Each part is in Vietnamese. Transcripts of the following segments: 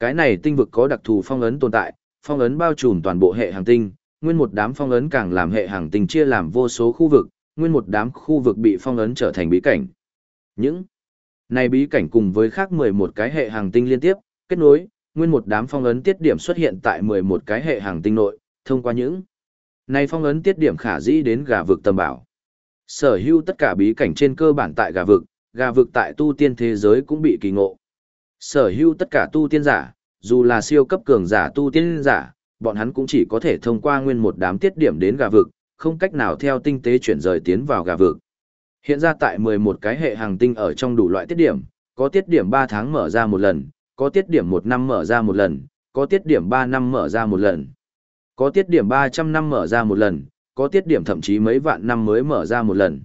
Cái này tinh vực có đặc thù phong ấn tồn tại, phong ấn bao trùm toàn bộ hệ hành tinh, nguyên một đám phong ấn càng làm hệ hành tinh chia làm vô số khu vực, nguyên một đám khu vực bị phong ấn trở thành bí cảnh. Những này bí cảnh cùng với khác 11 cái hệ hành tinh liên tiếp, kết nối, nguyên một đám phong ấn tiết điểm xuất hiện tại 11 cái hệ hành tinh nội, thông qua những này phong ấn tiết điểm khả dĩ đến gà vực tầm bảo. Sở hữu tất cả bí cảnh trên cơ bản tại gà vực, gà vực tại tu tiên thế giới cũng bị kỳ ngộ. Sở hữu tất cả tu tiên giả, dù là siêu cấp cường giả tu tiên giả, bọn hắn cũng chỉ có thể thông qua nguyên một đám tiết điểm đến gà vực, không cách nào theo tinh tế chuyển rời tiến vào gà vực. Hiện ra tại 11 cái hệ hàng tinh ở trong đủ loại tiết điểm, có tiết điểm 3 tháng mở ra một lần, có tiết điểm 1 năm mở ra một lần, có tiết điểm 3 năm mở ra một lần, có tiết điểm 300 năm mở ra một lần, có tiết điểm thậm chí mấy vạn năm mới mở ra một lần.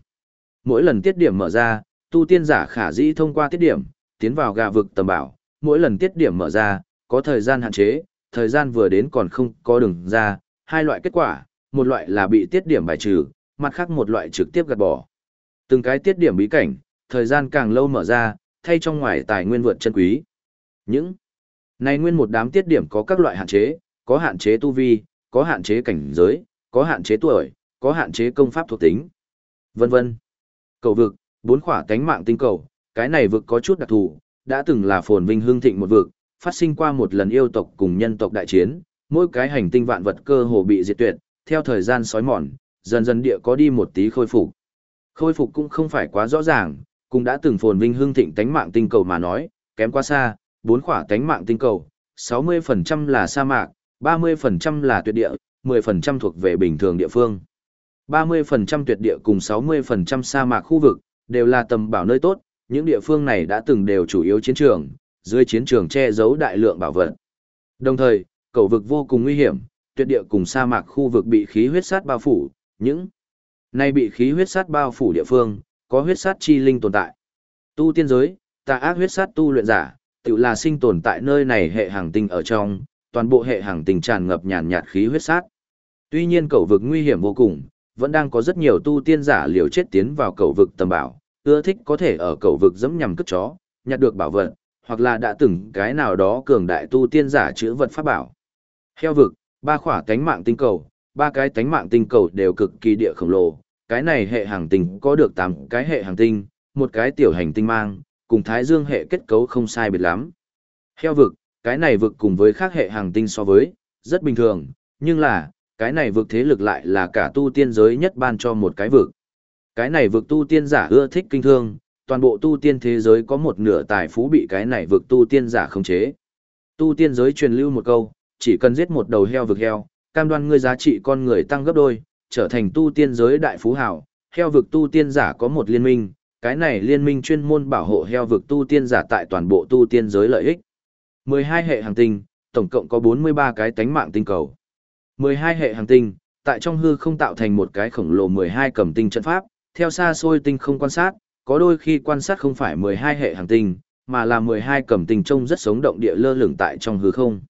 Mỗi lần tiết điểm mở ra, tu tiên giả khả dĩ thông qua tiết điểm, tiến vào gà vực tầm bảo, mỗi lần tiết điểm mở ra, có thời gian hạn chế, thời gian vừa đến còn không có đường ra, hai loại kết quả, một loại là bị tiết điểm bài trừ, mặt khác một loại trực tiếp gạt bỏ. Từng cái tiết điểm bí cảnh, thời gian càng lâu mở ra, thay trong ngoài tài nguyên vượt chân quý. Những này nguyên một đám tiết điểm có các loại hạn chế, có hạn chế tu vi, có hạn chế cảnh giới, có hạn chế tuổi, có hạn chế công pháp thuộc tính, vân vân. Cầu vực, bốn khỏa cánh mạng tinh cầu, cái này vực có chút đặc thù, đã từng là phồn vinh hương thịnh một vực, phát sinh qua một lần yêu tộc cùng nhân tộc đại chiến, mỗi cái hành tinh vạn vật cơ hồ bị diệt tuyệt, theo thời gian sói mòn, dần dần địa có đi một tí khôi phục. Khôi phục cũng không phải quá rõ ràng, cũng đã từng phồn vinh hương thịnh tánh mạng tinh cầu mà nói, kém quá xa, bốn khỏa tánh mạng tinh cầu, 60% là sa mạc, 30% là tuyệt địa, 10% thuộc về bình thường địa phương. 30% tuyệt địa cùng 60% sa mạc khu vực, đều là tầm bảo nơi tốt, những địa phương này đã từng đều chủ yếu chiến trường, dưới chiến trường che giấu đại lượng bảo vật. Đồng thời, cầu vực vô cùng nguy hiểm, tuyệt địa cùng sa mạc khu vực bị khí huyết sát bao phủ, những nay bị khí huyết sát bao phủ địa phương, có huyết sát chi linh tồn tại. Tu tiên giới, tà ác huyết sát tu luyện giả, tự là sinh tồn tại nơi này hệ hàng tinh ở trong, toàn bộ hệ hàng tinh tràn ngập nhàn nhạt khí huyết sát. Tuy nhiên cầu vực nguy hiểm vô cùng, vẫn đang có rất nhiều tu tiên giả liều chết tiến vào cầu vực tầm bảo, ưa thích có thể ở cầu vực dẫm nhằm cất chó, nhặt được bảo vật, hoặc là đã từng cái nào đó cường đại tu tiên giả chữ vật pháp bảo. Heo vực, ba khỏa cánh mạng tinh cầu, ba cái cánh mạng tinh cầu đều cực kỳ địa khổng lồ, cái này hệ hàng tinh có được 8 cái hệ hàng tinh, một cái tiểu hành tinh mang, cùng thái dương hệ kết cấu không sai biệt lắm. Heo vực, cái này vực cùng với khác hệ hàng tinh so với, rất bình thường, nhưng là, cái này vực thế lực lại là cả tu tiên giới nhất ban cho một cái vực. Cái này vực tu tiên giả ưa thích kinh thương, toàn bộ tu tiên thế giới có một nửa tài phú bị cái này vực tu tiên giả khống chế. Tu tiên giới truyền lưu một câu, chỉ cần giết một đầu heo vực heo, cam đoan ngươi giá trị con người tăng gấp đôi, trở thành tu tiên giới đại phú hào. Heo vực tu tiên giả có một liên minh, cái này liên minh chuyên môn bảo hộ heo vực tu tiên giả tại toàn bộ tu tiên giới lợi ích. 12 hệ hành tinh, tổng cộng có 43 cái tánh mạng tinh cầu. 12 hệ hành tinh, tại trong hư không tạo thành một cái khổng lồ 12 cầm tinh trận pháp, theo xa xôi tinh không quan sát, có đôi khi quan sát không phải 12 hệ hành tinh, mà là 12 cầm tinh trông rất sống động địa lơ lửng tại trong hư không.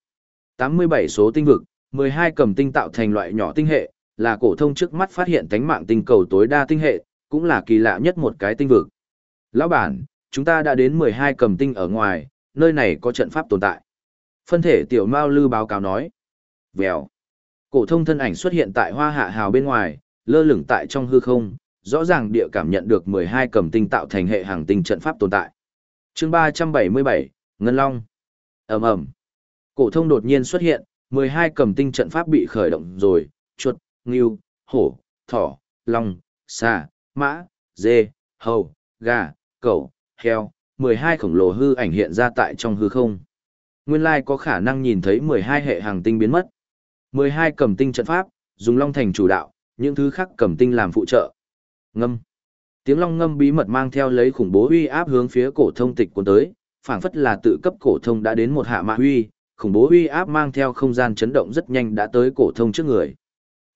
87 số tinh vực, 12 cầm tinh tạo thành loại nhỏ tinh hệ, là cổ thông trước mắt phát hiện tánh mạng tinh cầu tối đa tinh hệ, cũng là kỳ lạ nhất một cái tinh vực. Lão bản, chúng ta đã đến 12 cầm tinh ở ngoài, nơi này có trận pháp tồn tại. Phân thể tiểu Mao Lư báo cáo nói. Vèo. Cổ thông thân ảnh xuất hiện tại hoa hạ hào bên ngoài, lơ lửng tại trong hư không, rõ ràng địa cảm nhận được 12 cầm tinh tạo thành hệ hàng tinh trận pháp tồn tại. Chương 377, Ngân Long. Ầm ầm. Cổ thông đột nhiên xuất hiện, 12 cầm tinh trận pháp bị khởi động rồi, chuột, ngưu, hổ, thỏ, long, xà, mã, dê, hầu, gà, cẩu, heo, 12 khổng lồ hư ảnh hiện ra tại trong hư không. Nguyên lai có khả năng nhìn thấy 12 hệ hàng tinh biến mất. 12 cầm tinh trận pháp, dùng long thành chủ đạo, những thứ khác cầm tinh làm phụ trợ. Ngâm. Tiếng long ngâm bí mật mang theo lấy khủng bố uy áp hướng phía cổ thông tịch cuốn tới, phảng phất là tự cấp cổ thông đã đến một hạ mạ uy, khủng bố uy áp mang theo không gian chấn động rất nhanh đã tới cổ thông trước người.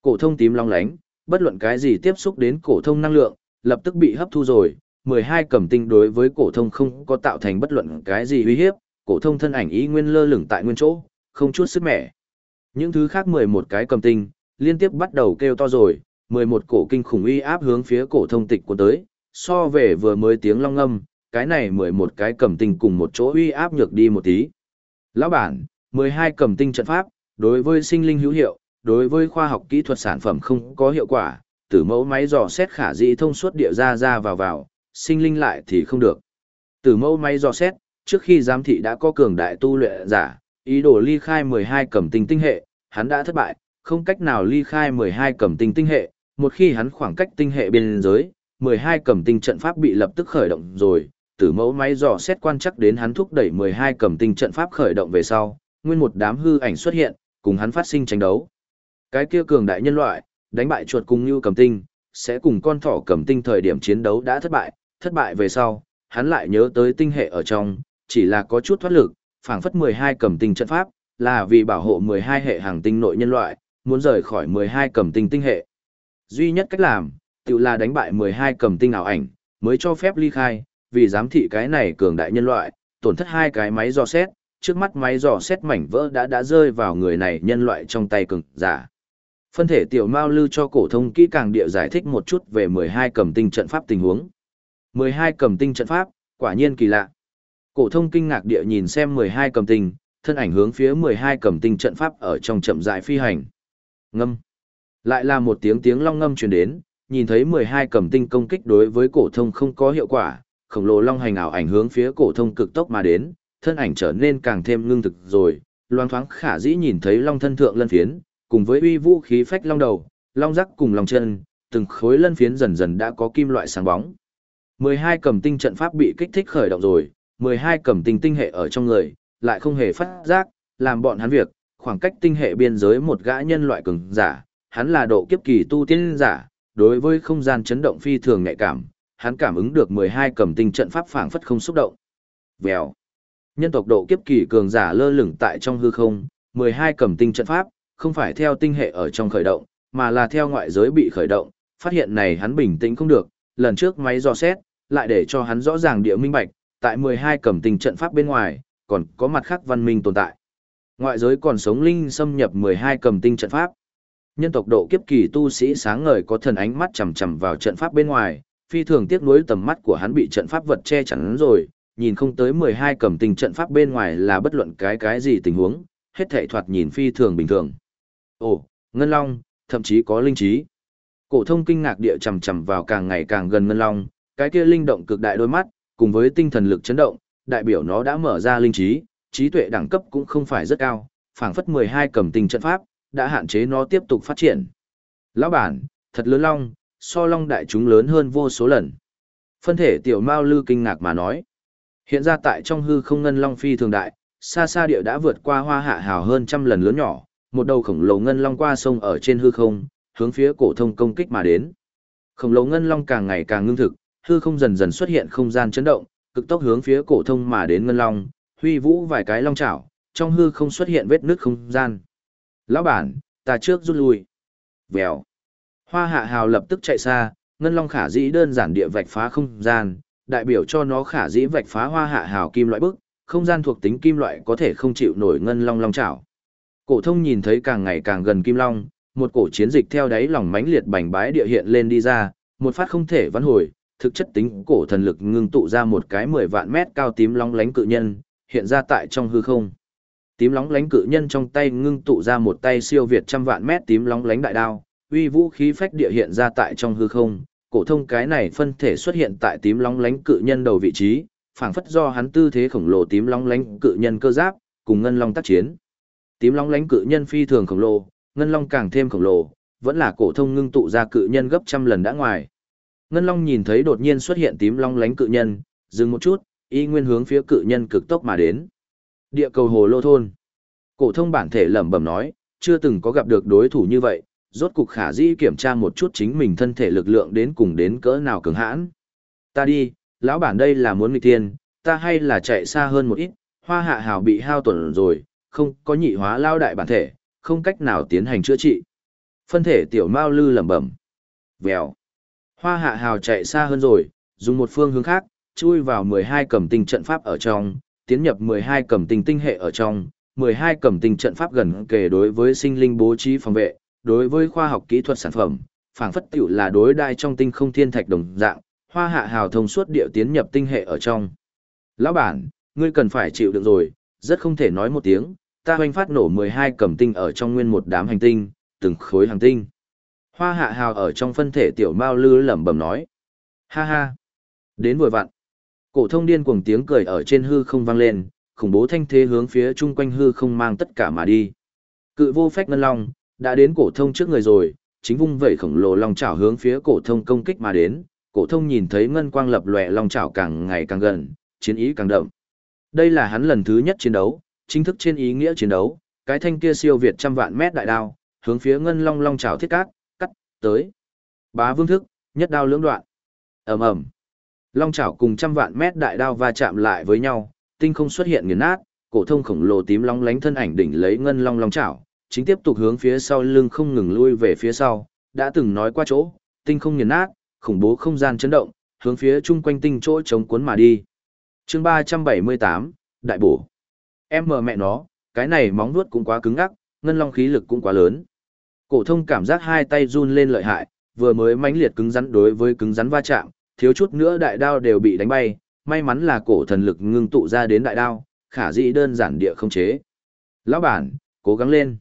Cổ thông tím long lánh, bất luận cái gì tiếp xúc đến cổ thông năng lượng, lập tức bị hấp thu rồi. 12 cầm tinh đối với cổ thông không có tạo thành bất luận cái gì uy hiếp, cổ thông thân ảnh ý nguyên lơ lửng tại nguyên chỗ, không chút sức mẻ. Những thứ khác 11 cái cầm tinh, liên tiếp bắt đầu kêu to rồi, 11 cổ kinh khủng uy áp hướng phía cổ thông tịch của tới, so về vừa mới tiếng long ngâm, cái này 11 cái cầm tinh cùng một chỗ uy áp nhược đi một tí. Lão bản, 12 cầm tinh trận pháp, đối với sinh linh hữu hiệu, đối với khoa học kỹ thuật sản phẩm không có hiệu quả, tử mẫu máy dò xét khả dĩ thông suốt địa ra ra vào vào, sinh linh lại thì không được. Tử mẫu máy dò xét, trước khi giám thị đã có cường đại tu luyện giả, ý đồ ly khai 12 cầm tinh tinh hệ, hắn đã thất bại, không cách nào ly khai 12 cầm tinh tinh hệ, một khi hắn khoảng cách tinh hệ biên giới, 12 cầm tinh trận pháp bị lập tức khởi động rồi, tử mẫu máy dò xét quan chắc đến hắn thúc đẩy 12 cầm tinh trận pháp khởi động về sau, nguyên một đám hư ảnh xuất hiện, cùng hắn phát sinh tranh đấu. Cái kia cường đại nhân loại, đánh bại chuột cùng như cầm tinh, sẽ cùng con thỏ cầm tinh thời điểm chiến đấu đã thất bại, thất bại về sau, hắn lại nhớ tới tinh hệ ở trong, chỉ là có chút thoát lực, phảng phất 12 cầm tinh trận pháp, là vì bảo hộ 12 hệ hàng tinh nội nhân loại, muốn rời khỏi 12 cầm tinh tinh hệ. Duy nhất cách làm, tự là đánh bại 12 cầm tinh ảo ảnh, mới cho phép ly khai, vì giám thị cái này cường đại nhân loại, tổn thất hai cái máy dò xét, trước mắt máy dò xét mảnh vỡ đã đã rơi vào người này nhân loại trong tay cường giả. Phân thể tiểu Mao Lư cho cổ thông kỹ càng địa giải thích một chút về 12 cầm tinh trận pháp tình huống. 12 cầm tinh trận pháp, quả nhiên kỳ lạ. Cổ thông kinh ngạc địa nhìn xem 12 cầm tinh, thân ảnh hướng phía 12 cầm tinh trận pháp ở trong chậm rãi phi hành. Ngâm. Lại là một tiếng tiếng long ngâm truyền đến, nhìn thấy 12 cầm tinh công kích đối với cổ thông không có hiệu quả, khổng lồ long hành ảo ảnh hướng phía cổ thông cực tốc mà đến, thân ảnh trở nên càng thêm ngưng thực rồi, loang thoáng khả dĩ nhìn thấy long thân thượng lân phiến, cùng với uy vũ khí phách long đầu, long rắc cùng long chân, từng khối lân phiến dần dần đã có kim loại sáng bóng. 12 cầm tinh trận pháp bị kích thích khởi động rồi, 12 cầm tinh tinh hệ ở trong người, lại không hề phát giác, làm bọn hắn việc, khoảng cách tinh hệ biên giới một gã nhân loại cường giả, hắn là độ kiếp kỳ tu tiên giả, đối với không gian chấn động phi thường nhạy cảm, hắn cảm ứng được 12 cầm tinh trận pháp phảng phất không xúc động. Vèo. Nhân tộc độ kiếp kỳ cường giả lơ lửng tại trong hư không, 12 cầm tinh trận pháp, không phải theo tinh hệ ở trong khởi động, mà là theo ngoại giới bị khởi động, phát hiện này hắn bình tĩnh không được, lần trước máy dò xét, lại để cho hắn rõ ràng địa minh bạch, tại 12 cầm tinh trận pháp bên ngoài, còn có mặt khác văn minh tồn tại. Ngoại giới còn sống linh xâm nhập 12 cầm tinh trận pháp. Nhân tộc độ kiếp kỳ tu sĩ sáng ngời có thần ánh mắt chằm chằm vào trận pháp bên ngoài, phi thường tiếc nuối tầm mắt của hắn bị trận pháp vật che chắn rồi, nhìn không tới 12 cầm tình trận pháp bên ngoài là bất luận cái cái gì tình huống, hết thảy thoạt nhìn phi thường bình thường. Ồ, Ngân Long, thậm chí có linh trí. Cổ thông kinh ngạc địa chằm chằm vào càng ngày càng gần Ngân Long, cái kia linh động cực đại đôi mắt, cùng với tinh thần lực chấn động, đại biểu nó đã mở ra linh trí, trí tuệ đẳng cấp cũng không phải rất cao, phảng phất 12 cầm tình trận pháp, đã hạn chế nó tiếp tục phát triển. Lão bản, thật lớn long, so long đại chúng lớn hơn vô số lần. Phân thể tiểu Mao Lư kinh ngạc mà nói. Hiện ra tại trong hư không ngân long phi thường đại, xa xa địa đã vượt qua hoa hạ hào hơn trăm lần lớn nhỏ, một đầu khổng lồ ngân long qua sông ở trên hư không, hướng phía cổ thông công kích mà đến. Khổng lồ ngân long càng ngày càng ngưng thực, hư không dần dần xuất hiện không gian chấn động, cực tốc hướng phía cổ thông mà đến ngân long, huy vũ vài cái long chảo, trong hư không xuất hiện vết nứt không gian. Lão bản, ta trước rút lui. Vèo. Hoa hạ hào lập tức chạy xa, ngân long khả dĩ đơn giản địa vạch phá không gian, đại biểu cho nó khả dĩ vạch phá hoa hạ hào kim loại bức, không gian thuộc tính kim loại có thể không chịu nổi ngân long long chảo. Cổ thông nhìn thấy càng ngày càng gần kim long, một cổ chiến dịch theo đáy lòng mãnh liệt bành bái địa hiện lên đi ra, một phát không thể vãn hồi, thực chất tính cổ thần lực ngưng tụ ra một cái 10 vạn mét cao tím long lánh cự nhân, hiện ra tại trong hư không. Tím lóng lánh cự nhân trong tay ngưng tụ ra một tay siêu việt trăm vạn mét tím lóng lánh đại đao, uy vũ khí phách địa hiện ra tại trong hư không, cổ thông cái này phân thể xuất hiện tại tím lóng lánh cự nhân đầu vị trí, phảng phất do hắn tư thế khổng lồ tím lóng lánh cự nhân cơ giáp, cùng ngân long tác chiến. Tím lóng lánh cự nhân phi thường khổng lồ, ngân long càng thêm khổng lồ, vẫn là cổ thông ngưng tụ ra cự nhân gấp trăm lần đã ngoài. Ngân long nhìn thấy đột nhiên xuất hiện tím long lánh cự nhân, dừng một chút, y nguyên hướng phía cự nhân cực tốc mà đến. Địa cầu hồ lô thôn. Cổ thông bản thể lẩm bẩm nói, chưa từng có gặp được đối thủ như vậy, rốt cục khả dĩ kiểm tra một chút chính mình thân thể lực lượng đến cùng đến cỡ nào cường hãn. Ta đi, lão bản đây là muốn nghịch tiên, ta hay là chạy xa hơn một ít, hoa hạ hào bị hao tổn rồi, không có nhị hóa lao đại bản thể, không cách nào tiến hành chữa trị. Phân thể tiểu mao lư lẩm bẩm. Vèo. Hoa hạ hào chạy xa hơn rồi, dùng một phương hướng khác, chui vào 12 cầm tinh trận pháp ở trong, tiến nhập 12 cẩm tinh tinh hệ ở trong, 12 cẩm tinh trận pháp gần kề đối với sinh linh bố trí phòng vệ, đối với khoa học kỹ thuật sản phẩm, phảng phất tiểu là đối đai trong tinh không thiên thạch đồng dạng, hoa hạ hào thông suốt điệu tiến nhập tinh hệ ở trong. Lão bản, ngươi cần phải chịu được rồi, rất không thể nói một tiếng, ta hoành phát nổ 12 cẩm tinh ở trong nguyên một đám hành tinh, từng khối hành tinh. Hoa hạ hào ở trong phân thể tiểu mao lư lẩm bẩm nói. Ha ha. Đến vừa vặn. Cổ thông điên cuồng tiếng cười ở trên hư không vang lên, khủng bố thanh thế hướng phía chung quanh hư không mang tất cả mà đi. Cự vô phách ngân long, đã đến cổ thông trước người rồi, chính vung vẩy khổng lồ long chảo hướng phía cổ thông công kích mà đến, cổ thông nhìn thấy ngân quang lập lòe long chảo càng ngày càng gần, chiến ý càng đậm. Đây là hắn lần thứ nhất chiến đấu, chính thức trên ý nghĩa chiến đấu, cái thanh kia siêu việt trăm vạn mét đại đao, hướng phía ngân long long chảo thiết cát, cắt tới. Bá vương thức, nhất đao lưỡng đoạn. Ầm ầm. Long chảo cùng trăm vạn mét đại đao va chạm lại với nhau, tinh không xuất hiện nghiền nát, cổ thông khổng lồ tím long lánh thân ảnh đỉnh lấy ngân long long chảo, chính tiếp tục hướng phía sau lưng không ngừng lui về phía sau, đã từng nói qua chỗ, tinh không nghiền nát, khủng bố không gian chấn động, hướng phía chung quanh tinh chỗ chống cuốn mà đi. Chương 378, đại bổ. Em mờ mẹ nó, cái này móng vuốt cũng quá cứng ngắc, ngân long khí lực cũng quá lớn. Cổ thông cảm giác hai tay run lên lợi hại, vừa mới mãnh liệt cứng rắn đối với cứng rắn va chạm, thiếu chút nữa đại đao đều bị đánh bay, may mắn là cổ thần lực ngưng tụ ra đến đại đao, khả dĩ đơn giản địa không chế. Lão bản, cố gắng lên.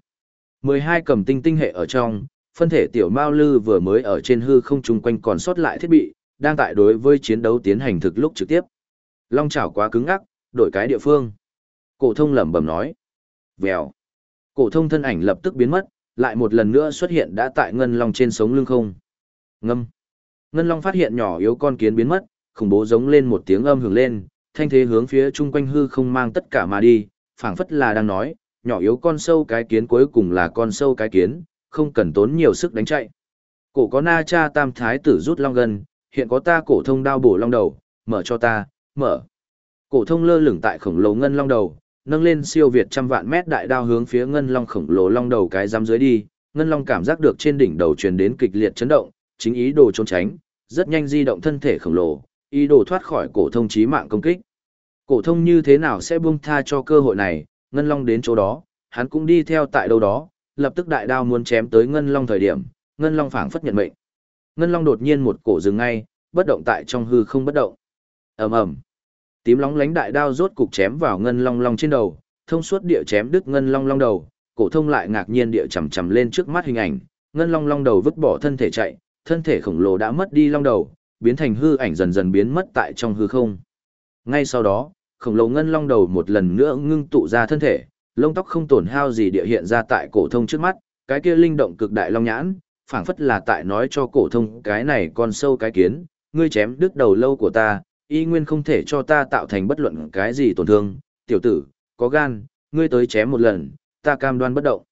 12 cầm tinh tinh hệ ở trong, phân thể tiểu Mao Lư vừa mới ở trên hư không trung quanh còn sót lại thiết bị, đang tại đối với chiến đấu tiến hành thực lúc trực tiếp. Long chảo quá cứng ngắc, đổi cái địa phương. Cổ thông lẩm bẩm nói. Vèo. Cổ thông thân ảnh lập tức biến mất, lại một lần nữa xuất hiện đã tại ngân long trên sống lưng không. Ngâm. Ngân long phát hiện nhỏ yếu con kiến biến mất, khủng bố giống lên một tiếng âm hưởng lên, thanh thế hướng phía chung quanh hư không mang tất cả mà đi, phảng phất là đang nói, nhỏ yếu con sâu cái kiến cuối cùng là con sâu cái kiến, không cần tốn nhiều sức đánh chạy. Cổ có na cha tam thái tử rút long gần, hiện có ta cổ thông đao bổ long đầu, mở cho ta, mở. Cổ thông lơ lửng tại khổng lồ ngân long đầu, nâng lên siêu việt trăm vạn mét đại đao hướng phía ngân long khổng lồ long đầu cái giam dưới đi, ngân long cảm giác được trên đỉnh đầu truyền đến kịch liệt chấn động, chính ý đồ trốn tránh, rất nhanh di động thân thể khổng lồ, ý đồ thoát khỏi cổ thông chí mạng công kích. Cổ thông như thế nào sẽ buông tha cho cơ hội này, ngân long đến chỗ đó, hắn cũng đi theo tại đâu đó, lập tức đại đao muốn chém tới ngân long thời điểm, ngân long phảng phất nhận mệnh. Ngân long đột nhiên một cổ dừng ngay, bất động tại trong hư không bất động. Ầm ầm. Tím lóng lánh đại đao rốt cục chém vào ngân long long trên đầu, thông suốt địa chém đứt ngân long long đầu, cổ thông lại ngạc nhiên địa chầm chầm lên trước mắt hình ảnh, ngân long long đầu vứt bỏ thân thể chạy, thân thể khổng lồ đã mất đi long đầu, biến thành hư ảnh dần dần biến mất tại trong hư không. Ngay sau đó, khổng lồ ngân long đầu một lần nữa ngưng tụ ra thân thể, lông tóc không tổn hao gì địa hiện ra tại cổ thông trước mắt, cái kia linh động cực đại long nhãn, phảng phất là tại nói cho cổ thông cái này con sâu cái kiến, ngươi chém đứt đầu lâu của ta, y nguyên không thể cho ta tạo thành bất luận cái gì tổn thương, tiểu tử, có gan, ngươi tới chém một lần, ta cam đoan bất động.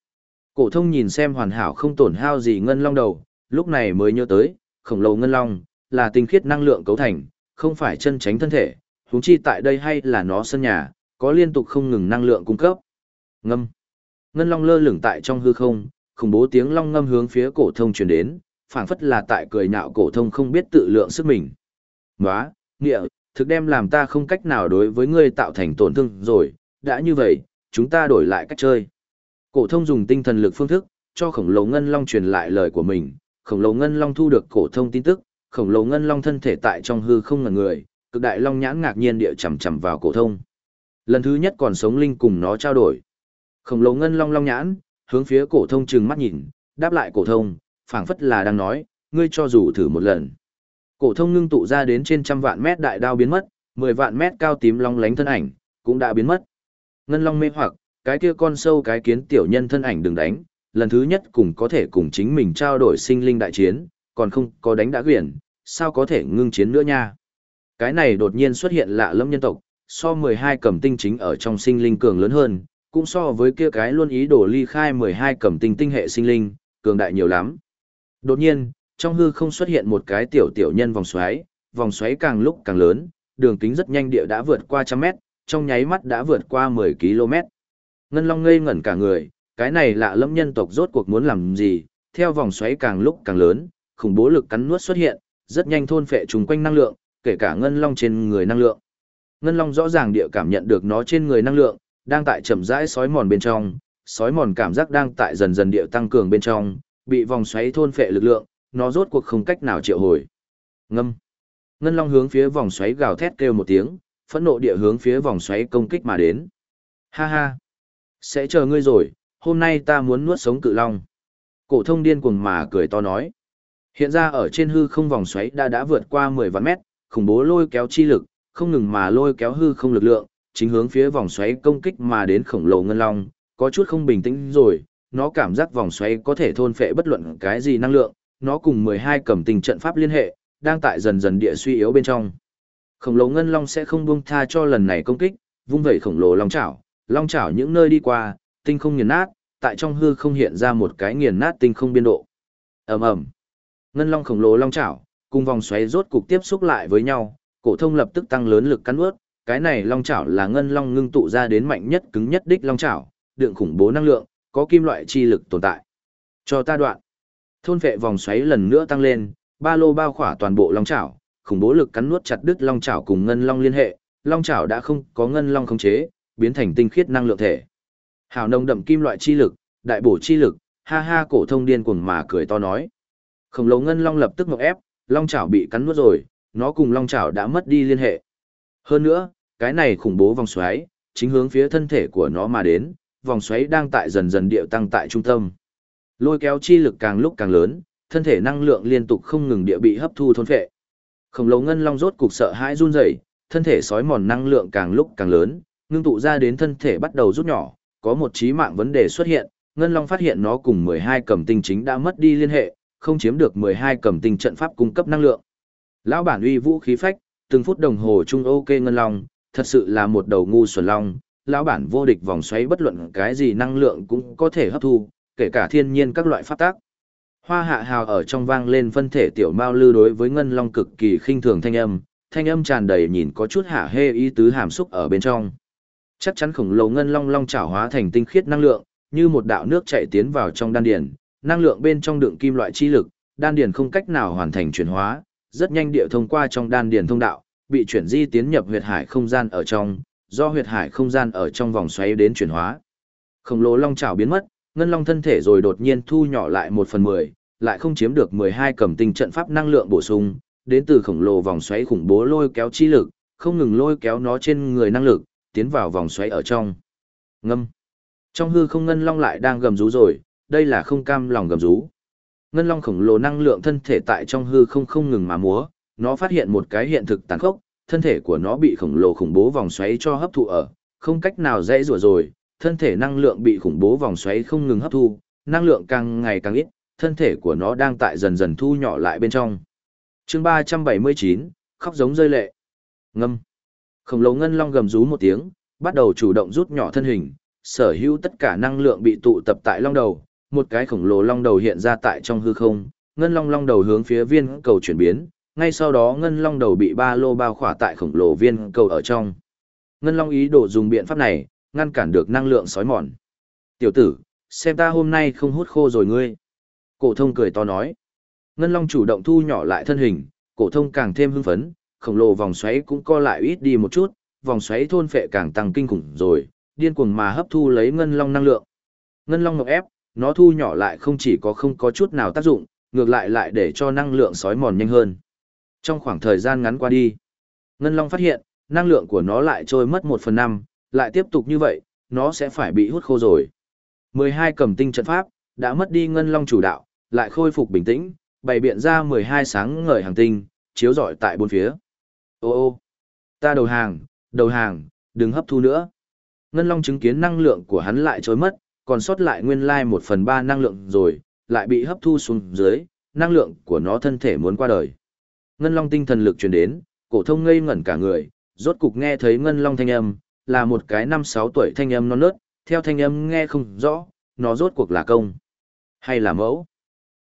Cổ thông nhìn xem hoàn hảo không tổn hao gì ngân long đầu, lúc này mới nhớ tới, khổng lồ ngân long là tinh khiết năng lượng cấu thành, không phải chân tránh thân thể, huống chi tại đây hay là nó sân nhà, có liên tục không ngừng năng lượng cung cấp. Ngâm. Ngân long lơ lửng tại trong hư không, khủng bố tiếng long ngâm hướng phía cổ thông truyền đến, phảng phất là tại cười nhạo cổ thông không biết tự lượng sức mình. "Nóa, nghĩa, thực đem làm ta không cách nào đối với ngươi tạo thành tổn thương rồi, đã như vậy, chúng ta đổi lại cách chơi." Cổ thông dùng tinh thần lực phương thức, cho khổng lồ ngân long truyền lại lời của mình, khổng lồ ngân long thu được cổ thông tin tức, khổng lồ ngân long thân thể tại trong hư không ngẩn người, cực đại long nhãn ngạc nhiên địa chằm chằm vào cổ thông. Lần thứ nhất còn sống linh cùng nó trao đổi. Khổng lồ ngân long long nhãn, hướng phía cổ thông trừng mắt nhìn, đáp lại cổ thông, phảng phất là đang nói, ngươi cho dù thử một lần. Cổ thông ngưng tụ ra đến trên trăm vạn mét đại đao biến mất, mười vạn mét cao tím long lánh thân ảnh, cũng đã biến mất. Ngân long mê hoặc, cái kia con sâu cái kiến tiểu nhân thân ảnh đừng đánh, lần thứ nhất cùng có thể cùng chính mình trao đổi sinh linh đại chiến, còn không có đánh đã quyển, sao có thể ngưng chiến nữa nha. Cái này đột nhiên xuất hiện lạ lẫm nhân tộc, so 12 cầm tinh chính ở trong sinh linh cường lớn hơn, cũng so với kia cái luôn ý đồ ly khai 12 cầm tinh tinh hệ sinh linh, cường đại nhiều lắm. Đột nhiên, trong hư không xuất hiện một cái tiểu tiểu nhân vòng xoáy, vòng xoáy càng lúc càng lớn, đường kính rất nhanh địa đã vượt qua trăm mét, trong nháy mắt đã vượt qua 10 km. Ngân Long ngây ngẩn cả người, cái này lạ lẫm nhân tộc rốt cuộc muốn làm gì, theo vòng xoáy càng lúc càng lớn, khủng bố lực cắn nuốt xuất hiện, rất nhanh thôn phệ trùng quanh năng lượng, kể cả ngân long trên người năng lượng. Ngân long rõ ràng địa cảm nhận được nó trên người năng lượng, đang tại chậm rãi sói mòn bên trong, sói mòn cảm giác đang tại dần dần địa tăng cường bên trong, bị vòng xoáy thôn phệ lực lượng, nó rốt cuộc không cách nào triệu hồi. Ngâm. Ngân long hướng phía vòng xoáy gào thét kêu một tiếng, phẫn nộ địa hướng phía vòng xoáy công kích mà đến. Ha ha. Sẽ chờ ngươi rồi, hôm nay ta muốn nuốt sống cự long. Cổ thông điên cuồng mà cười to nói. Hiện ra ở trên hư không vòng xoáy đã đã vượt qua 10 vạn mét, khủng bố lôi kéo chi lực, không ngừng mà lôi kéo hư không lực lượng, chính hướng phía vòng xoáy công kích mà đến khổng lồ ngân long, có chút không bình tĩnh rồi, nó cảm giác vòng xoáy có thể thôn phệ bất luận cái gì năng lượng, nó cùng 12 cầm tình trận pháp liên hệ, đang tại dần dần địa suy yếu bên trong. Khổng lồ ngân long sẽ không buông tha cho lần này công kích, vung vẩy khổng lồ long chảo, long chảo những nơi đi qua, tinh không nghiền nát, tại trong hư không hiện ra một cái nghiền nát tinh không biên độ. Ầm ầm. Ngân long khổng lồ long chảo, cùng vòng xoáy rốt cục tiếp xúc lại với nhau, cổ thông lập tức tăng lớn lực cắn nuốt, cái này long chảo là ngân long ngưng tụ ra đến mạnh nhất cứng nhất đích long chảo, đượng khủng bố năng lượng, có kim loại chi lực tồn tại. Cho ta đoạn. Thôn vệ vòng xoáy lần nữa tăng lên, ba lô bao khỏa toàn bộ long chảo, khủng bố lực cắn nuốt chặt đứt long chảo cùng ngân long liên hệ, long chảo đã không có ngân long khống chế, biến thành tinh khiết năng lượng thể. Hào nồng đậm kim loại chi lực, đại bổ chi lực, ha ha cổ thông điên cuồng mà cười to nói. Khổng lồ ngân long lập tức ngộp ép, long chảo bị cắn nuốt rồi, nó cùng long chảo đã mất đi liên hệ. Hơn nữa, cái này khủng bố vòng xoáy, chính hướng phía thân thể của nó mà đến, vòng xoáy đang tại dần dần điệu tăng tại trung tâm. Lôi kéo chi lực càng lúc càng lớn, thân thể năng lượng liên tục không ngừng địa bị hấp thu thôn phệ. Khổng lồ ngân long rốt cục sợ hãi run rẩy, thân thể sói mòn năng lượng càng lúc càng lớn, ngưng tụ ra đến thân thể bắt đầu rút nhỏ, có một trí mạng vấn đề xuất hiện, ngân long phát hiện nó cùng 12 cầm tinh chính đã mất đi liên hệ, không chiếm được 12 cầm tinh trận pháp cung cấp năng lượng. Lão bản uy vũ khí phách, từng phút đồng hồ chung ok ngân long, thật sự là một đầu ngu xuẩn long, lão bản vô địch vòng xoáy bất luận cái gì năng lượng cũng có thể hấp thu, kể cả thiên nhiên các loại pháp tác. Hoa hạ hào ở trong vang lên phân thể tiểu mao lư đối với ngân long cực kỳ khinh thường thanh âm, thanh âm tràn đầy nhìn có chút hạ hê ý tứ hàm xúc ở bên trong. Chắc chắn khổng lồ ngân long long trảo hóa thành tinh khiết năng lượng, như một đạo nước chảy tiến vào trong đan điền, năng lượng bên trong đựng kim loại chi lực, đan điền không cách nào hoàn thành chuyển hóa, rất nhanh địa thông qua trong đan điền thông đạo, bị chuyển di tiến nhập huyệt hải không gian ở trong, do huyệt hải không gian ở trong vòng xoáy đến chuyển hóa. Khổng lồ long trảo biến mất, ngân long thân thể rồi đột nhiên thu nhỏ lại một phần mười, lại không chiếm được mười hai cầm tinh trận pháp năng lượng bổ sung, đến từ khổng lồ vòng xoáy khủng bố lôi kéo chi lực, không ngừng lôi kéo nó trên người năng lực, tiến vào vòng xoáy ở trong. Ngâm. Trong hư không ngân long lại đang gầm rú rồi, đây là không cam lòng gầm rú. Ngân long khổng lồ năng lượng thân thể tại trong hư không không ngừng mà múa, nó phát hiện một cái hiện thực tàn khốc, thân thể của nó bị khổng lồ khủng bố vòng xoáy cho hấp thụ ở, không cách nào dễ rủa rồi, thân thể năng lượng bị khủng bố vòng xoáy không ngừng hấp thu, năng lượng càng ngày càng ít, thân thể của nó đang tại dần dần thu nhỏ lại bên trong. Chương 379, khóc giống rơi lệ. Ngâm. Khổng lồ ngân long gầm rú một tiếng, bắt đầu chủ động rút nhỏ thân hình, sở hữu tất cả năng lượng bị tụ tập tại long đầu, một cái khổng lồ long đầu hiện ra tại trong hư không, ngân long long đầu hướng phía viên cầu chuyển biến, ngay sau đó ngân long đầu bị ba lô bao khỏa tại khổng lồ viên cầu ở trong. Ngân long ý đồ dùng biện pháp này, ngăn cản được năng lượng sói mòn. Tiểu tử, xem ta hôm nay không hút khô rồi ngươi. Cổ thông cười to nói. Ngân long chủ động thu nhỏ lại thân hình, cổ thông càng thêm hưng phấn, khổng lồ vòng xoáy cũng co lại ít đi một chút, vòng xoáy thôn phệ càng tăng kinh khủng rồi, điên cuồng mà hấp thu lấy ngân long năng lượng. Ngân long ngọc ép, nó thu nhỏ lại không chỉ có không có chút nào tác dụng, ngược lại lại để cho năng lượng sói mòn nhanh hơn. Trong khoảng thời gian ngắn qua đi, Ngân Long phát hiện, năng lượng của nó lại trôi mất một phần năm, lại tiếp tục như vậy, nó sẽ phải bị hút khô rồi. 12 cầm tinh trận pháp, đã mất đi Ngân Long chủ đạo, lại khôi phục bình tĩnh, bày biện ra 12 sáng ngời hàng tinh, chiếu rọi tại bốn phía. Ô ô, ta đầu hàng, đầu hàng, đừng hấp thu nữa. Ngân Long chứng kiến năng lượng của hắn lại trôi mất, còn sót lại nguyên lai một phần ba năng lượng rồi, lại bị hấp thu xuống dưới, năng lượng của nó thân thể muốn qua đời. Ngân Long tinh thần lực truyền đến, cổ thông ngây ngẩn cả người, rốt cục nghe thấy Ngân Long thanh âm, là một cái năm sáu tuổi thanh âm non nớt, theo thanh âm nghe không rõ, nó rốt cuộc là công hay là mẫu.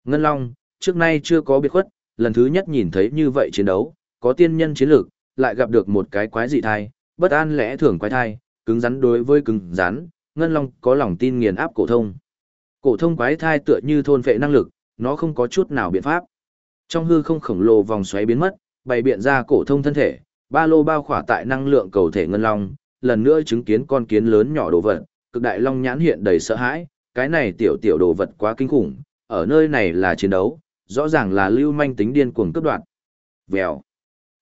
Ngân Long, trước nay chưa có biệt khuất, lần thứ nhất nhìn thấy như vậy chiến đấu, có tiên nhân chiến lược, lại gặp được một cái quái dị thai, bất an lẽ thường quái thai, cứng rắn đối với cứng rắn, Ngân Long có lòng tin nghiền áp cổ thông. Cổ thông quái thai tựa như thôn phệ năng lực, nó không có chút nào biện pháp. Trong hư không khổng lồ vòng xoáy biến mất, bày biện ra cổ thông thân thể, ba lô bao khỏa tại năng lượng cầu thể ngân long, lần nữa chứng kiến con kiến lớn nhỏ đồ vật, cực đại long nhãn hiện đầy sợ hãi, cái này tiểu tiểu đồ vật quá kinh khủng, ở nơi này là chiến đấu, rõ ràng là lưu manh tính điên cuồng cấp đoạt Vèo.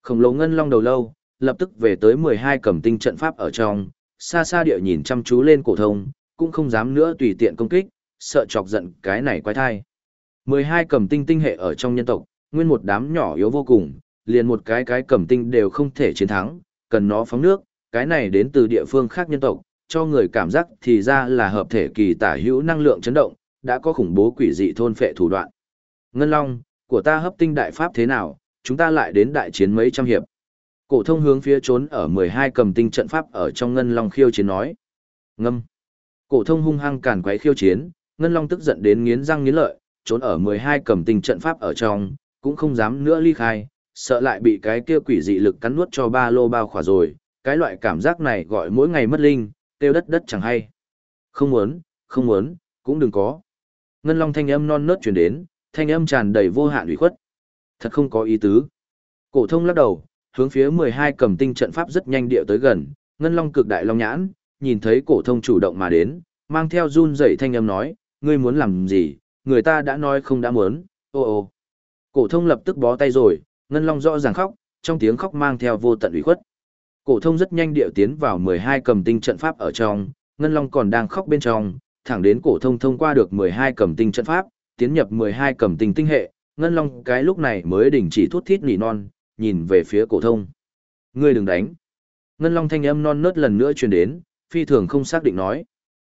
Khổng lồ ngân long đầu lâu, lập tức về tới 12 cầm tinh trận pháp ở trong, xa xa địa nhìn chăm chú lên cổ thông, cũng không dám nữa tùy tiện công kích, sợ chọc giận cái này quái thai. 12 cầm tinh tinh hệ ở trong nhân tộc, nguyên một đám nhỏ yếu vô cùng, liền một cái cái cầm tinh đều không thể chiến thắng, cần nó phóng nước, cái này đến từ địa phương khác nhân tộc, cho người cảm giác thì ra là hợp thể kỳ tả hữu năng lượng chấn động, đã có khủng bố quỷ dị thôn phệ thủ đoạn. Ngân Long, của ta hấp tinh đại pháp thế nào, chúng ta lại đến đại chiến mấy trăm hiệp. Cổ thông hướng phía trốn ở 12 cầm tinh trận pháp ở trong Ngân Long khiêu chiến nói. Ngâm. Cổ thông hung hăng cản quấy khiêu chiến, Ngân Long tức giận đến nghiến răng nghiến lợi, trốn ở 12 cầm tinh trận pháp ở trong, cũng không dám nữa ly khai, sợ lại bị cái kia quỷ dị lực cắn nuốt cho ba lô bao khỏa rồi, cái loại cảm giác này gọi mỗi ngày mất linh, tiêu đất đất chẳng hay. Không muốn, không muốn, cũng đừng có. Ngân Long thanh âm non nớt truyền đến, thanh âm tràn đầy vô hạn ủy khuất. Thật không có ý tứ. Cổ thông lắc đầu, hướng phía 12 cầm tinh trận pháp rất nhanh điệu tới gần, Ngân Long cực đại long nhãn, nhìn thấy cổ thông chủ động mà đến, mang theo run rẩy thanh âm nói, ngươi muốn làm gì, người ta đã nói không đã muốn, ô ô. Cổ thông lập tức bó tay rồi, Ngân Long rõ ràng khóc, trong tiếng khóc mang theo vô tận ủy khuất. Cổ thông rất nhanh điệu tiến vào 12 cầm tinh trận pháp ở trong, Ngân Long còn đang khóc bên trong, thẳng đến cổ thông thông qua được 12 cầm tinh trận pháp, tiến nhập 12 cầm tinh tinh hệ, Ngân Long cái lúc này mới đình chỉ thút thít nỉ non, nhìn về phía cổ thông. Ngươi đừng đánh. Ngân Long thanh âm non nớt lần nữa truyền đến, phi thường không xác định nói.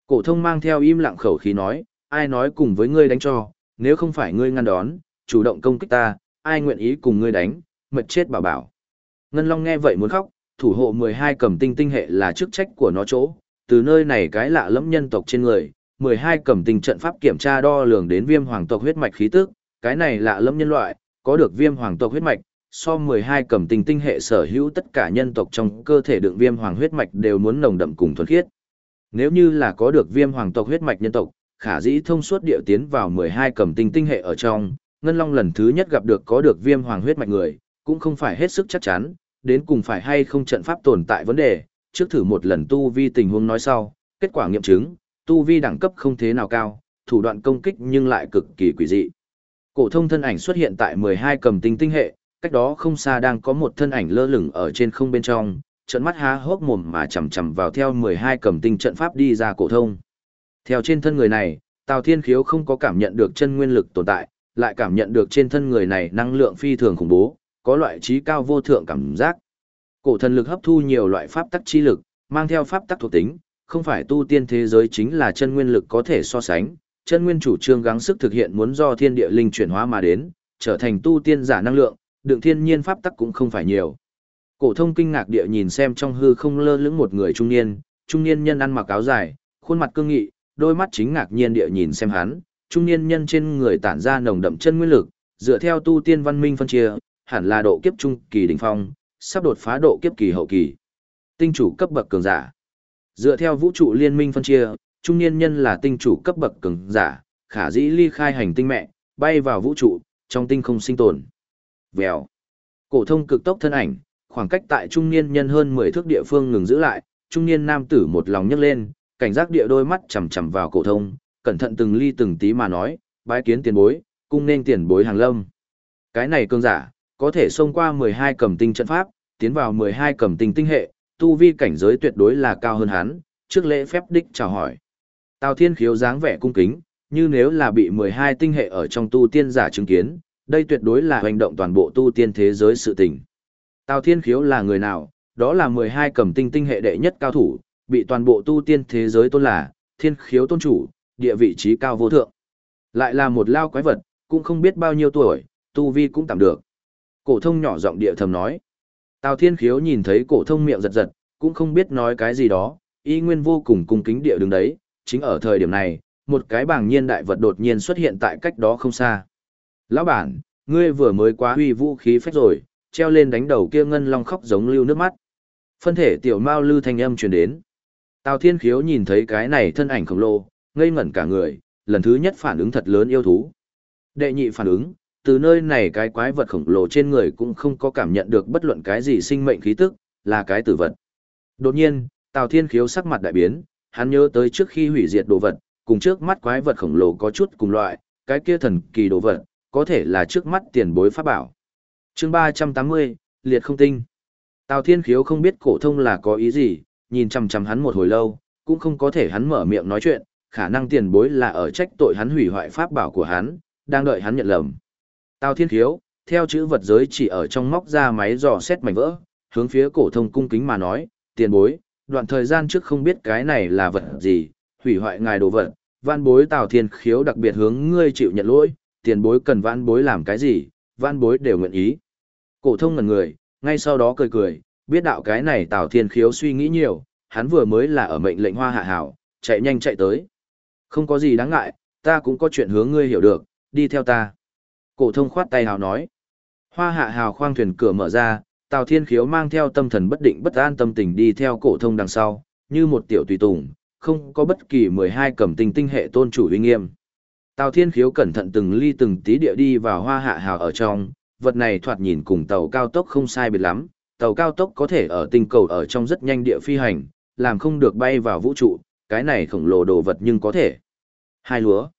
Cổ thông mang theo im lặng khẩu khí nói, ai nói cùng với ngươi đánh cho, nếu không phải ngươi ngăn đón, chủ động công kích ta, ai nguyện ý cùng ngươi đánh, mệt chết bảo bảo. Ngân Long nghe vậy muốn khóc, thủ hộ 12 cầm tinh tinh hệ là chức trách của nó chỗ, từ nơi này cái lạ lẫm nhân tộc trên người, 12 cầm tinh trận pháp kiểm tra đo lường đến viêm hoàng tộc huyết mạch khí tức, cái này lạ lẫm nhân loại, có được viêm hoàng tộc huyết mạch, so 12 cầm tinh tinh hệ sở hữu tất cả nhân tộc trong cơ thể đựng viêm hoàng huyết mạch đều muốn nồng đậm cùng thuần khiết. Nếu như là có được viêm hoàng tộc huyết mạch nhân tộc, khả dĩ thông suốt địa tiến vào 12 cầm tinh tinh hệ ở trong, Ngân Long lần thứ nhất gặp được có được viêm hoàng huyết mạch người, cũng không phải hết sức chắc chắn, đến cùng phải hay không trận pháp tồn tại vấn đề, trước thử một lần tu vi tình huống nói sau, kết quả nghiệm chứng, tu vi đẳng cấp không thế nào cao, thủ đoạn công kích nhưng lại cực kỳ quỷ dị. Cổ thông thân ảnh xuất hiện tại 12 cầm tinh tinh hệ, cách đó không xa đang có một thân ảnh lơ lửng ở trên không bên trong, trận mắt há hốc mồm mà chằm chằm vào theo 12 cầm tinh trận pháp đi ra cổ thông. Theo trên thân người này, Tào Thiên Khiếu không có cảm nhận được chân nguyên lực tồn tại, lại cảm nhận được trên thân người này năng lượng phi thường khủng bố, có loại trí cao vô thượng cảm giác. Cổ thần lực hấp thu nhiều loại pháp tắc chi lực, mang theo pháp tắc thuộc tính, không phải tu tiên thế giới chính là chân nguyên lực có thể so sánh, chân nguyên chủ trương gắng sức thực hiện muốn do thiên địa linh chuyển hóa mà đến, trở thành tu tiên giả năng lượng, đường thiên nhiên pháp tắc cũng không phải nhiều. Cổ thông kinh ngạc địa nhìn xem trong hư không lơ lửng một người trung niên, trung niên nhân ăn mặc áo dài, khuôn mặt cương nghị, đôi mắt chính ngạc nhiên địa nhìn xem hắn, trung niên nhân trên người tản ra nồng đậm chân nguyên lực, dựa theo tu tiên văn minh phân chia, hẳn là độ kiếp trung kỳ đỉnh phong, sắp đột phá độ kiếp kỳ hậu kỳ. Tinh chủ cấp bậc cường giả. Dựa theo vũ trụ liên minh phân chia, trung niên nhân là tinh chủ cấp bậc cường giả, khả dĩ ly khai hành tinh mẹ, bay vào vũ trụ, trong tinh không sinh tồn. Vèo. Cổ thông cực tốc thân ảnh, khoảng cách tại trung niên nhân hơn 10 thước địa phương ngừng giữ lại, trung niên nam tử một lòng nhấc lên, cảnh giác địa đôi mắt chằm chằm vào cổ thông, cẩn thận từng ly từng tí mà nói, bái kiến tiền bối, cung nên tiền bối hàng lâm. Cái này cường giả, có thể xông qua 12 cầm tinh trận pháp, tiến vào 12 cầm tinh tinh hệ, tu vi cảnh giới tuyệt đối là cao hơn hắn, trước lễ phép đích chào hỏi. Tào Thiên Khiếu dáng vẻ cung kính, như nếu là bị 12 tinh hệ ở trong tu tiên giả chứng kiến, đây tuyệt đối là hành động toàn bộ tu tiên thế giới sự tình. Tào Thiên Khiếu là người nào? Đó là 12 cầm tinh tinh hệ đệ nhất cao thủ, bị toàn bộ tu tiên thế giới tôn là Thiên Khiếu tôn chủ, địa vị trí cao vô thượng. Lại là một lao quái vật, cũng không biết bao nhiêu tuổi, tu vi cũng tạm được. Cổ thông nhỏ giọng địa thầm nói. Tào Thiên Khiếu nhìn thấy cổ thông miệng giật giật, cũng không biết nói cái gì đó, y nguyên vô cùng cung kính địa đứng đấy, chính ở thời điểm này, một cái bảng nhiên đại vật đột nhiên xuất hiện tại cách đó không xa. Lão bản, ngươi vừa mới quá huy vũ khí phách rồi, treo lên đánh đầu kia ngân long khóc giống lưu nước mắt. Phân thể tiểu mao lưu thanh âm truyền đến. Tào Thiên Khiếu nhìn thấy cái này thân ảnh khổng lồ, ngây ngẩn cả người, lần thứ nhất phản ứng thật lớn yêu thú. Đệ nhị phản ứng, từ nơi này cái quái vật khổng lồ trên người cũng không có cảm nhận được bất luận cái gì sinh mệnh khí tức, là cái tử vật. Đột nhiên, Tào Thiên Khiếu sắc mặt đại biến, hắn nhớ tới trước khi hủy diệt đồ vật, cùng trước mắt quái vật khổng lồ có chút cùng loại, cái kia thần kỳ đồ vật, có thể là trước mắt tiền bối pháp bảo. Chương 380, liệt không tinh. Tào Thiên Khiếu không biết cổ thông là có ý gì, nhìn chằm chằm hắn một hồi lâu, cũng không có thể hắn mở miệng nói chuyện, khả năng tiền bối là ở trách tội hắn hủy hoại pháp bảo của hắn, đang đợi hắn nhận lầm. Tào Thiên Khiếu, theo chữ vật giới chỉ ở trong móc ra máy dò xét mảnh vỡ, hướng phía cổ thông cung kính mà nói, tiền bối, đoạn thời gian trước không biết cái này là vật gì, hủy hoại ngài đồ vật, văn bối Tào Thiên Khiếu đặc biệt hướng ngươi chịu nhận lỗi, tiền bối cần văn bối làm cái gì, văn bối đều nguyện ý. Cổ thông ngẩn người, ngay sau đó cười cười, biết đạo cái này Tào Thiên Khiếu suy nghĩ nhiều, hắn vừa mới là ở mệnh lệnh hoa hạ hảo, chạy nhanh chạy tới. Không có gì đáng ngại, ta cũng có chuyện hướng ngươi hiểu được, đi theo ta. Cổ thông khoát tay hào nói. Hoa hạ hào khoang thuyền cửa mở ra, Tào Thiên Khiếu mang theo tâm thần bất định bất an tâm tình đi theo cổ thông đằng sau, như một tiểu tùy tùng, không có bất kỳ 12 cẩm tinh tinh hệ tôn chủ uy nghiêm. Tào Thiên Khiếu cẩn thận từng ly từng tí địa đi vào hoa hạ hào ở trong, vật này thoạt nhìn cùng tàu cao tốc không sai biệt lắm, tàu cao tốc có thể ở tinh cầu ở trong rất nhanh địa phi hành, làm không được bay vào vũ trụ, cái này khổng lồ đồ vật nhưng có thể. Hai lúa.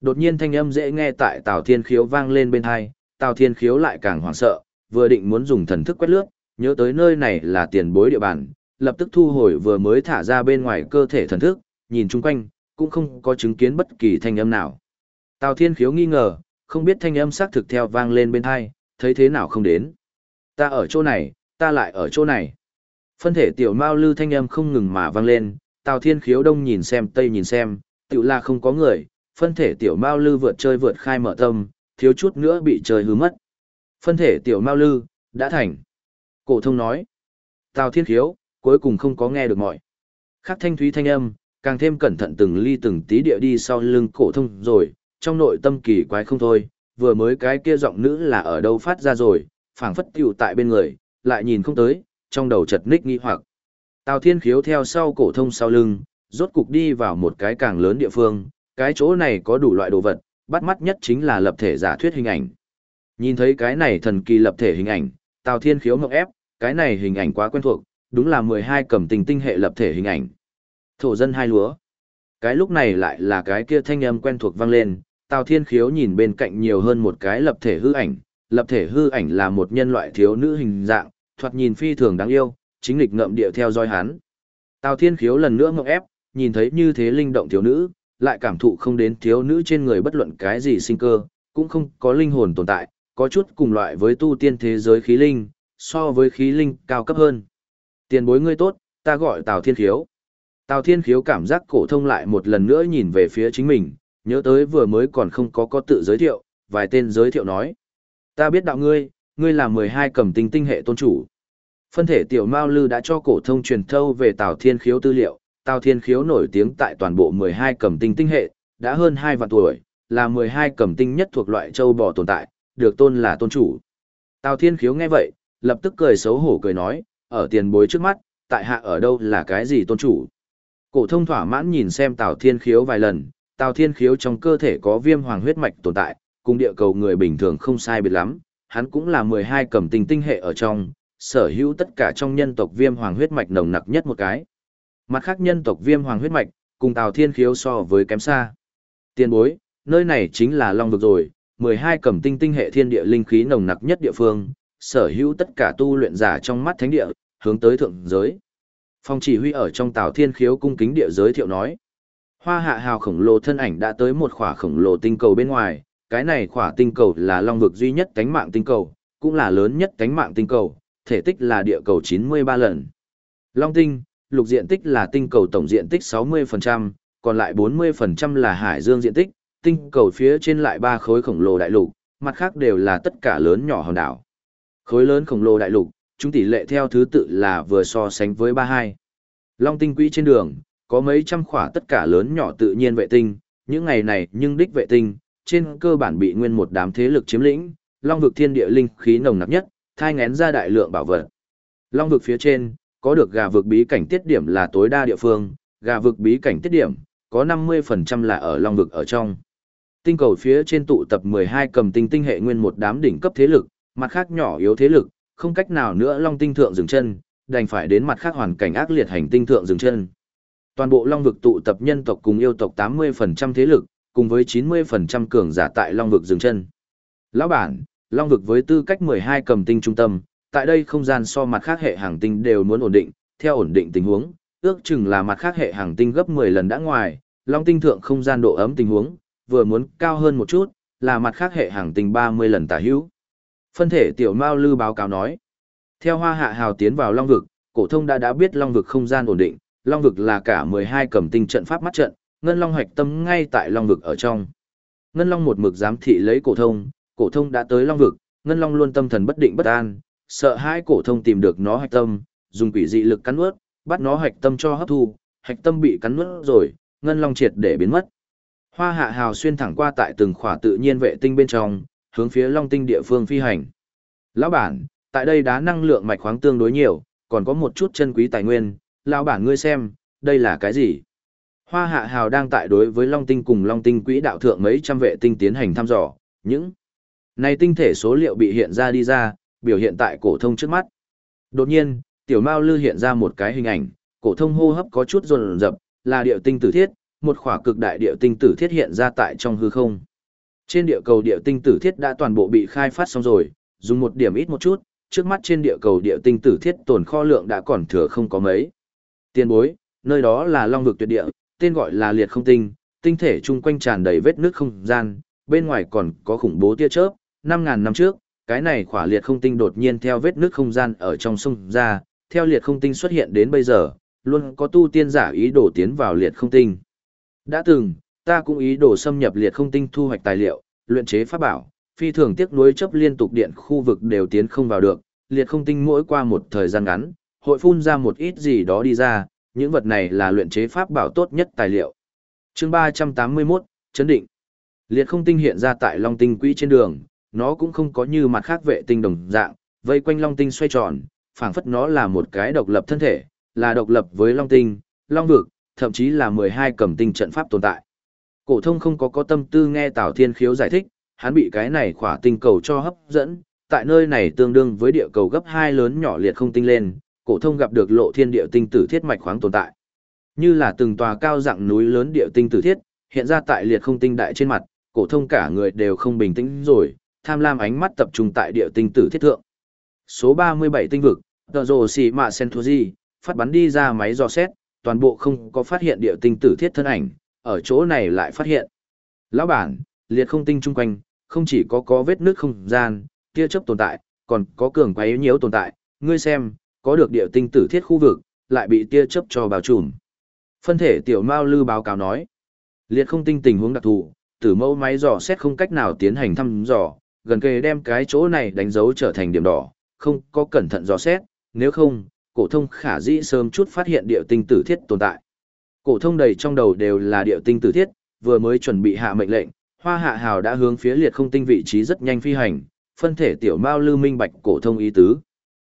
Đột nhiên thanh âm dễ nghe tại Tào Thiên Khiếu vang lên bên hai, Tào Thiên Khiếu lại càng hoảng sợ, vừa định muốn dùng thần thức quét lướt, nhớ tới nơi này là tiền bối địa bàn, lập tức thu hồi vừa mới thả ra bên ngoài cơ thể thần thức, nhìn chung quanh, cũng không có chứng kiến bất kỳ thanh âm nào. Tào Thiên Khiếu nghi ngờ, không biết thanh âm xác thực theo vang lên bên hai, thấy thế nào không đến. Ta ở chỗ này, ta lại ở chỗ này. Phân thể tiểu mao lư thanh âm không ngừng mà vang lên, Tào Thiên Khiếu đông nhìn xem tây nhìn xem, tự là không có người, phân thể tiểu mao lư vượt chơi vượt khai mở tâm, thiếu chút nữa bị trời hư mất. Phân thể tiểu mao lư, đã thành. Cổ thông nói. Tào Thiên Khiếu, cuối cùng không có nghe được mọi. Khắc thanh thúy thanh âm, càng thêm cẩn thận từng ly từng tí địa đi sau lưng cổ thông rồi, trong nội tâm kỳ quái không thôi, vừa mới cái kia giọng nữ là ở đâu phát ra rồi, phảng phất tiểu tại bên người, lại nhìn không tới, trong đầu chật ních nghi hoặc. Tào Thiên Khiếu theo sau cổ thông sau lưng, rốt cục đi vào một cái càng lớn địa phương, cái chỗ này có đủ loại đồ vật, bắt mắt nhất chính là lập thể giả thuyết hình ảnh. Nhìn thấy cái này thần kỳ lập thể hình ảnh, Tào Thiên Khiếu ngọc ép, cái này hình ảnh quá quen thuộc, đúng là 12 cầm tình tinh hệ lập thể hình ảnh. Thổ dân hai lúa. Cái lúc này lại là cái kia thanh âm quen thuộc vang lên, Tào Thiên Khiếu nhìn bên cạnh nhiều hơn một cái lập thể hư ảnh, lập thể hư ảnh là một nhân loại thiếu nữ hình dạng, thoạt nhìn phi thường đáng yêu, chính lịch ngậm địa theo dõi hắn. Tào Thiên Khiếu lần nữa ngậm ép, nhìn thấy như thế linh động thiếu nữ, lại cảm thụ không đến thiếu nữ trên người bất luận cái gì sinh cơ, cũng không có linh hồn tồn tại, có chút cùng loại với tu tiên thế giới khí linh, so với khí linh cao cấp hơn. Tiền bối ngươi tốt, ta gọi Tào Thiên Khiếu. Tào Thiên Khiếu cảm giác cổ thông lại một lần nữa nhìn về phía chính mình, nhớ tới vừa mới còn không có có tự giới thiệu, vài tên giới thiệu nói. Ta biết đạo ngươi, ngươi là 12 cầm tinh tinh hệ tôn chủ. Phân thể tiểu Mao Lư đã cho cổ thông truyền thâu về Tào Thiên Khiếu tư liệu, Tào Thiên Khiếu nổi tiếng tại toàn bộ 12 cầm tinh tinh hệ, đã hơn 2 vạn tuổi, là 12 cầm tinh nhất thuộc loại châu bò tồn tại, được tôn là tôn chủ. Tào Thiên Khiếu nghe vậy, lập tức cười xấu hổ cười nói, ở tiền bối trước mắt, tại hạ ở đâu là cái gì tôn chủ. Cổ thông thỏa mãn nhìn xem Tào Thiên Khiếu vài lần, Tào Thiên Khiếu trong cơ thể có viêm hoàng huyết mạch tồn tại, cùng địa cầu người bình thường không sai biệt lắm, hắn cũng là 12 cầm tinh tinh hệ ở trong, sở hữu tất cả trong nhân tộc viêm hoàng huyết mạch nồng nặc nhất một cái. Mặt khác nhân tộc viêm hoàng huyết mạch, cùng Tào Thiên Khiếu so với kém xa. Tiên bối, nơi này chính là Long vực rồi, 12 cầm tinh tinh hệ thiên địa linh khí nồng nặc nhất địa phương, sở hữu tất cả tu luyện giả trong mắt thánh địa, hướng tới thượng giới. Phong chỉ huy ở trong Tào Thiên Khiếu cung kính địa giới thiệu nói. Hoa hạ hào khổng lồ thân ảnh đã tới một khỏa khổng lồ tinh cầu bên ngoài, cái này khỏa tinh cầu là long vực duy nhất cánh mạng tinh cầu, cũng là lớn nhất cánh mạng tinh cầu, thể tích là địa cầu 93 lần. Long tinh, lục diện tích là tinh cầu tổng diện tích 60%, còn lại 40% là hải dương diện tích, tinh cầu phía trên lại ba khối khổng lồ đại lục, mặt khác đều là tất cả lớn nhỏ hòn đảo. Khối lớn khổng lồ đại lục, chúng tỷ lệ theo thứ tự là vừa so sánh với 32. Long tinh quỹ trên đường, có mấy trăm khỏa tất cả lớn nhỏ tự nhiên vệ tinh, những ngày này nhưng đích vệ tinh, trên cơ bản bị nguyên một đám thế lực chiếm lĩnh, long vực thiên địa linh khí nồng nặc nhất, thai ngén ra đại lượng bảo vật. Long vực phía trên, có được gà vực bí cảnh tiết điểm là tối đa địa phương, gà vực bí cảnh tiết điểm, có 50% là ở long vực ở trong. Tinh cầu phía trên tụ tập 12 cầm tinh tinh hệ nguyên một đám đỉnh cấp thế lực, mặt khác nhỏ yếu thế lực, không cách nào nữa long tinh thượng dừng chân, đành phải đến mặt khác hoàn cảnh ác liệt hành tinh thượng dừng chân. Toàn bộ long vực tụ tập nhân tộc cùng yêu tộc 80% thế lực, cùng với 90% cường giả tại long vực dừng chân. Lão bản, long vực với tư cách 12 cầm tinh trung tâm, tại đây không gian so mặt khác hệ hàng tinh đều muốn ổn định, theo ổn định tình huống, ước chừng là mặt khác hệ hàng tinh gấp 10 lần đã ngoài, long tinh thượng không gian độ ấm tình huống, vừa muốn cao hơn một chút, là mặt khác hệ hàng tinh 30 lần tả hữu. Phân thể tiểu Mao Lư báo cáo nói. Theo hoa hạ hào tiến vào long vực, cổ thông đã đã biết long vực không gian ổn định, long vực là cả 12 cầm tinh trận pháp mắt trận, ngân long hoạch tâm ngay tại long vực ở trong. Ngân long một mực giám thị lấy cổ thông, cổ thông đã tới long vực, ngân long luôn tâm thần bất định bất an, sợ hai cổ thông tìm được nó hạch tâm, dùng quỷ dị lực cắn nuốt, bắt nó hạch tâm cho hấp thu, hạch tâm bị cắn nuốt rồi, ngân long triệt để biến mất. Hoa hạ hào xuyên thẳng qua tại từng khỏa tự nhiên vệ tinh bên trong, hướng phía long tinh địa phương phi hành. Lão bản, tại đây đá năng lượng mạch khoáng tương đối nhiều, còn có một chút chân quý tài nguyên, lão bản ngươi xem, đây là cái gì? Hoa hạ hào đang tại đối với long tinh cùng long tinh quỹ đạo thượng mấy trăm vệ tinh tiến hành thăm dò, những này tinh thể số liệu bị hiện ra đi ra, biểu hiện tại cổ thông trước mắt. Đột nhiên, tiểu mao lư hiện ra một cái hình ảnh, cổ thông hô hấp có chút rồn rập, là điệu tinh tử thiết, một khỏa cực đại địa tinh tử thiết hiện ra tại trong hư không. Trên địa cầu địa tinh tử thiết đã toàn bộ bị khai phát xong rồi, dùng một điểm ít một chút, trước mắt trên địa cầu địa tinh tử thiết tồn kho lượng đã còn thừa không có mấy. Tiên bối, nơi đó là long vực tuyệt địa, tên gọi là liệt không tinh, tinh thể chung quanh tràn đầy vết nước không gian, bên ngoài còn có khủng bố tia chớp, 5.000 năm trước, cái này khỏa liệt không tinh đột nhiên theo vết nước không gian ở trong sông ra, theo liệt không tinh xuất hiện đến bây giờ, luôn có tu tiên giả ý đồ tiến vào liệt không tinh. Đã từng, ta cũng ý đồ xâm nhập liệt không tinh thu hoạch tài liệu, luyện chế pháp bảo, phi thường tiếc nuối chấp liên tục điện khu vực đều tiến không vào được, liệt không tinh mỗi qua một thời gian ngắn, hội phun ra một ít gì đó đi ra, những vật này là luyện chế pháp bảo tốt nhất tài liệu. Chương 381, chấn định. Liệt không tinh hiện ra tại Long tinh quỹ trên đường, nó cũng không có như mặt khác vệ tinh đồng dạng, vây quanh Long tinh xoay tròn, phảng phất nó là một cái độc lập thân thể, là độc lập với Long tinh, Long vực, thậm chí là 12 cầm tinh trận pháp tồn tại. Cổ thông không có có tâm tư nghe Tào Thiên Khiếu giải thích, hắn bị cái này khỏa tinh cầu cho hấp dẫn, tại nơi này tương đương với địa cầu gấp 2 lớn nhỏ liệt không tinh lên, cổ thông gặp được lộ thiên địa tinh tử thiết mạch khoáng tồn tại. Như là từng tòa cao dạng núi lớn địa tinh tử thiết, hiện ra tại liệt không tinh đại trên mặt, cổ thông cả người đều không bình tĩnh rồi, tham lam ánh mắt tập trung tại địa tinh tử thiết thượng. Số 37 tinh vực, tờ rồ xì mạ Sentuji, phát bắn đi ra máy dò xét, toàn bộ không có phát hiện địa tinh tử thiết thân ảnh, ở chỗ này lại phát hiện. Lão bản, liệt không tinh chung quanh, không chỉ có có vết nước không gian, tia chớp tồn tại, còn có cường quái nhiễu tồn tại, ngươi xem, có được địa tinh tử thiết khu vực, lại bị tia chớp cho bao trùm. Phân thể tiểu Mao Lư báo cáo nói, liệt không tinh tình huống đặc thù, tử mẫu máy dò xét không cách nào tiến hành thăm dò, gần kề đem cái chỗ này đánh dấu trở thành điểm đỏ, không có cẩn thận dò xét, nếu không, cổ thông khả dĩ sớm chút phát hiện địa tinh tử thiết tồn tại. Cổ thông đầy trong đầu đều là địa tinh tử thiết, vừa mới chuẩn bị hạ mệnh lệnh, Hoa Hạ Hào đã hướng phía liệt không tinh vị trí rất nhanh phi hành, phân thể tiểu Mao Lư minh bạch cổ thông ý tứ.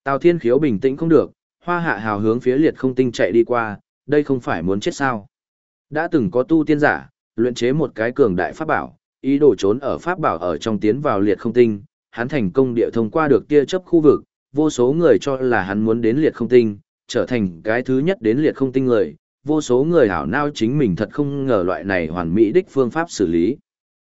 Tào Thiên Khiếu bình tĩnh không được, Hoa Hạ Hào hướng phía liệt không tinh chạy đi qua, đây không phải muốn chết sao? Đã từng có tu tiên giả, luyện chế một cái cường đại pháp bảo, ý đồ trốn ở pháp bảo ở trong tiến vào liệt không tinh, hắn thành công địa thông qua được tia chấp khu vực, vô số người cho là hắn muốn đến liệt không tinh, trở thành cái thứ nhất đến liệt không tinh người, vô số người hảo nao chính mình thật không ngờ loại này hoàn mỹ đích phương pháp xử lý.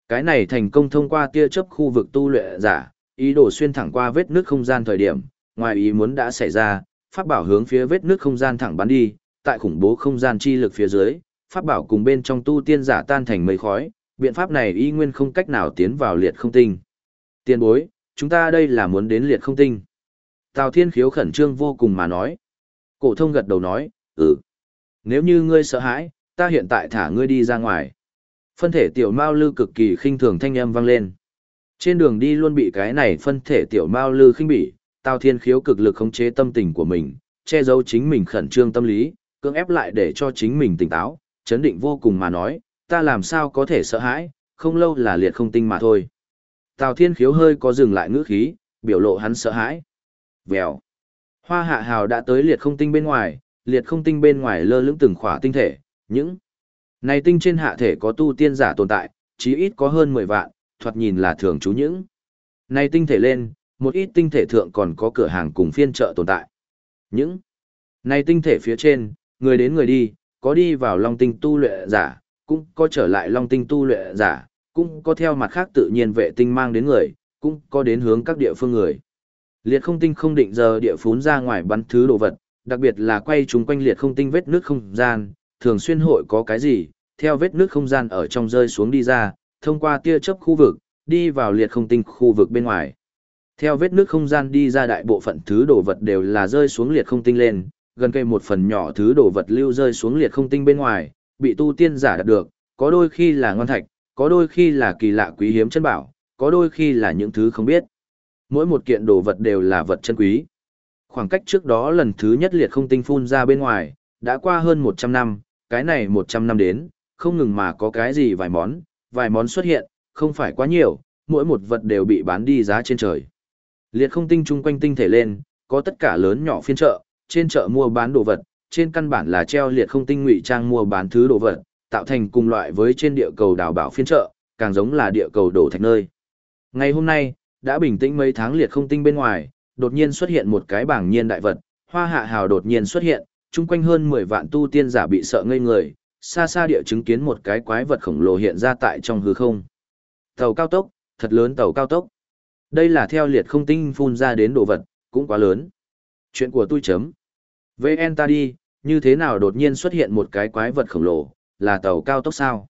Cái này thành công thông qua tia chấp khu vực tu luyện giả, ý đồ xuyên thẳng qua vết nước không gian thời điểm, ngoài ý muốn đã xảy ra, pháp bảo hướng phía vết nước không gian thẳng bắn đi, tại khủng bố không gian chi lực phía dưới, pháp bảo cùng bên trong tu tiên giả tan thành mây khói, biện pháp này y nguyên không cách nào tiến vào liệt không tinh. Tiên bối, chúng ta đây là muốn đến liệt không tinh. Tào Thiên Khiếu khẩn trương vô cùng mà nói. Cổ thông gật đầu nói, ừ. Nếu như ngươi sợ hãi, ta hiện tại thả ngươi đi ra ngoài. Phân thể tiểu mao lư cực kỳ khinh thường thanh âm vang lên. Trên đường đi luôn bị cái này phân thể tiểu mao lư khinh bỉ, Tào Thiên Khiếu cực lực khống chế tâm tình của mình, che giấu chính mình khẩn trương tâm lý, cưỡng ép lại để cho chính mình tỉnh táo, chấn định vô cùng mà nói, ta làm sao có thể sợ hãi, không lâu là liệt không tinh mà thôi. Tào Thiên Khiếu hơi có dừng lại ngữ khí, biểu lộ hắn sợ hãi. Vèo. Hoa hạ hào đã tới liệt không tinh bên ngoài, liệt không tinh bên ngoài lơ lững từng khỏa tinh thể, những này tinh trên hạ thể có tu tiên giả tồn tại, chí ít có hơn 10 vạn, thoạt nhìn là thường chú những. Này tinh thể lên, một ít tinh thể thượng còn có cửa hàng cùng phiên chợ tồn tại. Những này tinh thể phía trên, người đến người đi, có đi vào long tinh tu luyện giả, cũng có trở lại long tinh tu luyện giả, cũng có theo mặt khác tự nhiên vệ tinh mang đến người, cũng có đến hướng các địa phương người. Liệt không tinh không định giờ địa phún ra ngoài bắn thứ đồ vật, đặc biệt là quay chúng quanh liệt không tinh vết nước không gian, thường xuyên hội có cái gì, theo vết nước không gian ở trong rơi xuống đi ra, thông qua tia chớp khu vực, đi vào liệt không tinh khu vực bên ngoài. Theo vết nước không gian đi ra đại bộ phận thứ đồ vật đều là rơi xuống liệt không tinh lên, gần cây một phần nhỏ thứ đồ vật lưu rơi xuống liệt không tinh bên ngoài, bị tu tiên giả đạt được, có đôi khi là ngon thạch, có đôi khi là kỳ lạ quý hiếm chân bảo, có đôi khi là những thứ không biết. Mỗi một kiện đồ vật đều là vật chân quý. Khoảng cách trước đó lần thứ nhất liệt không tinh phun ra bên ngoài, đã qua hơn 100 năm, cái này 100 năm đến, không ngừng mà có cái gì vài món, vài món xuất hiện, không phải quá nhiều, mỗi một vật đều bị bán đi giá trên trời. Liệt không tinh chung quanh tinh thể lên, có tất cả lớn nhỏ phiên chợ, trên chợ mua bán đồ vật, trên căn bản là treo liệt không tinh ngụy trang mua bán thứ đồ vật, tạo thành cùng loại với trên địa cầu đảo bảo phiên chợ, càng giống là địa cầu đổ thạch nơi. Ngày hôm nay, đã bình tĩnh mấy tháng liệt không tinh bên ngoài, đột nhiên xuất hiện một cái bảng nhiên đại vật, hoa hạ hào đột nhiên xuất hiện, chung quanh hơn 10 vạn tu tiên giả bị sợ ngây người, xa xa địa chứng kiến một cái quái vật khổng lồ hiện ra tại trong hư không. Tàu cao tốc, thật lớn tàu cao tốc. Đây là theo liệt không tinh phun ra đến đồ vật, cũng quá lớn. Chuyện của tôi chấm. VN ta đi, như thế nào đột nhiên xuất hiện một cái quái vật khổng lồ, là tàu cao tốc sao?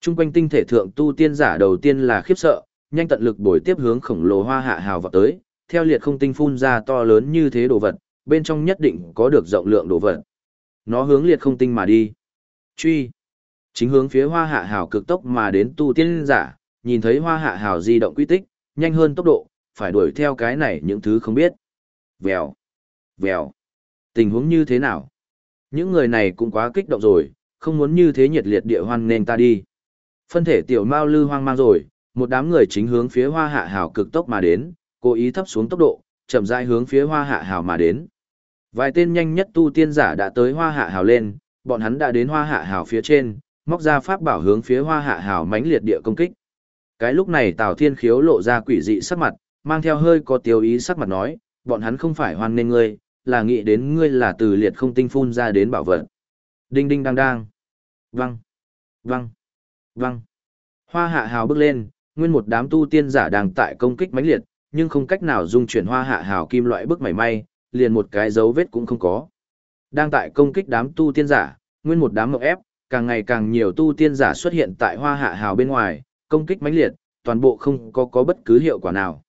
Trung quanh tinh thể thượng tu tiên giả đầu tiên là khiếp sợ, nhanh tận lực bồi tiếp hướng khổng lồ hoa hạ hào vào tới, theo liệt không tinh phun ra to lớn như thế đồ vật, bên trong nhất định có được rộng lượng đồ vật. Nó hướng liệt không tinh mà đi. Truy. Chính hướng phía hoa hạ hào cực tốc mà đến tu tiên giả, nhìn thấy hoa hạ hào di động quy tích, nhanh hơn tốc độ, phải đuổi theo cái này những thứ không biết. Vèo. Vèo. Tình huống như thế nào? Những người này cũng quá kích động rồi, không muốn như thế nhiệt liệt địa hoan nên ta đi. Phân thể tiểu mao lư hoang mang rồi, một đám người chính hướng phía hoa hạ hào cực tốc mà đến, cố ý thấp xuống tốc độ, chậm rãi hướng phía hoa hạ hào mà đến. Vài tên nhanh nhất tu tiên giả đã tới hoa hạ hào lên, bọn hắn đã đến hoa hạ hào phía trên, móc ra pháp bảo hướng phía hoa hạ hào mãnh liệt địa công kích. Cái lúc này Tào Thiên Khiếu lộ ra quỷ dị sắc mặt, mang theo hơi có tiêu ý sắc mặt nói, bọn hắn không phải hoan nên ngươi, là nghĩ đến ngươi là từ liệt không tinh phun ra đến bảo vật. Đinh đinh đang đang. Văng. Văng. Văng. Hoa hạ hào bước lên, nguyên một đám tu tiên giả đang tại công kích mãnh liệt, nhưng không cách nào dung chuyển hoa hạ hào kim loại bức mảy may, liền một cái dấu vết cũng không có. Đang tại công kích đám tu tiên giả, nguyên một đám ngọc ép, càng ngày càng nhiều tu tiên giả xuất hiện tại hoa hạ hào bên ngoài, công kích mãnh liệt, toàn bộ không có có bất cứ hiệu quả nào.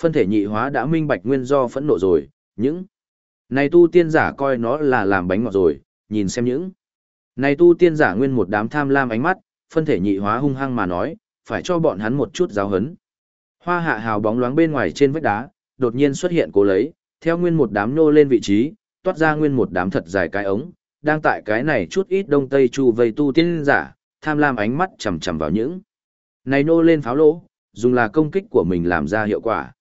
Phân thể nhị hóa đã minh bạch nguyên do phẫn nộ rồi, những này tu tiên giả coi nó là làm bánh ngọt rồi, nhìn xem những này tu tiên giả nguyên một đám tham lam ánh mắt, phân thể nhị hóa hung hăng mà nói, phải cho bọn hắn một chút giáo hấn. Hoa hạ hào bóng loáng bên ngoài trên vách đá, đột nhiên xuất hiện cố lấy, theo nguyên một đám nô lên vị trí, toát ra nguyên một đám thật dài cái ống, đang tại cái này chút ít đông tây chu vây tu tiên giả, tham lam ánh mắt chầm chầm vào những này nô lên pháo lỗ, dùng là công kích của mình làm ra hiệu quả.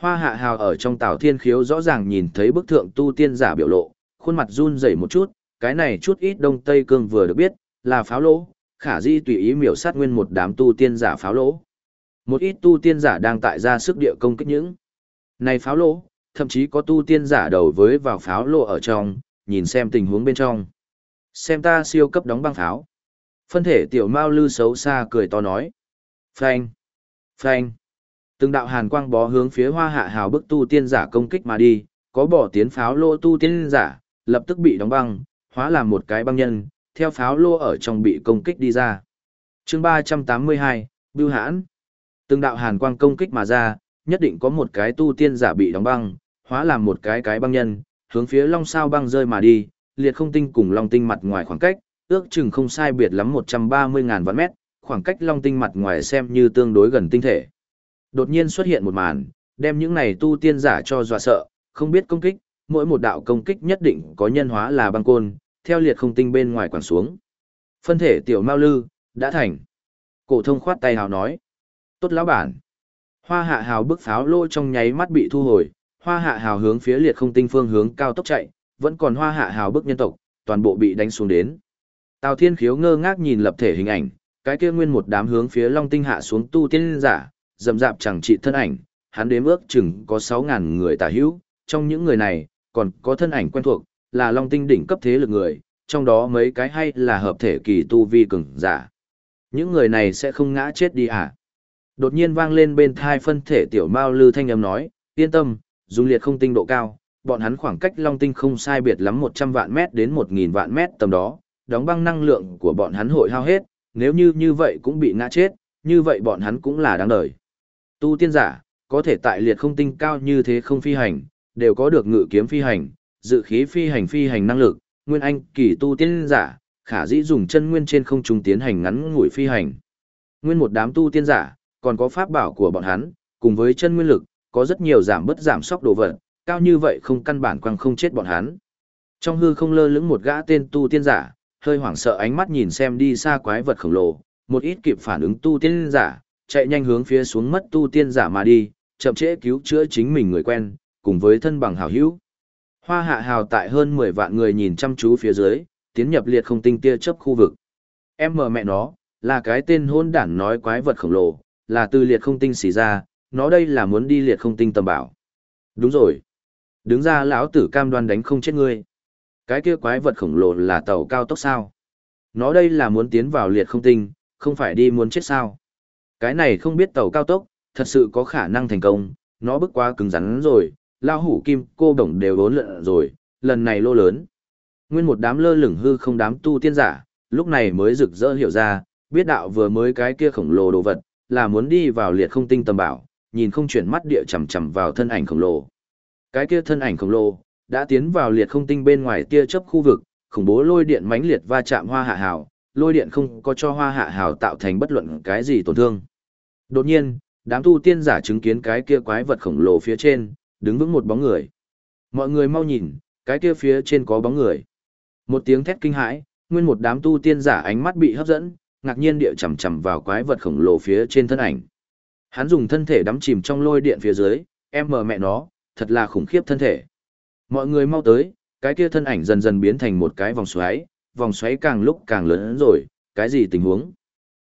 Hoa hạ hào ở trong tàu thiên khiếu rõ ràng nhìn thấy bức thượng tu tiên giả biểu lộ, khuôn mặt run rẩy một chút, cái này chút ít đông tây cương vừa được biết, là pháo lỗ, khả di tùy ý miểu sát nguyên một đám tu tiên giả pháo lỗ. Một ít tu tiên giả đang tại ra sức địa công kích những này pháo lỗ, thậm chí có tu tiên giả đầu với vào pháo lỗ ở trong, nhìn xem tình huống bên trong. Xem ta siêu cấp đóng băng pháo. Phân thể tiểu mao lư xấu xa cười to nói. Phanh! Phanh! Từng đạo hàn quang bó hướng phía hoa hạ hào bức tu tiên giả công kích mà đi, có bỏ tiến pháo lỗ tu tiên giả, lập tức bị đóng băng, hóa làm một cái băng nhân, theo pháo lô ở trong bị công kích đi ra. chương 382, Bưu Hãn. Từng đạo hàn quang công kích mà ra, nhất định có một cái tu tiên giả bị đóng băng, hóa làm một cái cái băng nhân, hướng phía long sao băng rơi mà đi, liệt không tinh cùng long tinh mặt ngoài khoảng cách, ước chừng không sai biệt lắm 130.000 vạn mét, khoảng cách long tinh mặt ngoài xem như tương đối gần tinh thể. Đột nhiên xuất hiện một màn, đem những này tu tiên giả cho dọa sợ, không biết công kích, mỗi một đạo công kích nhất định có nhân hóa là băng côn, theo liệt không tinh bên ngoài quảng xuống. Phân thể tiểu Mao Lư, đã thành. Cổ thông khoát tay hào nói. Tốt lão bản. Hoa hạ hào bức pháo lô trong nháy mắt bị thu hồi, hoa hạ hào hướng phía liệt không tinh phương hướng cao tốc chạy, vẫn còn hoa hạ hào bức nhân tộc, toàn bộ bị đánh xuống đến. Tào Thiên Khiếu ngơ ngác nhìn lập thể hình ảnh, cái kia nguyên một đám hướng phía Long Tinh hạ xuống tu tiên giả, dầm dạp chẳng trị thân ảnh, hắn đếm ước chừng có 6.000 người tả hữu, trong những người này, còn có thân ảnh quen thuộc, là Long Tinh đỉnh cấp thế lực người, trong đó mấy cái hay là hợp thể kỳ tu vi cường giả. Những người này sẽ không ngã chết đi à? Đột nhiên vang lên bên thai phân thể tiểu Mao Lư thanh âm nói, yên tâm, dung liệt không tinh độ cao, bọn hắn khoảng cách Long Tinh không sai biệt lắm 100 vạn mét đến 1.000 vạn mét tầm đó, đóng băng năng lượng của bọn hắn hội hao hết, nếu như như vậy cũng bị ngã chết, như vậy bọn hắn cũng là đáng đời. Tu tiên giả, có thể tại liệt không tinh cao như thế không phi hành, đều có được ngự kiếm phi hành, dự khí phi hành phi hành năng lực, nguyên anh kỳ tu tiên giả, khả dĩ dùng chân nguyên trên không trung tiến hành ngắn ngủi phi hành. Nguyên một đám tu tiên giả, còn có pháp bảo của bọn hắn, cùng với chân nguyên lực, có rất nhiều giảm bất giảm sóc đồ vật, cao như vậy không căn bản quăng không chết bọn hắn. Trong hư không lơ lửng một gã tên tu tiên giả, hơi hoảng sợ ánh mắt nhìn xem đi xa quái vật khổng lồ, một ít kịp phản ứng tu tiên giả, chạy nhanh hướng phía xuống mất tu tiên giả mà đi, chậm trễ cứu chữa chính mình người quen, cùng với thân bằng hảo hữu. Hoa hạ hào tại hơn 10 vạn người nhìn chăm chú phía dưới, tiến nhập liệt không tinh tia chấp khu vực. Em mờ mẹ nó, là cái tên hôn đản nói quái vật khổng lồ, là từ liệt không tinh xỉ ra, nó đây là muốn đi liệt không tinh tầm bảo. Đúng rồi. Đứng ra lão tử cam đoan đánh không chết ngươi. Cái kia quái vật khổng lồ là tàu cao tốc sao? Nó đây là muốn tiến vào liệt không tinh, không phải đi muốn chết sao? Cái này không biết tàu cao tốc, thật sự có khả năng thành công, nó bức quá cứng rắn rồi, lao hủ kim cô đồng đều bốn lợn rồi, lần này lô lớn. Nguyên một đám lơ lửng hư không đám tu tiên giả, lúc này mới rực rỡ hiểu ra, biết đạo vừa mới cái kia khổng lồ đồ vật, là muốn đi vào liệt không tinh tầm bảo, nhìn không chuyển mắt địa chầm chầm vào thân ảnh khổng lồ. Cái kia thân ảnh khổng lồ, đã tiến vào liệt không tinh bên ngoài tia chấp khu vực, khủng bố lôi điện mãnh liệt va chạm hoa hạ hào, lôi điện không có cho hoa hạ hào tạo thành bất luận cái gì tổn thương. Đột nhiên, đám tu tiên giả chứng kiến cái kia quái vật khổng lồ phía trên, đứng vững một bóng người. Mọi người mau nhìn, cái kia phía trên có bóng người. Một tiếng thét kinh hãi, nguyên một đám tu tiên giả ánh mắt bị hấp dẫn, ngạc nhiên địa chầm chầm vào quái vật khổng lồ phía trên thân ảnh. Hắn dùng thân thể đắm chìm trong lôi điện phía dưới, em mờ mẹ nó, thật là khủng khiếp thân thể. Mọi người mau tới, cái kia thân ảnh dần dần biến thành một cái vòng xoáy, vòng xoáy càng lúc càng lớn hơn rồi, cái gì tình huống?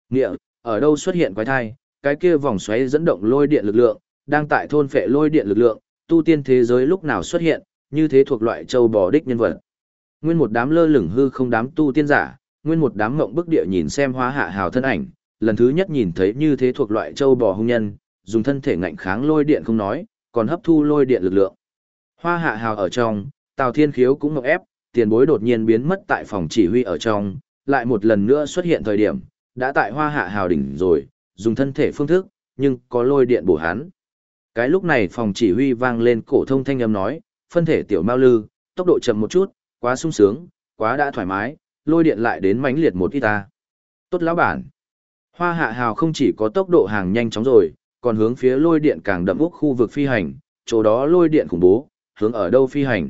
Nghĩa, ở đâu xuất hiện quái thai, cái kia vòng xoáy dẫn động lôi điện lực lượng, đang tại thôn phệ lôi điện lực lượng, tu tiên thế giới lúc nào xuất hiện, như thế thuộc loại châu bò đích nhân vật. Nguyên một đám lơ lửng hư không đám tu tiên giả, nguyên một đám ngộng bức địa nhìn xem hóa hạ hào thân ảnh, lần thứ nhất nhìn thấy như thế thuộc loại châu bò hung nhân, dùng thân thể ngạnh kháng lôi điện không nói, còn hấp thu lôi điện lực lượng. Hoa hạ hào ở trong, Tào Thiên Khiếu cũng ngọc ép, tiền bối đột nhiên biến mất tại phòng chỉ huy ở trong, lại một lần nữa xuất hiện thời điểm, đã tại hoa hạ hào đỉnh rồi, dùng thân thể phương thức, nhưng có lôi điện bổ hắn. Cái lúc này phòng chỉ huy vang lên cổ thông thanh âm nói, phân thể tiểu mao lư, tốc độ chậm một chút, quá sung sướng, quá đã thoải mái, lôi điện lại đến mãnh liệt một ít ta. Tốt lão bản. Hoa hạ hào không chỉ có tốc độ hàng nhanh chóng rồi, còn hướng phía lôi điện càng đậm úc khu vực phi hành, chỗ đó lôi điện khủng bố, hướng ở đâu phi hành.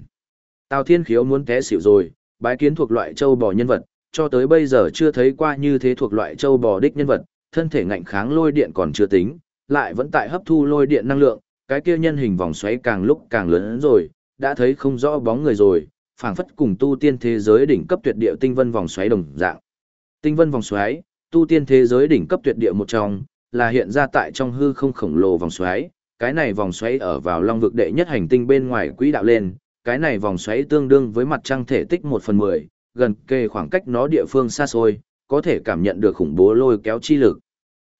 Tào Thiên Khiếu muốn té xỉu rồi, bái kiến thuộc loại châu bò nhân vật, cho tới bây giờ chưa thấy qua như thế thuộc loại châu bò đích nhân vật, thân thể ngạnh kháng lôi điện còn chưa tính, lại vẫn tại hấp thu lôi điện năng lượng, cái kia nhân hình vòng xoáy càng lúc càng lớn rồi, đã thấy không rõ bóng người rồi, phảng phất cùng tu tiên thế giới đỉnh cấp tuyệt địa tinh vân vòng xoáy đồng dạng. Tinh vân vòng xoáy, tu tiên thế giới đỉnh cấp tuyệt địa một trong, là hiện ra tại trong hư không khổng lồ vòng xoáy, cái này vòng xoáy ở vào long vực đệ nhất hành tinh bên ngoài quỹ đạo lên, cái này vòng xoáy tương đương với mặt trăng thể tích 1 phần 10, gần kề khoảng cách nó địa phương xa xôi, có thể cảm nhận được khủng bố lôi kéo chi lực.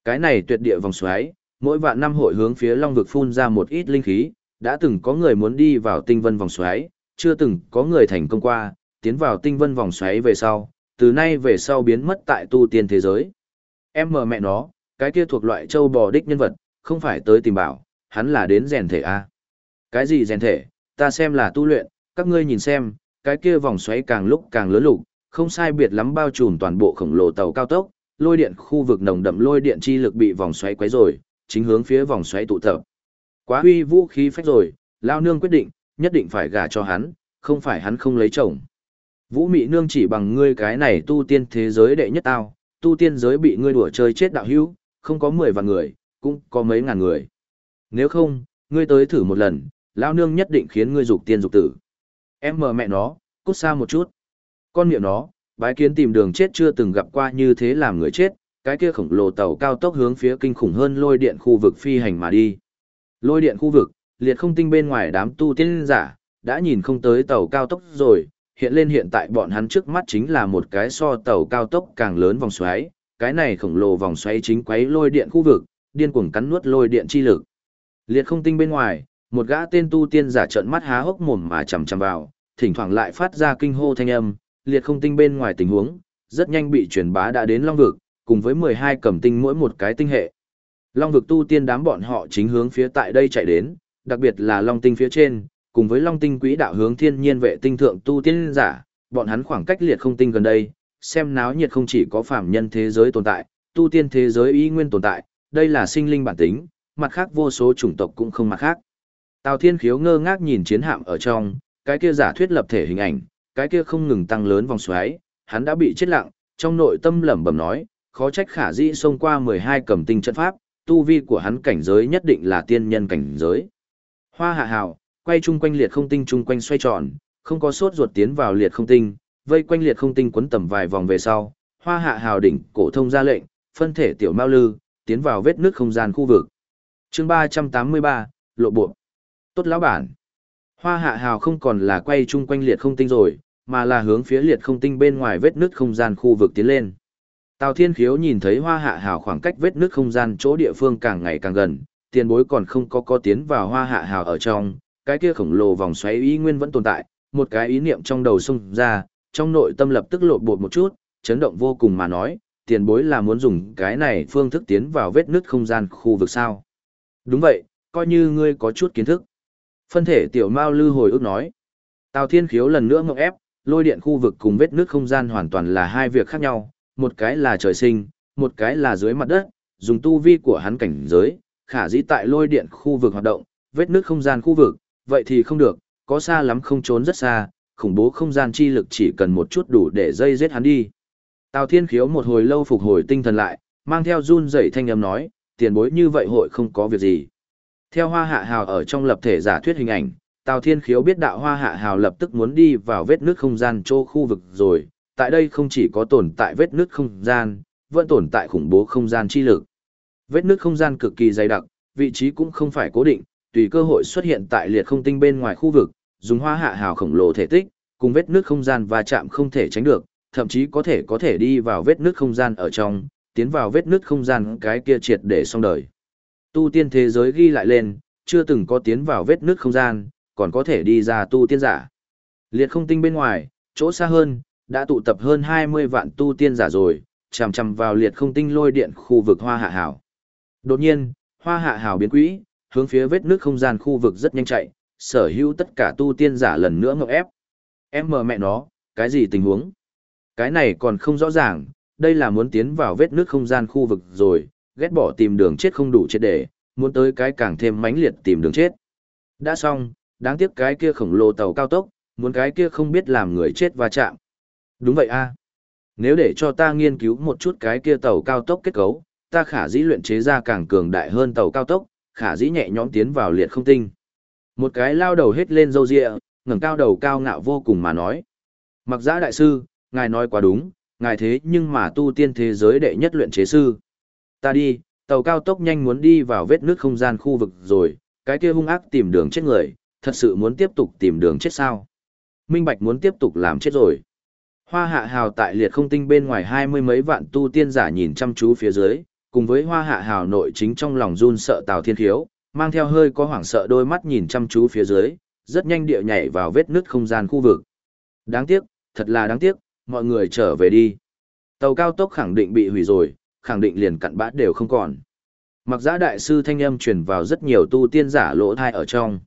Cái này tuyệt địa vòng xoáy, mỗi vạn năm hội hướng phía long vực phun ra một ít linh khí, đã từng có người muốn đi vào tinh vân vòng xoáy, chưa từng có người thành công qua, tiến vào tinh vân vòng xoáy về sau, từ nay về sau biến mất tại tu tiên thế giới. Em mờ mẹ nó, cái kia thuộc loại châu bò đích nhân vật, không phải tới tìm bảo, hắn là đến rèn thể a. Cái gì rèn thể, ta xem là tu luyện, các ngươi nhìn xem, cái kia vòng xoáy càng lúc càng lớn lục, không sai biệt lắm bao trùm toàn bộ khổng lồ tàu cao tốc, lôi điện khu vực nồng đậm lôi điện chi lực bị vòng xoáy quấy rồi, chính hướng phía vòng xoáy tụ tập. Quá huy vũ khí phách rồi, lao nương quyết định, nhất định phải gả cho hắn, không phải hắn không lấy chồng. Vũ Mị Nương chỉ bằng ngươi cái này tu tiên thế giới đệ nhất tao, tu tiên giới bị ngươi đùa chơi chết đạo hữu, không có mười vạn người, cũng có mấy ngàn người. Nếu không, ngươi tới thử một lần, lão nương nhất định khiến ngươi dục tiên dục tử. Em mờ mẹ nó, cút xa một chút. Con miệng nó, bái kiến tìm đường chết chưa từng gặp qua như thế làm người chết, cái kia khổng lồ tàu cao tốc hướng phía kinh khủng hơn lôi điện khu vực phi hành mà đi. Lôi điện khu vực, liệt không tinh bên ngoài đám tu tiên giả, đã nhìn không tới tàu cao tốc rồi, hiện lên hiện tại bọn hắn trước mắt chính là một cái so tàu cao tốc càng lớn vòng xoáy, cái này khổng lồ vòng xoáy chính quấy lôi điện khu vực, điên cuồng cắn nuốt lôi điện chi lực. Liệt không tinh bên ngoài, một gã tên tu tiên giả trợn mắt há hốc mồm mà chằm chằm vào, thỉnh thoảng lại phát ra kinh hô thanh âm, liệt không tinh bên ngoài tình huống, rất nhanh bị truyền bá đã đến Long vực, cùng với 12 cầm tinh mỗi một cái tinh hệ. Long vực tu tiên đám bọn họ chính hướng phía tại đây chạy đến, đặc biệt là Long tinh phía trên, cùng với Long tinh quỹ đạo hướng thiên nhiên vệ tinh thượng tu tiên giả, bọn hắn khoảng cách liệt không tinh gần đây, xem náo nhiệt không chỉ có phàm nhân thế giới tồn tại, tu tiên thế giới y nguyên tồn tại, đây là sinh linh bản tính, mặt khác vô số chủng tộc cũng không mặt khác. Tào Thiên Khiếu ngơ ngác nhìn chiến hạm ở trong, cái kia giả thuyết lập thể hình ảnh, cái kia không ngừng tăng lớn vòng xoáy, hắn đã bị chết lặng, trong nội tâm lẩm bẩm nói, khó trách khả dĩ xông qua 12 cầm tinh trận pháp, tu vi của hắn cảnh giới nhất định là tiên nhân cảnh giới. Hoa hạ hào, quay chung quanh liệt không tinh chung quanh xoay tròn, không có sốt ruột tiến vào liệt không tinh, vây quanh liệt không tinh quấn tầm vài vòng về sau, hoa hạ hào đỉnh, cổ thông ra lệnh, phân thể tiểu mao lư, tiến vào vết nước không gian khu vực. chương 383, lộ bộ. Tốt lão bản. Hoa hạ hào không còn là quay chung quanh liệt không tinh rồi, mà là hướng phía liệt không tinh bên ngoài vết nước không gian khu vực tiến lên. Tào Thiên Khiếu nhìn thấy hoa hạ hào khoảng cách vết nước không gian chỗ địa phương càng ngày càng gần, tiền bối còn không có có tiến vào hoa hạ hào ở trong, cái kia khổng lồ vòng xoáy ý nguyên vẫn tồn tại, một cái ý niệm trong đầu xông ra, trong nội tâm lập tức lộn bột một chút, chấn động vô cùng mà nói, tiền bối là muốn dùng cái này phương thức tiến vào vết nứt không gian khu vực sao. Đúng vậy, coi như ngươi có chút kiến thức. Phân thể tiểu mao lư hồi ức nói. Tào Thiên Khiếu lần nữa ngậm ép, lôi điện khu vực cùng vết nứt không gian hoàn toàn là hai việc khác nhau, một cái là trời sinh, một cái là dưới mặt đất, dùng tu vi của hắn cảnh giới, khả dĩ tại lôi điện khu vực hoạt động, vết nước không gian khu vực, vậy thì không được, có xa lắm không trốn rất xa, khủng bố không gian chi lực chỉ cần một chút đủ để dây giết hắn đi. Tào Thiên Khiếu một hồi lâu phục hồi tinh thần lại, mang theo run rẩy thanh âm nói, tiền bối như vậy hội không có việc gì. Theo hoa hạ hào ở trong lập thể giả thuyết hình ảnh, Tào Thiên Khiếu biết đạo hoa hạ hào lập tức muốn đi vào vết nước không gian chô khu vực rồi, tại đây không chỉ có tồn tại vết nứt không gian, vẫn tồn tại khủng bố không gian chi lực. Vết nứt không gian cực kỳ dày đặc, vị trí cũng không phải cố định, tùy cơ hội xuất hiện tại liệt không tinh bên ngoài khu vực, dùng hoa hạ hào khổng lồ thể tích, cùng vết nứt không gian va chạm không thể tránh được, thậm chí có thể có thể đi vào vết nứt không gian ở trong, tiến vào vết nứt không gian cái kia triệt để xong đời. Tu tiên thế giới ghi lại lên, chưa từng có tiến vào vết nứt không gian, còn có thể đi ra tu tiên giả. Liệt không tinh bên ngoài, chỗ xa hơn, đã tụ tập hơn 20 vạn tu tiên giả rồi, chằm chằm vào liệt không tinh lôi điện khu vực hoa hạ hảo. Đột nhiên, hoa hạ hảo biến quỹ, hướng phía vết nước không gian khu vực rất nhanh chạy, sở hữu tất cả tu tiên giả lần nữa ngọc ép. Em mờ mẹ nó, cái gì tình huống? Cái này còn không rõ ràng, đây là muốn tiến vào vết nước không gian khu vực rồi, ghét bỏ tìm đường chết không đủ chết để, muốn tới cái càng thêm mãnh liệt tìm đường chết. Đã xong, đáng tiếc cái kia khổng lồ tàu cao tốc, muốn cái kia không biết làm người chết va chạm. Đúng vậy a. Nếu để cho ta nghiên cứu một chút cái kia tàu cao tốc kết cấu, ta khả dĩ luyện chế ra càng cường đại hơn tàu cao tốc, khả dĩ nhẹ nhõm tiến vào liệt không tinh. Một cái lao đầu hết lên râu ria, ngẩng cao đầu cao ngạo vô cùng mà nói. Mặc giã đại sư, ngài nói quá đúng, ngài thế nhưng mà tu tiên thế giới đệ nhất luyện chế sư. Ta đi, tàu cao tốc nhanh muốn đi vào vết nước không gian khu vực rồi, cái kia hung ác tìm đường chết người, thật sự muốn tiếp tục tìm đường chết sao. Minh Bạch muốn tiếp tục làm chết rồi. Hoa hạ hào tại liệt không tinh bên ngoài hai mươi mấy vạn tu tiên giả nhìn chăm chú phía dưới, cùng với hoa hạ hào nội chính trong lòng run sợ Tào Thiên Khiếu, mang theo hơi có hoảng sợ đôi mắt nhìn chăm chú phía dưới, rất nhanh địa nhảy vào vết nứt không gian khu vực. Đáng tiếc, thật là đáng tiếc, mọi người trở về đi. Tàu cao tốc khẳng định bị hủy rồi, khẳng định liền cặn bã đều không còn. Mặc giã đại sư thanh âm truyền vào rất nhiều tu tiên giả lỗ thai ở trong.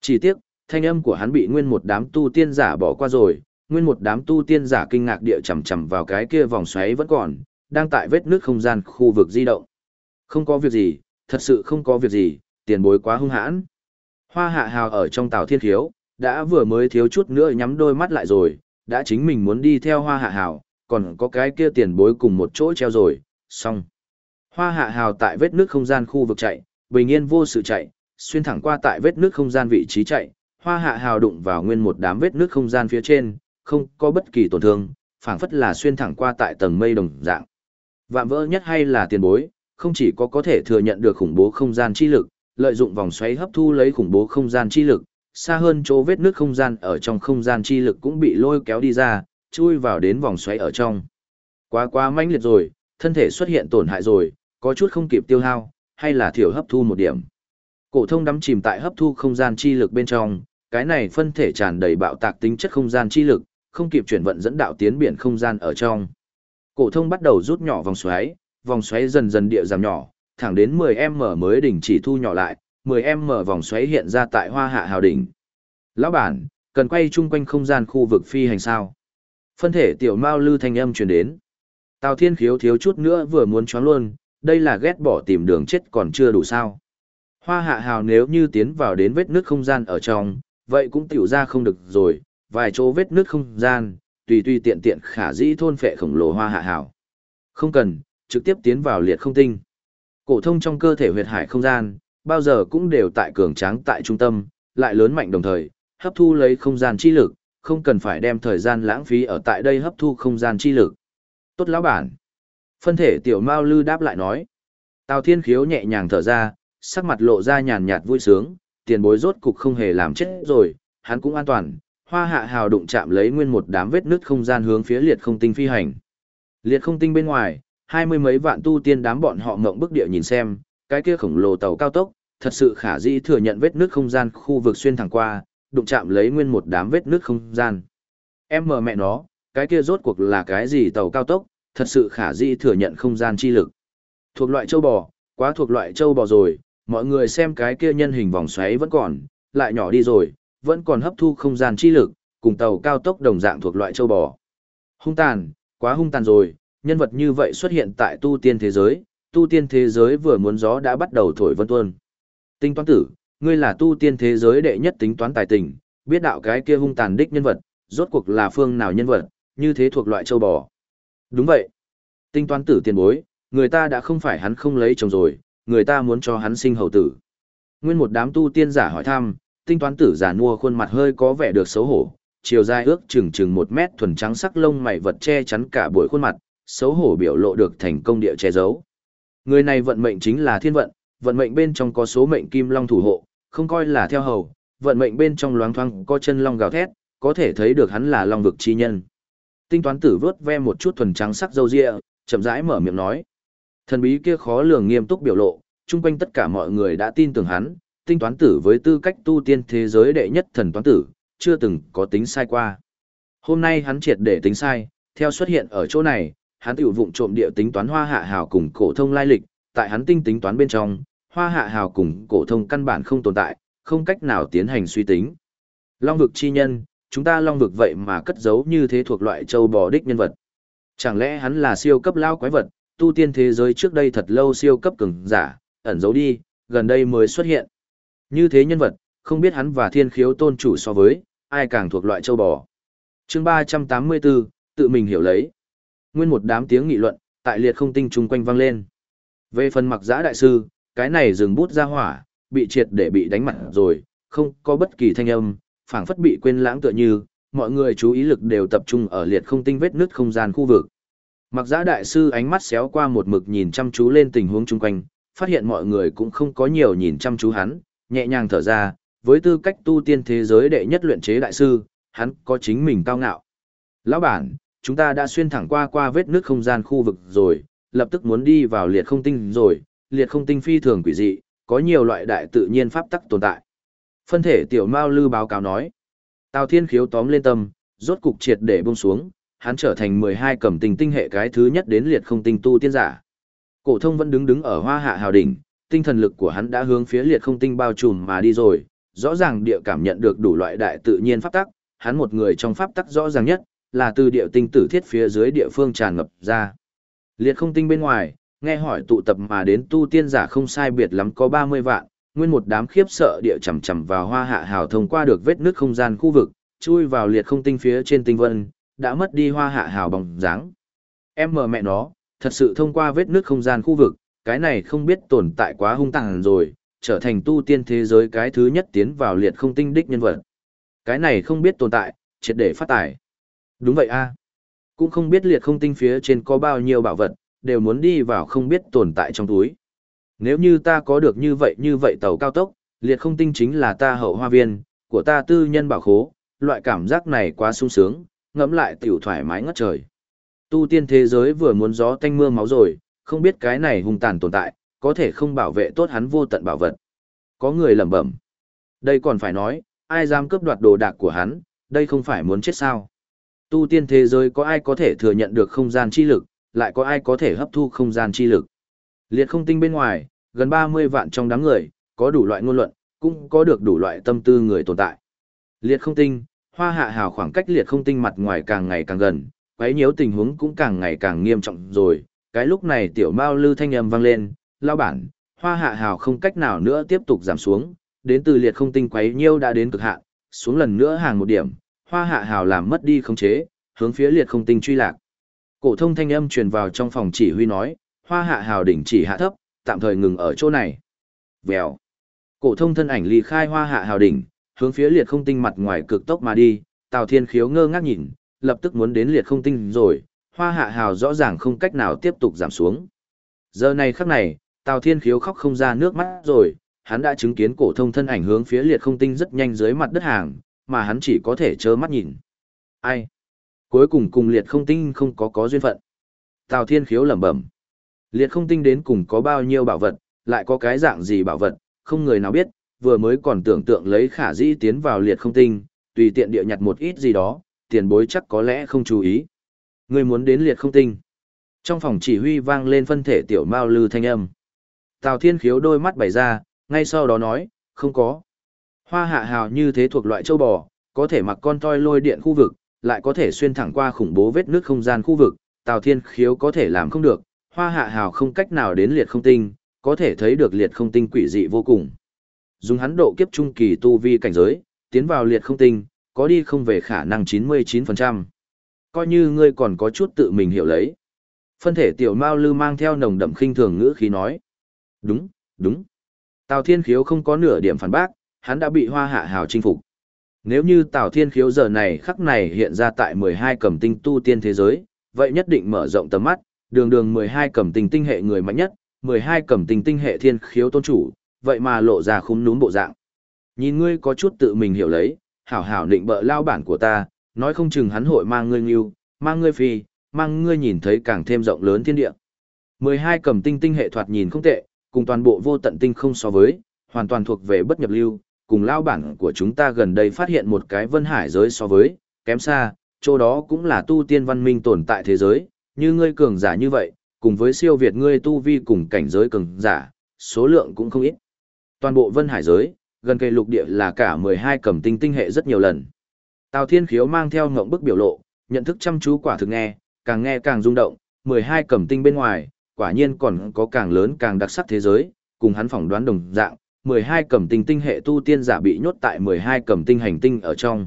Chỉ tiếc, thanh âm của hắn bị nguyên một đám tu tiên giả bỏ qua rồi, nguyên một đám tu tiên giả kinh ngạc địa chầm chầm vào cái kia vòng xoáy vẫn còn, đang tại vết nước không gian khu vực di động. Không có việc gì, thật sự không có việc gì, tiền bối quá hung hãn. Hoa hạ hào ở trong tàu thiên thiếu, đã vừa mới thiếu chút nữa nhắm đôi mắt lại rồi, đã chính mình muốn đi theo hoa hạ hào, còn có cái kia tiền bối cùng một chỗ treo rồi, xong. Hoa hạ hào tại vết nước không gian khu vực chạy, bình yên vô sự chạy, xuyên thẳng qua tại vết nước không gian vị trí chạy, hoa hạ hào đụng vào nguyên một đám vết nước không gian phía trên, không có bất kỳ tổn thương, phảng phất là xuyên thẳng qua tại tầng mây đồng dạng. Vạm vỡ nhất hay là tiền bối, không chỉ có có thể thừa nhận được khủng bố không gian chi lực, lợi dụng vòng xoáy hấp thu lấy khủng bố không gian chi lực, xa hơn chỗ vết nước không gian ở trong không gian chi lực cũng bị lôi kéo đi ra, chui vào đến vòng xoáy ở trong. Quá quá mãnh liệt rồi, thân thể xuất hiện tổn hại rồi, có chút không kịp tiêu hao, hay là thiểu hấp thu một điểm. Cổ thông đắm chìm tại hấp thu không gian chi lực bên trong, cái này phân thể tràn đầy bạo tạc tính chất không gian chi lực, không kịp chuyển vận dẫn đạo tiến biển không gian ở trong. Cổ thông bắt đầu rút nhỏ vòng xoáy, vòng xoáy dần dần địa giảm nhỏ, thẳng đến 10m mới đình chỉ thu nhỏ lại, 10m vòng xoáy hiện ra tại Hoa Hạ Hào đỉnh. Lão bản, cần quay chung quanh không gian khu vực phi hành sao? Phân thể tiểu Mao Lư thanh âm truyền đến. Tào Thiên Khiếu thiếu chút nữa vừa muốn choáng luôn, đây là ghét bỏ tìm đường chết còn chưa đủ sao? Hoa Hạ Hào nếu như tiến vào đến vết nứt không gian ở trong, vậy cũng tiểu ra không được rồi, vài chỗ vết nứt không gian, tùy tùy tiện tiện khả dĩ thôn phệ khổng lồ Hoa Hạ hảo Không cần, trực tiếp tiến vào liệt không tinh. Cổ thông trong cơ thể huyệt hải không gian, bao giờ cũng đều tại cường tráng tại trung tâm, lại lớn mạnh đồng thời, hấp thu lấy không gian chi lực, không cần phải đem thời gian lãng phí ở tại đây hấp thu không gian chi lực. Tốt lão bản. Phân thể tiểu Mao Lư đáp lại nói. Tào Thiên Khiếu nhẹ nhàng thở ra, sắc mặt lộ ra nhàn nhạt vui sướng, tiền bối rốt cục không hề làm chết rồi, hắn cũng an toàn. Hoa hạ hào đụng chạm lấy nguyên một đám vết nứt không gian hướng phía liệt không tinh phi hành. Liệt không tinh bên ngoài, hai mươi mấy vạn tu tiên đám bọn họ ngậm bức địa nhìn xem, cái kia khổng lồ tàu cao tốc, thật sự khả dĩ thừa nhận vết nứt không gian khu vực xuyên thẳng qua, đụng chạm lấy nguyên một đám vết nứt không gian. Em mờ mẹ nó, cái kia rốt cuộc là cái gì tàu cao tốc, thật sự khả dĩ thừa nhận không gian chi lực. Thuộc loại châu bò, quá thuộc loại châu bò rồi, mọi người xem cái kia nhân hình vòng xoáy vẫn còn, lại nhỏ đi rồi, vẫn còn hấp thu không gian chi lực, cùng tàu cao tốc đồng dạng thuộc loại châu bò. Hung tàn, quá hung tàn rồi, nhân vật như vậy xuất hiện tại tu tiên thế giới, tu tiên thế giới vừa muốn gió đã bắt đầu thổi vân tuôn. Tinh toán tử, ngươi là tu tiên thế giới đệ nhất tính toán tài tình, biết đạo cái kia hung tàn đích nhân vật, rốt cuộc là phương nào nhân vật, như thế thuộc loại châu bò. Đúng vậy. Tinh toán tử tiền bối, người ta đã không phải hắn không lấy chồng rồi, người ta muốn cho hắn sinh hậu tử. Nguyên một đám tu tiên giả hỏi thăm, tinh toán tử giả nua khuôn mặt hơi có vẻ được xấu hổ, chiều dài ước chừng chừng một mét thuần trắng sắc lông mày vật che chắn cả buổi khuôn mặt, xấu hổ biểu lộ được thành công địa che giấu. Người này vận mệnh chính là thiên vận, vận mệnh bên trong có số mệnh kim long thủ hộ, không coi là theo hầu, vận mệnh bên trong loáng thoáng có chân long gào thét, có thể thấy được hắn là long vực chi nhân. Tinh toán tử vớt ve một chút thuần trắng sắc dâu ria, chậm rãi mở miệng nói. Thần bí kia khó lường nghiêm túc biểu lộ, chung quanh tất cả mọi người đã tin tưởng hắn, tinh toán tử với tư cách tu tiên thế giới đệ nhất thần toán tử, chưa từng có tính sai qua. Hôm nay hắn triệt để tính sai, theo xuất hiện ở chỗ này, hắn tiểu vụng trộm địa tính toán hoa hạ hào cùng cổ thông lai lịch, tại hắn tinh tính toán bên trong, hoa hạ hào cùng cổ thông căn bản không tồn tại, không cách nào tiến hành suy tính. Long vực chi nhân, chúng ta long vực vậy mà cất giấu như thế thuộc loại châu bò đích nhân vật. Chẳng lẽ hắn là siêu cấp lao quái vật, tu tiên thế giới trước đây thật lâu siêu cấp cường giả, ẩn giấu đi, gần đây mới xuất hiện. Như thế nhân vật, không biết hắn và thiên khiếu tôn chủ so với, ai càng thuộc loại châu bò. chương 384, tự mình hiểu lấy. Nguyên một đám tiếng nghị luận, tại liệt không tinh chung quanh vang lên. Về phần mặc giã đại sư, cái này dừng bút ra hỏa, bị triệt để bị đánh mặt rồi, không có bất kỳ thanh âm, phảng phất bị quên lãng tựa như, mọi người chú ý lực đều tập trung ở liệt không tinh vết nứt không gian khu vực. Mặc giã đại sư ánh mắt xéo qua một mực nhìn chăm chú lên tình huống chung quanh, phát hiện mọi người cũng không có nhiều nhìn chăm chú hắn, nhẹ nhàng thở ra, với tư cách tu tiên thế giới đệ nhất luyện chế đại sư, hắn có chính mình cao ngạo. Lão bản, chúng ta đã xuyên thẳng qua qua vết nước không gian khu vực rồi, lập tức muốn đi vào liệt không tinh rồi, liệt không tinh phi thường quỷ dị, có nhiều loại đại tự nhiên pháp tắc tồn tại. Phân thể tiểu Mao Lư báo cáo nói. Tào Thiên Khiếu tóm lên tâm, rốt cục triệt để buông xuống, hắn trở thành 12 cẩm tình tinh hệ cái thứ nhất đến liệt không tinh tu tiên giả. Cổ thông vẫn đứng đứng ở hoa hạ hào đỉnh, tinh thần lực của hắn đã hướng phía liệt không tinh bao trùm mà đi rồi, rõ ràng địa cảm nhận được đủ loại đại tự nhiên pháp tắc, hắn một người trong pháp tắc rõ ràng nhất, là từ địa tinh tử thiết phía dưới địa phương tràn ngập ra. Liệt không tinh bên ngoài, nghe hỏi tụ tập mà đến tu tiên giả không sai biệt lắm có 30 vạn, nguyên một đám khiếp sợ địa chầm chầm vào hoa hạ hào thông qua được vết nước không gian khu vực, chui vào liệt không tinh phía trên tinh vân, đã mất đi hoa hạ hào bóng dáng. Em mờ mẹ nó, thật sự thông qua vết nước không gian khu vực, cái này không biết tồn tại quá hung tàn rồi, trở thành tu tiên thế giới cái thứ nhất tiến vào liệt không tinh đích nhân vật. Cái này không biết tồn tại, triệt để phát tài Đúng vậy a Cũng không biết liệt không tinh phía trên có bao nhiêu bảo vật, đều muốn đi vào không biết tồn tại trong túi. Nếu như ta có được như vậy như vậy tàu cao tốc, liệt không tinh chính là ta hậu hoa viên, của ta tư nhân bảo khố, loại cảm giác này quá sung sướng, ngẫm lại tiểu thoải mái ngất trời. Tu tiên thế giới vừa muốn gió tanh mưa máu rồi, không biết cái này hung tàn tồn tại, có thể không bảo vệ tốt hắn vô tận bảo vật. có người lẩm bẩm. Đây còn phải nói, ai dám cướp đoạt đồ đạc của hắn, đây không phải muốn chết sao. Tu tiên thế giới có ai có thể thừa nhận được không gian chi lực, lại có ai có thể hấp thu không gian chi lực. Liệt không tinh bên ngoài, gần 30 vạn trong đám người, có đủ loại ngôn luận, cũng có được đủ loại tâm tư người tồn tại. Liệt không tinh, hoa hạ hào khoảng cách liệt không tinh mặt ngoài càng ngày càng gần, quấy nhiễu tình huống cũng càng ngày càng nghiêm trọng rồi. Cái lúc này tiểu mao lư thanh âm vang lên, lao bản, hoa hạ hào không cách nào nữa tiếp tục giảm xuống, đến từ liệt không tinh quấy nhiêu đã đến cực hạn, xuống lần nữa hàng một điểm, hoa hạ hào làm mất đi khống chế, hướng phía liệt không tinh truy lạc. Cổ thông thanh âm truyền vào trong phòng chỉ huy nói, hoa hạ hào đỉnh chỉ hạ thấp, tạm thời ngừng ở chỗ này. Vèo. Cổ thông thân ảnh ly khai hoa hạ hào đỉnh, hướng phía liệt không tinh mặt ngoài cực tốc mà đi, Tào Thiên Khiếu ngơ ngác nhìn, lập tức muốn đến liệt không tinh rồi, hoa hạ hào rõ ràng không cách nào tiếp tục giảm xuống. Giờ này khắc này, Tào Thiên Khiếu khóc không ra nước mắt rồi, hắn đã chứng kiến cổ thông thân ảnh hướng phía liệt không tinh rất nhanh dưới mặt đất hàng, mà hắn chỉ có thể trơ mắt nhìn. Ai? Cuối cùng cùng liệt không tinh không có có duyên phận. Tào Thiên Khiếu lẩm bẩm. Liệt không tinh đến cùng có bao nhiêu bảo vật, lại có cái dạng gì bảo vật, không người nào biết, vừa mới còn tưởng tượng lấy khả dĩ tiến vào liệt không tinh, tùy tiện địa nhặt một ít gì đó, tiền bối chắc có lẽ không chú ý. Ngươi muốn đến liệt không tinh. Trong phòng chỉ huy vang lên phân thể tiểu mao lư thanh âm. Tào Thiên Khiếu đôi mắt bày ra, ngay sau đó nói, không có. Hoa hạ hào như thế thuộc loại châu bò, có thể mặc con toi lôi điện khu vực, lại có thể xuyên thẳng qua khủng bố vết nước không gian khu vực, Tào Thiên Khiếu có thể làm không được, hoa hạ hào không cách nào đến liệt không tinh, có thể thấy được liệt không tinh quỷ dị vô cùng. Dùng hắn độ kiếp trung kỳ tu vi cảnh giới, tiến vào liệt không tinh, có đi không về khả năng 99%. Coi như ngươi còn có chút tự mình hiểu lấy. Phân thể tiểu Mao Lư mang theo nồng đậm khinh thường ngữ khí nói. Đúng, đúng. Tào Thiên Khiếu không có nửa điểm phản bác, hắn đã bị hoa hạ hào chinh phục. Nếu như Tào Thiên Khiếu giờ này khắc này hiện ra tại 12 cầm tinh tu tiên thế giới, vậy nhất định mở rộng tầm mắt, đường đường 12 cầm tinh tinh hệ người mạnh nhất, 12 cầm tinh tinh hệ thiên khiếu tôn chủ, vậy mà lộ ra khúm núm bộ dạng. Nhìn ngươi có chút tự mình hiểu lấy, hảo hảo định bợ lao bản của ta, nói không chừng hắn hội mang ngươi nghiêu, mang ngươi phi, mang ngươi nhìn thấy càng thêm rộng lớn thiên địa. 12 cầm tinh tinh hệ thoạt nhìn không tệ, cùng toàn bộ vô tận tinh không so với, hoàn toàn thuộc về bất nhập lưu, cùng lao bản của chúng ta gần đây phát hiện một cái vân hải giới so với, kém xa, chỗ đó cũng là tu tiên văn minh tồn tại thế giới, như ngươi cường giả như vậy, cùng với siêu việt ngươi tu vi cùng cảnh giới cường giả, số lượng cũng không ít. Toàn bộ vân hải giới, gần cây lục địa là cả 12 cầm tinh tinh hệ rất nhiều lần. Tào Thiên Khiếu mang theo ngộng bức biểu lộ, nhận thức chăm chú quả thực nghe, càng nghe càng rung động, 12 cẩm tinh bên ngoài, quả nhiên còn có càng lớn càng đặc sắc thế giới, cùng hắn phỏng đoán đồng dạng, 12 cẩm tinh tinh hệ tu tiên giả bị nhốt tại 12 cẩm tinh hành tinh ở trong.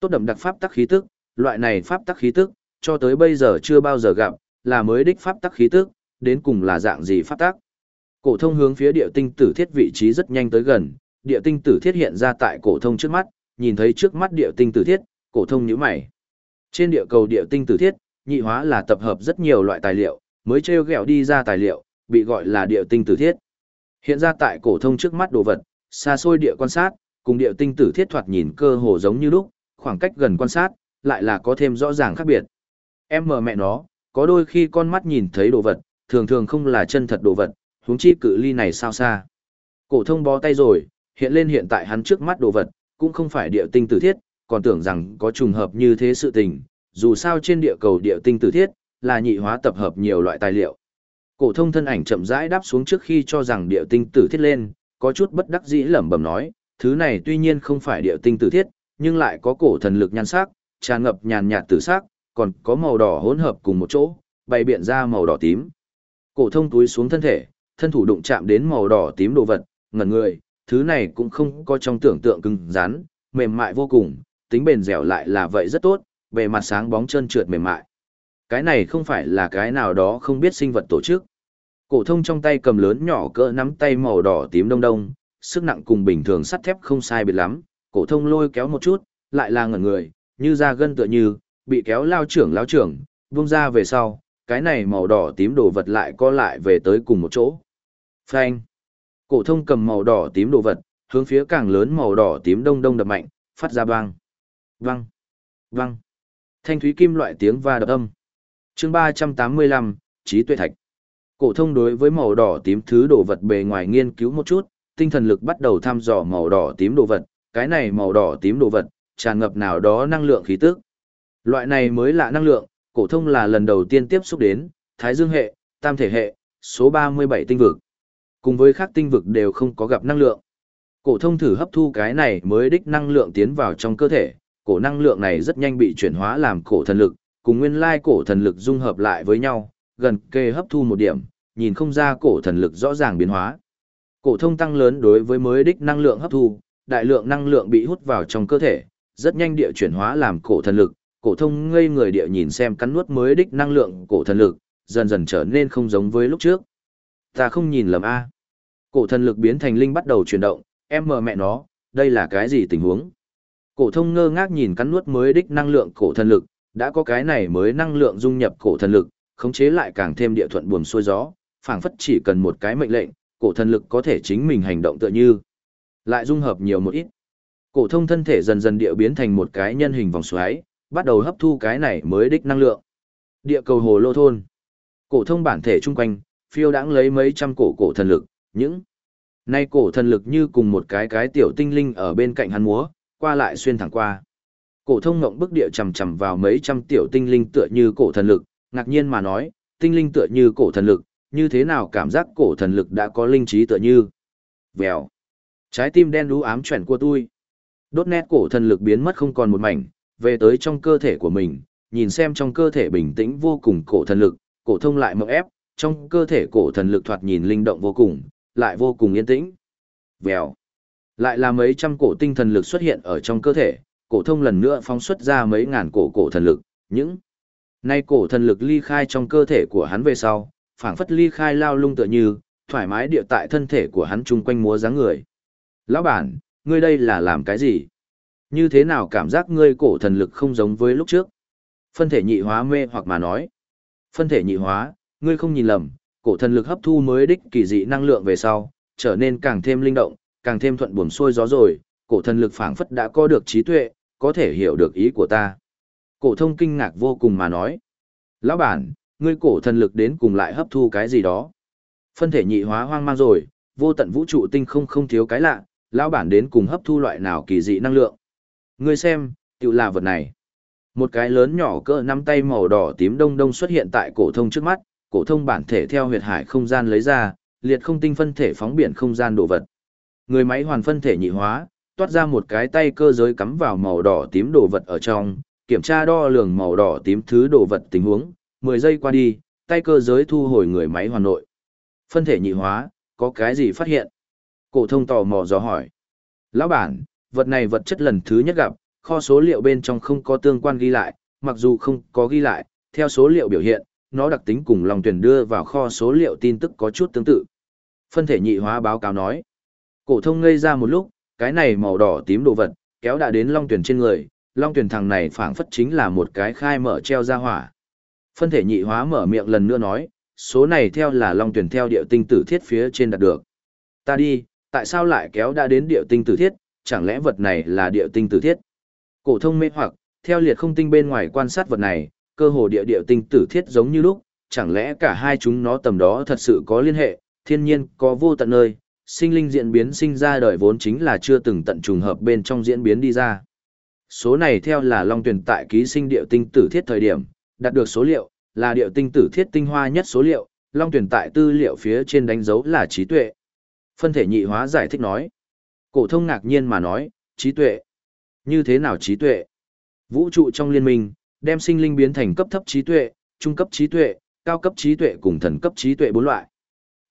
Tốt đậm đặc pháp tắc khí tức, loại này pháp tắc khí tức, cho tới bây giờ chưa bao giờ gặp, là mới đích pháp tắc khí tức, đến cùng là dạng gì pháp tắc. Cổ thông hướng phía địa tinh tử thiết vị trí rất nhanh tới gần, địa tinh tử thiết hiện ra tại cổ thông trước mắt, nhìn thấy trước mắt địa tinh tử thiết, cổ thông nhíu mày. Trên địa cầu địa tinh tử thiết, nhị hóa là tập hợp rất nhiều loại tài liệu, mới treo gẹo đi ra tài liệu, bị gọi là địa tinh tử thiết. Hiện ra tại cổ thông trước mắt đồ vật, xa xôi địa quan sát, cùng địa tinh tử thiết thoạt nhìn cơ hồ giống như lúc, khoảng cách gần quan sát, lại là có thêm rõ ràng khác biệt. Em mờ mẹ nó, có đôi khi con mắt nhìn thấy đồ vật, thường thường không là chân thật đồ vật, huống chi cự ly này sao xa. Cổ thông bó tay rồi, hiện lên hiện tại hắn trước mắt đồ vật, cũng không phải địa tinh tử thiết, còn tưởng rằng có trùng hợp như thế sự tình, dù sao trên địa cầu địa tinh tử thiết, là nhị hóa tập hợp nhiều loại tài liệu. Cổ thông thân ảnh chậm rãi đáp xuống trước khi cho rằng địa tinh tử thiết lên, có chút bất đắc dĩ lẩm bẩm nói, thứ này tuy nhiên không phải địa tinh tử thiết, nhưng lại có cổ thần lực nhan sắc, tràn ngập nhàn nhạt tử sắc, còn có màu đỏ hỗn hợp cùng một chỗ, bày biện ra màu đỏ tím. Cổ thông túi xuống thân thể, thân thủ đụng chạm đến màu đỏ tím đồ vật, ngẩn người, thứ này cũng không có trong tưởng tượng cứng rắn, mềm mại vô cùng, tính bền dẻo lại là vậy rất tốt, bề mặt sáng bóng trơn trượt mềm mại. Cái này không phải là cái nào đó không biết sinh vật tổ chức. Cổ thông trong tay cầm lớn nhỏ cỡ nắm tay màu đỏ tím đông đông, sức nặng cùng bình thường sắt thép không sai biệt lắm, cổ thông lôi kéo một chút, lại là ngẩn người, như da gân tựa như, bị kéo lao trưởng lao trưởng, vung ra về sau, cái này màu đỏ tím đồ vật lại co lại về tới cùng một chỗ. Phanh. Cổ thông cầm màu đỏ tím đồ vật, hướng phía càng lớn màu đỏ tím đông đông đập mạnh, phát ra bang. Vang. Vang. Thanh thúy kim loại tiếng va đập âm. Chương 385, trí tuệ thạch. Cổ thông đối với màu đỏ tím thứ đồ vật bề ngoài nghiên cứu một chút, tinh thần lực bắt đầu thăm dò màu đỏ tím đồ vật, cái này màu đỏ tím đồ vật, tràn ngập nào đó năng lượng khí tức. Loại này mới lạ năng lượng, cổ thông là lần đầu tiên tiếp xúc đến, Thái Dương hệ, Tam thể hệ, số 37 tinh vực. Cùng với các tinh vực đều không có gặp năng lượng. Cổ thông thử hấp thu cái này mới đích năng lượng tiến vào trong cơ thể, cổ năng lượng này rất nhanh bị chuyển hóa làm cổ thần lực, cùng nguyên lai cổ thần lực dung hợp lại với nhau, gần kề hấp thu một điểm, nhìn không ra cổ thần lực rõ ràng biến hóa. Cổ thông tăng lớn đối với mới đích năng lượng hấp thu, đại lượng năng lượng bị hút vào trong cơ thể, rất nhanh địa chuyển hóa làm cổ thần lực, cổ thông ngây người địa nhìn xem cắn nuốt mới đích năng lượng cổ thần lực, dần dần trở nên không giống với lúc trước. Ta không nhìn lầm a. Cổ thần lực biến thành linh bắt đầu chuyển động, em mờ mẹ nó, đây là cái gì tình huống? Cổ thông ngơ ngác nhìn cắn nuốt mới đích năng lượng cổ thần lực, đã có cái này mới năng lượng dung nhập cổ thần lực, khống chế lại càng thêm địa thuận buồm xuôi gió, phảng phất chỉ cần một cái mệnh lệnh, cổ thần lực có thể chính mình hành động tựa như. Lại dung hợp nhiều một ít. Cổ thông thân thể dần dần địa biến thành một cái nhân hình vòng xoáy, bắt đầu hấp thu cái này mới đích năng lượng. Địa cầu hồ lô thôn. Cổ thông bản thể trung quanh, phiêu đãng lấy mấy trăm cổ cổ thần lực, những nay cổ thần lực như cùng một cái cái tiểu tinh linh ở bên cạnh hắn múa, qua lại xuyên thẳng qua. Cổ thông ngộng bức địa chầm chầm vào mấy trăm tiểu tinh linh tựa như cổ thần lực, ngạc nhiên mà nói, tinh linh tựa như cổ thần lực, như thế nào cảm giác cổ thần lực đã có linh trí tựa như. Vèo. Trái tim đen đú ám chuyển của tôi. Đốt nét cổ thần lực biến mất không còn một mảnh, về tới trong cơ thể của mình, nhìn xem trong cơ thể bình tĩnh vô cùng cổ thần lực, cổ thông lại mộng ép, trong cơ thể cổ thần lực thoạt nhìn linh động vô cùng, lại vô cùng yên tĩnh. Vèo. Lại là mấy trăm cổ tinh thần lực xuất hiện ở trong cơ thể, cổ thông lần nữa phóng xuất ra mấy ngàn cổ cổ thần lực, những nay cổ thần lực ly khai trong cơ thể của hắn về sau, phảng phất ly khai lao lung tựa như, thoải mái địa tại thân thể của hắn chung quanh múa dáng người. Lão bản, ngươi đây là làm cái gì? Như thế nào cảm giác ngươi cổ thần lực không giống với lúc trước? Phân thể nhị hóa mê hoặc mà nói. Phân thể nhị hóa, ngươi không nhìn lầm, cổ thần lực hấp thu mới đích kỳ dị năng lượng về sau, trở nên càng thêm linh động, càng thêm thuận buồm xuôi gió rồi, cổ thần lực phảng phất đã có được trí tuệ, có thể hiểu được ý của ta. Cổ thông kinh ngạc vô cùng mà nói. Lão bản, ngươi cổ thần lực đến cùng lại hấp thu cái gì đó. Phân thể nhị hóa hoang mang rồi, vô tận vũ trụ tinh không không thiếu cái lạ, lão bản đến cùng hấp thu loại nào kỳ dị năng lượng. Ngươi xem, tự là vật này. Một cái lớn nhỏ cỡ nắm tay màu đỏ tím đông đông xuất hiện tại cổ thông trước mắt, cổ thông bản thể theo huyệt hải không gian lấy ra, liệt không tinh phân thể phóng biển không gian đồ vật. Người máy hoàn phân thể nhị hóa, toát ra một cái tay cơ giới cắm vào màu đỏ tím đồ vật ở trong, kiểm tra đo lường màu đỏ tím thứ đồ vật tình huống, 10 giây qua đi, tay cơ giới thu hồi người máy hoàn nội. Phân thể nhị hóa, có cái gì phát hiện? Cổ thông tò mò dò hỏi. Lão bản, vật này vật chất lần thứ nhất gặp, kho số liệu bên trong không có tương quan ghi lại, mặc dù không có ghi lại, theo số liệu biểu hiện, nó đặc tính cùng lòng tuyển đưa vào kho số liệu tin tức có chút tương tự. Phân thể nhị hóa báo cáo nói. Cổ thông ngây ra một lúc, cái này màu đỏ tím đồ vật, kéo đã đến long tuyển trên người, long tuyển thằng này phảng phất chính là một cái khai mở treo ra hỏa. Phân thể nhị hóa mở miệng lần nữa nói, số này theo là long tuyển theo địa tinh tử thiết phía trên đạt được. Ta đi, tại sao lại kéo đã đến địa tinh tử thiết, chẳng lẽ vật này là địa tinh tử thiết? Cổ thông mê hoặc, theo liệt không tinh bên ngoài quan sát vật này, cơ hồ địa địa tinh tử thiết giống như lúc, chẳng lẽ cả hai chúng nó tầm đó thật sự có liên hệ, thiên nhiên có vô tận nơi, sinh linh diễn biến sinh ra đời vốn chính là chưa từng tận trùng hợp bên trong diễn biến đi ra. Số này theo là Long Tuyển tại ký sinh địa tinh tử thiết thời điểm, đạt được số liệu, là địa tinh tử thiết tinh hoa nhất số liệu, Long Tuyển tại tư liệu phía trên đánh dấu là trí tuệ. Phân thể nhị hóa giải thích nói. Cổ thông ngạc nhiên mà nói, trí tuệ. Như thế nào trí tuệ? Vũ trụ trong liên minh, đem sinh linh biến thành cấp thấp trí tuệ, trung cấp trí tuệ, cao cấp trí tuệ cùng thần cấp trí tuệ bốn loại.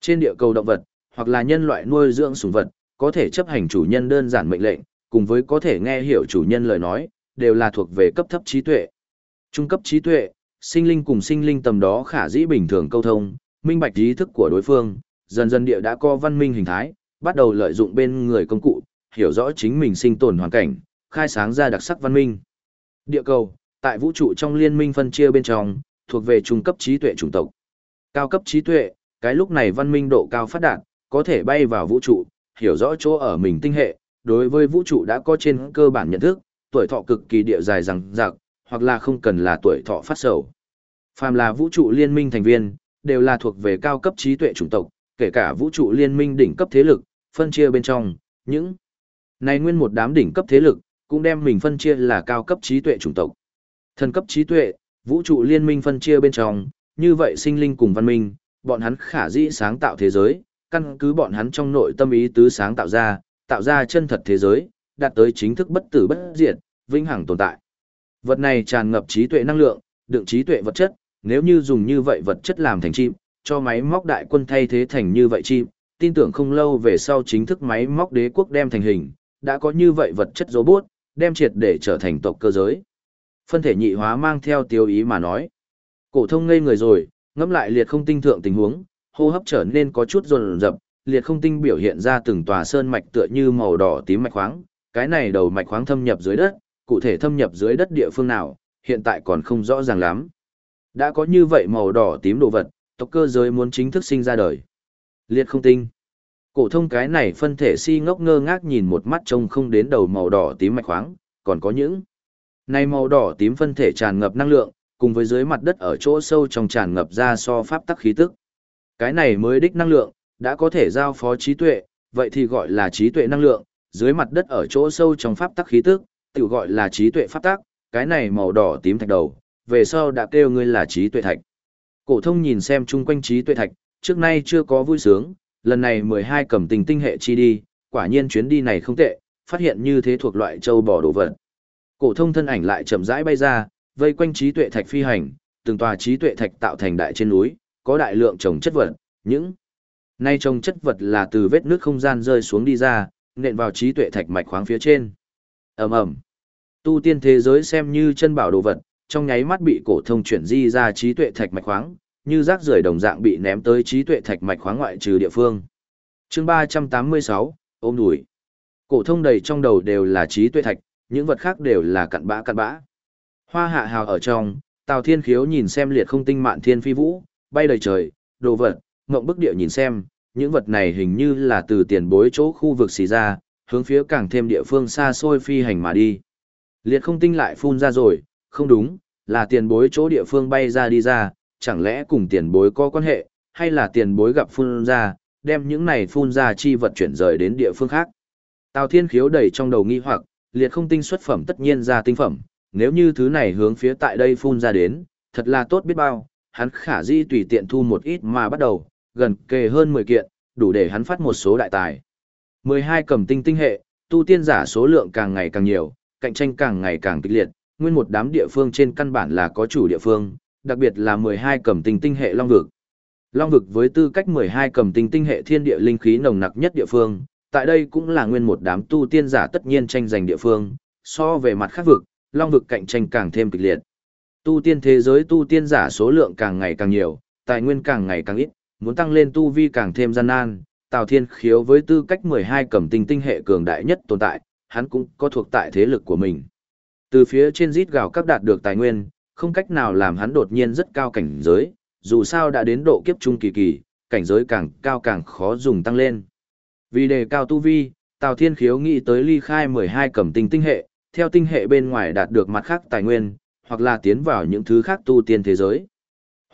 Trên địa cầu động vật, hoặc là nhân loại nuôi dưỡng sủng vật, có thể chấp hành chủ nhân đơn giản mệnh lệnh, cùng với có thể nghe hiểu chủ nhân lời nói, đều là thuộc về cấp thấp trí tuệ. Trung cấp trí tuệ, sinh linh cùng sinh linh tầm đó khả dĩ bình thường câu thông, minh bạch ý thức của đối phương, dần dần địa đã có văn minh hình thái, bắt đầu lợi dụng bên người công cụ, hiểu rõ chính mình sinh tồn hoàn cảnh, khai sáng ra đặc sắc văn minh. Địa cầu, tại vũ trụ trong liên minh phân chia bên trong, thuộc về trung cấp trí tuệ chủng tộc. Cao cấp trí tuệ, cái lúc này văn minh độ cao phát đạt, có thể bay vào vũ trụ, hiểu rõ chỗ ở mình tinh hệ, đối với vũ trụ đã có trên cơ bản nhận thức, tuổi thọ cực kỳ địa dài rằng rạc, hoặc là không cần là tuổi thọ phát sầu. Phàm là vũ trụ liên minh thành viên, đều là thuộc về cao cấp trí tuệ chủng tộc, kể cả vũ trụ liên minh đỉnh cấp thế lực, phân chia bên trong, những này nguyên một đám đỉnh cấp thế lực, cũng đem mình phân chia là cao cấp trí tuệ chủng tộc. Thần cấp trí tuệ, vũ trụ liên minh phân chia bên trong, như vậy sinh linh cùng văn minh, bọn hắn khả dĩ sáng tạo thế giới, căn cứ bọn hắn trong nội tâm ý tứ sáng tạo ra, tạo ra chân thật thế giới, đạt tới chính thức bất tử bất diệt, vĩnh hằng tồn tại. Vật này tràn ngập trí tuệ năng lượng, đựng trí tuệ vật chất, nếu như dùng như vậy vật chất làm thành chim, cho máy móc đại quân thay thế thành như vậy chim, tin tưởng không lâu về sau chính thức máy móc đế quốc đem thành hình, đã có như vậy vật chất robot, đem triệt để trở thành tộc cơ giới. Phân thể nhị hóa mang theo tiêu ý mà nói. Cổ thông ngây người rồi, ngẫm lại liệt không tinh thượng tình huống, hô hấp trở nên có chút rồn rập, liệt không tinh biểu hiện ra từng tòa sơn mạch tựa như màu đỏ tím mạch khoáng, cái này đầu mạch khoáng thâm nhập dưới đất, cụ thể thâm nhập dưới đất địa phương nào, hiện tại còn không rõ ràng lắm. Đã có như vậy màu đỏ tím đồ vật, tộc cơ giới muốn chính thức sinh ra đời. Liệt không tinh. Cổ thông cái này phân thể si ngốc ngơ ngác nhìn một mắt trông không đến đầu màu đỏ tím mạch khoáng, còn có những này màu đỏ tím phân thể tràn ngập năng lượng, cùng với dưới mặt đất ở chỗ sâu trong tràn ngập ra so pháp tắc khí tức. Cái này mới đích năng lượng, đã có thể giao phó trí tuệ, vậy thì gọi là trí tuệ năng lượng, dưới mặt đất ở chỗ sâu trong pháp tắc khí tức, tự gọi là trí tuệ pháp tắc, cái này màu đỏ tím thạch đầu, về sau đã kêu ngươi là trí tuệ thạch. Cổ thông nhìn xem chung quanh trí tuệ thạch, trước nay chưa có vui sướng, lần này 12 cầm tình tinh hệ chi đi, quả nhiên chuyến đi này không tệ, phát hiện như thế thuộc loại châu bò đồ vật. Cổ thông thân ảnh lại chậm rãi bay ra, vây quanh trí tuệ thạch phi hành, từng tòa trí tuệ thạch tạo thành đại trên núi, có đại lượng trồng chất vật, những nay trồng chất vật là từ vết nước không gian rơi xuống đi ra, nện vào trí tuệ thạch mạch khoáng phía trên. Ầm ầm. Tu tiên thế giới xem như chân bảo đồ vật, trong nháy mắt bị cổ thông chuyển di ra trí tuệ thạch mạch khoáng, như rác rưởi đồng dạng bị ném tới trí tuệ thạch mạch khoáng ngoại trừ địa phương. Chương 386, ôm đùi. Cổ thông đầy trong đầu đều là trí tuệ thạch, những vật khác đều là cặn bã cặn bã. Hoa hạ hào ở trong, Tào Thiên Khiếu nhìn xem liệt không tinh mạn thiên phi vũ, bay đầy trời, đồ vật, ngộng bức địa nhìn xem, những vật này hình như là từ tiền bối chỗ khu vực xì ra, hướng phía càng thêm địa phương xa xôi phi hành mà đi. Liệt không tinh lại phun ra rồi, không đúng, là tiền bối chỗ địa phương bay ra đi ra, chẳng lẽ cùng tiền bối có quan hệ, hay là tiền bối gặp phun ra, đem những này phun ra chi vật chuyển rời đến địa phương khác. Tào Thiên Khiếu đầy trong đầu nghi hoặc, liệt không tinh xuất phẩm tất nhiên ra tinh phẩm, nếu như thứ này hướng phía tại đây phun ra đến, thật là tốt biết bao, hắn khả di tùy tiện thu một ít mà bắt đầu, gần kề hơn 10 kiện, đủ để hắn phát một số đại tài. 12 cầm tinh tinh hệ, tu tiên giả số lượng càng ngày càng nhiều, cạnh tranh càng ngày càng kịch liệt, nguyên một đám địa phương trên căn bản là có chủ địa phương, đặc biệt là 12 cầm tinh tinh hệ Long Vực. Long Vực với tư cách 12 cầm tinh tinh hệ thiên địa linh khí nồng nặc nhất địa phương, tại đây cũng là nguyên một đám tu tiên giả tất nhiên tranh giành địa phương, so về mặt khác vực, Long Vực cạnh tranh càng thêm kịch liệt. Tu tiên thế giới tu tiên giả số lượng càng ngày càng nhiều, tài nguyên càng ngày càng ít, muốn tăng lên tu vi càng thêm gian nan, Tào Thiên Khiếu với tư cách 12 cẩm tinh tinh hệ cường đại nhất tồn tại, hắn cũng có thuộc tại thế lực của mình. Từ phía trên rít gào các đạt được tài nguyên, không cách nào làm hắn đột nhiên rất cao cảnh giới, dù sao đã đến độ kiếp trung kỳ kỳ, cảnh giới càng cao càng khó dùng tăng lên. Vì đề cao tu vi, Tào Thiên Khiếu nghĩ tới ly khai 12 cẩm tinh tinh hệ, theo tinh hệ bên ngoài đạt được mặt khác tài nguyên, hoặc là tiến vào những thứ khác tu tiên thế giới.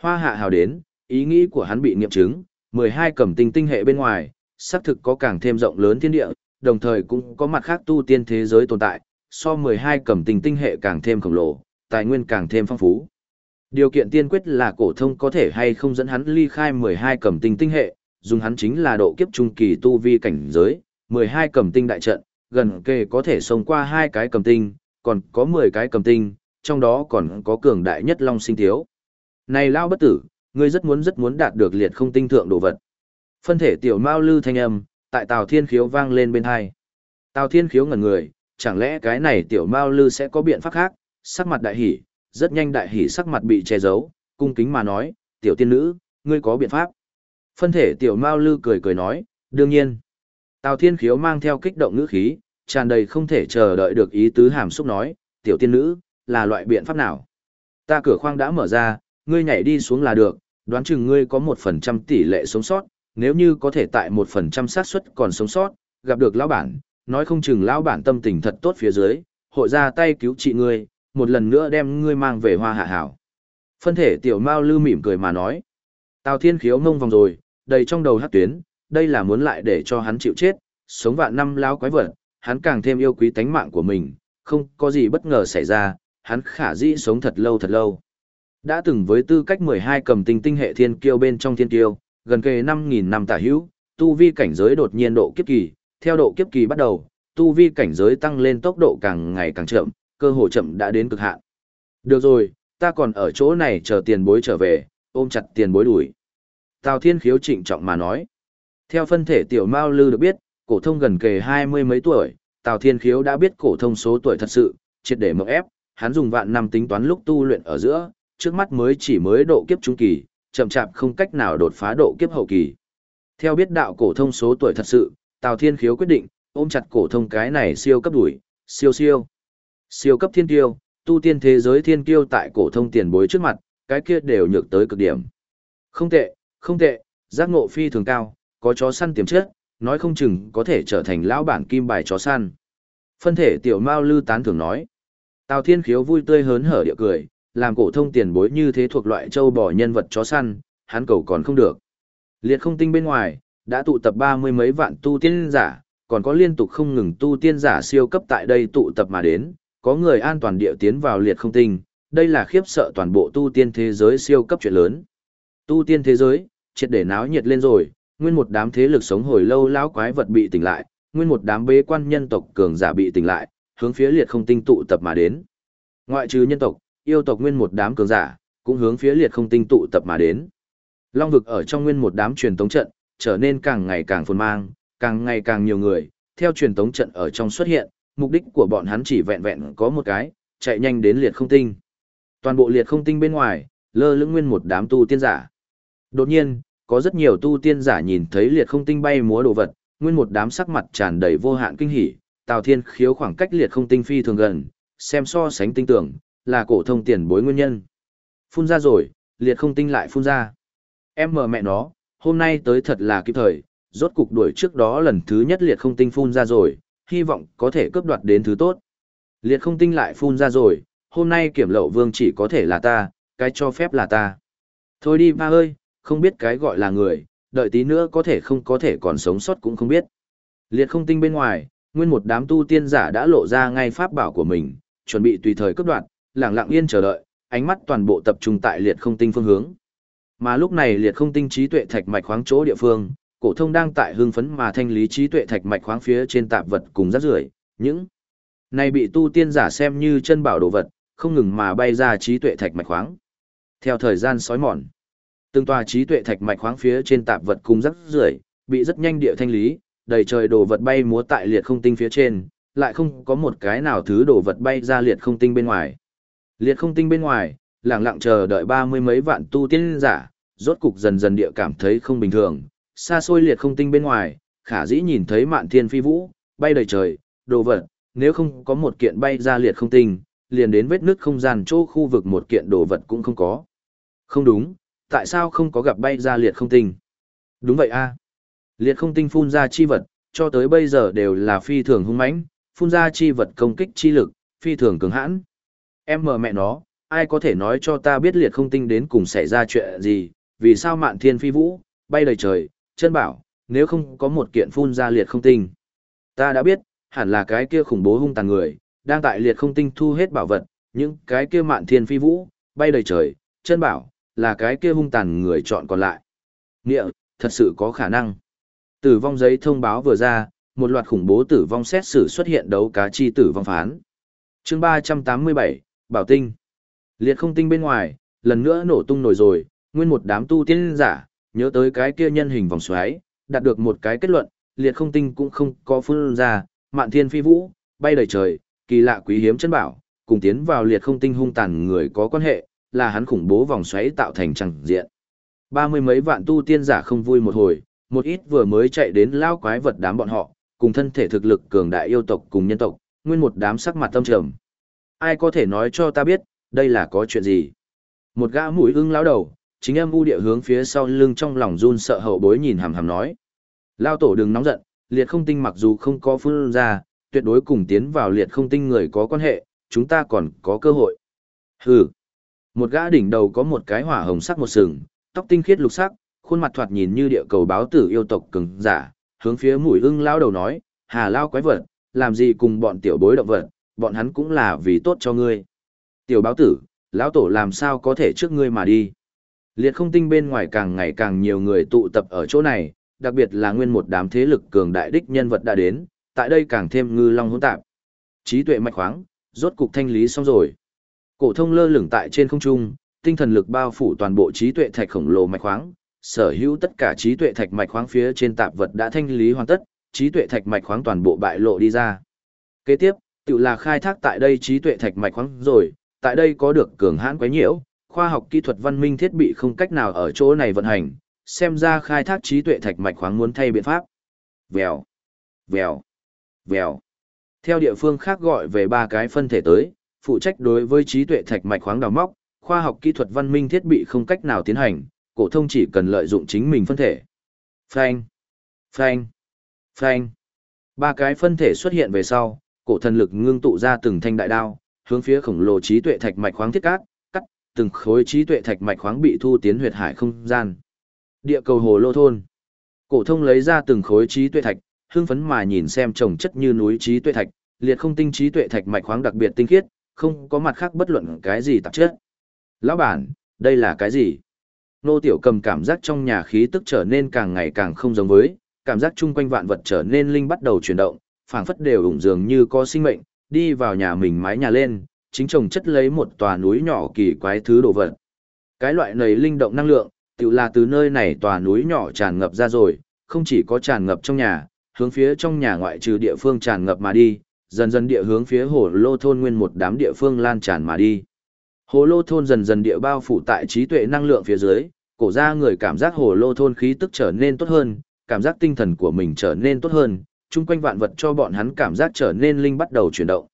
Hoa hạ hào đến, ý nghĩ của hắn bị nghiệm chứng, 12 cẩm tinh tinh hệ bên ngoài, xác thực có càng thêm rộng lớn thiên địa, đồng thời cũng có mặt khác tu tiên thế giới tồn tại, so 12 cẩm tinh tinh hệ càng thêm khổng lồ, tài nguyên càng thêm phong phú. Điều kiện tiên quyết là cổ thông có thể hay không dẫn hắn ly khai 12 cẩm tinh tinh hệ, dùng hắn chính là độ kiếp trung kỳ tu vi cảnh giới, 12 cầm tinh đại trận, gần kề có thể xông qua hai cái cầm tinh, còn có 10 cái cầm tinh, trong đó còn có cường đại nhất Long Sinh Thiếu. Này lao bất tử, ngươi rất muốn rất muốn đạt được liệt không tinh thượng đồ vật. Phân thể tiểu Mao Lư thanh âm, tại Tào Thiên Khiếu vang lên bên hai. Tào Thiên Khiếu ngẩn người, chẳng lẽ cái này tiểu Mao Lư sẽ có biện pháp khác? Sắc mặt đại hỉ, rất nhanh đại hỉ sắc mặt bị che giấu, cung kính mà nói, "Tiểu tiên nữ, ngươi có biện pháp?" Phân thể tiểu Mao Lư cười cười nói, "Đương nhiên." Tào Thiên Khiếu mang theo kích động ngữ khí, tràn đầy không thể chờ đợi được ý tứ hàm xúc nói, "Tiểu tiên nữ, là loại biện pháp nào?" Ta cửa khoang đã mở ra, ngươi nhảy đi xuống là được, đoán chừng ngươi có một phần trăm tỷ lệ sống sót, nếu như có thể tại một phần trăm xác suất còn sống sót, gặp được lão bản, nói không chừng lão bản tâm tình thật tốt phía dưới, hội ra tay cứu trị ngươi, một lần nữa đem ngươi mang về hoa hạ hảo. Phân thể tiểu mao lư mỉm cười mà nói. Tào thiên khiếu ngông vòng rồi, đầy trong đầu hát tuyến, đây là muốn lại để cho hắn chịu chết, sống vạn năm láo quái vật, hắn càng thêm yêu quý tánh mạng của mình, không có gì bất ngờ xảy ra, hắn khả dĩ sống thật lâu thật lâu. Đã từng với tư cách 12 cầm tinh tinh hệ thiên kiêu bên trong thiên kiêu, gần kề 5.000 năm tả hữu, tu vi cảnh giới đột nhiên độ kiếp kỳ, theo độ kiếp kỳ bắt đầu, tu vi cảnh giới tăng lên tốc độ càng ngày càng chậm, cơ hội chậm đã đến cực hạn. Được rồi, ta còn ở chỗ này chờ tiền bối trở về, ôm chặt tiền bối đuổi. Tào Thiên Khiếu trịnh trọng mà nói. Theo phân thể tiểu Mao Lư được biết, cổ thông gần kề hai mươi mấy tuổi, Tào Thiên Khiếu đã biết cổ thông số tuổi thật sự, triệt để mộng ép, hắn dùng vạn năm tính toán lúc tu luyện ở giữa, trước mắt mới chỉ mới độ kiếp trung kỳ, chậm chạp không cách nào đột phá độ kiếp hậu kỳ. Theo biết đạo cổ thông số tuổi thật sự, Tào Thiên Khiếu quyết định ôm chặt cổ thông cái này siêu cấp đuổi, siêu siêu. Siêu cấp thiên kiêu, tu tiên thế giới thiên kiêu tại cổ thông tiền bối trước mặt, cái kia đều nhược tới cực điểm. Không tệ, không tệ, giác ngộ phi thường cao, có chó săn tiềm chất, nói không chừng có thể trở thành lão bản kim bài chó săn. Phân thể tiểu Mao Lư tán thưởng nói. Tào Thiên Khiếu vui tươi hớn hở địa cười, làm cổ thông tiền bối như thế thuộc loại châu bò nhân vật chó săn, hắn cầu còn không được. Liệt không tinh bên ngoài, đã tụ tập ba mươi mấy vạn tu tiên giả, còn có liên tục không ngừng tu tiên giả siêu cấp tại đây tụ tập mà đến, có người an toàn địa tiến vào liệt không tinh, đây là khiếp sợ toàn bộ tu tiên thế giới siêu cấp chuyện lớn. Tu tiên thế giới, triệt để náo nhiệt lên rồi, nguyên một đám thế lực sống hồi lâu lão quái vật bị tỉnh lại, nguyên một đám bế quan nhân tộc cường giả bị tỉnh lại, hướng phía liệt không tinh tụ tập mà đến. Ngoại trừ nhân tộc, yêu tộc nguyên một đám cường giả, cũng hướng phía liệt không tinh tụ tập mà đến. Long vực ở trong nguyên một đám truyền tống trận, trở nên càng ngày càng phồn mang, càng ngày càng nhiều người, theo truyền tống trận ở trong xuất hiện, mục đích của bọn hắn chỉ vẹn vẹn có một cái, chạy nhanh đến liệt không tinh. Toàn bộ liệt không tinh bên ngoài, lơ lửng nguyên một đám tu tiên giả. Đột nhiên, có rất nhiều tu tiên giả nhìn thấy liệt không tinh bay múa đồ vật, nguyên một đám sắc mặt tràn đầy vô hạn kinh hỉ, Tào Thiên khiếu khoảng cách liệt không tinh phi thường gần, xem so sánh tinh tưởng, là cổ thông tiền bối nguyên nhân. Phun ra rồi, liệt không tinh lại phun ra. Em mờ mẹ nó, hôm nay tới thật là kịp thời, rốt cục đuổi trước đó lần thứ nhất liệt không tinh phun ra rồi, hy vọng có thể cướp đoạt đến thứ tốt. Liệt không tinh lại phun ra rồi, hôm nay kiểm lậu vương chỉ có thể là ta, cái cho phép là ta. Thôi đi ba ơi, không biết cái gọi là người, đợi tí nữa có thể không có thể còn sống sót cũng không biết. Liệt không tinh bên ngoài, nguyên một đám tu tiên giả đã lộ ra ngay pháp bảo của mình, chuẩn bị tùy thời cướp đoạt, lặng lặng yên chờ đợi, ánh mắt toàn bộ tập trung tại liệt không tinh phương hướng. Mà lúc này liệt không tinh trí tuệ thạch mạch khoáng chỗ địa phương, cổ thông đang tại hưng phấn mà thanh lý trí tuệ thạch mạch khoáng phía trên tạp vật cùng rác rưởi, những này bị tu tiên giả xem như chân bảo đồ vật, không ngừng mà bay ra trí tuệ thạch mạch khoáng. Theo thời gian sói mòn, từng tòa trí tuệ thạch mạch khoáng phía trên tạp vật cùng rắc rưởi bị rất nhanh địa thanh lý, đầy trời đồ vật bay múa tại liệt không tinh phía trên, lại không có một cái nào thứ đồ vật bay ra liệt không tinh bên ngoài. Liệt không tinh bên ngoài, lặng lặng chờ đợi ba mươi mấy vạn tu tiên giả, rốt cục dần dần địa cảm thấy không bình thường, xa xôi liệt không tinh bên ngoài, khả dĩ nhìn thấy mạn thiên phi vũ, bay đầy trời, đồ vật, nếu không có một kiện bay ra liệt không tinh, liền đến vết nứt không gian chỗ khu vực một kiện đồ vật cũng không có. Không đúng, tại sao không có gặp bay ra liệt không tinh? Đúng vậy a Liệt không tinh phun ra chi vật, cho tới bây giờ đều là phi thường hung mãnh, phun ra chi vật công kích chi lực, phi thường cứng hãn. Em mờ mẹ nó, ai có thể nói cho ta biết liệt không tinh đến cùng xảy ra chuyện gì, vì sao mạn thiên phi vũ, bay đầy trời, chân bảo, nếu không có một kiện phun ra liệt không tinh. Ta đã biết, hẳn là cái kia khủng bố hung tàn người, đang tại liệt không tinh thu hết bảo vật, những cái kia mạn thiên phi vũ, bay đầy trời, chân bảo, là cái kia hung tàn người chọn còn lại. Nghĩa, thật sự có khả năng. Tử vong giấy thông báo vừa ra, một loạt khủng bố tử vong xét xử xuất hiện đấu cá chi tử vong phán. chương 387, Bảo Tinh. Liệt không tinh bên ngoài, lần nữa nổ tung nổi rồi, nguyên một đám tu tiên giả, nhớ tới cái kia nhân hình vòng xoáy, đạt được một cái kết luận, liệt không tinh cũng không có phương ra, mạn thiên phi vũ, bay đầy trời, kỳ lạ quý hiếm chân bảo, cùng tiến vào liệt không tinh hung tàn người có quan hệ, là hắn khủng bố vòng xoáy tạo thành chẳng diện. Ba mươi mấy vạn tu tiên giả không vui một hồi, một ít vừa mới chạy đến lao quái vật đám bọn họ, cùng thân thể thực lực cường đại yêu tộc cùng nhân tộc, nguyên một đám sắc mặt tâm trầm. Ai có thể nói cho ta biết, đây là có chuyện gì? Một gã mũi ưng lão đầu, chính em u địa hướng phía sau lưng trong lòng run sợ hậu bối nhìn hàm hàm nói. Lao tổ đừng nóng giận, liệt không tinh mặc dù không có phương ra, tuyệt đối cùng tiến vào liệt không tinh người có quan hệ, chúng ta còn có cơ hội. Hừ. Một gã đỉnh đầu có một cái hỏa hồng sắc một sừng, tóc tinh khiết lục sắc, khuôn mặt thoạt nhìn như địa cầu báo tử yêu tộc cường giả, hướng phía mũi ưng lao đầu nói, hà lao quái vật, làm gì cùng bọn tiểu bối động vật, bọn hắn cũng là vì tốt cho ngươi. Tiểu báo tử, lão tổ làm sao có thể trước ngươi mà đi. Liệt không tinh bên ngoài càng ngày càng nhiều người tụ tập ở chỗ này, đặc biệt là nguyên một đám thế lực cường đại đích nhân vật đã đến, tại đây càng thêm ngư long hỗn tạp. Trí tuệ mạch khoáng, rốt cục thanh lý xong rồi. Cổ thông lơ lửng tại trên không trung, tinh thần lực bao phủ toàn bộ trí tuệ thạch khổng lồ mạch khoáng, sở hữu tất cả trí tuệ thạch mạch khoáng phía trên tạp vật đã thanh lý hoàn tất, trí tuệ thạch mạch khoáng toàn bộ bại lộ đi ra. Kế tiếp, tự là khai thác tại đây trí tuệ thạch mạch khoáng rồi, tại đây có được cường hãn quấy nhiễu, khoa học kỹ thuật văn minh thiết bị không cách nào ở chỗ này vận hành, xem ra khai thác trí tuệ thạch mạch khoáng muốn thay biện pháp. Vèo, vèo, vèo. Theo địa phương khác gọi về ba cái phân thể tới, phụ trách đối với trí tuệ thạch mạch khoáng đào móc, khoa học kỹ thuật văn minh thiết bị không cách nào tiến hành, cổ thông chỉ cần lợi dụng chính mình phân thể. Phanh, phanh, phanh. Ba cái phân thể xuất hiện về sau, cổ thần lực ngưng tụ ra từng thanh đại đao, hướng phía khổng lồ trí tuệ thạch mạch khoáng thiết cát, cắt, từng khối trí tuệ thạch mạch khoáng bị thu tiến huyệt hải không gian. Địa cầu hồ lô thôn. Cổ thông lấy ra từng khối trí tuệ thạch, hưng phấn mà nhìn xem trồng chất như núi trí tuệ thạch, liệt không tinh trí tuệ thạch mạch khoáng đặc biệt tinh khiết, không có mặt khác bất luận cái gì tạp chất. Lão bản, đây là cái gì? Nô Tiểu Cầm cảm giác trong nhà khí tức trở nên càng ngày càng không giống với, cảm giác chung quanh vạn vật trở nên linh bắt đầu chuyển động, phảng phất đều ủng dường như có sinh mệnh, đi vào nhà mình mái nhà lên, chính chồng chất lấy một tòa núi nhỏ kỳ quái thứ đồ vật. Cái loại này linh động năng lượng, tự là từ nơi này tòa núi nhỏ tràn ngập ra rồi, không chỉ có tràn ngập trong nhà, hướng phía trong nhà ngoại trừ địa phương tràn ngập mà đi, dần dần địa hướng phía hồ lô thôn nguyên một đám địa phương lan tràn mà đi. Hồ lô thôn dần dần địa bao phủ tại trí tuệ năng lượng phía dưới, cổ ra người cảm giác hồ lô thôn khí tức trở nên tốt hơn, cảm giác tinh thần của mình trở nên tốt hơn, chung quanh vạn vật cho bọn hắn cảm giác trở nên linh bắt đầu chuyển động.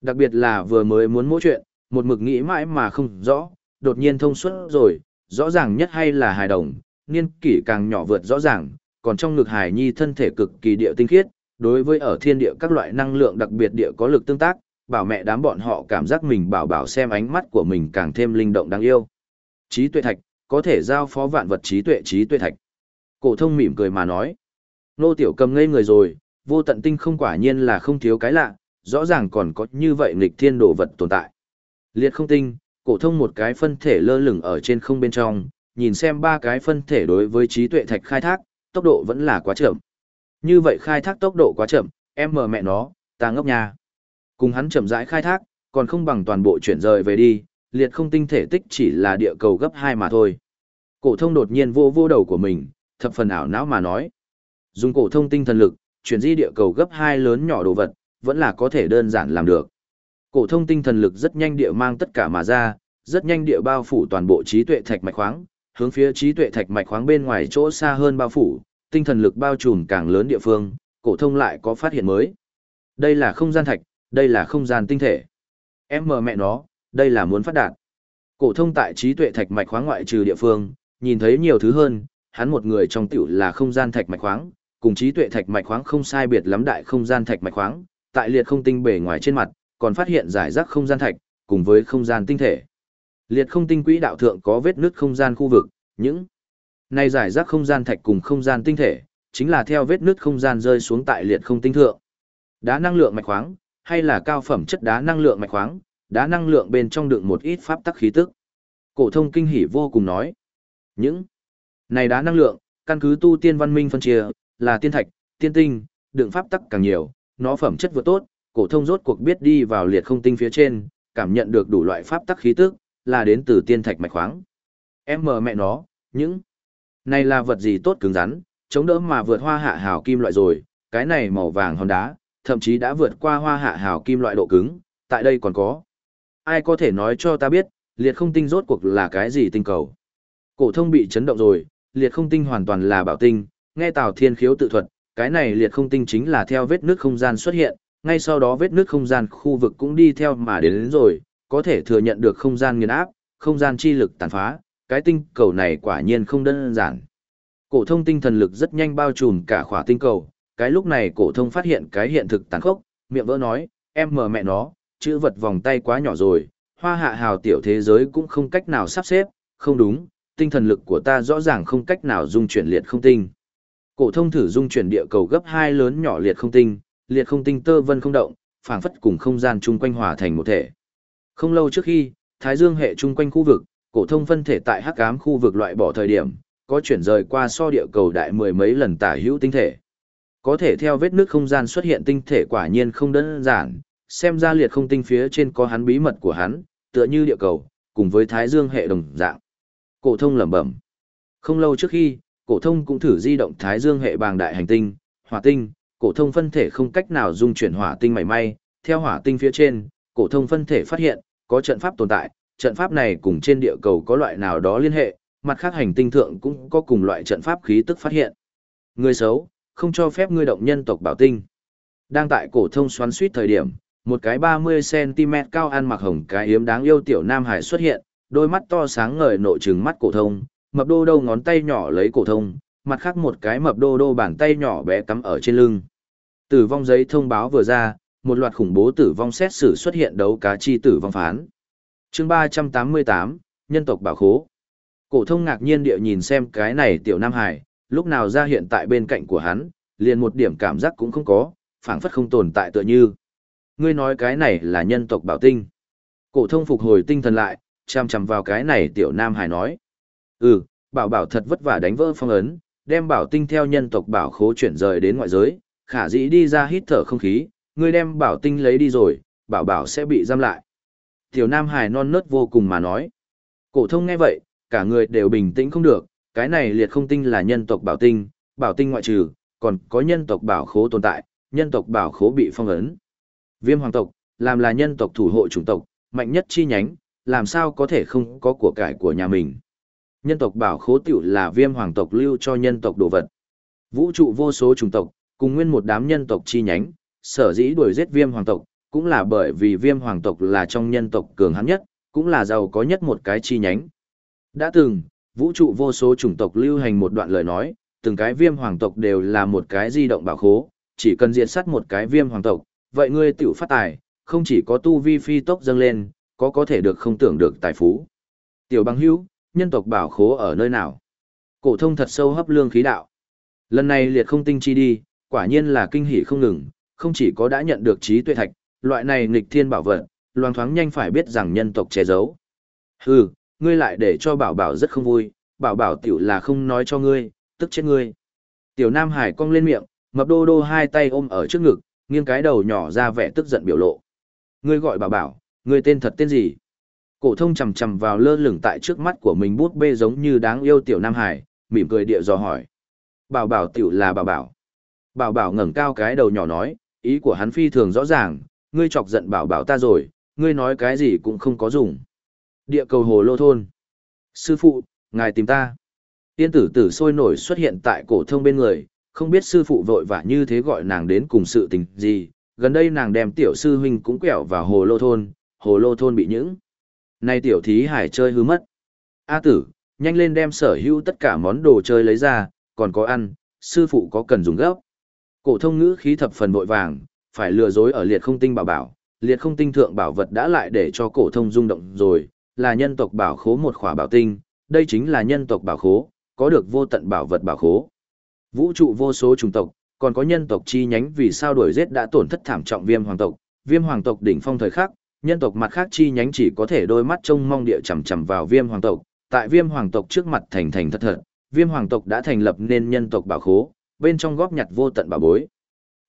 Đặc biệt là vừa mới muốn mỗi chuyện, một mực nghĩ mãi mà không rõ, đột nhiên thông suốt rồi, rõ ràng nhất hay là hài đồng, niên kỷ càng nhỏ vượt rõ ràng, còn trong ngực hài nhi thân thể cực kỳ địa tinh khiết, đối với ở thiên địa các loại năng lượng đặc biệt địa có lực tương tác, bảo mẹ đám bọn họ cảm giác mình bảo bảo xem ánh mắt của mình càng thêm linh động đáng yêu. Trí tuệ thạch, có thể giao phó vạn vật trí tuệ trí tuệ thạch. Cổ thông mỉm cười mà nói. Nô tiểu cầm ngây người rồi, vô tận tinh không quả nhiên là không thiếu cái lạ, rõ ràng còn có như vậy nghịch thiên đồ vật tồn tại. Liệt không tinh, cổ thông một cái phân thể lơ lửng ở trên không bên trong, nhìn xem ba cái phân thể đối với trí tuệ thạch khai thác, tốc độ vẫn là quá chậm. Như vậy khai thác tốc độ quá chậm, em mờ mẹ nó, ta ngốc nha. Cùng hắn chậm rãi khai thác, còn không bằng toàn bộ chuyển rời về đi, liệt không tinh thể tích chỉ là địa cầu gấp 2 mà thôi. Cổ thông đột nhiên vô vô đầu của mình, thập phần ảo não mà nói. Dùng cổ thông tinh thần lực, chuyển di địa cầu gấp 2 lớn nhỏ đồ vật, vẫn là có thể đơn giản làm được. Cổ thông tinh thần lực rất nhanh địa mang tất cả mà ra, rất nhanh địa bao phủ toàn bộ trí tuệ thạch mạch khoáng, hướng phía trí tuệ thạch mạch khoáng bên ngoài chỗ xa hơn bao phủ, tinh thần lực bao trùm càng lớn địa phương, cổ thông lại có phát hiện mới. Đây là không gian thạch, đây là không gian tinh thể. Em mờ mẹ nó, đây là muốn phát đạt. Cổ thông tại trí tuệ thạch mạch khoáng ngoại trừ địa phương, nhìn thấy nhiều thứ hơn, hắn một người trong tiểu là không gian thạch mạch khoáng, cùng trí tuệ thạch mạch khoáng không sai biệt lắm đại không gian thạch mạch khoáng, tại liệt không tinh bề ngoài trên mặt, còn phát hiện giải rác không gian thạch, cùng với không gian tinh thể. Liệt không tinh quỹ đạo thượng có vết nứt không gian khu vực, những này giải rác không gian thạch cùng không gian tinh thể, chính là theo vết nứt không gian rơi xuống tại liệt không tinh thượng. Đá năng lượng mạch khoáng, hay là cao phẩm chất đá năng lượng mạch khoáng, đá năng lượng bên trong đựng một ít pháp tắc khí tức. Cổ thông kinh hỉ vô cùng nói, những này đá năng lượng, căn cứ tu tiên văn minh phân chia, là tiên thạch, tiên tinh, đựng pháp tắc càng nhiều, nó phẩm chất vừa tốt, cổ thông rốt cuộc biết đi vào liệt không tinh phía trên, cảm nhận được đủ loại pháp tắc khí tức, là đến từ tiên thạch mạch khoáng. Em mờ mẹ nó, những này là vật gì tốt cứng rắn, chống đỡ mà vượt hoa hạ hào kim loại rồi, cái này màu vàng hòn đá, thậm chí đã vượt qua hoa hạ hào kim loại độ cứng, tại đây còn có. Ai có thể nói cho ta biết, liệt không tinh rốt cuộc là cái gì tinh cầu? Cổ thông bị chấn động rồi, liệt không tinh hoàn toàn là bảo tinh, nghe Tào Thiên Khiếu tự thuật, cái này liệt không tinh chính là theo vết nước không gian xuất hiện, ngay sau đó vết nước không gian khu vực cũng đi theo mà đến, đến rồi, có thể thừa nhận được không gian nghiền áp, không gian chi lực tàn phá, cái tinh cầu này quả nhiên không đơn giản. Cổ thông tinh thần lực rất nhanh bao trùm cả khỏa tinh cầu, cái lúc này cổ thông phát hiện cái hiện thực tàn khốc, miệng vỡ nói, em mờ mẹ nó, chữ vật vòng tay quá nhỏ rồi, hoa hạ hào tiểu thế giới cũng không cách nào sắp xếp, không đúng, tinh thần lực của ta rõ ràng không cách nào dung chuyển liệt không tinh. Cổ thông thử dung chuyển địa cầu gấp hai lớn nhỏ liệt không tinh, liệt không tinh tơ vân không động, phảng phất cùng không gian chung quanh hòa thành một thể. Không lâu trước khi, Thái Dương hệ chung quanh khu vực, cổ thông phân thể tại hắc ám khu vực loại bỏ thời điểm, có chuyển rời qua so địa cầu đại mười mấy lần tả hữu tinh thể. Có thể theo vết nước không gian xuất hiện tinh thể quả nhiên không đơn giản, xem ra liệt không tinh phía trên có hắn bí mật của hắn, tựa như địa cầu, cùng với Thái Dương hệ đồng dạng. Cổ thông lẩm bẩm. Không lâu trước khi, cổ thông cũng thử di động Thái Dương hệ bàng đại hành tinh, hỏa tinh, cổ thông phân thể không cách nào dung chuyển hỏa tinh mảy may, theo hỏa tinh phía trên, cổ thông phân thể phát hiện có trận pháp tồn tại, trận pháp này cùng trên địa cầu có loại nào đó liên hệ, mặt khác hành tinh thượng cũng có cùng loại trận pháp khí tức phát hiện. Người xấu, không cho phép ngươi động nhân tộc bảo tinh. Đang tại cổ thông xoắn suýt thời điểm, một cái 30cm cao ăn mặc hồng cái yếm đáng yêu tiểu nam hải xuất hiện, đôi mắt to sáng ngời nộ trừng mắt cổ thông, mập đô đô ngón tay nhỏ lấy cổ thông, mặt khác một cái mập đô đô bàn tay nhỏ bé cắm ở trên lưng. Tử vong giấy thông báo vừa ra, một loạt khủng bố tử vong xét xử xuất hiện đấu cá chi tử vong phán. Chương 388, nhân tộc bảo khố. Cổ thông ngạc nhiên địa nhìn xem cái này tiểu nam hải, lúc nào ra hiện tại bên cạnh của hắn, liền một điểm cảm giác cũng không có, phảng phất không tồn tại tựa như. Ngươi nói cái này là nhân tộc bảo tinh. Cổ thông phục hồi tinh thần lại, chăm chăm vào cái này tiểu nam hải nói. Ừ, bảo bảo thật vất vả đánh vỡ phong ấn, đem bảo tinh theo nhân tộc bảo khố chuyển rời đến ngoại giới, khả dĩ đi ra hít thở không khí, ngươi đem bảo tinh lấy đi rồi, bảo bảo sẽ bị giam lại. Tiểu nam hải non nớt vô cùng mà nói. Cổ thông nghe vậy, cả người đều bình tĩnh không được, cái này liệt không tinh là nhân tộc bảo tinh, bảo tinh ngoại trừ, còn có nhân tộc bảo khố tồn tại, nhân tộc bảo khố bị phong ấn. Viêm hoàng tộc, làm là nhân tộc thủ hộ chủng tộc, mạnh nhất chi nhánh, làm sao có thể không có của cải của nhà mình. Nhân tộc bảo khố tiểu là viêm hoàng tộc lưu cho nhân tộc đồ vật. Vũ trụ vô số chủng tộc, cùng nguyên một đám nhân tộc chi nhánh, sở dĩ đuổi giết viêm hoàng tộc, cũng là bởi vì viêm hoàng tộc là trong nhân tộc cường hãn nhất, cũng là giàu có nhất một cái chi nhánh. Đã từng, vũ trụ vô số chủng tộc lưu hành một đoạn lời nói, từng cái viêm hoàng tộc đều là một cái di động bảo khố, chỉ cần diệt sát một cái viêm hoàng tộc, vậy ngươi tiểu phát tài, không chỉ có tu vi phi tốc dâng lên, có có thể được không tưởng được tài phú. Tiểu băng hữu, nhân tộc bảo khố ở nơi nào? Cổ thông thật sâu hấp lương khí đạo. Lần này liệt không tinh chi đi, quả nhiên là kinh hỉ không ngừng, không chỉ có đã nhận được trí tuệ thạch, loại này nghịch thiên bảo vật, loang thoáng nhanh phải biết rằng nhân tộc che giấu. Hừ, ngươi lại để cho bảo bảo rất không vui, bảo bảo tiểu là không nói cho ngươi, tức chết ngươi. Tiểu Nam Hải cong lên miệng, mập đô đô hai tay ôm ở trước ngực, nghiêng cái đầu nhỏ ra vẻ tức giận biểu lộ. Ngươi gọi bảo bảo, ngươi tên thật tên gì? Cổ thông chầm chầm vào lơ lửng tại trước mắt của mình bút bê giống như đáng yêu tiểu Nam Hải, mỉm cười địa dò hỏi. Bảo bảo tiểu là bảo bảo. Bảo bảo ngẩng cao cái đầu nhỏ nói, ý của hắn phi thường rõ ràng, ngươi chọc giận bảo bảo ta rồi, ngươi nói cái gì cũng không có dùng. Địa cầu hồ lô thôn. Sư phụ, ngài tìm ta. Tiên tử tử sôi nổi xuất hiện tại cổ thông bên người, không biết sư phụ vội vã như thế gọi nàng đến cùng sự tình gì. Gần đây nàng đem tiểu sư huynh cũng quẹo vào hồ lô thôn, hồ lô thôn bị những. Nay tiểu thí hải chơi hư mất. A tử, nhanh lên đem sở hữu tất cả món đồ chơi lấy ra, còn có ăn, sư phụ có cần dùng gấp. Cổ thông ngữ khí thập phần vội vàng, phải lừa dối ở liệt không tinh bảo bảo, liệt không tinh thượng bảo vật đã lại để cho cổ thông rung động rồi, là nhân tộc bảo khố một khỏa bảo tinh, đây chính là nhân tộc bảo khố, có được vô tận bảo vật bảo khố. Vũ trụ vô số chủng tộc, còn có nhân tộc chi nhánh vì sao đuổi giết đã tổn thất thảm trọng viêm hoàng tộc, viêm hoàng tộc đỉnh phong thời khắc, nhân tộc mặt khác chi nhánh chỉ có thể đôi mắt trông mong địa chằm chằm vào viêm hoàng tộc, tại viêm hoàng tộc trước mặt thành thành thật thật, viêm hoàng tộc đã thành lập nên nhân tộc bảo khố, bên trong góp nhặt vô tận bảo bối.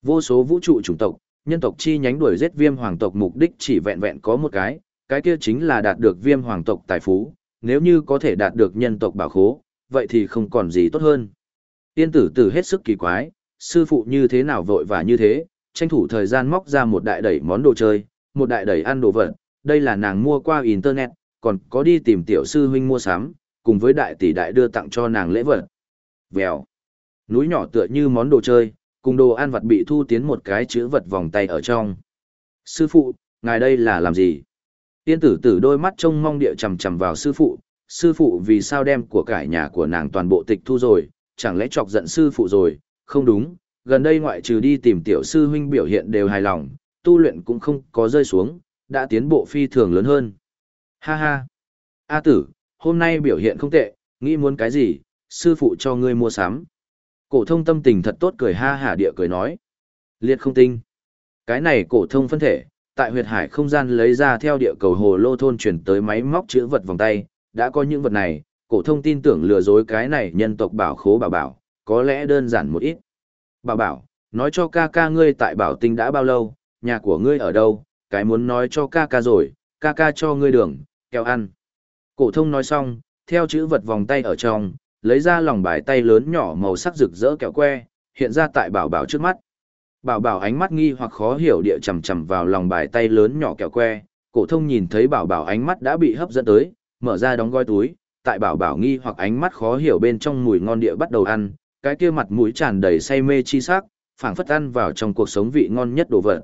Vô số vũ trụ chủng tộc, nhân tộc chi nhánh đuổi giết viêm hoàng tộc mục đích chỉ vẹn vẹn có một cái, cái kia chính là đạt được viêm hoàng tộc tài phú, nếu như có thể đạt được nhân tộc bảo khố, vậy thì không còn gì tốt hơn. Tiên tử tử hết sức kỳ quái, sư phụ như thế nào vội và như thế, tranh thủ thời gian móc ra một đại đẩy món đồ chơi, một đại đẩy ăn đồ vật, đây là nàng mua qua internet, còn có đi tìm tiểu sư huynh mua sắm, cùng với đại tỷ đại đưa tặng cho nàng lễ vật. Vèo. Núi nhỏ tựa như món đồ chơi, cùng đồ ăn vật bị thu tiến một cái chữ vật vòng tay ở trong. Sư phụ, ngài đây là làm gì? Tiên tử tử đôi mắt trông mong địa chầm chầm vào sư phụ, sư phụ vì sao đem của cải nhà của nàng toàn bộ tịch thu rồi, chẳng lẽ chọc giận sư phụ rồi, không đúng, gần đây ngoại trừ đi tìm tiểu sư huynh biểu hiện đều hài lòng, tu luyện cũng không có rơi xuống, đã tiến bộ phi thường lớn hơn. Ha ha! A tử, hôm nay biểu hiện không tệ, nghĩ muốn cái gì, sư phụ cho ngươi mua sắm. Cổ thông tâm tình thật tốt cười ha hả địa cười nói. Liệt không tinh. Cái này cổ thông phân thể, tại huyệt hải không gian lấy ra theo địa cầu hồ lô thôn chuyển tới máy móc chữ vật vòng tay, đã có những vật này, cổ thông tin tưởng lừa dối cái này nhân tộc bảo khố bảo bảo, có lẽ đơn giản một ít. Bảo bảo, nói cho ca ca ngươi tại bảo tinh đã bao lâu, nhà của ngươi ở đâu, cái muốn nói cho ca ca rồi, ca ca cho ngươi đường, kẹo ăn. Cổ thông nói xong, theo chữ vật vòng tay ở trong, lấy ra lòng bài tay lớn nhỏ màu sắc rực rỡ kẹo que, hiện ra tại bảo bảo trước mắt. Bảo bảo ánh mắt nghi hoặc khó hiểu địa chầm chầm vào lòng bài tay lớn nhỏ kẹo que, cổ thông nhìn thấy bảo bảo ánh mắt đã bị hấp dẫn tới, mở ra đóng gói túi, tại bảo bảo nghi hoặc ánh mắt khó hiểu bên trong mùi ngon địa bắt đầu ăn, cái kia mặt mũi tràn đầy say mê chi sắc, phảng phất ăn vào trong cuộc sống vị ngon nhất đồ vật.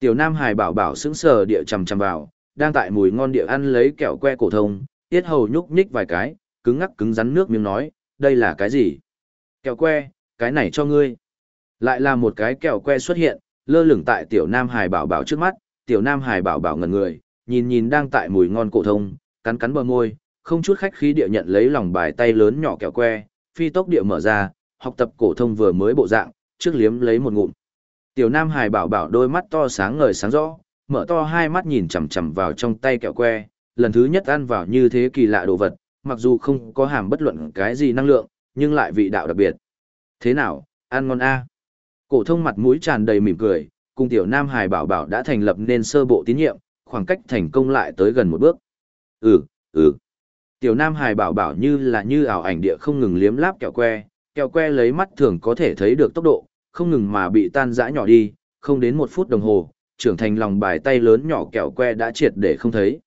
Tiểu Nam Hải bảo bảo sững sờ địa chầm chầm vào, đang tại mùi ngon địa ăn lấy kẹo que cổ thông, tiết hầu nhúc nhích vài cái, cứng ngắc cứng rắn nước miếng nói, đây là cái gì? Kẹo que, cái này cho ngươi. Lại là một cái kẹo que xuất hiện, lơ lửng tại tiểu Nam Hải bảo bảo trước mắt, tiểu Nam Hải bảo bảo ngẩn người, nhìn nhìn đang tại mùi ngon cổ thông, cắn cắn bờ môi, không chút khách khí địa nhận lấy lòng bài tay lớn nhỏ kẹo que, phi tốc địa mở ra, học tập cổ thông vừa mới bộ dạng, trước liếm lấy một ngụm. Tiểu Nam Hải bảo bảo đôi mắt to sáng ngời sáng rõ, mở to hai mắt nhìn chằm chằm vào trong tay kẹo que, lần thứ nhất ăn vào như thế kỳ lạ đồ vật, mặc dù không có hàm bất luận cái gì năng lượng, nhưng lại vị đạo đặc biệt. Thế nào, ăn ngon a? Cổ thông mặt mũi tràn đầy mỉm cười, cùng tiểu Nam Hải bảo bảo đã thành lập nên sơ bộ tín nhiệm, khoảng cách thành công lại tới gần một bước. Ừ, ừ. Tiểu Nam Hải bảo bảo như là như ảo ảnh địa không ngừng liếm láp kẹo que, kẹo que lấy mắt thường có thể thấy được tốc độ, không ngừng mà bị tan rã nhỏ đi, không đến một phút đồng hồ, trưởng thành lòng bài tay lớn nhỏ kẹo que đã triệt để không thấy.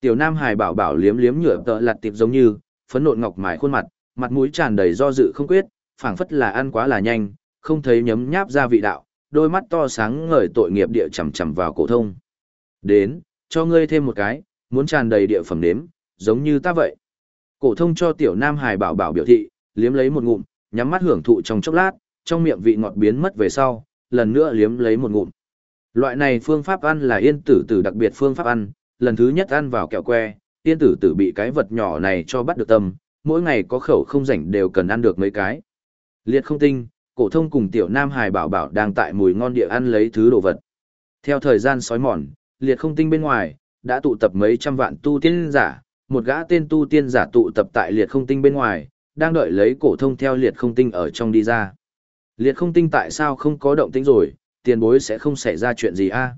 Tiểu Nam Hải bảo bảo liếm liếm nhựa tợ lặt tiệp giống như, phấn nộn ngọc mài khuôn mặt, mặt mũi tràn đầy do dự không quyết, phảng phất là ăn quá là nhanh, không thấy nhấm nháp ra vị đạo, đôi mắt to sáng ngời tội nghiệp địa chằm chằm vào cổ thông. Đến, cho ngươi thêm một cái, muốn tràn đầy địa phẩm nếm, giống như ta vậy. Cổ thông cho tiểu Nam Hải bảo bảo biểu thị, liếm lấy một ngụm, nhắm mắt hưởng thụ trong chốc lát, trong miệng vị ngọt biến mất về sau, lần nữa liếm lấy một ngụm. Loại này phương pháp ăn là yên tử tử đặc biệt phương pháp ăn, lần thứ nhất ăn vào kẹo que, tiên tử tử bị cái vật nhỏ này cho bắt được tâm, mỗi ngày có khẩu không rảnh đều cần ăn được mấy cái. Liệt không tinh, cổ thông cùng tiểu nam hài bảo bảo đang tại mùi ngon địa ăn lấy thứ đồ vật. Theo thời gian sói mòn, liệt không tinh bên ngoài, đã tụ tập mấy trăm vạn tu tiên giả, một gã tên tu tiên giả tụ tập tại liệt không tinh bên ngoài, đang đợi lấy cổ thông theo liệt không tinh ở trong đi ra. Liệt không tinh tại sao không có động tĩnh rồi, tiền bối sẽ không xảy ra chuyện gì a?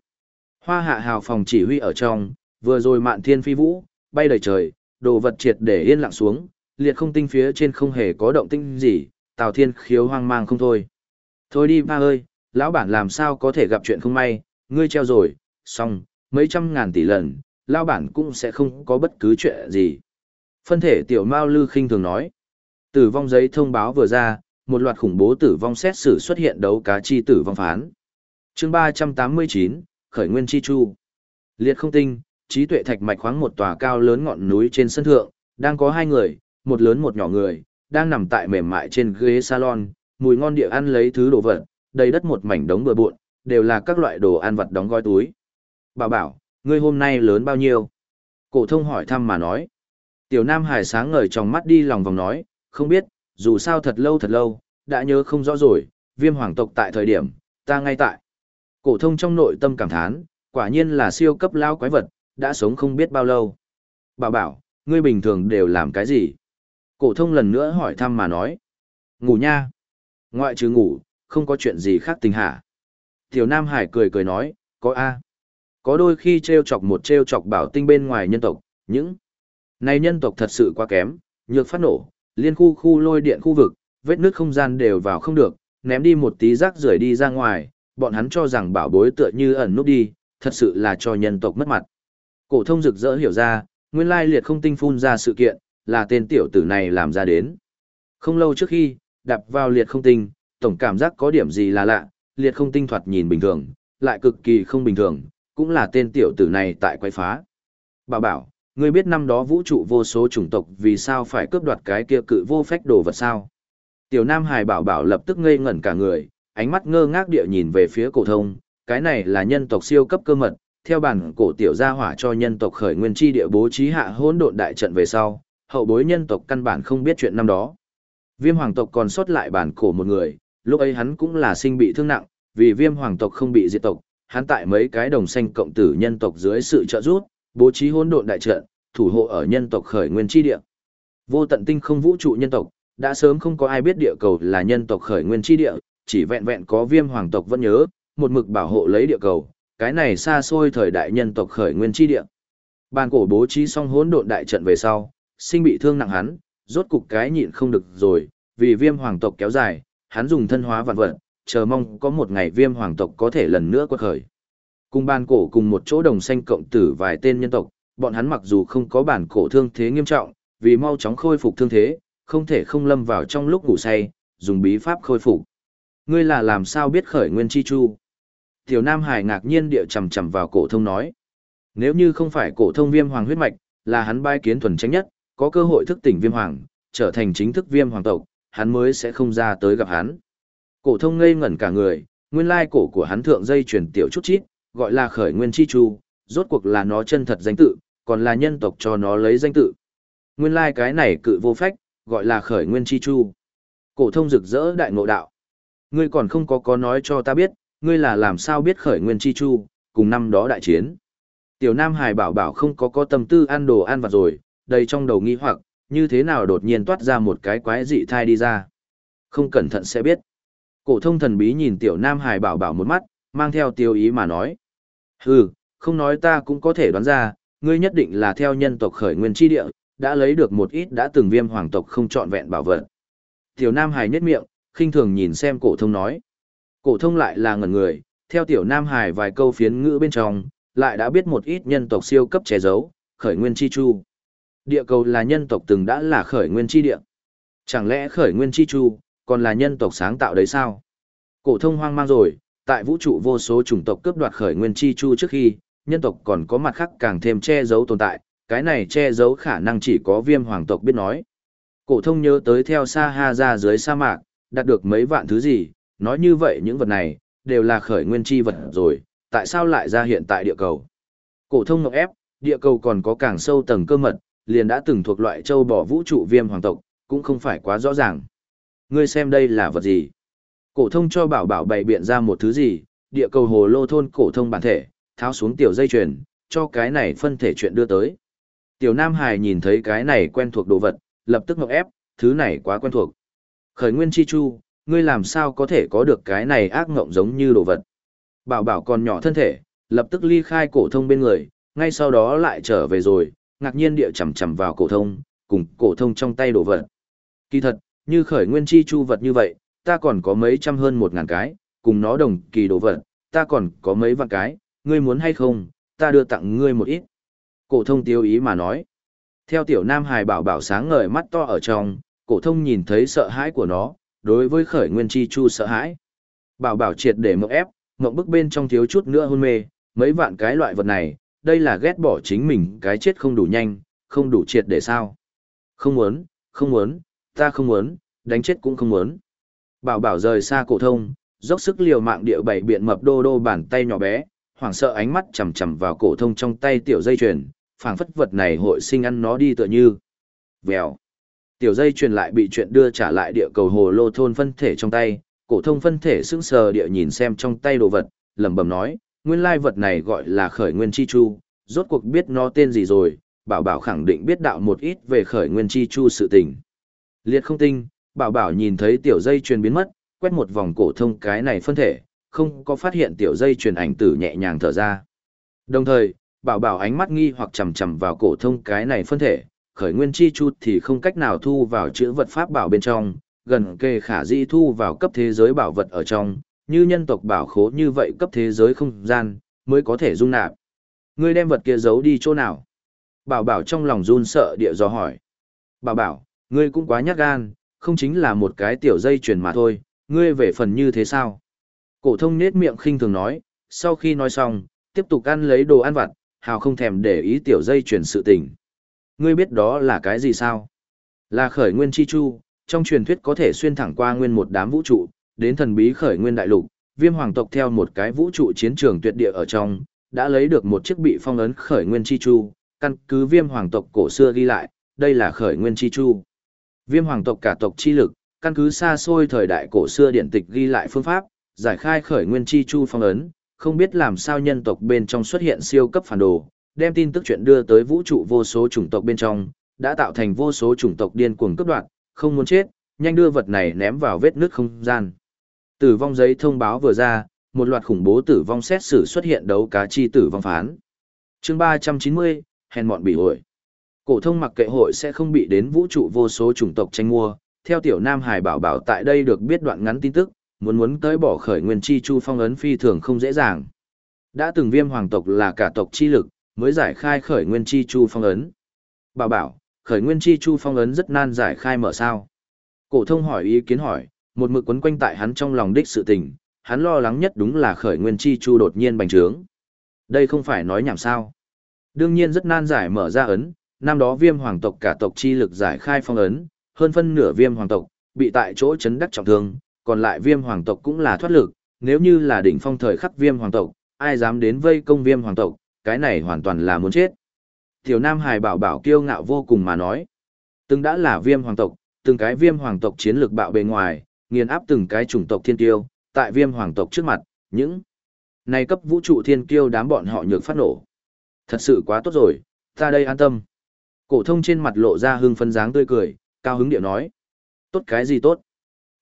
Hoa hạ hào phòng chỉ huy ở trong, vừa rồi mạn thiên phi vũ, bay đầy trời, đồ vật triệt để yên lặng xuống, liệt không tinh phía trên không hề có động tĩnh gì, Tào Thiên khiếu hoang mang không thôi. Thôi đi ba ơi, lão bản làm sao có thể gặp chuyện không may, ngươi treo rồi, xong, mấy trăm ngàn tỷ lần, lão bản cũng sẽ không có bất cứ chuyện gì. Phân thể tiểu Mao Lư khinh thường nói. Tử vong giấy thông báo vừa ra, một loạt khủng bố tử vong xét xử xuất hiện đấu cá chi tử vong phán. chương 389, Khởi Nguyên Chi Chu. Liệt không tinh, trí tuệ thạch mạch khoáng một tòa cao lớn ngọn núi trên sân thượng, đang có hai người, một lớn một nhỏ người, đang nằm tại mềm mại trên ghế salon, mùi ngon địa ăn lấy thứ đồ vật, đầy đất một mảnh đống bừa bộn, đều là các loại đồ ăn vặt đóng gói túi. Bà bảo, ngươi hôm nay lớn bao nhiêu? Cổ thông hỏi thăm mà nói. Tiểu Nam Hải sáng ngời trong mắt đi lòng vòng nói, không biết, dù sao thật lâu thật lâu, đã nhớ không rõ rồi, viêm hoàng tộc tại thời điểm, ta ngay tại. Cổ thông trong nội tâm cảm thán, quả nhiên là siêu cấp lao quái vật, đã sống không biết bao lâu. Bảo bảo, ngươi bình thường đều làm cái gì? Cổ thông lần nữa hỏi thăm mà nói. Ngủ nha. Ngoại trừ ngủ, không có chuyện gì khác tình hả? Tiểu Nam Hải cười cười nói, có a. Có đôi khi treo chọc một treo chọc bảo tinh bên ngoài nhân tộc, những này nhân tộc thật sự quá kém, nhược phát nổ, liên khu khu lôi điện khu vực, vết nước không gian đều vào không được, ném đi một tí rác rưởi đi ra ngoài, bọn hắn cho rằng bảo bối tựa như ẩn núp đi, thật sự là cho nhân tộc mất mặt. Cổ thông rực rỡ hiểu ra, nguyên lai liệt không tinh phun ra sự kiện, là tên tiểu tử này làm ra đến. Không lâu trước khi, đạp vào liệt không tinh, tổng cảm giác có điểm gì là lạ, liệt không tinh thoạt nhìn bình thường, lại cực kỳ không bình thường, cũng là tên tiểu tử này tại quay phá. Bảo bảo, ngươi biết năm đó vũ trụ vô số chủng tộc vì sao phải cướp đoạt cái kia cự vô phách đồ vật sao? Tiểu Nam Hải bảo bảo lập tức ngây ngẩn cả người, ánh mắt ngơ ngác địa nhìn về phía cổ thông, cái này là nhân tộc siêu cấp cơ mật, theo bản cổ tiểu gia hỏa cho nhân tộc khởi nguyên chi địa bố trí hạ hỗn độn đại trận về sau, hậu bối nhân tộc căn bản không biết chuyện năm đó. Viêm hoàng tộc còn sót lại bản cổ một người, lúc ấy hắn cũng là sinh bị thương nặng, vì viêm hoàng tộc không bị diệt tộc, hắn tại mấy cái đồng xanh cộng tử nhân tộc dưới sự trợ giúp, bố trí hỗn độn đại trận, thủ hộ ở nhân tộc khởi nguyên chi địa. Vô tận tinh không vũ trụ nhân tộc, đã sớm không có ai biết địa cầu là nhân tộc khởi nguyên chi địa, chỉ vẹn vẹn có viêm hoàng tộc vẫn nhớ, một mực bảo hộ lấy địa cầu, cái này xa xôi thời đại nhân tộc khởi nguyên chi địa. Bàn cổ bố trí xong hỗn độn đại trận về sau, sinh bị thương nặng hắn, rốt cục cái nhịn không được rồi, vì viêm hoàng tộc kéo dài, hắn dùng thân hóa vạn vật, chờ mong có một ngày viêm hoàng tộc có thể lần nữa quật khởi. Cùng bàn cổ cùng một chỗ đồng xanh cộng tử vài tên nhân tộc, bọn hắn mặc dù không có bản cổ thương thế nghiêm trọng, vì mau chóng khôi phục thương thế, không thể không lâm vào trong lúc ngủ say, dùng bí pháp khôi phục. Ngươi là làm sao biết khởi nguyên chi chu? Tiểu Nam Hải ngạc nhiên địa trầm trầm vào cổ thông nói. Nếu như không phải cổ thông viêm hoàng huyết mạch, là hắn bai kiến thuần tránh nhất, có cơ hội thức tỉnh viêm hoàng, trở thành chính thức viêm hoàng tộc, hắn mới sẽ không ra tới gặp hắn. Cổ thông ngây ngẩn cả người, nguyên lai cổ của hắn thượng dây truyền tiểu chút chít, gọi là khởi nguyên chi chu, rốt cuộc là nó chân thật danh tự, còn là nhân tộc cho nó lấy danh tự. Nguyên lai cái này cự vô phách, gọi là khởi nguyên chi chu. Cổ thông rực rỡ đại ngộ đạo. Ngươi còn không có có nói cho ta biết, ngươi là làm sao biết khởi nguyên chi chu, cùng năm đó đại chiến. Tiểu Nam Hải bảo bảo không có có tâm tư ăn đồ ăn vặt rồi, đầy trong đầu nghi hoặc, như thế nào đột nhiên toát ra một cái quái dị thai đi ra. Không cẩn thận sẽ biết. Cổ thông thần bí nhìn tiểu Nam Hải bảo bảo một mắt, mang theo tiêu ý mà nói. Hừ, không nói ta cũng có thể đoán ra, ngươi nhất định là theo nhân tộc khởi nguyên chi địa, đã lấy được một ít đã từng viêm hoàng tộc không trọn vẹn bảo vật. Tiểu Nam Hải nhất miệng, khinh thường nhìn xem cổ thông nói. Cổ thông lại là ngẩn người, theo tiểu Nam Hải vài câu phiến ngữ bên trong, lại đã biết một ít nhân tộc siêu cấp che giấu, khởi nguyên chi chu. Địa cầu là nhân tộc từng đã là khởi nguyên chi địa. Chẳng lẽ khởi nguyên chi chu, còn là nhân tộc sáng tạo đấy sao? Cổ thông hoang mang rồi, tại vũ trụ vô số chủng tộc cướp đoạt khởi nguyên chi chu trước khi, nhân tộc còn có mặt khác càng thêm che giấu tồn tại, cái này che giấu khả năng chỉ có viêm hoàng tộc biết nói. Cổ thông nhớ tới theo Sa Ha ra dưới sa mạc, đạt được mấy vạn thứ gì, nói như vậy những vật này, đều là khởi nguyên chi vật rồi, tại sao lại ra hiện tại địa cầu? Cổ thông ngọc ép, địa cầu còn có càng sâu tầng cơ mật, liền đã từng thuộc loại châu bò vũ trụ viêm hoàng tộc, cũng không phải quá rõ ràng. Ngươi xem đây là vật gì? Cổ thông cho bảo bảo bày biện ra một thứ gì, địa cầu hồ lô thôn cổ thông bản thể, tháo xuống tiểu dây chuyền, cho cái này phân thể chuyện đưa tới. Tiểu Nam Hải nhìn thấy cái này quen thuộc đồ vật, lập tức ngọc ép, thứ này quá quen thuộc. Khởi nguyên chi chu, ngươi làm sao có thể có được cái này ác ngộng giống như đồ vật. Bảo bảo còn nhỏ thân thể, lập tức ly khai cổ thông bên người, ngay sau đó lại trở về rồi, ngạc nhiên địa chầm chầm vào cổ thông, cùng cổ thông trong tay đồ vật. Kỳ thật, như khởi nguyên chi chu vật như vậy, ta còn có mấy trăm hơn một ngàn cái, cùng nó đồng kỳ đồ vật, ta còn có mấy vạn cái, ngươi muốn hay không, ta đưa tặng ngươi một ít. Cổ thông tiêu ý mà nói. Theo tiểu nam hài bảo bảo sáng ngời mắt to ở trong, cổ thông nhìn thấy sợ hãi của nó, đối với khởi nguyên chi chu sợ hãi. Bảo bảo triệt để mộng ép, mộng bức bên trong thiếu chút nữa hôn mê, mấy vạn cái loại vật này, đây là ghét bỏ chính mình cái chết không đủ nhanh, không đủ triệt để sao. Không muốn, không muốn, ta không muốn, đánh chết cũng không muốn. Bảo bảo rời xa cổ thông, dốc sức liều mạng địa bảy biện mập đô đô bàn tay nhỏ bé, hoảng sợ ánh mắt chằm chằm vào cổ thông trong tay tiểu dây chuyền, phảng phất vật này hội sinh ăn nó đi tựa như. Vèo. Tiểu dây truyền lại bị chuyện đưa trả lại địa cầu hồ lô thôn phân thể trong tay, cổ thông phân thể sững sờ địa nhìn xem trong tay đồ vật, lẩm bẩm nói, nguyên lai vật này gọi là khởi nguyên chi chu, rốt cuộc biết nó tên gì rồi, bảo bảo khẳng định biết đạo một ít về khởi nguyên chi chu sự tình. Liệt không tinh, bảo bảo nhìn thấy tiểu dây truyền biến mất, quét một vòng cổ thông cái này phân thể, không có phát hiện tiểu dây truyền ảnh tử nhẹ nhàng thở ra. Đồng thời, bảo bảo ánh mắt nghi hoặc chằm chằm vào cổ thông cái này phân thể, khởi nguyên chi chu thì không cách nào thu vào chữ vật pháp bảo bên trong, gần kề khả di thu vào cấp thế giới bảo vật ở trong, như nhân tộc bảo khố như vậy cấp thế giới không gian, mới có thể dung nạp. Ngươi đem vật kia giấu đi chỗ nào? Bảo bảo trong lòng run sợ địa do hỏi. Bảo bảo, ngươi cũng quá nhát gan, không chính là một cái tiểu dây chuyền mà thôi, ngươi về phần như thế sao? Cổ thông nết miệng khinh thường nói, sau khi nói xong, tiếp tục ăn lấy đồ ăn vặt, hào không thèm để ý tiểu dây chuyển sự tình. Ngươi biết đó là cái gì sao? Là khởi nguyên chi chu, trong truyền thuyết có thể xuyên thẳng qua nguyên một đám vũ trụ, đến thần bí khởi nguyên đại lục, viêm hoàng tộc theo một cái vũ trụ chiến trường tuyệt địa ở trong, đã lấy được một chiếc bị phong ấn khởi nguyên chi chu, căn cứ viêm hoàng tộc cổ xưa ghi lại, đây là khởi nguyên chi chu. Viêm hoàng tộc cả tộc chi lực, căn cứ xa xôi thời đại cổ xưa điện tịch ghi lại phương pháp, giải khai khởi nguyên chi chu phong ấn, không biết làm sao nhân tộc bên trong xuất hiện siêu cấp phản đồ, đem tin tức chuyện đưa tới vũ trụ vô số chủng tộc bên trong, đã tạo thành vô số chủng tộc điên cuồng cấp đoạn, không muốn chết, nhanh đưa vật này ném vào vết nước không gian. Tử vong giấy thông báo vừa ra, một loạt khủng bố tử vong xét xử xuất hiện đấu cá chi tử vong phán. chương 390, hèn mọn bị hội. Cổ thông mặc kệ hội sẽ không bị đến vũ trụ vô số chủng tộc tranh mua, theo tiểu Nam Hải bảo bảo tại đây được biết đoạn ngắn tin tức, muốn muốn tới bỏ khởi nguyên chi chu phong ấn phi thường không dễ dàng. Đã từng viêm hoàng tộc là cả tộc chi lực, mới giải khai khởi nguyên chi chu phong ấn. Bảo bảo, khởi nguyên chi chu phong ấn rất nan giải khai mở sao. Cổ thông hỏi ý kiến hỏi, một mực quấn quanh tại hắn trong lòng đích sự tình, hắn lo lắng nhất đúng là khởi nguyên chi chu đột nhiên bành trướng. Đây không phải nói nhảm sao. Đương nhiên rất nan giải mở ra ấn, năm đó viêm hoàng tộc cả tộc chi lực giải khai phong ấn, hơn phân nửa viêm hoàng tộc, bị tại chỗ chấn đắc trọng thương, còn lại viêm hoàng tộc cũng là thoát lực, nếu như là đỉnh phong thời khắc viêm hoàng tộc, ai dám đến vây công viêm hoàng tộc, cái này hoàn toàn là muốn chết. Tiểu Nam Hải bảo bảo kiêu ngạo vô cùng mà nói, từng đã là viêm hoàng tộc, từng cái viêm hoàng tộc chiến lược bạo bề ngoài, nghiền áp từng cái chủng tộc thiên tiêu, tại viêm hoàng tộc trước mặt, những này cấp vũ trụ thiên kiêu đám bọn họ nhược phát nổ. Thật sự quá tốt rồi, ta đây an tâm. Cổ thông trên mặt lộ ra hưng phấn dáng tươi cười, cao hứng điệu nói. Tốt cái gì tốt?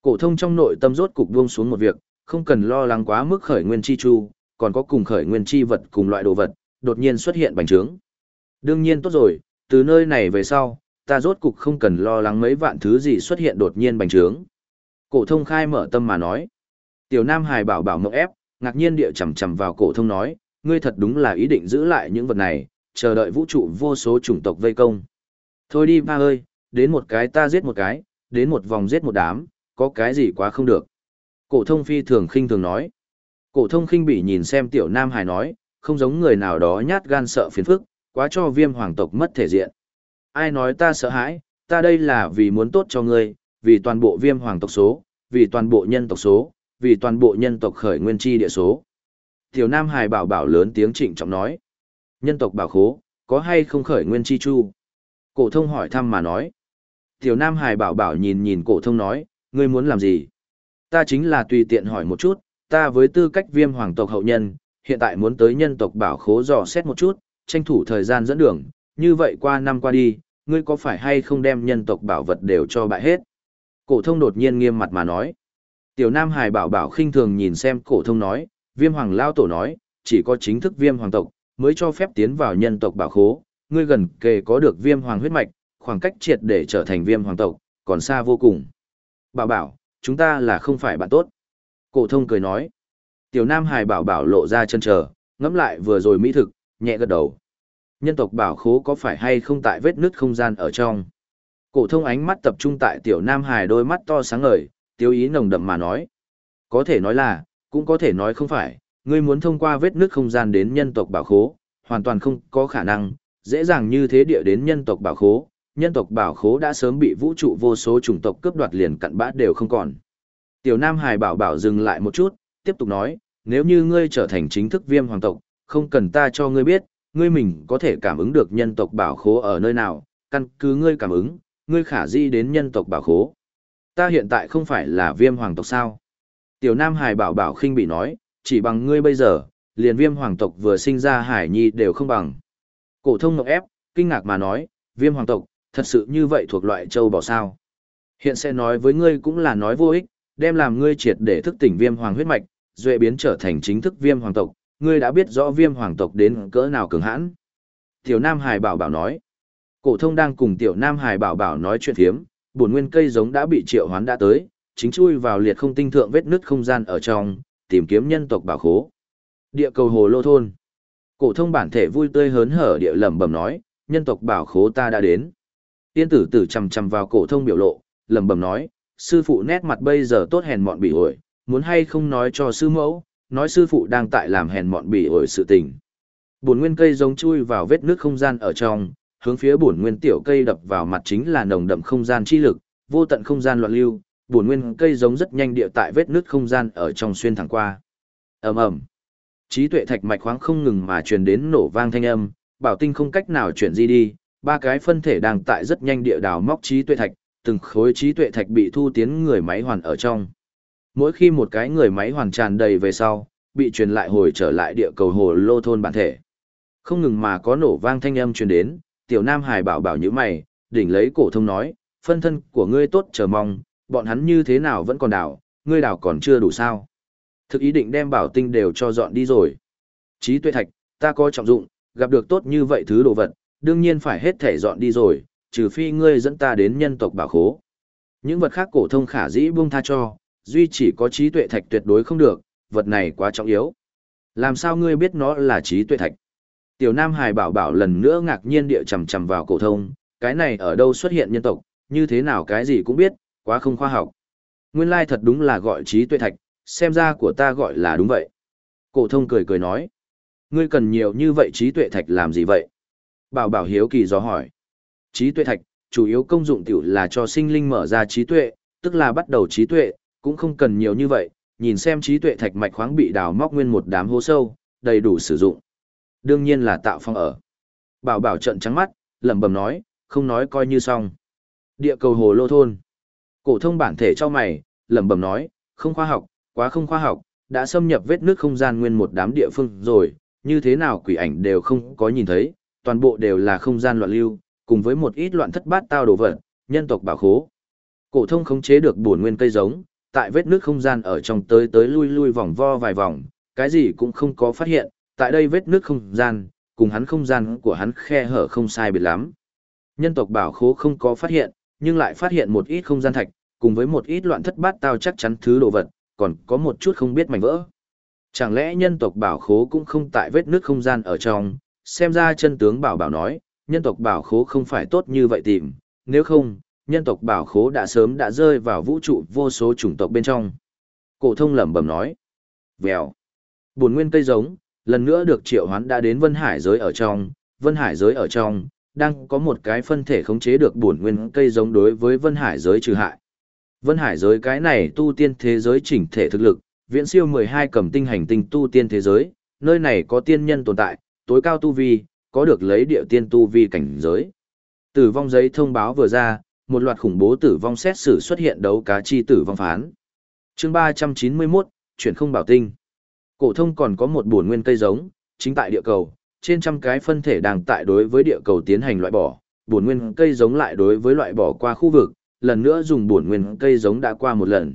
Cổ thông trong nội tâm rốt cục buông xuống một việc, không cần lo lắng quá mức khởi nguyên chi chu, còn có cùng khởi nguyên chi vật cùng loại đồ vật, đột nhiên xuất hiện bành trướng. Đương nhiên tốt rồi, từ nơi này về sau, ta rốt cục không cần lo lắng mấy vạn thứ gì xuất hiện đột nhiên bành trướng. Cổ thông khai mở tâm mà nói. Tiểu Nam Hải bảo bảo ngọc ép, ngạc nhiên địa chầm chầm vào cổ thông nói, ngươi thật đúng là ý định giữ lại những vật này, chờ đợi vũ trụ vô số chủng tộc vây công. Thôi đi ba ơi, đến một cái ta giết một cái, đến một vòng giết một đám, có cái gì quá không được. Cổ thông phi thường khinh thường nói. Cổ thông khinh bỉ nhìn xem tiểu Nam Hải nói, không giống người nào đó nhát gan sợ phiền phức, quá cho viêm hoàng tộc mất thể diện. Ai nói ta sợ hãi, ta đây là vì muốn tốt cho ngươi, vì toàn bộ viêm hoàng tộc số, vì toàn bộ nhân tộc số, vì toàn bộ nhân tộc khởi nguyên chi địa số. Tiểu Nam Hải bảo bảo lớn tiếng trịnh trọng nói. Nhân tộc bảo khố, có hay không khởi nguyên chi chu? Cổ thông hỏi thăm mà nói. Tiểu Nam Hải bảo bảo nhìn nhìn cổ thông nói, ngươi muốn làm gì? Ta chính là tùy tiện hỏi một chút, ta với tư cách viêm hoàng tộc hậu nhân, hiện tại muốn tới nhân tộc bảo khố dò xét một chút, tranh thủ thời gian dẫn đường, như vậy qua năm qua đi, ngươi có phải hay không đem nhân tộc bảo vật đều cho bại hết? Cổ thông đột nhiên nghiêm mặt mà nói. Tiểu Nam Hải bảo bảo khinh thường nhìn xem cổ thông nói, viêm hoàng lao tổ nói, chỉ có chính thức viêm hoàng tộc, mới cho phép tiến vào nhân tộc bảo khố, ngươi gần kề có được viêm hoàng huyết mạch, khoảng cách triệt để trở thành viêm hoàng tộc, còn xa vô cùng. Bảo bảo, chúng ta là không phải bạn tốt. Cổ thông cười nói. Tiểu Nam Hải bảo bảo lộ ra chân chờ, ngẫm lại vừa rồi mỹ thực, nhẹ gật đầu. Nhân tộc bảo khố có phải hay không tại vết nứt không gian ở trong? Cổ thông ánh mắt tập trung tại tiểu Nam Hải đôi mắt to sáng ngời, tiêu ý nồng đậm mà nói. Có thể nói là, cũng có thể nói không phải, ngươi muốn thông qua vết nứt không gian đến nhân tộc bảo khố, hoàn toàn không có khả năng, dễ dàng như thế địa đến nhân tộc bảo khố, nhân tộc bảo khố đã sớm bị vũ trụ vô số chủng tộc cướp đoạt liền cặn bã đều không còn. Tiểu Nam Hải bảo bảo dừng lại một chút, tiếp tục nói, nếu như ngươi trở thành chính thức viêm hoàng tộc, không cần ta cho ngươi biết, ngươi mình có thể cảm ứng được nhân tộc bảo khố ở nơi nào, căn cứ ngươi cảm ứng, ngươi khả di đến nhân tộc bảo khố. Ta hiện tại không phải là viêm hoàng tộc sao? Tiểu Nam Hải bảo bảo khinh bị nói, chỉ bằng ngươi bây giờ, liền viêm hoàng tộc vừa sinh ra Hải Nhi đều không bằng. Cổ thông ngọc ép, kinh ngạc mà nói, viêm hoàng tộc, thật sự như vậy thuộc loại châu bò sao? Hiện sẽ nói với ngươi cũng là nói vô ích, đem làm ngươi triệt để thức tỉnh viêm hoàng huyết mạch, duệ biến trở thành chính thức viêm hoàng tộc, ngươi đã biết rõ viêm hoàng tộc đến cỡ nào cường hãn. Tiểu Nam Hải bảo bảo nói, cổ thông đang cùng Tiểu Nam Hải bảo bảo nói chuyện thiếm, bổn nguyên cây giống đã bị triệu hoán đã tới, chính chui vào liệt không tinh thượng vết nứt không gian ở trong, tìm kiếm nhân tộc bảo khố. Địa cầu hồ lô thôn. Cổ thông bản thể vui tươi hớn hở địa lẩm bẩm nói, nhân tộc bảo khố ta đã đến. Tiên tử tử chằm chằm vào cổ thông biểu lộ, lẩm bẩm nói, sư phụ nét mặt bây giờ tốt hèn mọn bỉ ổi, muốn hay không nói cho sư mẫu, nói sư phụ đang tại làm hèn mọn bỉ ổi sự tình. Bổn nguyên cây giống chui vào vết nước không gian ở trong, hướng phía bổn nguyên tiểu cây đập vào mặt chính là nồng đậm không gian chi lực, vô tận không gian loạn lưu, bổn nguyên cây giống rất nhanh địa tại vết nứt không gian ở trong xuyên thẳng qua. Ầm ầm. Trí tuệ thạch mạch khoáng không ngừng mà truyền đến nổ vang thanh âm, bảo tinh không cách nào chuyển di đi, ba cái phân thể đang tại rất nhanh địa đào móc trí tuệ thạch, từng khối trí tuệ thạch bị thu tiến người máy hoàn ở trong. Mỗi khi một cái người máy hoàn tràn đầy về sau, bị truyền lại hồi trở lại địa cầu hồ lô thôn bản thể. Không ngừng mà có nổ vang thanh âm truyền đến, tiểu nam hải bảo bảo như mày, đỉnh lấy cổ thông nói, phân thân của ngươi tốt chờ mong, bọn hắn như thế nào vẫn còn đảo, ngươi đảo còn chưa đủ sao. Thực ý định đem bảo tinh đều cho dọn đi rồi. Trí tuệ thạch, ta có trọng dụng, gặp được tốt như vậy thứ đồ vật, đương nhiên phải hết thể dọn đi rồi, trừ phi ngươi dẫn ta đến nhân tộc bảo khố. Những vật khác cổ thông khả dĩ buông tha cho, duy chỉ có trí tuệ thạch tuyệt đối không được, vật này quá trọng yếu. Làm sao ngươi biết nó là trí tuệ thạch? Tiểu Nam Hải bảo bảo lần nữa ngạc nhiên địa chầm chầm vào cổ thông, cái này ở đâu xuất hiện nhân tộc, như thế nào cái gì cũng biết, quá không khoa học. Nguyên lai thật đúng là gọi trí tuệ thạch, xem ra của ta gọi là đúng vậy. Cổ thông cười cười nói, ngươi cần nhiều như vậy trí tuệ thạch làm gì vậy? Bảo bảo hiếu kỳ do hỏi. Trí tuệ thạch, chủ yếu công dụng tiểu là cho sinh linh mở ra trí tuệ, tức là bắt đầu trí tuệ, cũng không cần nhiều như vậy, nhìn xem trí tuệ thạch mạch khoáng bị đào móc nguyên một đám hố sâu, đầy đủ sử dụng. Đương nhiên là tạo phong ở. Bảo bảo trận trắng mắt, lẩm bẩm nói, không nói coi như xong. Địa cầu hồ lô thôn. Cổ thông bản thể cho mày, lẩm bẩm nói, không khoa học, quá không khoa học, đã xâm nhập vết nước không gian nguyên một đám địa phương rồi, như thế nào quỷ ảnh đều không có nhìn thấy, toàn bộ đều là không gian loạn lưu, cùng với một ít loạn thất bát tao đồ vật, nhân tộc bảo khố. Cổ thông khống chế được bổn nguyên cây giống, tại vết nước không gian ở trong tới tới lui lui vòng vo vài vòng, cái gì cũng không có phát hiện, tại đây vết nước không gian, cùng hắn không gian của hắn khe hở không sai biệt lắm. Nhân tộc bảo khố không có phát hiện, nhưng lại phát hiện một ít không gian thạch, cùng với một ít loạn thất bát tao chắc chắn thứ đồ vật, còn có một chút không biết mảnh vỡ. Chẳng lẽ nhân tộc bảo khố cũng không tại vết nước không gian ở trong, xem ra chân tướng bảo bảo nói, nhân tộc bảo khố không phải tốt như vậy tìm, nếu không, nhân tộc bảo khố đã sớm đã rơi vào vũ trụ vô số chủng tộc bên trong. Cổ thông lẩm bẩm nói. Vèo. Buồn nguyên cây giống, lần nữa được triệu hoán đã đến Vân Hải giới ở trong, Vân Hải giới ở trong, đang có một cái phân thể khống chế được buồn nguyên cây giống đối với Vân Hải giới trừ hại. Vân Hải giới cái này tu tiên thế giới chỉnh thể thực lực, viễn siêu 12 cầm tinh hành tinh tu tiên thế giới, nơi này có tiên nhân tồn tại, tối cao tu vi, có được lấy địa tiên tu vi cảnh giới. Tử vong giấy thông báo vừa ra, một loạt khủng bố tử vong xét xử xuất hiện đấu cá chi tử vong phán. Chương 391, chuyển không bảo tinh. Cổ thông còn có một buồn nguyên cây giống, chính tại địa cầu, trên trăm cái phân thể đang tại đối với địa cầu tiến hành loại bỏ, buồn nguyên cây giống lại đối với loại bỏ qua khu vực, lần nữa dùng buồn nguyên cây giống đã qua một lần.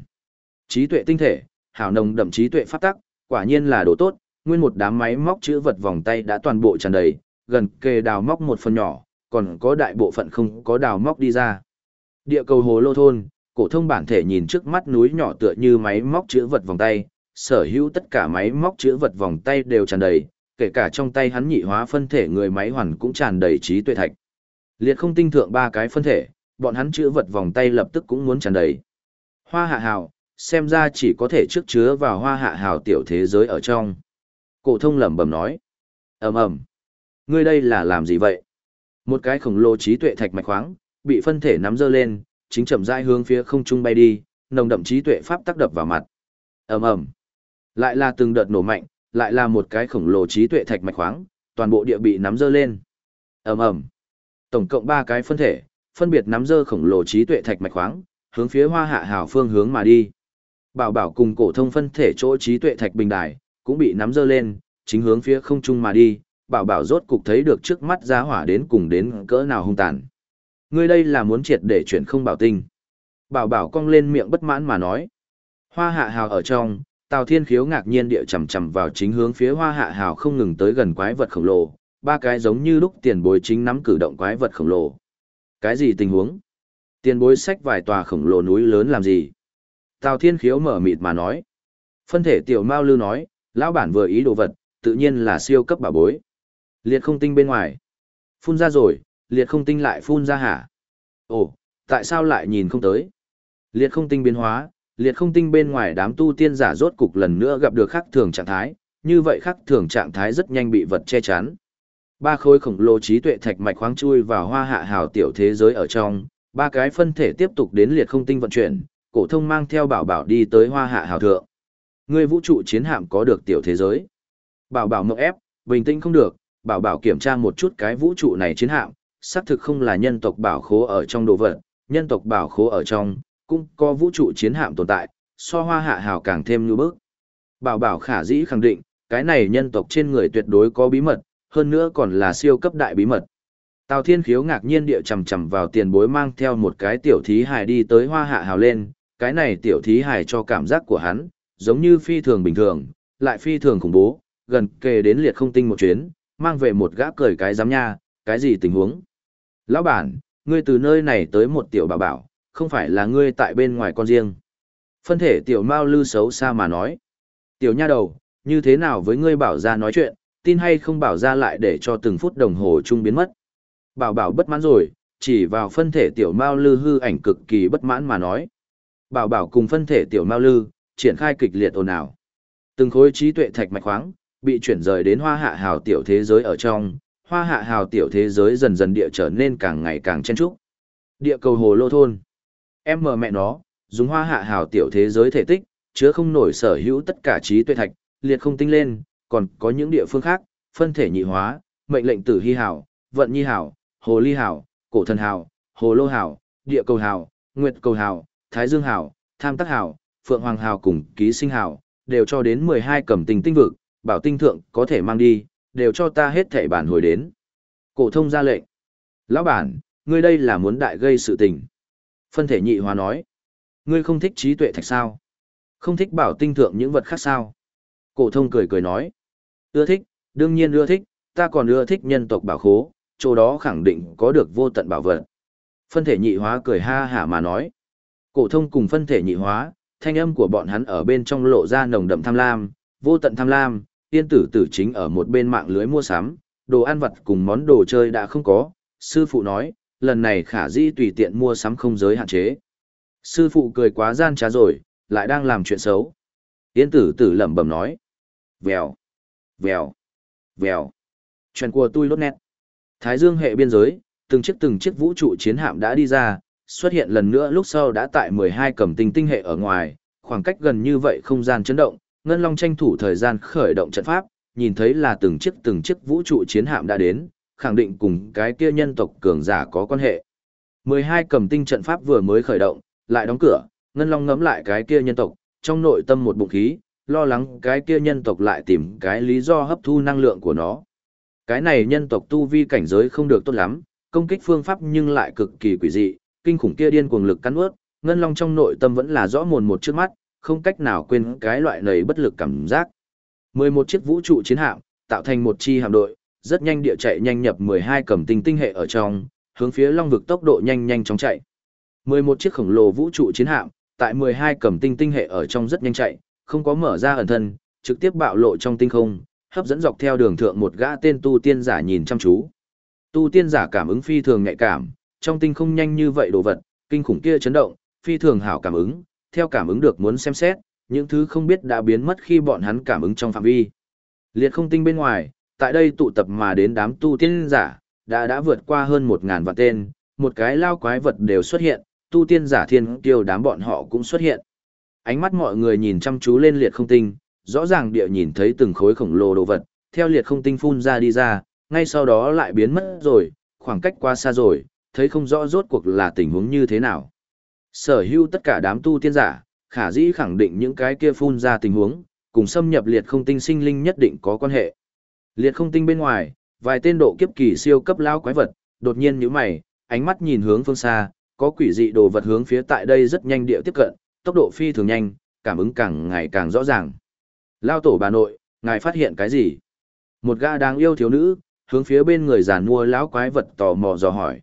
Trí tuệ tinh thể, hảo nồng đậm trí tuệ phát tắc, quả nhiên là đồ tốt, nguyên một đám máy móc chữ vật vòng tay đã toàn bộ tràn đầy, gần kề đào móc một phần nhỏ, còn có đại bộ phận không có đào móc đi ra. Địa cầu hồ lô thôn, cổ thông bản thể nhìn trước mắt núi nhỏ tựa như máy móc chữ vật vòng tay, sở hữu tất cả máy móc chữ vật vòng tay đều tràn đầy, kể cả trong tay hắn nhị hóa phân thể người máy hoàn cũng tràn đầy trí tuệ thạch. Liệt không tinh thượng ba cái phân thể, bọn hắn chữ vật vòng tay lập tức cũng muốn tràn đầy. Hoa hạ hào, xem ra chỉ có thể trước chứa vào hoa hạ hào tiểu thế giới ở trong. Cổ thông lẩm bẩm nói. ầm ầm, Ngươi đây là làm gì vậy? Một cái khổng lồ trí tuệ thạch mạch khoáng, bị phân thể nắm dơ lên, chính chậm rãi hướng phía không trung bay đi, nồng đậm trí tuệ pháp tác đập vào mặt. ầm ầm, Lại là từng đợt nổ mạnh, lại là một cái khổng lồ trí tuệ thạch mạch khoáng, toàn bộ địa bị nắm dơ lên. ầm ầm, Tổng cộng ba cái phân thể, phân biệt nắm dơ khổng lồ trí tuệ thạch mạch khoáng, hướng phía Hoa Hạ Hào phương hướng mà đi. Bảo bảo cùng cổ thông phân thể chỗ trí tuệ thạch bình đài, cũng bị nắm dơ lên, chính hướng phía không trung mà đi, bảo bảo rốt cục thấy được trước mắt giá hỏa đến cùng đến cỡ nào hung tàn. Ngươi đây là muốn triệt để chuyển không bảo tinh. Bảo bảo cong lên miệng bất mãn mà nói. Hoa hạ hào ở trong, Tào Thiên Khiếu ngạc nhiên địa chầm chầm vào chính hướng phía Hoa Hạ Hào không ngừng tới gần quái vật khổng lồ, ba cái giống như lúc tiền bối chính nắm cử động quái vật khổng lồ. Cái gì tình huống? Tiền bối sách vài tòa khổng lồ núi lớn làm gì? Tào Thiên Khiếu mở mịt mà nói. Phân thể tiểu Mao Lư nói, lão bản vừa ý đồ vật, tự nhiên là siêu cấp bảo bối. Liệt không tinh bên ngoài. Phun ra rồi, liệt không tinh lại phun ra hả? Ồ, tại sao lại nhìn không tới? Liệt không tinh biến hóa, liệt không tinh bên ngoài đám tu tiên giả rốt cục lần nữa gặp được khắc thường trạng thái, như vậy khắc thường trạng thái rất nhanh bị vật che chắn. Ba khối khổng lồ trí tuệ thạch mạch khoáng chui vào hoa hạ hào tiểu thế giới ở trong, ba cái phân thể tiếp tục đến liệt không tinh vận chuyển, cổ thông mang theo bảo bảo đi tới hoa hạ hào thượng. Người vũ trụ chiến hạm có được tiểu thế giới. Bảo bảo ngậm ép, bình tĩnh không được, bảo bảo kiểm tra một chút cái vũ trụ này chiến hạm, xác thực không là nhân tộc bảo khố ở trong đồ vật, nhân tộc bảo khố ở trong, cũng có vũ trụ chiến hạm tồn tại, so hoa hạ hào càng thêm như bước. Bảo bảo khả dĩ khẳng định, cái này nhân tộc trên người tuyệt đối có bí mật, hơn nữa còn là siêu cấp đại bí mật. Tào Thiên Khiếu ngạc nhiên địa chầm chầm vào tiền bối mang theo một cái tiểu thí hài đi tới hoa hạ hào lên, cái này tiểu thí hài cho cảm giác của hắn, giống như phi thường bình thường, lại phi thường khủng bố, gần kề đến liệt không tinh một chuyến, mang về một gã cười cái giám nha, cái gì tình huống. Lão bản, ngươi từ nơi này tới một tiểu bà bảo, không phải là ngươi tại bên ngoài con riêng. Phân thể tiểu mao lư xấu xa mà nói. Tiểu nha đầu, như thế nào với ngươi bảo ra nói chuyện, tin hay không bảo ra lại để cho từng phút đồng hồ chung biến mất. Bảo bảo bất mãn rồi, chỉ vào phân thể tiểu mao lư hư ảnh cực kỳ bất mãn mà nói. Bảo bảo cùng phân thể tiểu mao lư, triển khai kịch liệt ồn ào. Từng khối trí tuệ thạch mạch khoáng, bị chuyển rời đến hoa hạ hào tiểu thế giới ở trong, hoa hạ hào tiểu thế giới dần dần địa trở nên càng ngày càng chen trúc. Địa cầu hồ lô thôn. Em mờ mẹ nó, dùng hoa hạ hào tiểu thế giới thể tích, chứa không nổi sở hữu tất cả trí tuệ thạch, liệt không tinh lên, còn có những địa phương khác, phân thể nhị hóa, mệnh lệnh tử hy hào, vận nhi hào, hồ ly hào, cổ thần hào, hồ lô hào, địa cầu hào, nguyệt cầu hào, thái dương hào, tham tắc hào, phượng hoàng hào cùng ký sinh hào, đều cho đến 12 cầm tinh tinh vực, bảo tinh thượng có thể mang đi, đều cho ta hết thẻ bản hồi đến. Cổ thông ra lệnh. Lão bản, ngươi đây là muốn đại gây sự tình. Phân thể nhị hóa nói. Ngươi không thích trí tuệ thạch sao? Không thích bảo tinh thượng những vật khác sao? Cổ thông cười cười nói. Ưa thích, đương nhiên ưa thích, ta còn ưa thích nhân tộc bảo khố, chỗ đó khẳng định có được vô tận bảo vật. Phân thể nhị hóa cười ha hả mà nói. Cổ thông cùng phân thể nhị hóa, thanh âm của bọn hắn ở bên trong lộ ra nồng đậm tham lam, vô tận tham lam, tiên tử tử chính ở một bên mạng lưới mua sắm, đồ ăn vặt cùng món đồ chơi đã không có, sư phụ nói, lần này khả di tùy tiện mua sắm không giới hạn chế. Sư phụ cười quá gian trá rồi, lại đang làm chuyện xấu. Tiên tử tử lẩm bẩm nói, vèo, vèo, vèo, chuyện của tôi lốt nét. Thái dương hệ biên giới, từng chiếc từng chiếc vũ trụ chiến hạm đã đi ra, xuất hiện lần nữa lúc sau đã tại 12 cầm tinh tinh hệ ở ngoài, khoảng cách gần như vậy không gian chấn động, Ngân Long tranh thủ thời gian khởi động trận pháp, nhìn thấy là từng chiếc từng chiếc vũ trụ chiến hạm đã đến, khẳng định cùng cái kia nhân tộc cường giả có quan hệ. 12 cầm tinh trận pháp vừa mới khởi động, lại đóng cửa, Ngân Long ngắm lại cái kia nhân tộc, trong nội tâm một bụng khí, lo lắng cái kia nhân tộc lại tìm cái lý do hấp thu năng lượng của nó. Cái này nhân tộc tu vi cảnh giới không được tốt lắm, công kích phương pháp nhưng lại cực kỳ quỷ dị, kinh khủng kia điên cuồng lực cắn ướt, Ngân Long trong nội tâm vẫn là rõ mồn một trước mắt, không cách nào quên cái loại nầy bất lực cảm giác. 11 chiếc vũ trụ chiến hạm, tạo thành một chi hạm đội, rất nhanh địa chạy nhanh nhập 12 cầm tinh tinh hệ ở trong, hướng phía long vực tốc độ nhanh nhanh chóng chạy. 11 chiếc khổng lồ vũ trụ chiến hạm, tại 12 cầm tinh tinh hệ ở trong rất nhanh chạy, không có mở ra ẩn thân, trực tiếp bạo lộ trong tinh không, hấp dẫn dọc theo đường thượng một gã tên tu tiên giả nhìn chăm chú. Tu tiên giả cảm ứng phi thường nhạy cảm, trong tinh không nhanh như vậy đồ vật, kinh khủng kia chấn động, phi thường hảo cảm ứng, theo cảm ứng được muốn xem xét, những thứ không biết đã biến mất khi bọn hắn cảm ứng trong phạm vi. Liệt không tinh bên ngoài, tại đây tụ tập mà đến đám tu tiên giả, đã đã vượt qua hơn một ngàn vạn tên, một cái lao quái vật đều xuất hiện, tu tiên giả thiên kiêu đám bọn họ cũng xuất hiện. Ánh mắt mọi người nhìn chăm chú lên liệt không tinh, rõ ràng địa nhìn thấy từng khối khổng lồ đồ vật, theo liệt không tinh phun ra đi ra, ngay sau đó lại biến mất rồi, khoảng cách quá xa rồi, thấy không rõ rốt cuộc là tình huống như thế nào. Sở hữu tất cả đám tu tiên giả, khả dĩ khẳng định những cái kia phun ra tình huống, cùng xâm nhập liệt không tinh sinh linh nhất định có quan hệ. Liệt không tinh bên ngoài, vài tên độ kiếp kỳ siêu cấp lao quái vật, đột nhiên nhíu mày, ánh mắt nhìn hướng phương xa, có quỷ dị đồ vật hướng phía tại đây rất nhanh địa tiếp cận, tốc độ phi thường nhanh, cảm ứng càng ngày càng rõ ràng. Lao tổ bà nội, ngài phát hiện cái gì? Một gã đáng yêu thiếu nữ, hướng phía bên người giàn mua lão quái vật tò mò dò hỏi.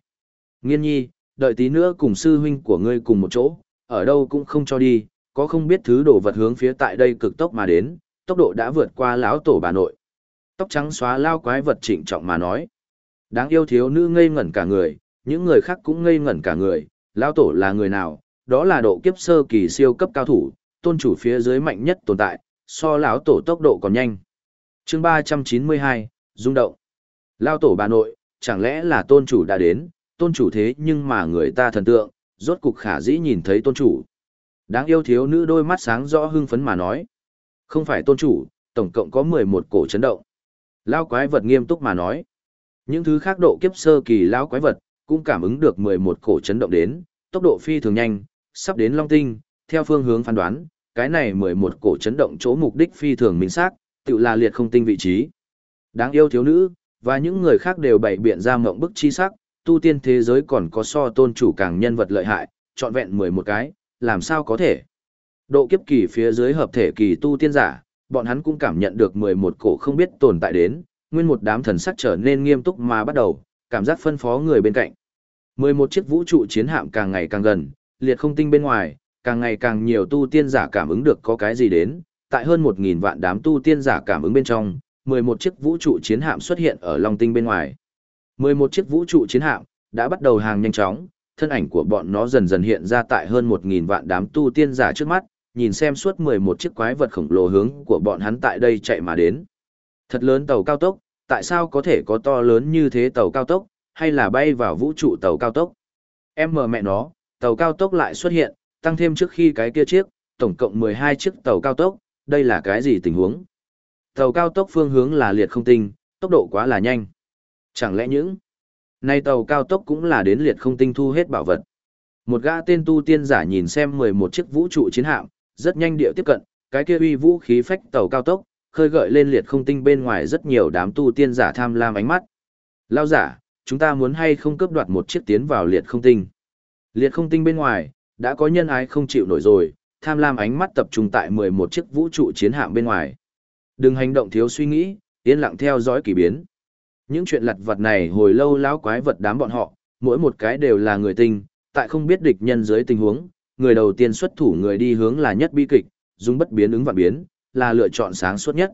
Nghiên nhi, đợi tí nữa cùng sư huynh của ngươi cùng một chỗ, ở đâu cũng không cho đi, có không biết thứ đồ vật hướng phía tại đây cực tốc mà đến, tốc độ đã vượt qua lão tổ bà nội. Tóc trắng xóa lao quái vật trịnh trọng mà nói. Đáng yêu thiếu nữ ngây ngẩn cả người, những người khác cũng ngây ngẩn cả người, lão tổ là người nào, đó là độ kiếp sơ kỳ siêu cấp cao thủ, tôn chủ phía dưới mạnh nhất tồn tại, so lão tổ tốc độ còn nhanh. Chương 392, rung động. Lão tổ bà nội, chẳng lẽ là tôn chủ đã đến, tôn chủ thế nhưng mà người ta thần tượng, rốt cục khả dĩ nhìn thấy tôn chủ. Đáng yêu thiếu nữ đôi mắt sáng rõ hưng phấn mà nói. Không phải tôn chủ, tổng cộng có 11 cổ chấn động. Lao quái vật nghiêm túc mà nói. Những thứ khác độ kiếp sơ kỳ lao quái vật, cũng cảm ứng được 11 cổ chấn động đến, tốc độ phi thường nhanh, sắp đến Long Tinh, theo phương hướng phán đoán, cái này 11 cổ chấn động chỗ mục đích phi thường minh xác, tự là liệt không tinh vị trí. Đáng yêu thiếu nữ, và những người khác đều bày biện ra mộng bức chi sắc, tu tiên thế giới còn có so tôn chủ càng nhân vật lợi hại, trọn vẹn 11 cái, làm sao có thể. Độ kiếp kỳ phía dưới hợp thể kỳ tu tiên giả, bọn hắn cũng cảm nhận được 11 cổ không biết tồn tại đến, nguyên một đám thần sắc trở nên nghiêm túc mà bắt đầu, cảm giác phân phó người bên cạnh. 11 chiếc vũ trụ chiến hạm càng ngày càng gần, liệt không tinh bên ngoài, càng ngày càng nhiều tu tiên giả cảm ứng được có cái gì đến, tại hơn 1.000 vạn đám tu tiên giả cảm ứng bên trong, 11 chiếc vũ trụ chiến hạm xuất hiện ở Long Tinh bên ngoài. 11 chiếc vũ trụ chiến hạm đã bắt đầu hàng nhanh chóng, thân ảnh của bọn nó dần dần hiện ra tại hơn 1.000 vạn đám tu tiên giả trước mắt, nhìn xem suốt 11 chiếc quái vật khổng lồ hướng của bọn hắn tại đây chạy mà đến. Thật lớn tàu cao tốc, tại sao có thể có to lớn như thế tàu cao tốc, hay là bay vào vũ trụ tàu cao tốc? Em mờ mẹ nó, tàu cao tốc lại xuất hiện, tăng thêm trước khi cái kia chiếc, tổng cộng 12 chiếc tàu cao tốc, đây là cái gì tình huống? Tàu cao tốc phương hướng là liệt không tinh, tốc độ quá là nhanh. Chẳng lẽ những nay tàu cao tốc cũng là đến liệt không tinh thu hết bảo vật. Một gã tên tu tiên giả nhìn xem 11 chiếc vũ trụ chiến hạm, rất nhanh điệu tiếp cận, cái kia uy vũ khí phách tàu cao tốc, khơi gợi lên liệt không tinh bên ngoài rất nhiều đám tu tiên giả tham lam ánh mắt. Lao giả, chúng ta muốn hay không cướp đoạt một chiếc tiến vào liệt không tinh. Liệt không tinh bên ngoài, đã có nhân ái không chịu nổi rồi, tham lam ánh mắt tập trung tại 11 chiếc vũ trụ chiến hạm bên ngoài. Đừng hành động thiếu suy nghĩ, yên lặng theo dõi kỳ biến. Những chuyện lặt vặt này hồi lâu lão quái vật đám bọn họ, mỗi một cái đều là người tinh, tại không biết địch nhân dưới tình huống, người đầu tiên xuất thủ người đi hướng là nhất bi kịch, dùng bất biến ứng vạn biến, là lựa chọn sáng suốt nhất.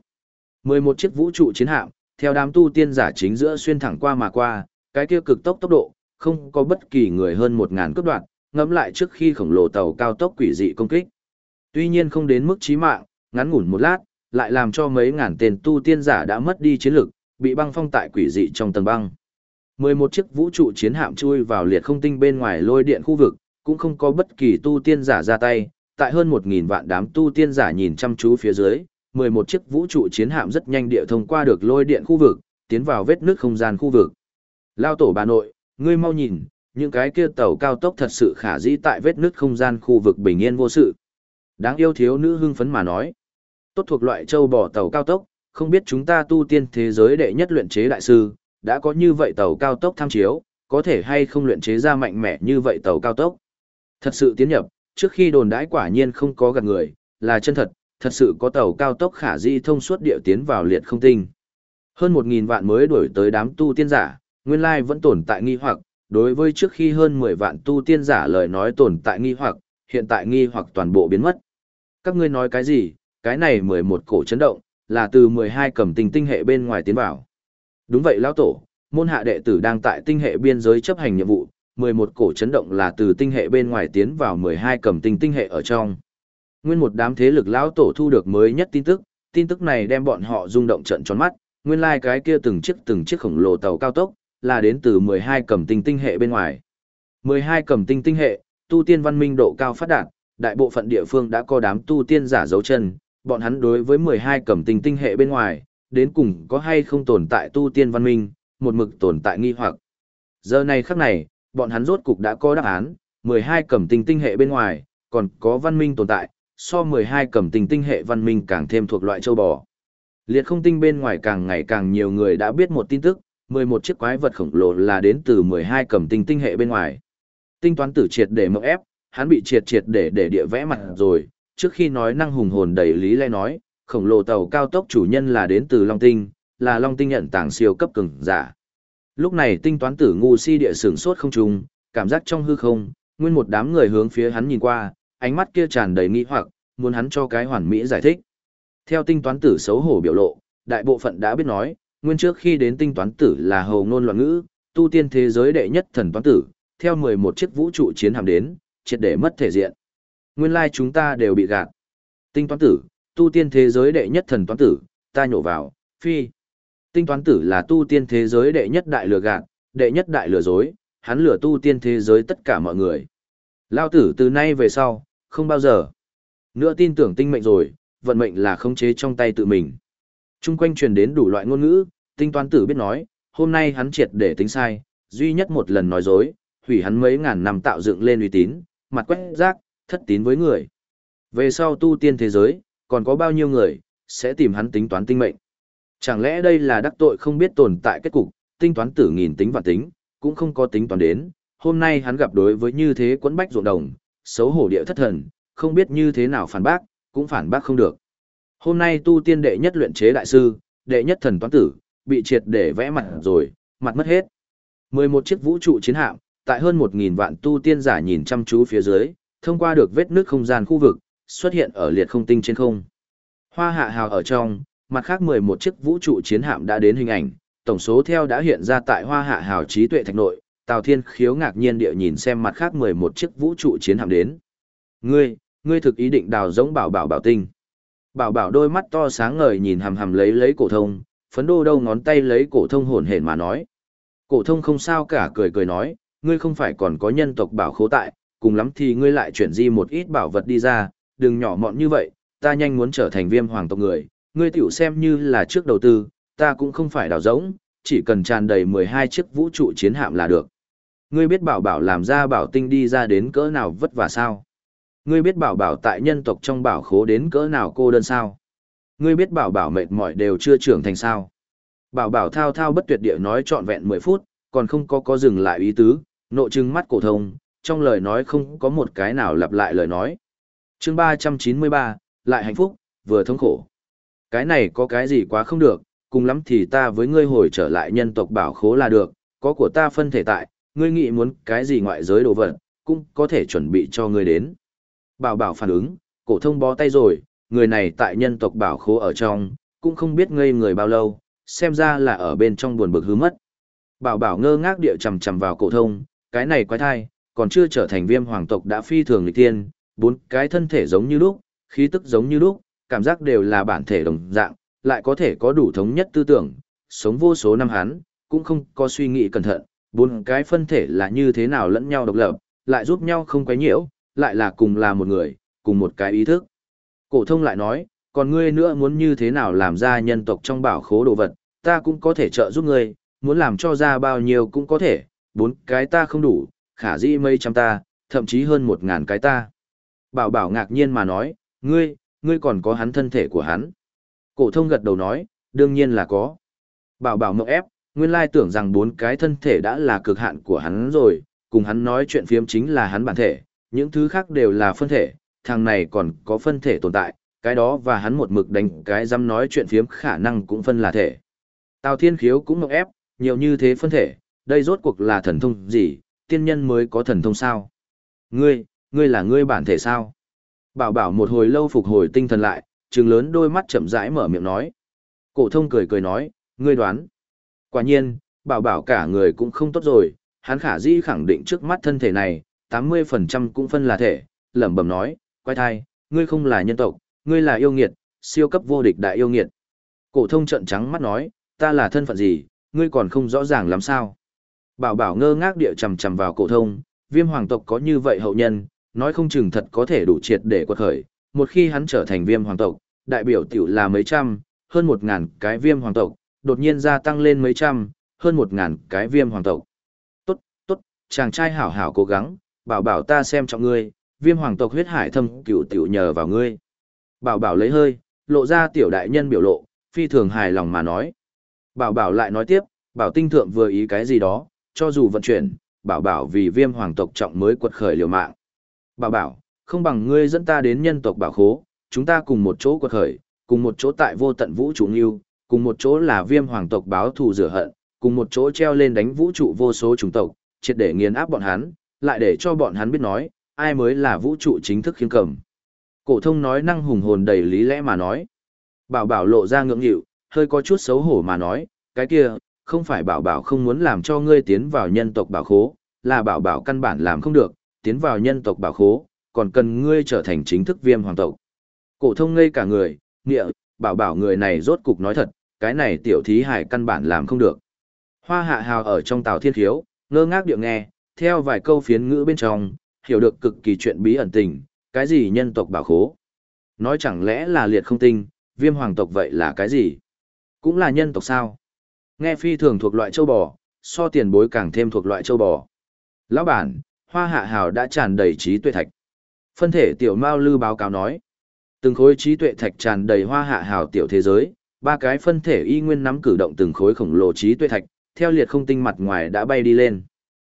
11 chiếc vũ trụ chiến hạm, theo đám tu tiên giả chính giữa xuyên thẳng qua mà qua, cái kia cực tốc tốc độ, không có bất kỳ người hơn 1000 cấp đoạn, ngẫm lại trước khi khổng lồ tàu cao tốc quỷ dị công kích. Tuy nhiên không đến mức chí mạng, ngắn ngủn một lát, lại làm cho mấy ngàn tên tu tiên giả đã mất đi chiến lực, bị băng phong tại quỷ dị trong tầng băng. 11 chiếc vũ trụ chiến hạm chui vào liệt không tinh bên ngoài lôi điện khu vực, cũng không có bất kỳ tu tiên giả ra tay, tại hơn 1000 vạn đám tu tiên giả nhìn chăm chú phía dưới, 11 chiếc vũ trụ chiến hạm rất nhanh địa thông qua được lôi điện khu vực, tiến vào vết nước không gian khu vực. Lao tổ bà nội, ngươi mau nhìn, những cái kia tàu cao tốc thật sự khả dĩ tại vết nước không gian khu vực bình yên vô sự. Đáng yêu thiếu nữ hưng phấn mà nói. Tốt thuộc loại châu bò tàu cao tốc, không biết chúng ta tu tiên thế giới đệ nhất luyện chế đại sư, đã có như vậy tàu cao tốc tham chiếu, có thể hay không luyện chế ra mạnh mẽ như vậy tàu cao tốc. Thật sự tiến nhập, trước khi đồn đãi quả nhiên không có gạt người, là chân thật, thật sự có tàu cao tốc khả di thông suốt địa tiến vào liệt không tinh. Hơn 1.000 vạn mới đổi tới đám tu tiên giả, nguyên lai vẫn tồn tại nghi hoặc, đối với trước khi hơn 10 vạn tu tiên giả lời nói tồn tại nghi hoặc, hiện tại nghi hoặc toàn bộ biến mất. Các ngươi nói cái gì, cái này 11 cổ chấn động, là từ 12 cầm tinh tinh hệ bên ngoài tiến vào. Đúng vậy lão tổ, môn hạ đệ tử đang tại tinh hệ biên giới chấp hành nhiệm vụ, 11 cổ chấn động là từ tinh hệ bên ngoài tiến vào 12 cầm tinh tinh hệ ở trong. Nguyên một đám thế lực lão tổ thu được mới nhất tin tức, tin tức này đem bọn họ rung động trận tròn mắt, nguyên lai like cái kia từng chiếc từng chiếc khổng lồ tàu cao tốc, là đến từ 12 cầm tinh tinh hệ bên ngoài. 12 cầm tinh tinh hệ, tu tiên văn minh độ cao phát đạt, đại bộ phận địa phương đã có đám tu tiên giả dấu chân, bọn hắn đối với 12 cẩm tinh tinh hệ bên ngoài, đến cùng có hay không tồn tại tu tiên văn minh, một mực tồn tại nghi hoặc. Giờ này khắc này, bọn hắn rốt cục đã có đáp án, 12 cẩm tinh tinh hệ bên ngoài, còn có văn minh tồn tại, so 12 cẩm tinh tinh hệ văn minh càng thêm thuộc loại châu bò. Liệt không tinh bên ngoài càng ngày càng nhiều người đã biết một tin tức, 11 chiếc quái vật khổng lồ là đến từ 12 cẩm tinh tinh hệ bên ngoài. Tinh toán tử triệt để mộng ép, hắn bị triệt triệt để để địa vẽ mặt rồi, trước khi nói năng hùng hồn đầy lý lẽ nói, khổng lồ tàu cao tốc chủ nhân là đến từ Long Tinh, là Long Tinh nhận tàng siêu cấp cường giả. Lúc này tinh toán tử ngu si địa sửng sốt không trùng, cảm giác trong hư không, nguyên một đám người hướng phía hắn nhìn qua, ánh mắt kia tràn đầy nghi hoặc, muốn hắn cho cái hoàn mỹ giải thích. Theo tinh toán tử xấu hổ biểu lộ, đại bộ phận đã biết nói, nguyên trước khi đến tinh toán tử là hầu ngôn loạn ngữ, tu tiên thế giới đệ nhất thần toán tử, theo 11 chiếc vũ trụ chiến hạm đến, triệt để mất thể diện. Nguyên lai chúng ta đều bị gạt. Tinh toán tử, tu tiên thế giới đệ nhất thần toán tử, ta nhổ vào, phi. Tinh toán tử là tu tiên thế giới đệ nhất đại lừa gạt, đệ nhất đại lừa dối, hắn lừa tu tiên thế giới tất cả mọi người. Lao tử từ nay về sau, không bao giờ. Nữa tin tưởng tinh mệnh rồi, vận mệnh là khống chế trong tay tự mình. Trung quanh truyền đến đủ loại ngôn ngữ, tinh toán tử biết nói, hôm nay hắn triệt để tính sai, duy nhất một lần nói dối, hủy hắn mấy ngàn năm tạo dựng lên uy tín, mặt quét rác, thất tín với người. Về sau tu tiên thế giới, còn có bao nhiêu người, sẽ tìm hắn tính toán tinh mệnh. Chẳng lẽ đây là đắc tội không biết tồn tại kết cục, tinh toán tử nghìn tính và tính, cũng không có tính toán đến, hôm nay hắn gặp đối với như thế quấn bách ruộng đồng, xấu hổ địa thất thần, không biết như thế nào phản bác, cũng phản bác không được. Hôm nay tu tiên đệ nhất luyện chế đại sư, đệ nhất thần toán tử, bị triệt để vẽ mặt rồi, mặt mất hết. 11 chiếc vũ trụ chiến hạm, tại hơn 1.000 vạn tu tiên giả nhìn chăm chú phía dưới, thông qua được vết nước không gian khu vực, xuất hiện ở liệt không tinh trên không. Hoa hạ hào ở trong, mặt khác 11 chiếc vũ trụ chiến hạm đã đến hình ảnh, tổng số theo đã hiện ra tại hoa hạ hào trí tuệ thạch nội, Tào Thiên khiếu ngạc nhiên địa nhìn xem mặt khác 11 chiếc vũ trụ chiến hạm đến. Ngươi, ngươi thực ý định đào giống bảo bảo bảo tinh. Bảo bảo đôi mắt to sáng ngời nhìn hầm hầm lấy lấy cổ thông, phấn đô đâu ngón tay lấy cổ thông hồn hển mà nói. Cổ thông không sao cả cười cười nói, ngươi không phải còn có nhân tộc bảo khố tại, cùng lắm thì ngươi lại chuyển di một ít bảo vật đi ra, đừng nhỏ mọn như vậy, ta nhanh muốn trở thành viêm hoàng tộc người, ngươi tiểu xem như là trước đầu tư, ta cũng không phải đào giống, chỉ cần tràn đầy 12 chiếc vũ trụ chiến hạm là được. Ngươi biết bảo bảo làm ra bảo tinh đi ra đến cỡ nào vất vả sao? Ngươi biết bảo bảo tại nhân tộc trong bảo khố đến cỡ nào cô đơn sao? Ngươi biết bảo bảo mệt mỏi đều chưa trưởng thành sao? Bảo bảo thao thao bất tuyệt địa nói trọn vẹn 10 phút, còn không có có dừng lại ý tứ, nộ trừng mắt cổ thông, trong lời nói không có một cái nào lặp lại lời nói. Chương 393, lại hạnh phúc, vừa thống khổ. Cái này có cái gì quá không được, cùng lắm thì ta với ngươi hồi trở lại nhân tộc bảo khố là được, có của ta phân thể tại, ngươi nghĩ muốn cái gì ngoại giới đồ vật, cũng có thể chuẩn bị cho ngươi đến. Bảo bảo phản ứng, cổ thông bó tay rồi, người này tại nhân tộc bảo khố ở trong, cũng không biết ngây người bao lâu, xem ra là ở bên trong buồn bực hứa mất. Bảo bảo ngơ ngác địa chầm chầm vào cổ thông, cái này quái thai, còn chưa trở thành viêm hoàng tộc đã phi thường lịch tiên, bốn cái thân thể giống như lúc, khí tức giống như lúc, cảm giác đều là bản thể đồng dạng, lại có thể có đủ thống nhất tư tưởng, sống vô số năm hắn, cũng không có suy nghĩ cẩn thận, bốn cái phân thể là như thế nào lẫn nhau độc lập, lại giúp nhau không quấy nhiễu, lại là cùng là một người, cùng một cái ý thức. Cổ thông lại nói, còn ngươi nữa muốn như thế nào làm ra nhân tộc trong bảo khố đồ vật, ta cũng có thể trợ giúp ngươi, muốn làm cho ra bao nhiêu cũng có thể, bốn cái ta không đủ, khả dĩ mấy trăm ta, thậm chí hơn một ngàn cái ta. Bảo bảo ngạc nhiên mà nói, ngươi, ngươi còn có hắn thân thể của hắn. Cổ thông gật đầu nói, đương nhiên là có. Bảo bảo mộng ép, nguyên lai tưởng rằng bốn cái thân thể đã là cực hạn của hắn rồi, cùng hắn nói chuyện phiếm chính là hắn bản thể, những thứ khác đều là phân thể, thằng này còn có phân thể tồn tại, cái đó và hắn một mực đánh cái dám nói chuyện phiếm khả năng cũng phân là thể. Tào Thiên Khiếu cũng mộng ép, nhiều như thế phân thể, đây rốt cuộc là thần thông gì, tiên nhân mới có thần thông sao? Ngươi, ngươi là ngươi bản thể sao? Bảo bảo một hồi lâu phục hồi tinh thần lại, trừng lớn đôi mắt chậm rãi mở miệng nói. Cổ thông cười cười nói, ngươi đoán. Quả nhiên, bảo bảo cả người cũng không tốt rồi, hắn khả dĩ khẳng định trước mắt thân thể này, 80% cũng phân là thể, lẩm bẩm nói, quay thai, ngươi không là nhân tộc, ngươi là yêu nghiệt, siêu cấp vô địch đại yêu nghiệt. Cổ thông trợn trắng mắt nói, ta là thân phận gì, ngươi còn không rõ ràng làm sao. Bảo bảo ngơ ngác địa chầm chầm vào cổ thông, viêm hoàng tộc có như vậy hậu nhân, nói không chừng thật có thể đủ triệt để quật khởi, một khi hắn trở thành viêm hoàng tộc, đại biểu tiểu là mấy trăm, hơn một ngàn cái viêm hoàng tộc, đột nhiên gia tăng lên mấy trăm, hơn một ngàn cái viêm hoàng tộc. Tốt, tốt, chàng trai hảo hảo cố gắng, bảo bảo ta xem trọng ngươi, viêm hoàng tộc huyết hải thâm cửu tiểu nhờ vào ngươi. Bảo bảo lấy hơi, lộ ra tiểu đại nhân biểu lộ, phi thường hài lòng mà nói. Bảo bảo lại nói tiếp, bảo tinh thượng vừa ý cái gì đó, cho dù vận chuyển, bảo bảo vì viêm hoàng tộc trọng mới quật khởi liều mạng. Bảo bảo, không bằng ngươi dẫn ta đến nhân tộc bảo khố, chúng ta cùng một chỗ quật khởi, cùng một chỗ tại vô tận vũ trụ nghiêu, cùng một chỗ là viêm hoàng tộc báo thù rửa hận, cùng một chỗ treo lên đánh vũ trụ vô số chủng tộc, triệt để nghiền áp bọn hắn, lại để cho bọn hắn biết nói, ai mới là vũ trụ chính thức khiêng cầm. Cổ thông nói năng hùng hồn đầy lý lẽ mà nói. Bảo bảo lộ ra ngưỡng nghịu, hơi có chút xấu hổ mà nói, cái kia, không phải bảo bảo không muốn làm cho ngươi tiến vào nhân tộc bảo khố, là bảo bảo căn bản làm không được, tiến vào nhân tộc bảo khố, còn cần ngươi trở thành chính thức viêm hoàng tộc. Cổ thông ngây cả người, nghĩa, bảo bảo người này rốt cục nói thật, cái này tiểu thí hải căn bản làm không được. Hoa hạ hào ở trong tàu thiên khiếu, ngơ ngác điệu nghe, theo vài câu phiến ngữ bên trong, hiểu được cực kỳ chuyện bí ẩn tình, cái gì nhân tộc bảo khố. Nói chẳng lẽ là liệt không tinh, viêm hoàng tộc vậy là cái gì? Cũng là nhân tộc sao? Nghe phi thường thuộc loại châu bò, so tiền bối càng thêm thuộc loại châu bò. Lão bản, hoa hạ hào đã tràn đầy trí tuệ thạch. Phân thể tiểu Mao Lư báo cáo nói. Từng khối trí tuệ thạch tràn đầy hoa hạ hào tiểu thế giới, ba cái phân thể y nguyên nắm cử động từng khối khổng lồ trí tuệ thạch, theo liệt không tinh mặt ngoài đã bay đi lên.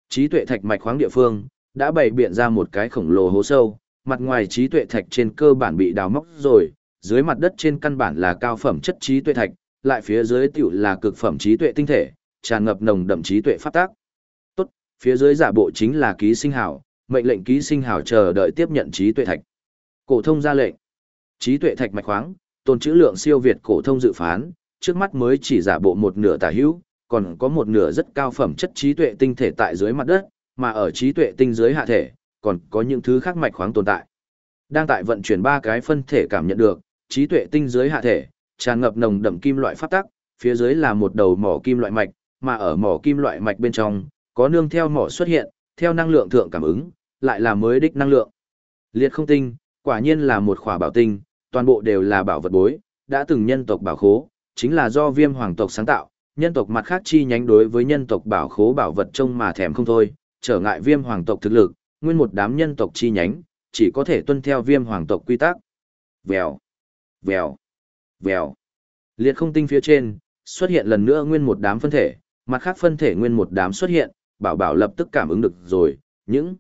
Trí tuệ thạch mạch khoáng địa phương, đã bày biện ra một cái khổng lồ hố sâu, mặt ngoài trí tuệ thạch trên cơ bản bị đào móc rồi, dưới mặt đất trên căn bản là cao phẩm chất trí tuệ thạch, lại phía dưới tiểu là cực phẩm trí tuệ tinh thể, tràn ngập nồng đậm trí tuệ phát tác. Tốt, phía dưới giả bộ chính là ký sinh hảo, mệnh lệnh ký sinh hảo chờ đợi tiếp nhận trí tuệ thạch. Cổ thông ra lệnh. Trí tuệ thạch mạch khoáng, tồn trữ lượng siêu việt cổ thông dự phán, trước mắt mới chỉ giả bộ một nửa tả hữu, còn có một nửa rất cao phẩm chất trí tuệ tinh thể tại dưới mặt đất, mà ở trí tuệ tinh dưới hạ thể, còn có những thứ khác mạch khoáng tồn tại. Đang tại vận chuyển ba cái phân thể cảm nhận được, trí tuệ tinh dưới hạ thể, tràn ngập nồng đậm kim loại phát tắc, phía dưới là một đầu mỏ kim loại mạch, mà ở mỏ kim loại mạch bên trong, có nương theo mỏ xuất hiện, theo năng lượng thượng cảm ứng, lại là mới đích năng lượng. Liệt không tinh, quả nhiên là một khỏa bảo tinh, toàn bộ đều là bảo vật bối, đã từng nhân tộc bảo khố, chính là do viêm hoàng tộc sáng tạo, nhân tộc mặt khác chi nhánh đối với nhân tộc bảo khố bảo vật trông mà thèm không thôi, trở ngại viêm hoàng tộc thực lực, nguyên một đám nhân tộc chi nhánh, chỉ có thể tuân theo viêm hoàng tộc quy tắc. Vèo, vèo, vèo. Liệt không tinh phía trên, xuất hiện lần nữa nguyên một đám phân thể, mặt khác phân thể nguyên một đám xuất hiện, bảo bảo lập tức cảm ứng được rồi, những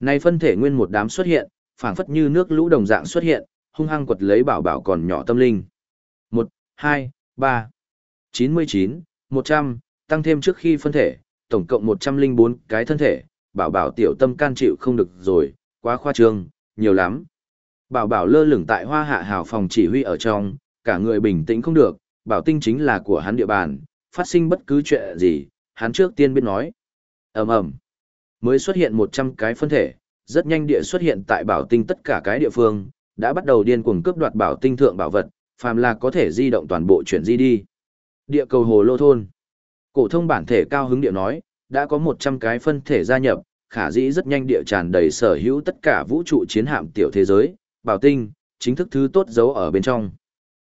này phân thể nguyên một đám xuất hiện, phảng phất như nước lũ đồng dạng xuất hiện, hung hăng quật lấy bảo bảo còn nhỏ tâm linh. 1, 2, 3, 99, 100, tăng thêm trước khi phân thể, tổng cộng 104 cái thân thể, bảo bảo tiểu tâm can chịu không được rồi, quá khoa trương, nhiều lắm. Bảo bảo lơ lửng tại hoa hạ hào phòng chỉ huy ở trong, cả người bình tĩnh không được, bảo tinh chính là của hắn địa bàn, phát sinh bất cứ chuyện gì, hắn trước tiên biết nói. ầm ầm mới xuất hiện 100 cái phân thể, rất nhanh địa xuất hiện tại bảo tinh tất cả cái địa phương, đã bắt đầu điên cuồng cướp đoạt bảo tinh thượng bảo vật, phàm là có thể di động toàn bộ chuyển di đi. Địa cầu hồ lô thôn. Cổ thông bản thể cao hứng địa nói, đã có 100 cái phân thể gia nhập, khả dĩ rất nhanh địa tràn đầy sở hữu tất cả vũ trụ chiến hạm tiểu thế giới, bảo tinh, chính thức thứ tốt giấu ở bên trong.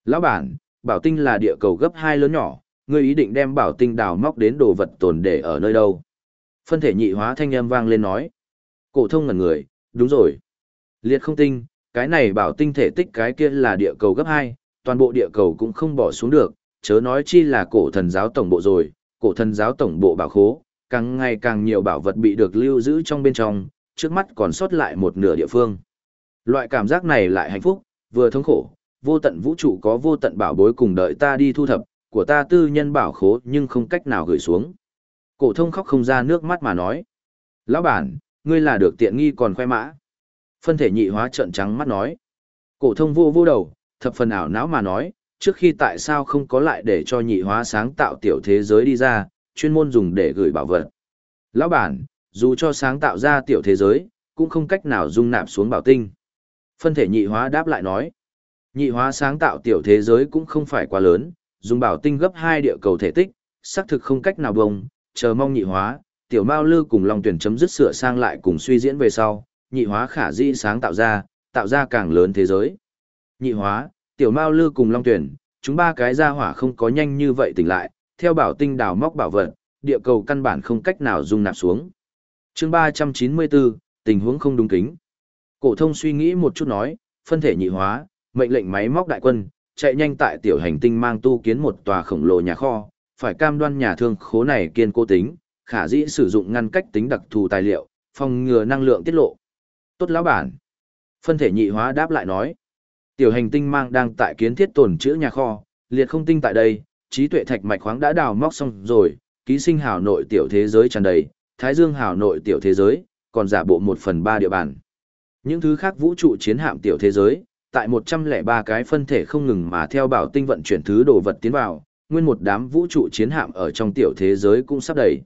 Lão bản, bảo tinh là địa cầu gấp hai lớn nhỏ, ngươi ý định đem bảo tinh đào móc đến đồ vật tồn để ở nơi đâu? Phân thể nhị hóa thanh âm vang lên nói. Cổ thông ngẩn người, đúng rồi. Liệt không tinh, cái này bảo tinh thể tích cái kia là địa cầu gấp hai toàn bộ địa cầu cũng không bỏ xuống được, chớ nói chi là cổ thần giáo tổng bộ rồi, cổ thần giáo tổng bộ bảo khố, càng ngày càng nhiều bảo vật bị được lưu giữ trong bên trong, trước mắt còn sót lại một nửa địa phương. Loại cảm giác này lại hạnh phúc, vừa thống khổ, vô tận vũ trụ có vô tận bảo bối cùng đợi ta đi thu thập, của ta tư nhân bảo khố nhưng không cách nào gửi xuống. Cổ thông khóc không ra nước mắt mà nói. Lão bản, ngươi là được tiện nghi còn khoe mã. Phân thể nhị hóa trợn trắng mắt nói. Cổ thông vô vô đầu, thập phần ảo não mà nói, trước khi tại sao không có lại để cho nhị hóa sáng tạo tiểu thế giới đi ra, chuyên môn dùng để gửi bảo vật. Lão bản, dù cho sáng tạo ra tiểu thế giới, cũng không cách nào dung nạp xuống bảo tinh. Phân thể nhị hóa đáp lại nói, nhị hóa sáng tạo tiểu thế giới cũng không phải quá lớn, dùng bảo tinh gấp hai địa cầu thể tích, xác thực không cách nào bông, chờ mong nhị hóa, tiểu mao lư cùng lòng tuyển chấm dứt sửa sang lại cùng suy diễn về sau, nhị hóa khả dĩ sáng tạo ra, tạo ra càng lớn thế giới. Nhị hóa, tiểu mao lư cùng long tuyển, chúng ba cái gia hỏa không có nhanh như vậy tỉnh lại, theo bảo tinh đào móc bảo vật, địa cầu căn bản không cách nào dung nạp xuống. chương 394, tình huống không đúng kính. Cổ thông suy nghĩ một chút nói, phân thể nhị hóa, mệnh lệnh máy móc đại quân, chạy nhanh tại tiểu hành tinh mang tu kiến một tòa khổng lồ nhà kho, phải cam đoan nhà thương khố này kiên cố tính, khả dĩ sử dụng ngăn cách tính đặc thù tài liệu, phòng ngừa năng lượng tiết lộ. Tốt lão bản. Phân thể nhị hóa đáp lại nói. Tiểu hành tinh mang đang tại kiến thiết tồn trữ nhà kho, liệt không tinh tại đây, trí tuệ thạch mạch khoáng đã đào móc xong rồi, ký sinh hào nội tiểu thế giới tràn đầy, thái dương hào nội tiểu thế giới, còn giả bộ một phần ba địa bàn. Những thứ khác vũ trụ chiến hạm tiểu thế giới, tại 103 cái phân thể không ngừng mà theo bảo tinh vận chuyển thứ đồ vật tiến vào, nguyên một đám vũ trụ chiến hạm ở trong tiểu thế giới cũng sắp đầy.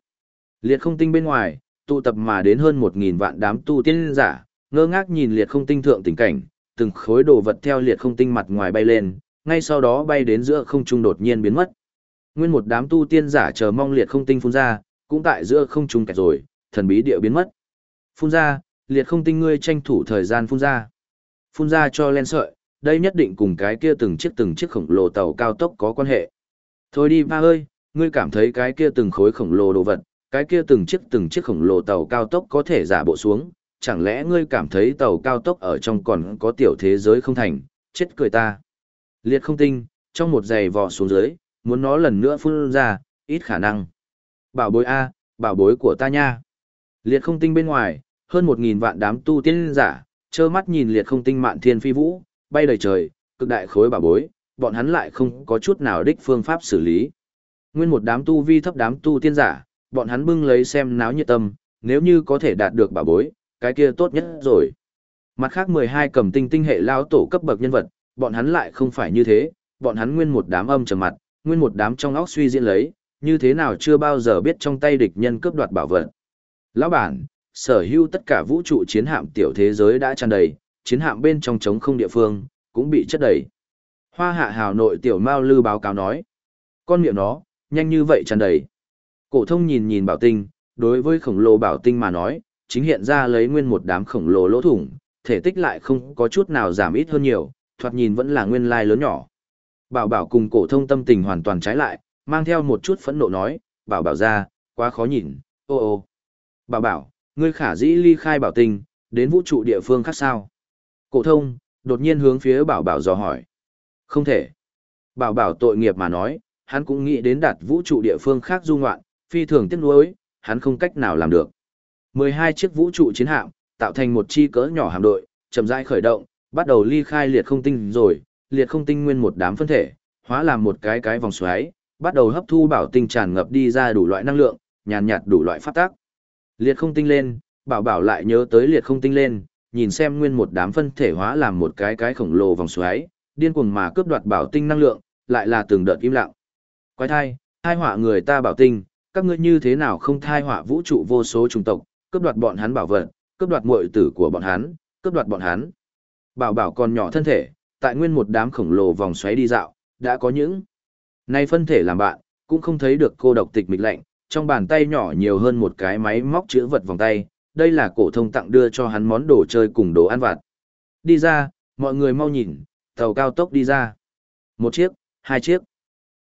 Liệt không tinh bên ngoài, tụ tập mà đến hơn 1.000 vạn đám tu tiên giả, ngơ ngác nhìn liệt không tinh thượng tình cảnh, từng khối đồ vật theo liệt không tinh mặt ngoài bay lên, ngay sau đó bay đến giữa không trung đột nhiên biến mất. Nguyên một đám tu tiên giả chờ mong liệt không tinh phun ra, cũng tại giữa không trung kẹt rồi, thần bí địa biến mất. Phun ra, liệt không tinh ngươi tranh thủ thời gian phun ra. Phun ra cho len sợi, đây nhất định cùng cái kia từng chiếc từng chiếc khổng lồ tàu cao tốc có quan hệ. Thôi đi ba ơi, ngươi cảm thấy cái kia từng khối khổng lồ đồ vật, cái kia từng chiếc từng chiếc khổng lồ tàu cao tốc có thể giả bộ xuống, chẳng lẽ ngươi cảm thấy tàu cao tốc ở trong còn có tiểu thế giới không thành, chết cười ta. Liệt không tinh, trong một giày vò xuống dưới, muốn nó lần nữa phun ra, ít khả năng. Bảo bối A, bảo bối của ta nha. Liệt không tinh bên ngoài, hơn một nghìn vạn đám tu tiên giả, trơ mắt nhìn liệt không tinh mạn thiên phi vũ, bay đầy trời, cực đại khối bảo bối, bọn hắn lại không có chút nào đích phương pháp xử lý. Nguyên một đám tu vi thấp đám tu tiên giả, bọn hắn bưng lấy xem náo nhiệt tâm, nếu như có thể đạt được bảo bối, cái kia tốt nhất rồi. Mặt khác 12 cầm tinh tinh hệ lao tổ cấp bậc nhân vật, bọn hắn lại không phải như thế, bọn hắn nguyên một đám âm trầm mặt, nguyên một đám trong óc suy diễn lấy, như thế nào chưa bao giờ biết trong tay địch nhân cướp đoạt bảo vật. Lão bản, sở hữu tất cả vũ trụ chiến hạm tiểu thế giới đã tràn đầy, chiến hạm bên trong trống không địa phương, cũng bị chất đầy. Hoa hạ hào nội tiểu Mao Lư báo cáo nói. Con miệng nó, nhanh như vậy tràn đầy. Cổ thông nhìn nhìn bảo tinh, đối với khổng lồ bảo tinh mà nói, chính hiện ra lấy nguyên một đám khổng lồ lỗ thủng, thể tích lại không có chút nào giảm ít hơn nhiều, thoạt nhìn vẫn là nguyên lai lớn nhỏ. Bảo bảo cùng cổ thông tâm tình hoàn toàn trái lại, mang theo một chút phẫn nộ nói, bảo bảo ra, quá khó nhìn, ô ô. Bảo bảo, ngươi khả dĩ ly khai bảo tinh, đến vũ trụ địa phương khác sao? Cổ thông, đột nhiên hướng phía bảo bảo dò hỏi. Không thể. Bảo bảo tội nghiệp mà nói, hắn cũng nghĩ đến đạt vũ trụ địa phương khác du ngoạn, phi thường tiếc nuối, hắn không cách nào làm được. 12 chiếc vũ trụ chiến hạm, tạo thành một chi cỡ nhỏ hạm đội, chậm rãi khởi động, bắt đầu ly khai liệt không tinh rồi, liệt không tinh nguyên một đám phân thể, hóa làm một cái cái vòng xoáy, bắt đầu hấp thu bảo tinh tràn ngập đi ra đủ loại năng lượng, nhàn nhạt đủ loại phát tác. Liệt không tinh lên, bảo bảo lại nhớ tới liệt không tinh lên, nhìn xem nguyên một đám phân thể hóa làm một cái cái khổng lồ vòng xoáy, điên cuồng mà cướp đoạt bảo tinh năng lượng, lại là từng đợt im lặng. Quái thai, thai họa người ta bảo tinh, các ngươi như thế nào không thai họa vũ trụ vô số chủng tộc, cướp đoạt bọn hắn bảo vật, cướp đoạt muội tử của bọn hắn, cướp đoạt bọn hắn. Bảo bảo còn nhỏ thân thể, tại nguyên một đám khổng lồ vòng xoáy đi dạo, đã có những nay phân thể làm bạn, cũng không thấy được cô độc tịch mịch lạnh, trong bàn tay nhỏ nhiều hơn một cái máy móc chữ vật vòng tay, đây là cổ thông tặng đưa cho hắn món đồ chơi cùng đồ ăn vặt. Đi ra, mọi người mau nhìn, tàu cao tốc đi ra. Một chiếc, hai chiếc,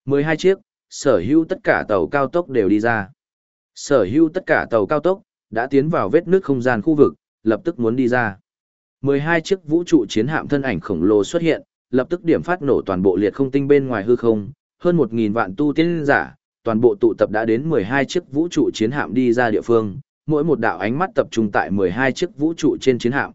mười hai chiếc, sở hữu tất cả tàu cao tốc đều đi ra. Sở hữu tất cả tàu cao tốc, đã tiến vào vết nước không gian khu vực, lập tức muốn đi ra. 12 chiếc vũ trụ chiến hạm thân ảnh khổng lồ xuất hiện, lập tức điểm phát nổ toàn bộ liệt không tinh bên ngoài hư không, hơn 1000 vạn tu tiên giả, toàn bộ tụ tập đã đến 12 chiếc vũ trụ chiến hạm đi ra địa phương, mỗi một đạo ánh mắt tập trung tại 12 chiếc vũ trụ trên chiến hạm.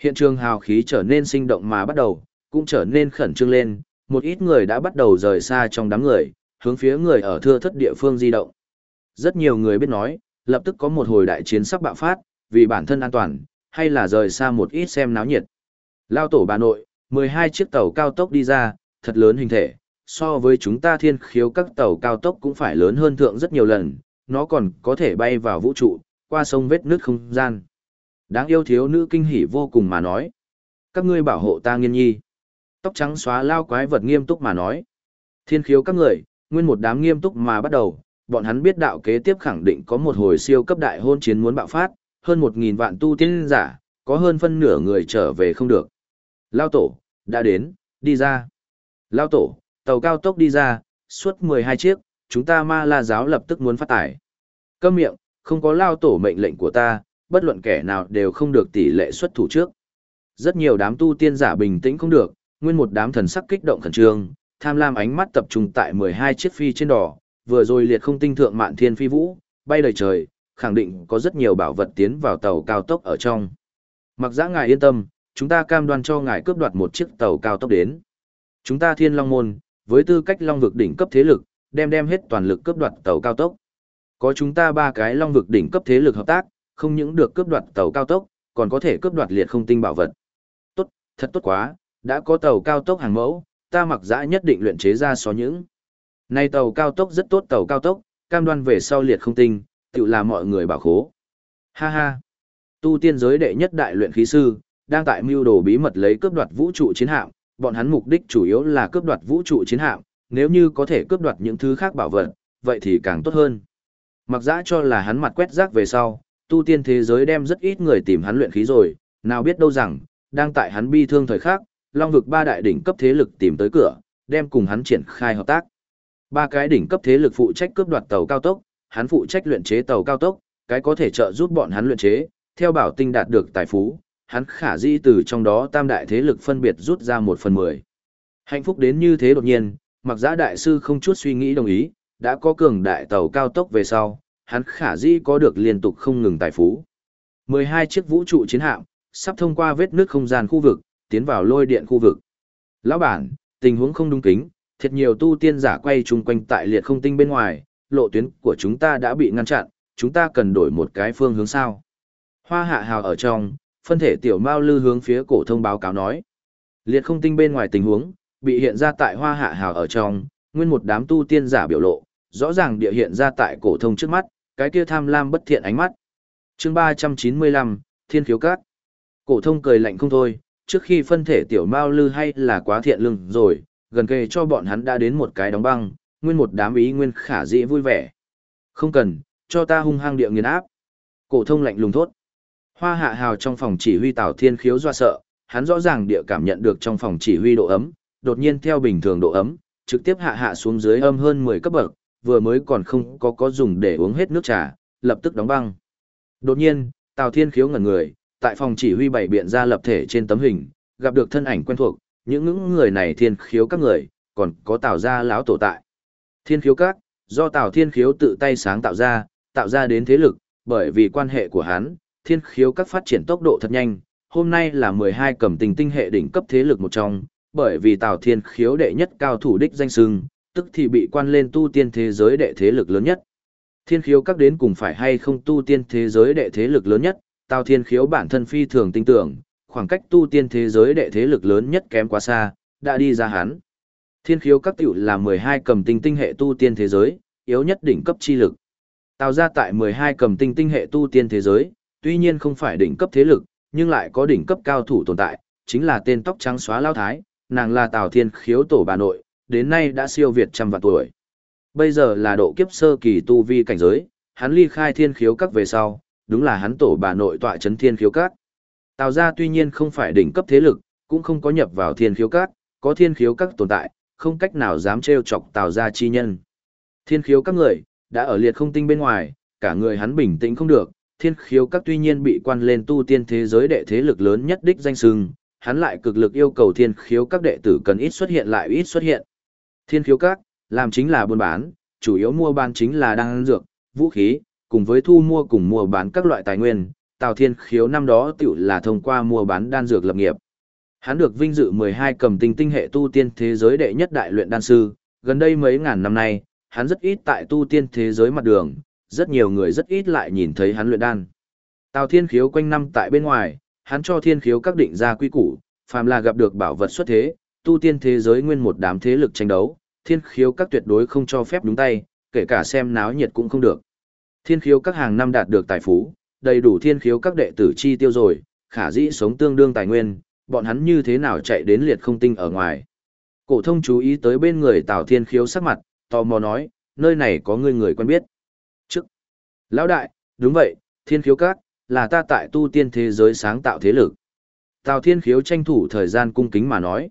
Hiện trường hào khí trở nên sinh động mà bắt đầu, cũng trở nên khẩn trương lên, một ít người đã bắt đầu rời xa trong đám người, hướng phía người ở thưa thất địa phương di động. Rất nhiều người biết nói, lập tức có một hồi đại chiến sắp bạo phát, vì bản thân an toàn, hay là rời xa một ít xem náo nhiệt. Lao tổ bà nội, 12 chiếc tàu cao tốc đi ra, thật lớn hình thể, so với chúng ta thiên khiếu các tàu cao tốc cũng phải lớn hơn thượng rất nhiều lần, nó còn có thể bay vào vũ trụ, qua sông vết nước không gian. Đáng yêu thiếu nữ kinh hỉ vô cùng mà nói. Các ngươi bảo hộ ta nghiên nhi. Tóc trắng xóa lao quái vật nghiêm túc mà nói. Thiên khiếu các người, nguyên một đám nghiêm túc mà bắt đầu, bọn hắn biết đạo kế tiếp khẳng định có một hồi siêu cấp đại hôn chiến muốn bạo phát, hơn một nghìn vạn tu tiên giả, có hơn phân nửa người trở về không được. Lao tổ, đã đến, đi ra. Lao tổ, tàu cao tốc đi ra, suốt mười hai chiếc, chúng ta ma la giáo lập tức muốn phát tải. Câm miệng, không có lao tổ mệnh lệnh của ta, bất luận kẻ nào đều không được tỷ lệ xuất thủ trước. Rất nhiều đám tu tiên giả bình tĩnh không được, nguyên một đám thần sắc kích động khẩn trương, tham lam ánh mắt tập trung tại mười hai chiếc phi trên đỏ, vừa rồi liệt không tinh thượng mạn thiên phi vũ, bay đầy trời, khẳng định có rất nhiều bảo vật tiến vào tàu cao tốc ở trong. Mặc giã ngài yên tâm, chúng ta cam đoan cho ngài cướp đoạt một chiếc tàu cao tốc đến. Chúng ta thiên long môn, với tư cách long vực đỉnh cấp thế lực, đem đem hết toàn lực cướp đoạt tàu cao tốc. Có chúng ta ba cái long vực đỉnh cấp thế lực hợp tác, không những được cướp đoạt tàu cao tốc, còn có thể cướp đoạt liệt không tinh bảo vật. Tốt, thật tốt quá, đã có tàu cao tốc hàng mẫu, ta mặc dã nhất định luyện chế ra số những. nay tàu cao tốc rất tốt tàu cao tốc, cam đoan về sau liệt không tinh, tự là mọi người bảo khố. Ha ha! Tu tiên giới đệ nhất đại luyện khí sư, đang tại mưu đồ bí mật lấy cướp đoạt vũ trụ chiến hạm, bọn hắn mục đích chủ yếu là cướp đoạt vũ trụ chiến hạm, nếu như có thể cướp đoạt những thứ khác bảo vật, vậy thì càng tốt hơn. Mặc dã cho là hắn mặt quét rác về sau, tu tiên thế giới đem rất ít người tìm hắn luyện khí rồi, nào biết đâu rằng, đang tại hắn bi thương thời khắc, long vực ba đại đỉnh cấp thế lực tìm tới cửa, đem cùng hắn triển khai hợp tác. Ba cái đỉnh cấp thế lực phụ trách cướp đoạt tàu cao tốc, hắn phụ trách luyện chế tàu cao tốc, cái có thể trợ giúp bọn hắn luyện chế, theo bảo tinh đạt được tài phú, hắn khả di từ trong đó tam đại thế lực phân biệt rút ra một phần mười. Hạnh phúc đến như thế đột nhiên, mặc giã đại sư không chút suy nghĩ đồng ý, đã có cường đại tàu cao tốc về sau, hắn khả di có được liên tục không ngừng tài phú. 12 chiếc vũ trụ chiến hạm, sắp thông qua vết nước không gian khu vực, tiến vào lôi điện khu vực. Lão bản, tình huống không đúng kính, thiệt nhiều tu tiên giả quay chung quanh tại liệt không tinh bên ngoài, lộ tuyến của chúng ta đã bị ngăn chặn, chúng ta cần đổi một cái phương hướng sao. Hoa hạ hào ở trong, phân thể tiểu mao lư hướng phía cổ thông báo cáo nói. Liệt không tinh bên ngoài tình huống, bị hiện ra tại hoa hạ hào ở trong, nguyên một đám tu tiên giả biểu lộ, rõ ràng địa hiện ra tại cổ thông trước mắt, cái kia tham lam bất thiện ánh mắt. Chương 395, Thiên khiếu cát. Cổ thông cười lạnh không thôi, trước khi phân thể tiểu mao lư hay là quá thiện lương rồi, gần kề cho bọn hắn đã đến một cái đóng băng, nguyên một đám ý nguyên khả dĩ vui vẻ. Không cần, cho ta hung hăng địa nghiền áp. Cổ thông lạnh lùng thốt. Hoa hạ hào trong phòng chỉ huy Tào Thiên khiếu do sợ, hắn rõ ràng địa cảm nhận được trong phòng chỉ huy độ ấm, đột nhiên theo bình thường độ ấm, trực tiếp hạ hạ xuống dưới âm hơn 10 cấp bậc, vừa mới còn không có có dùng để uống hết nước trà, lập tức đóng băng. Đột nhiên, Tào Thiên khiếu ngẩn người, tại phòng chỉ huy bảy biện ra lập thể trên tấm hình, gặp được thân ảnh quen thuộc, những những người này thiên khiếu các người, còn có Tào gia lão tổ tại. Thiên khiếu các, do Tào Thiên khiếu tự tay sáng tạo ra, tạo ra đến thế lực, bởi vì quan hệ của hắn, thiên khiếu các phát triển tốc độ thật nhanh, hôm nay là 12 cầm tình tinh hệ đỉnh cấp thế lực một trong, bởi vì Tào Thiên khiếu đệ nhất cao thủ đích danh sưng, tức thì bị quan lên tu tiên thế giới đệ thế lực lớn nhất. Thiên khiếu các đến cùng phải hay không tu tiên thế giới đệ thế lực lớn nhất, Tào Thiên khiếu bản thân phi thường tin tưởng, khoảng cách tu tiên thế giới đệ thế lực lớn nhất kém quá xa, đã đi ra hắn. Thiên khiếu các tiểu là 12 cầm tinh tinh hệ tu tiên thế giới, yếu nhất đỉnh cấp chi lực. Tào ra tại 12 cầm tinh tinh hệ tu tiên thế giới, tuy nhiên không phải đỉnh cấp thế lực, nhưng lại có đỉnh cấp cao thủ tồn tại, chính là tên tóc trắng xóa lao thái, nàng là Tào Thiên khiếu tổ bà nội, đến nay đã siêu việt trăm vạn tuổi. Bây giờ là độ kiếp sơ kỳ tu vi cảnh giới, hắn ly khai thiên khiếu các về sau, đúng là hắn tổ bà nội tọa chấn thiên khiếu các. Tào gia tuy nhiên không phải đỉnh cấp thế lực, cũng không có nhập vào thiên khiếu các, có thiên khiếu các tồn tại, không cách nào dám trêu chọc Tào gia chi nhân. Thiên khiếu các người, đã ở liệt không tinh bên ngoài, cả người hắn bình tĩnh không được, thiên khiếu các tuy nhiên bị quan lên tu tiên thế giới đệ thế lực lớn nhất đích danh sưng, hắn lại cực lực yêu cầu thiên khiếu các đệ tử cần ít xuất hiện lại ít xuất hiện. Thiên khiếu các, làm chính là buôn bán, chủ yếu mua bán chính là đan dược, vũ khí, cùng với thu mua cùng mua bán các loại tài nguyên, Tào Thiên Khiếu năm đó tiểu là thông qua mua bán đan dược lập nghiệp. Hắn được vinh dự 12 cầm tinh tinh hệ tu tiên thế giới đệ nhất đại luyện đan sư, gần đây mấy ngàn năm nay, hắn rất ít tại tu tiên thế giới mặt đường, rất nhiều người rất ít lại nhìn thấy hắn luyện đan. Tào Thiên Khiếu quanh năm tại bên ngoài, hắn cho Thiên Khiếu các định ra quy củ, phàm là gặp được bảo vật xuất thế, tu tiên thế giới nguyên một đám thế lực tranh đấu, Thiên Khiếu các tuyệt đối không cho phép đúng tay, kể cả xem náo nhiệt cũng không được. Thiên Khiếu các hàng năm đạt được tài phú, đầy đủ Thiên Khiếu các đệ tử chi tiêu rồi, khả dĩ sống tương đương tài nguyên, bọn hắn như thế nào chạy đến liệt không tinh ở ngoài. Cổ thông chú ý tới bên người Tào Thiên Khiếu sắc mặt, tò mò nói, nơi này có người người quen biết. Lão đại, đúng vậy, Thiên Khiếu các, là ta tại tu tiên thế giới sáng tạo thế lực. Tào Thiên Khiếu tranh thủ thời gian cung kính mà nói.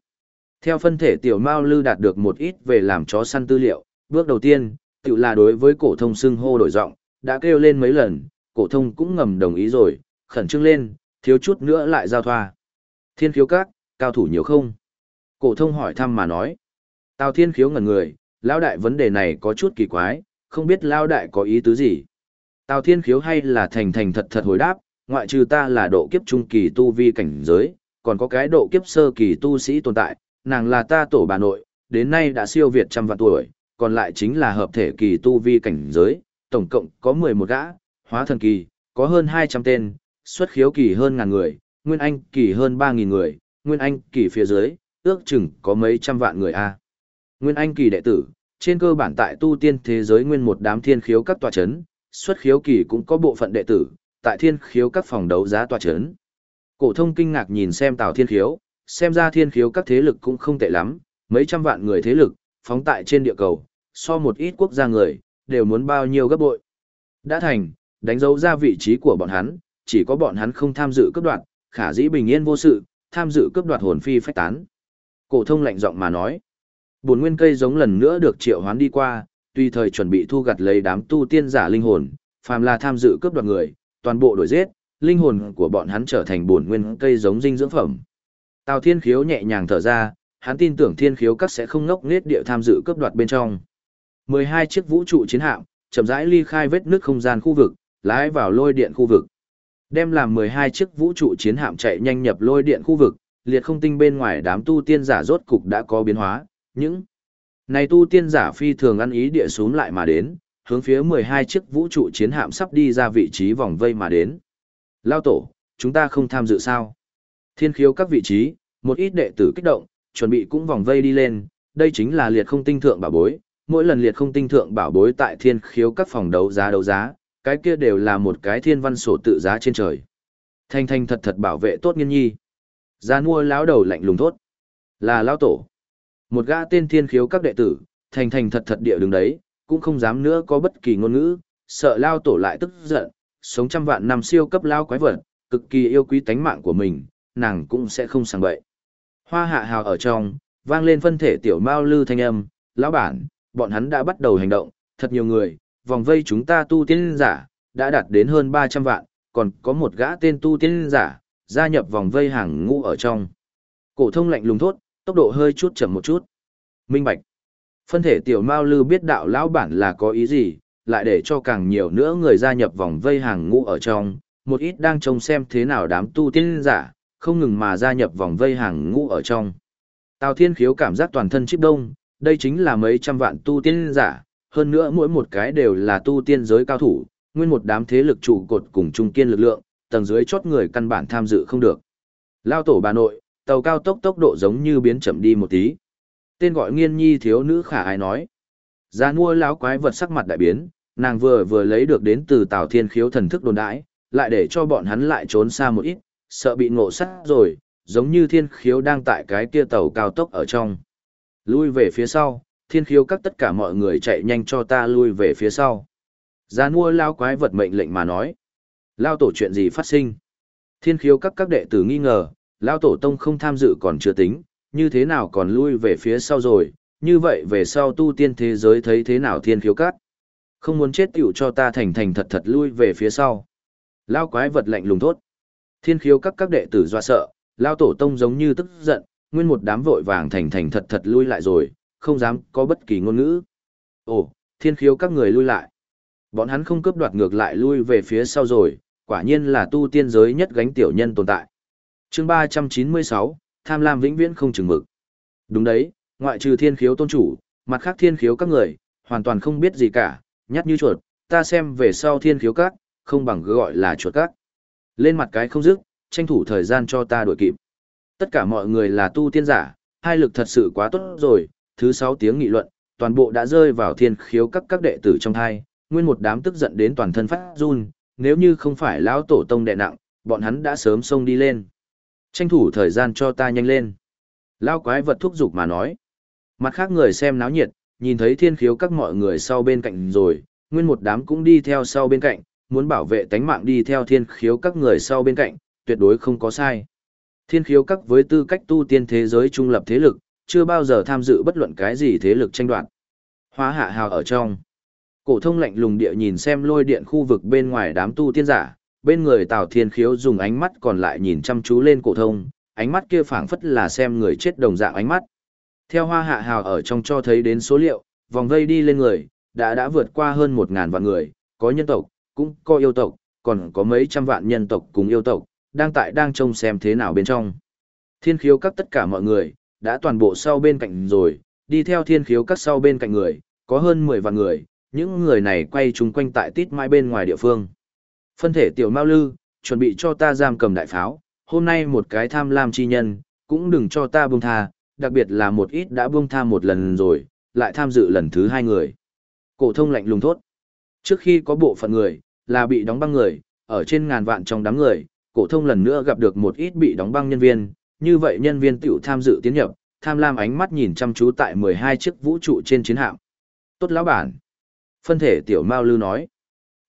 Theo phân thể tiểu Mao Lư đạt được một ít về làm chó săn tư liệu, bước đầu tiên, tự là đối với cổ thông xưng hô đổi giọng, đã kêu lên mấy lần, cổ thông cũng ngầm đồng ý rồi, khẩn trương lên, thiếu chút nữa lại giao thoa. Thiên khiếu các, cao thủ nhiều không? Cổ thông hỏi thăm mà nói. Tào Thiên khiếu ngẩn người, lão đại vấn đề này có chút kỳ quái, không biết lão đại có ý tứ gì. Tào Thiên khiếu hay là thành thành thật thật hồi đáp, ngoại trừ ta là độ kiếp trung kỳ tu vi cảnh giới, còn có cái độ kiếp sơ kỳ tu sĩ tồn tại, nàng là ta tổ bà nội, đến nay đã siêu việt trăm vạn tuổi, còn lại chính là hợp thể kỳ tu vi cảnh giới, tổng cộng có 11 gã, hóa thần kỳ, có hơn 200 tên, xuất khiếu kỳ hơn ngàn người, nguyên anh kỳ hơn 3.000 người, nguyên anh kỳ phía dưới, ước chừng có mấy trăm vạn người a. Nguyên anh kỳ đệ tử, trên cơ bản tại tu tiên thế giới nguyên một đám thiên khiếu các tòa chấn, xuất khiếu kỳ cũng có bộ phận đệ tử, tại thiên khiếu các phòng đấu giá tòa chấn. Cổ thông kinh ngạc nhìn xem Tào Thiên Khiếu, xem ra thiên khiếu các thế lực cũng không tệ lắm, mấy trăm vạn người thế lực, phóng tại trên địa cầu, so một ít quốc gia người, đều muốn bao nhiêu gấp bội. Đã thành, đánh dấu ra vị trí của bọn hắn, chỉ có bọn hắn không tham dự cướp đoạt, khả dĩ bình yên vô sự, tham dự cướp đoạt hồn phi phách tán. Cổ thông lạnh giọng mà nói. buồn nguyên cây giống lần nữa được triệu hoán đi qua, tùy thời chuẩn bị thu gặt lấy đám tu tiên giả linh hồn, phàm là tham dự cướp đoạt người, toàn bộ đổi giết, linh hồn của bọn hắn trở thành bổn nguyên cây giống dinh dưỡng phẩm. Tào Thiên Khiếu nhẹ nhàng thở ra, hắn tin tưởng Thiên Khiếu các sẽ không ngốc nghếch địa tham dự cướp đoạt bên trong. 12 chiếc vũ trụ chiến hạm, chậm rãi ly khai vết nước không gian khu vực, lái vào lôi điện khu vực. Đem làm 12 chiếc vũ trụ chiến hạm chạy nhanh nhập lôi điện khu vực, liệt không tinh bên ngoài đám tu tiên giả rốt cục đã có biến hóa, những này tu tiên giả phi thường ăn ý địa xuống lại mà đến, hướng phía 12 chiếc vũ trụ chiến hạm sắp đi ra vị trí vòng vây mà đến. Lao tổ, chúng ta không tham dự sao? Thiên khiếu các vị trí, một ít đệ tử kích động, chuẩn bị cũng vòng vây đi lên, đây chính là liệt không tinh thượng bảo bối, mỗi lần liệt không tinh thượng bảo bối tại thiên khiếu các phòng đấu giá đấu giá, cái kia đều là một cái thiên văn sổ tự giá trên trời. Thanh thanh thật thật bảo vệ tốt nghiên nhi. Gia mua lão đầu lạnh lùng thốt. Là lão tổ. Một gã tên thiên khiếu các đệ tử, thành thành thật thật địa đứng đấy, cũng không dám nữa có bất kỳ ngôn ngữ, sợ lao tổ lại tức giận, sống trăm vạn năm siêu cấp lao quái vật, cực kỳ yêu quý tánh mạng của mình, nàng cũng sẽ không sang bậy. Hoa hạ hào ở trong, vang lên phân thể tiểu mao lư thanh âm, lão bản, bọn hắn đã bắt đầu hành động, thật nhiều người, vòng vây chúng ta tu tiên giả, đã đạt đến hơn 300 vạn, còn có một gã tên tu tiên giả, gia nhập vòng vây hàng ngũ ở trong. Cổ thông lạnh lùng thốt, tốc độ hơi chút chậm một chút. Minh Bạch. Phân thể tiểu Mao Lư biết đạo lão bản là có ý gì, lại để cho càng nhiều nữa người gia nhập vòng vây hàng ngũ ở trong, một ít đang trông xem thế nào đám tu tiên giả, không ngừng mà gia nhập vòng vây hàng ngũ ở trong. Tào Thiên Khiếu cảm giác toàn thân chip đông, đây chính là mấy trăm vạn tu tiên giả, hơn nữa mỗi một cái đều là tu tiên giới cao thủ, nguyên một đám thế lực trụ cột cùng trung kiên lực lượng, tầng dưới chót người căn bản tham dự không được. Lao tổ bà nội, tàu cao tốc tốc độ giống như biến chậm đi một tí. Tên gọi nghiên nhi thiếu nữ khả ai nói. gia mua lão quái vật sắc mặt đại biến, nàng vừa vừa lấy được đến từ Tào Thiên Khiếu thần thức đồn đãi, lại để cho bọn hắn lại trốn xa một ít, sợ bị ngộ sát rồi, giống như Thiên Khiếu đang tại cái kia tàu cao tốc ở trong. Lui về phía sau, Thiên Khiếu các tất cả mọi người chạy nhanh cho ta lui về phía sau. gia mua lão quái vật mệnh lệnh mà nói. Lao tổ chuyện gì phát sinh? Thiên Khiếu các các đệ tử nghi ngờ, Lao tổ tông không tham dự còn chưa tính, như thế nào còn lui về phía sau rồi, như vậy về sau tu tiên thế giới thấy thế nào thiên khiếu cát. Không muốn chết tiểu cho ta thành thành thật thật lui về phía sau. Lao quái vật lạnh lùng thốt. Thiên khiếu các các đệ tử doa sợ, Lao tổ tông giống như tức giận, nguyên một đám vội vàng thành thành thật thật lui lại rồi, không dám có bất kỳ ngôn ngữ. Ồ, thiên khiếu các người lui lại. Bọn hắn không cướp đoạt ngược lại lui về phía sau rồi, quả nhiên là tu tiên giới nhất gánh tiểu nhân tồn tại chương 396, tham lam vĩnh viễn không chừng mực. Đúng đấy, ngoại trừ thiên khiếu tôn chủ, mặt khác thiên khiếu các người, hoàn toàn không biết gì cả, nhát như chuột, ta xem về sau thiên khiếu các, không bằng gọi là chuột các. Lên mặt cái không dứt, tranh thủ thời gian cho ta đuổi kịp. Tất cả mọi người là tu tiên giả, hai lực thật sự quá tốt rồi, thứ sáu tiếng nghị luận, toàn bộ đã rơi vào thiên khiếu các các đệ tử trong thai, nguyên một đám tức giận đến toàn thân phát run, nếu như không phải lão tổ tông đệ nặng, bọn hắn đã sớm xông đi lên. Tranh thủ thời gian cho ta nhanh lên. Lao quái vật thúc giục mà nói. Mặt khác người xem náo nhiệt, nhìn thấy thiên khiếu các mọi người sau bên cạnh rồi, nguyên một đám cũng đi theo sau bên cạnh, muốn bảo vệ tánh mạng đi theo thiên khiếu các người sau bên cạnh, tuyệt đối không có sai. Thiên khiếu các với tư cách tu tiên thế giới trung lập thế lực, chưa bao giờ tham dự bất luận cái gì thế lực tranh đoạt. Hóa hạ hào ở trong. Cổ thông lạnh lùng địa nhìn xem lôi điện khu vực bên ngoài đám tu tiên giả, bên người Tào Thiên Khiếu dùng ánh mắt còn lại nhìn chăm chú lên cổ thông, ánh mắt kia phảng phất là xem người chết đồng dạng ánh mắt. Theo Hoa Hạ Hào ở trong cho thấy đến số liệu, vòng vây đi lên người, đã đã vượt qua hơn một ngàn vạn người, có nhân tộc, cũng có yêu tộc, còn có mấy trăm vạn nhân tộc cùng yêu tộc, đang tại đang trông xem thế nào bên trong. Thiên khiếu các tất cả mọi người, đã toàn bộ sau bên cạnh rồi, đi theo thiên khiếu các sau bên cạnh người, có hơn 10 vạn người, những người này quay chung quanh tại tít mãi bên ngoài địa phương. Phân thể tiểu Mao Lư, chuẩn bị cho ta giam cầm đại pháo, hôm nay một cái tham lam chi nhân, cũng đừng cho ta buông tha, đặc biệt là một ít đã buông tha một lần rồi, lại tham dự lần thứ hai người. Cổ thông lạnh lùng thốt. Trước khi có bộ phận người, là bị đóng băng người, ở trên ngàn vạn trong đám người, cổ thông lần nữa gặp được một ít bị đóng băng nhân viên, như vậy nhân viên tiểu tham dự tiến nhập, tham lam ánh mắt nhìn chăm chú tại 12 chiếc vũ trụ trên chiến hạm. Tốt lão bản. Phân thể tiểu Mao Lư nói.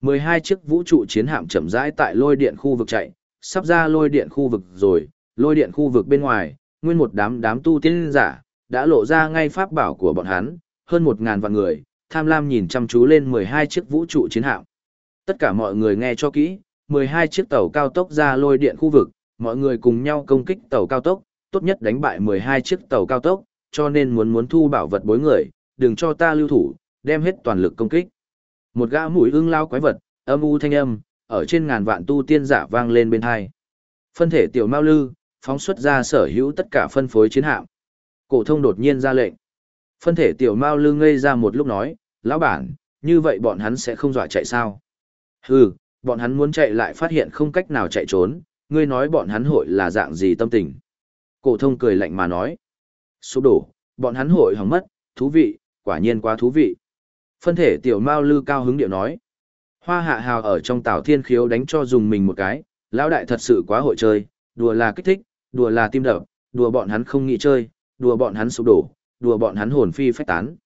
12 chiếc vũ trụ chiến hạm chậm rãi tại lôi điện khu vực chạy, sắp ra lôi điện khu vực rồi, lôi điện khu vực bên ngoài, nguyên một đám đám tu tiên giả, đã lộ ra ngay pháp bảo của bọn hắn, hơn 1000 vạn người, tham lam nhìn chăm chú lên 12 chiếc vũ trụ chiến hạm. Tất cả mọi người nghe cho kỹ, 12 chiếc tàu cao tốc ra lôi điện khu vực, mọi người cùng nhau công kích tàu cao tốc, tốt nhất đánh bại 12 chiếc tàu cao tốc, cho nên muốn muốn thu bảo vật bối người, đừng cho ta lưu thủ, đem hết toàn lực công kích. Một gã mũi ưng lao quái vật, âm u thanh âm, ở trên ngàn vạn tu tiên giả vang lên bên hai. Phân thể tiểu Mao Lư, phóng xuất ra sở hữu tất cả phân phối chiến hạm. Cổ thông đột nhiên ra lệnh. Phân thể tiểu Mao Lư ngây ra một lúc nói, lão bản, như vậy bọn hắn sẽ không dọa chạy sao? Hừ, bọn hắn muốn chạy lại phát hiện không cách nào chạy trốn, ngươi nói bọn hắn hội là dạng gì tâm tình? Cổ thông cười lạnh mà nói. Sụp đổ, bọn hắn hội hỏng mất, thú vị, quả nhiên quá thú vị. Phân thể tiểu Mao Lư cao hứng điệu nói. Hoa hạ hào ở trong tảo thiên khiếu đánh cho dùng mình một cái, lão đại thật sự quá hội chơi, đùa là kích thích, đùa là tim đập, đùa bọn hắn không nghĩ chơi, đùa bọn hắn sụp đổ, đùa bọn hắn hồn phi phách tán.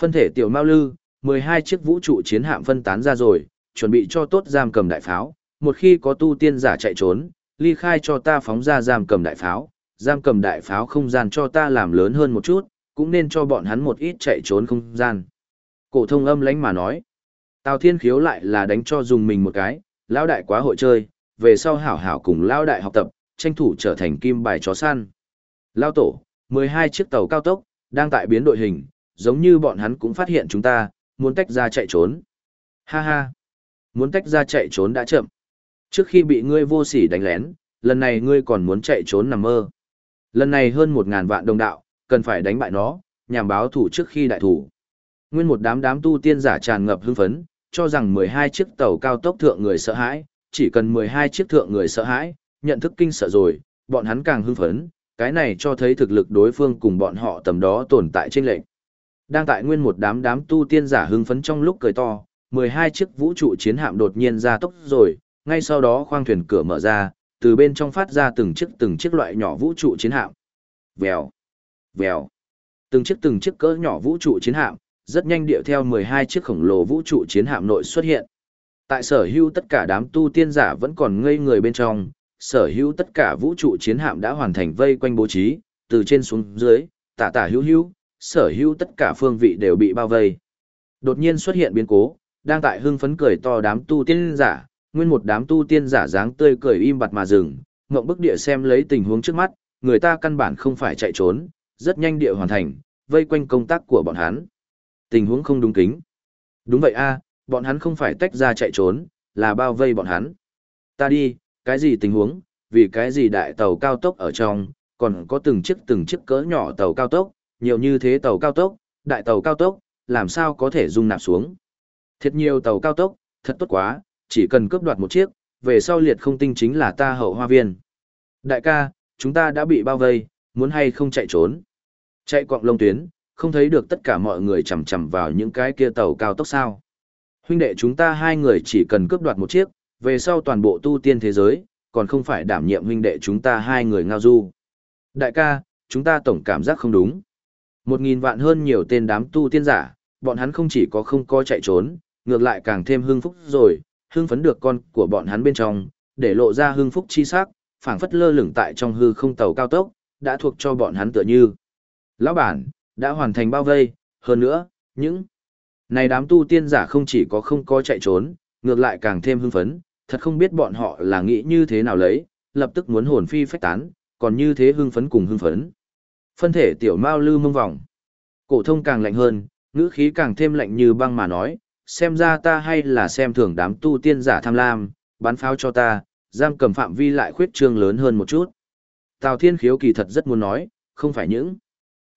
Phân thể tiểu Mao Lư, 12 chiếc vũ trụ chiến hạm phân tán ra rồi, chuẩn bị cho tốt giam cầm đại pháo, một khi có tu tiên giả chạy trốn, ly khai cho ta phóng ra giam cầm đại pháo, giam cầm đại pháo không gian cho ta làm lớn hơn một chút, cũng nên cho bọn hắn một ít chạy trốn không gian. Cổ thông âm lãnh mà nói. Tào Thiên Khiếu lại là đánh cho dùng mình một cái, lão đại quá hội chơi, về sau hảo hảo cùng lão đại học tập, tranh thủ trở thành kim bài chó săn. Lão tổ, 12 chiếc tàu cao tốc đang tại biến đội hình, giống như bọn hắn cũng phát hiện chúng ta, muốn tách ra chạy trốn. Ha ha. Muốn tách ra chạy trốn đã chậm. Trước khi bị ngươi vô sỉ đánh lén, lần này ngươi còn muốn chạy trốn nằm mơ. Lần này hơn 1000 vạn đồng đạo, cần phải đánh bại nó, nhằm báo thủ trước khi đại thủ. Nguyên một đám đám tu tiên giả tràn ngập hưng phấn, cho rằng 12 chiếc tàu cao tốc thượng người sợ hãi, chỉ cần 12 chiếc thượng người sợ hãi, nhận thức kinh sợ rồi, bọn hắn càng hưng phấn, cái này cho thấy thực lực đối phương cùng bọn họ tầm đó tồn tại trên lệnh. Đang tại nguyên một đám đám tu tiên giả hưng phấn trong lúc cười to, 12 chiếc vũ trụ chiến hạm đột nhiên ra tốc rồi, ngay sau đó khoang thuyền cửa mở ra, từ bên trong phát ra từng chiếc từng chiếc loại nhỏ vũ trụ chiến hạm. Vèo, vèo. Từng chiếc từng chiếc cỡ nhỏ vũ trụ chiến hạm, rất nhanh điệu theo 12 chiếc khổng lồ vũ trụ chiến hạm nội xuất hiện. Tại sở hữu tất cả đám tu tiên giả vẫn còn ngây người bên trong, sở hữu tất cả vũ trụ chiến hạm đã hoàn thành vây quanh bố trí, từ trên xuống dưới, tả tả hữu hữu, sở hữu tất cả phương vị đều bị bao vây. Đột nhiên xuất hiện biến cố, đang tại hưng phấn cười to đám tu tiên giả, nguyên một đám tu tiên giả dáng tươi cười im bặt mà dừng, ngậm bức địa xem lấy tình huống trước mắt, người ta căn bản không phải chạy trốn, rất nhanh địa hoàn thành, vây quanh công tác của bọn hắn. Tình huống không đúng kính. Đúng vậy a, bọn hắn không phải tách ra chạy trốn, là bao vây bọn hắn. Ta đi, cái gì tình huống, vì cái gì đại tàu cao tốc ở trong, còn có từng chiếc từng chiếc cỡ nhỏ tàu cao tốc, nhiều như thế tàu cao tốc, đại tàu cao tốc, làm sao có thể dung nạp xuống. Thiệt nhiều tàu cao tốc, thật tốt quá, chỉ cần cướp đoạt một chiếc, về sau liệt không tinh chính là ta hậu hoa viên. Đại ca, chúng ta đã bị bao vây, muốn hay không chạy trốn. Chạy quạng lông tuyến, không thấy được tất cả mọi người chầm chầm vào những cái kia tàu cao tốc sao. Huynh đệ chúng ta hai người chỉ cần cướp đoạt một chiếc, về sau toàn bộ tu tiên thế giới, còn không phải đảm nhiệm huynh đệ chúng ta hai người ngao du. Đại ca, chúng ta tổng cảm giác không đúng. Một nghìn vạn hơn nhiều tên đám tu tiên giả, bọn hắn không chỉ có không có chạy trốn, ngược lại càng thêm hưng phúc rồi, hưng phấn được con của bọn hắn bên trong, để lộ ra hưng phúc chi sắc, phảng phất lơ lửng tại trong hư không tàu cao tốc, đã thuộc cho bọn hắn tựa như. Lão bản, đã hoàn thành bao vây, hơn nữa, những này đám tu tiên giả không chỉ có không có chạy trốn, ngược lại càng thêm hưng phấn, thật không biết bọn họ là nghĩ như thế nào lấy, lập tức muốn hồn phi phách tán, còn như thế hưng phấn cùng hưng phấn. Phân thể tiểu mao lư mông vòng. Cổ thông càng lạnh hơn, ngữ khí càng thêm lạnh như băng mà nói, xem ra ta hay là xem thường đám tu tiên giả tham lam, bán pháo cho ta, giam cầm phạm vi lại khuyết trương lớn hơn một chút. Tào Thiên Khiếu kỳ thật rất muốn nói, không phải những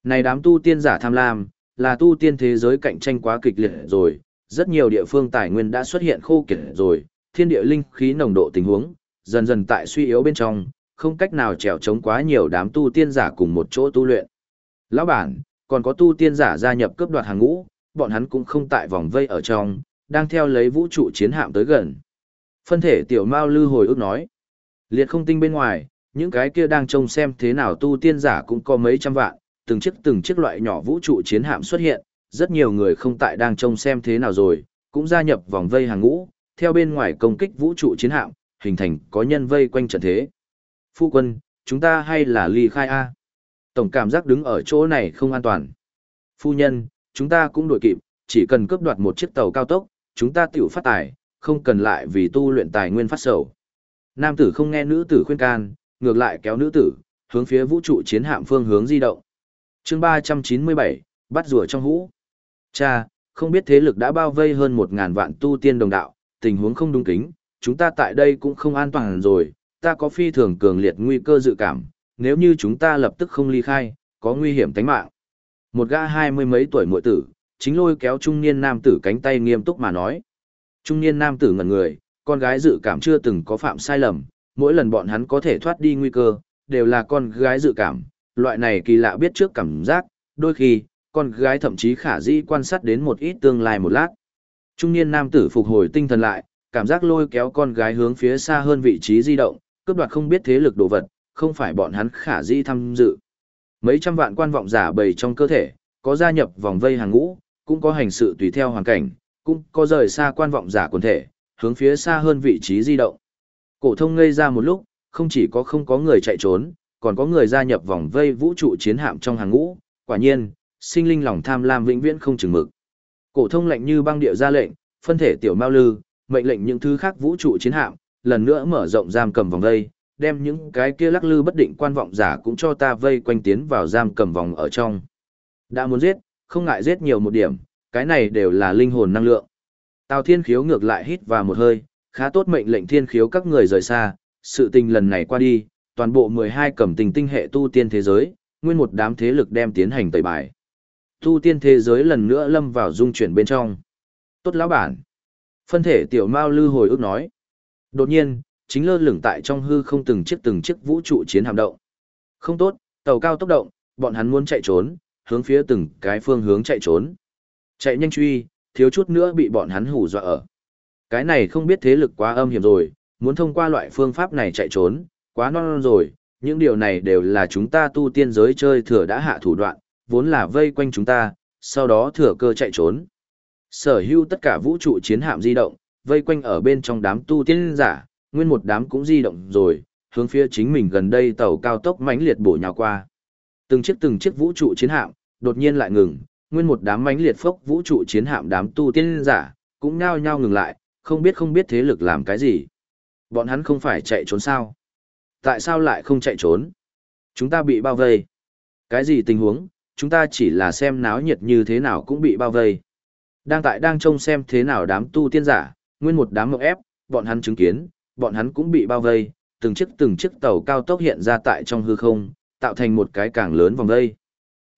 này đám tu tiên giả tham lam, là tu tiên thế giới cạnh tranh quá kịch liệt rồi, rất nhiều địa phương tài nguyên đã xuất hiện khô kiệt rồi, thiên địa linh khí nồng độ tình huống, dần dần tại suy yếu bên trong, không cách nào trèo chống quá nhiều đám tu tiên giả cùng một chỗ tu luyện. Lão bản, còn có tu tiên giả gia nhập cướp đoạt hàng ngũ, bọn hắn cũng không tại vòng vây ở trong, đang theo lấy vũ trụ chiến hạm tới gần. Phân thể tiểu Mao Lư hồi ức nói, liệt không tinh bên ngoài, những cái kia đang trông xem thế nào tu tiên giả cũng có mấy trăm vạn, từng chiếc từng chiếc loại nhỏ vũ trụ chiến hạm xuất hiện, rất nhiều người không tại đang trông xem thế nào rồi, cũng gia nhập vòng vây hàng ngũ, theo bên ngoài công kích vũ trụ chiến hạm, hình thành có nhân vây quanh trận thế. Phu quân, chúng ta hay là ly khai A? Tổng cảm giác đứng ở chỗ này không an toàn. Phu nhân, chúng ta cũng đổi kịp, chỉ cần cướp đoạt một chiếc tàu cao tốc, chúng ta tiểu phát tài, không cần lại vì tu luyện tài nguyên phát sầu. Nam tử không nghe nữ tử khuyên can, ngược lại kéo nữ tử, hướng phía vũ trụ chiến hạm phương hướng di động chương 397, bắt rùa trong hũ. Cha, không biết thế lực đã bao vây hơn một ngàn vạn tu tiên đồng đạo, tình huống không đúng kính, chúng ta tại đây cũng không an toàn rồi, ta có phi thường cường liệt nguy cơ dự cảm, nếu như chúng ta lập tức không ly khai, có nguy hiểm tính mạng. Một gã hai mươi mấy tuổi muội tử, chính lôi kéo trung niên nam tử cánh tay nghiêm túc mà nói. Trung niên nam tử ngẩn người, con gái dự cảm chưa từng có phạm sai lầm, mỗi lần bọn hắn có thể thoát đi nguy cơ, đều là con gái dự cảm, loại này kỳ lạ biết trước cảm giác, đôi khi, con gái thậm chí khả dĩ quan sát đến một ít tương lai một lát. Trung niên nam tử phục hồi tinh thần lại, cảm giác lôi kéo con gái hướng phía xa hơn vị trí di động, cướp đoạt không biết thế lực đồ vật, không phải bọn hắn khả dĩ tham dự. Mấy trăm vạn quan vọng giả bầy trong cơ thể, có gia nhập vòng vây hàng ngũ, cũng có hành sự tùy theo hoàn cảnh, cũng có rời xa quan vọng giả quần thể, hướng phía xa hơn vị trí di động. Cổ thông ngây ra một lúc, không chỉ có không có người chạy trốn, còn có người gia nhập vòng vây vũ trụ chiến hạm trong hàng ngũ, quả nhiên, sinh linh lòng tham lam vĩnh viễn không chừng mực. Cổ thông lạnh như băng địa ra lệnh, phân thể tiểu Mao Lư, mệnh lệnh những thứ khác vũ trụ chiến hạm, lần nữa mở rộng giam cầm vòng vây, đem những cái kia lắc lư bất định quan vọng giả cũng cho ta vây quanh tiến vào giam cầm vòng ở trong. Đã muốn giết, không ngại giết nhiều một điểm, cái này đều là linh hồn năng lượng. Tào Thiên Khiếu ngược lại hít vào một hơi, khá tốt mệnh lệnh Thiên Khiếu các người rời xa, sự tình lần này qua đi, toàn bộ 12 cẩm tình tinh hệ tu tiên thế giới, nguyên một đám thế lực đem tiến hành tẩy bài. Tu tiên thế giới lần nữa lâm vào dung chuyển bên trong. Tốt lão bản. Phân thể tiểu Mao Lư hồi ức nói. Đột nhiên, chính lơ lửng tại trong hư không từng chiếc từng chiếc vũ trụ chiến hạm động. Không tốt, tàu cao tốc động, bọn hắn muốn chạy trốn, hướng phía từng cái phương hướng chạy trốn. Chạy nhanh truy, thiếu chút nữa bị bọn hắn hù dọa ở. Cái này không biết thế lực quá âm hiểm rồi, muốn thông qua loại phương pháp này chạy trốn, quá non, non rồi, những điều này đều là chúng ta tu tiên giới chơi thừa đã hạ thủ đoạn, vốn là vây quanh chúng ta, sau đó thừa cơ chạy trốn. Sở hữu tất cả vũ trụ chiến hạm di động, vây quanh ở bên trong đám tu tiên giả, nguyên một đám cũng di động rồi, hướng phía chính mình gần đây tàu cao tốc mãnh liệt bổ nhào qua. Từng chiếc từng chiếc vũ trụ chiến hạm, đột nhiên lại ngừng, nguyên một đám mãnh liệt phốc vũ trụ chiến hạm đám tu tiên giả, cũng nhao nhao ngừng lại, không biết không biết thế lực làm cái gì. Bọn hắn không phải chạy trốn sao? Tại sao lại không chạy trốn? Chúng ta bị bao vây. Cái gì tình huống? Chúng ta chỉ là xem náo nhiệt như thế nào cũng bị bao vây. Đang tại đang trông xem thế nào đám tu tiên giả, nguyên một đám mộng ép, bọn hắn chứng kiến, bọn hắn cũng bị bao vây, từng chiếc từng chiếc tàu cao tốc hiện ra tại trong hư không, tạo thành một cái càng lớn vòng vây.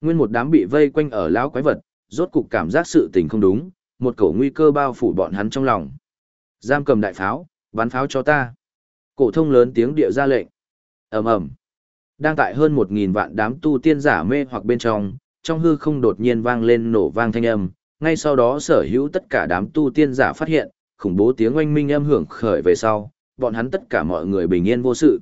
Nguyên một đám bị vây quanh ở lão quái vật, rốt cục cảm giác sự tình không đúng, một cổ nguy cơ bao phủ bọn hắn trong lòng. Giam cầm đại pháo, bắn pháo cho ta. Cổ thông lớn tiếng địa ra lệnh. Ầm ầm. Đang tại hơn một nghìn vạn đám tu tiên giả mê hoặc bên trong, trong hư không đột nhiên vang lên nổ vang thanh âm, ngay sau đó sở hữu tất cả đám tu tiên giả phát hiện, khủng bố tiếng oanh minh âm hưởng khởi về sau, bọn hắn tất cả mọi người bình yên vô sự.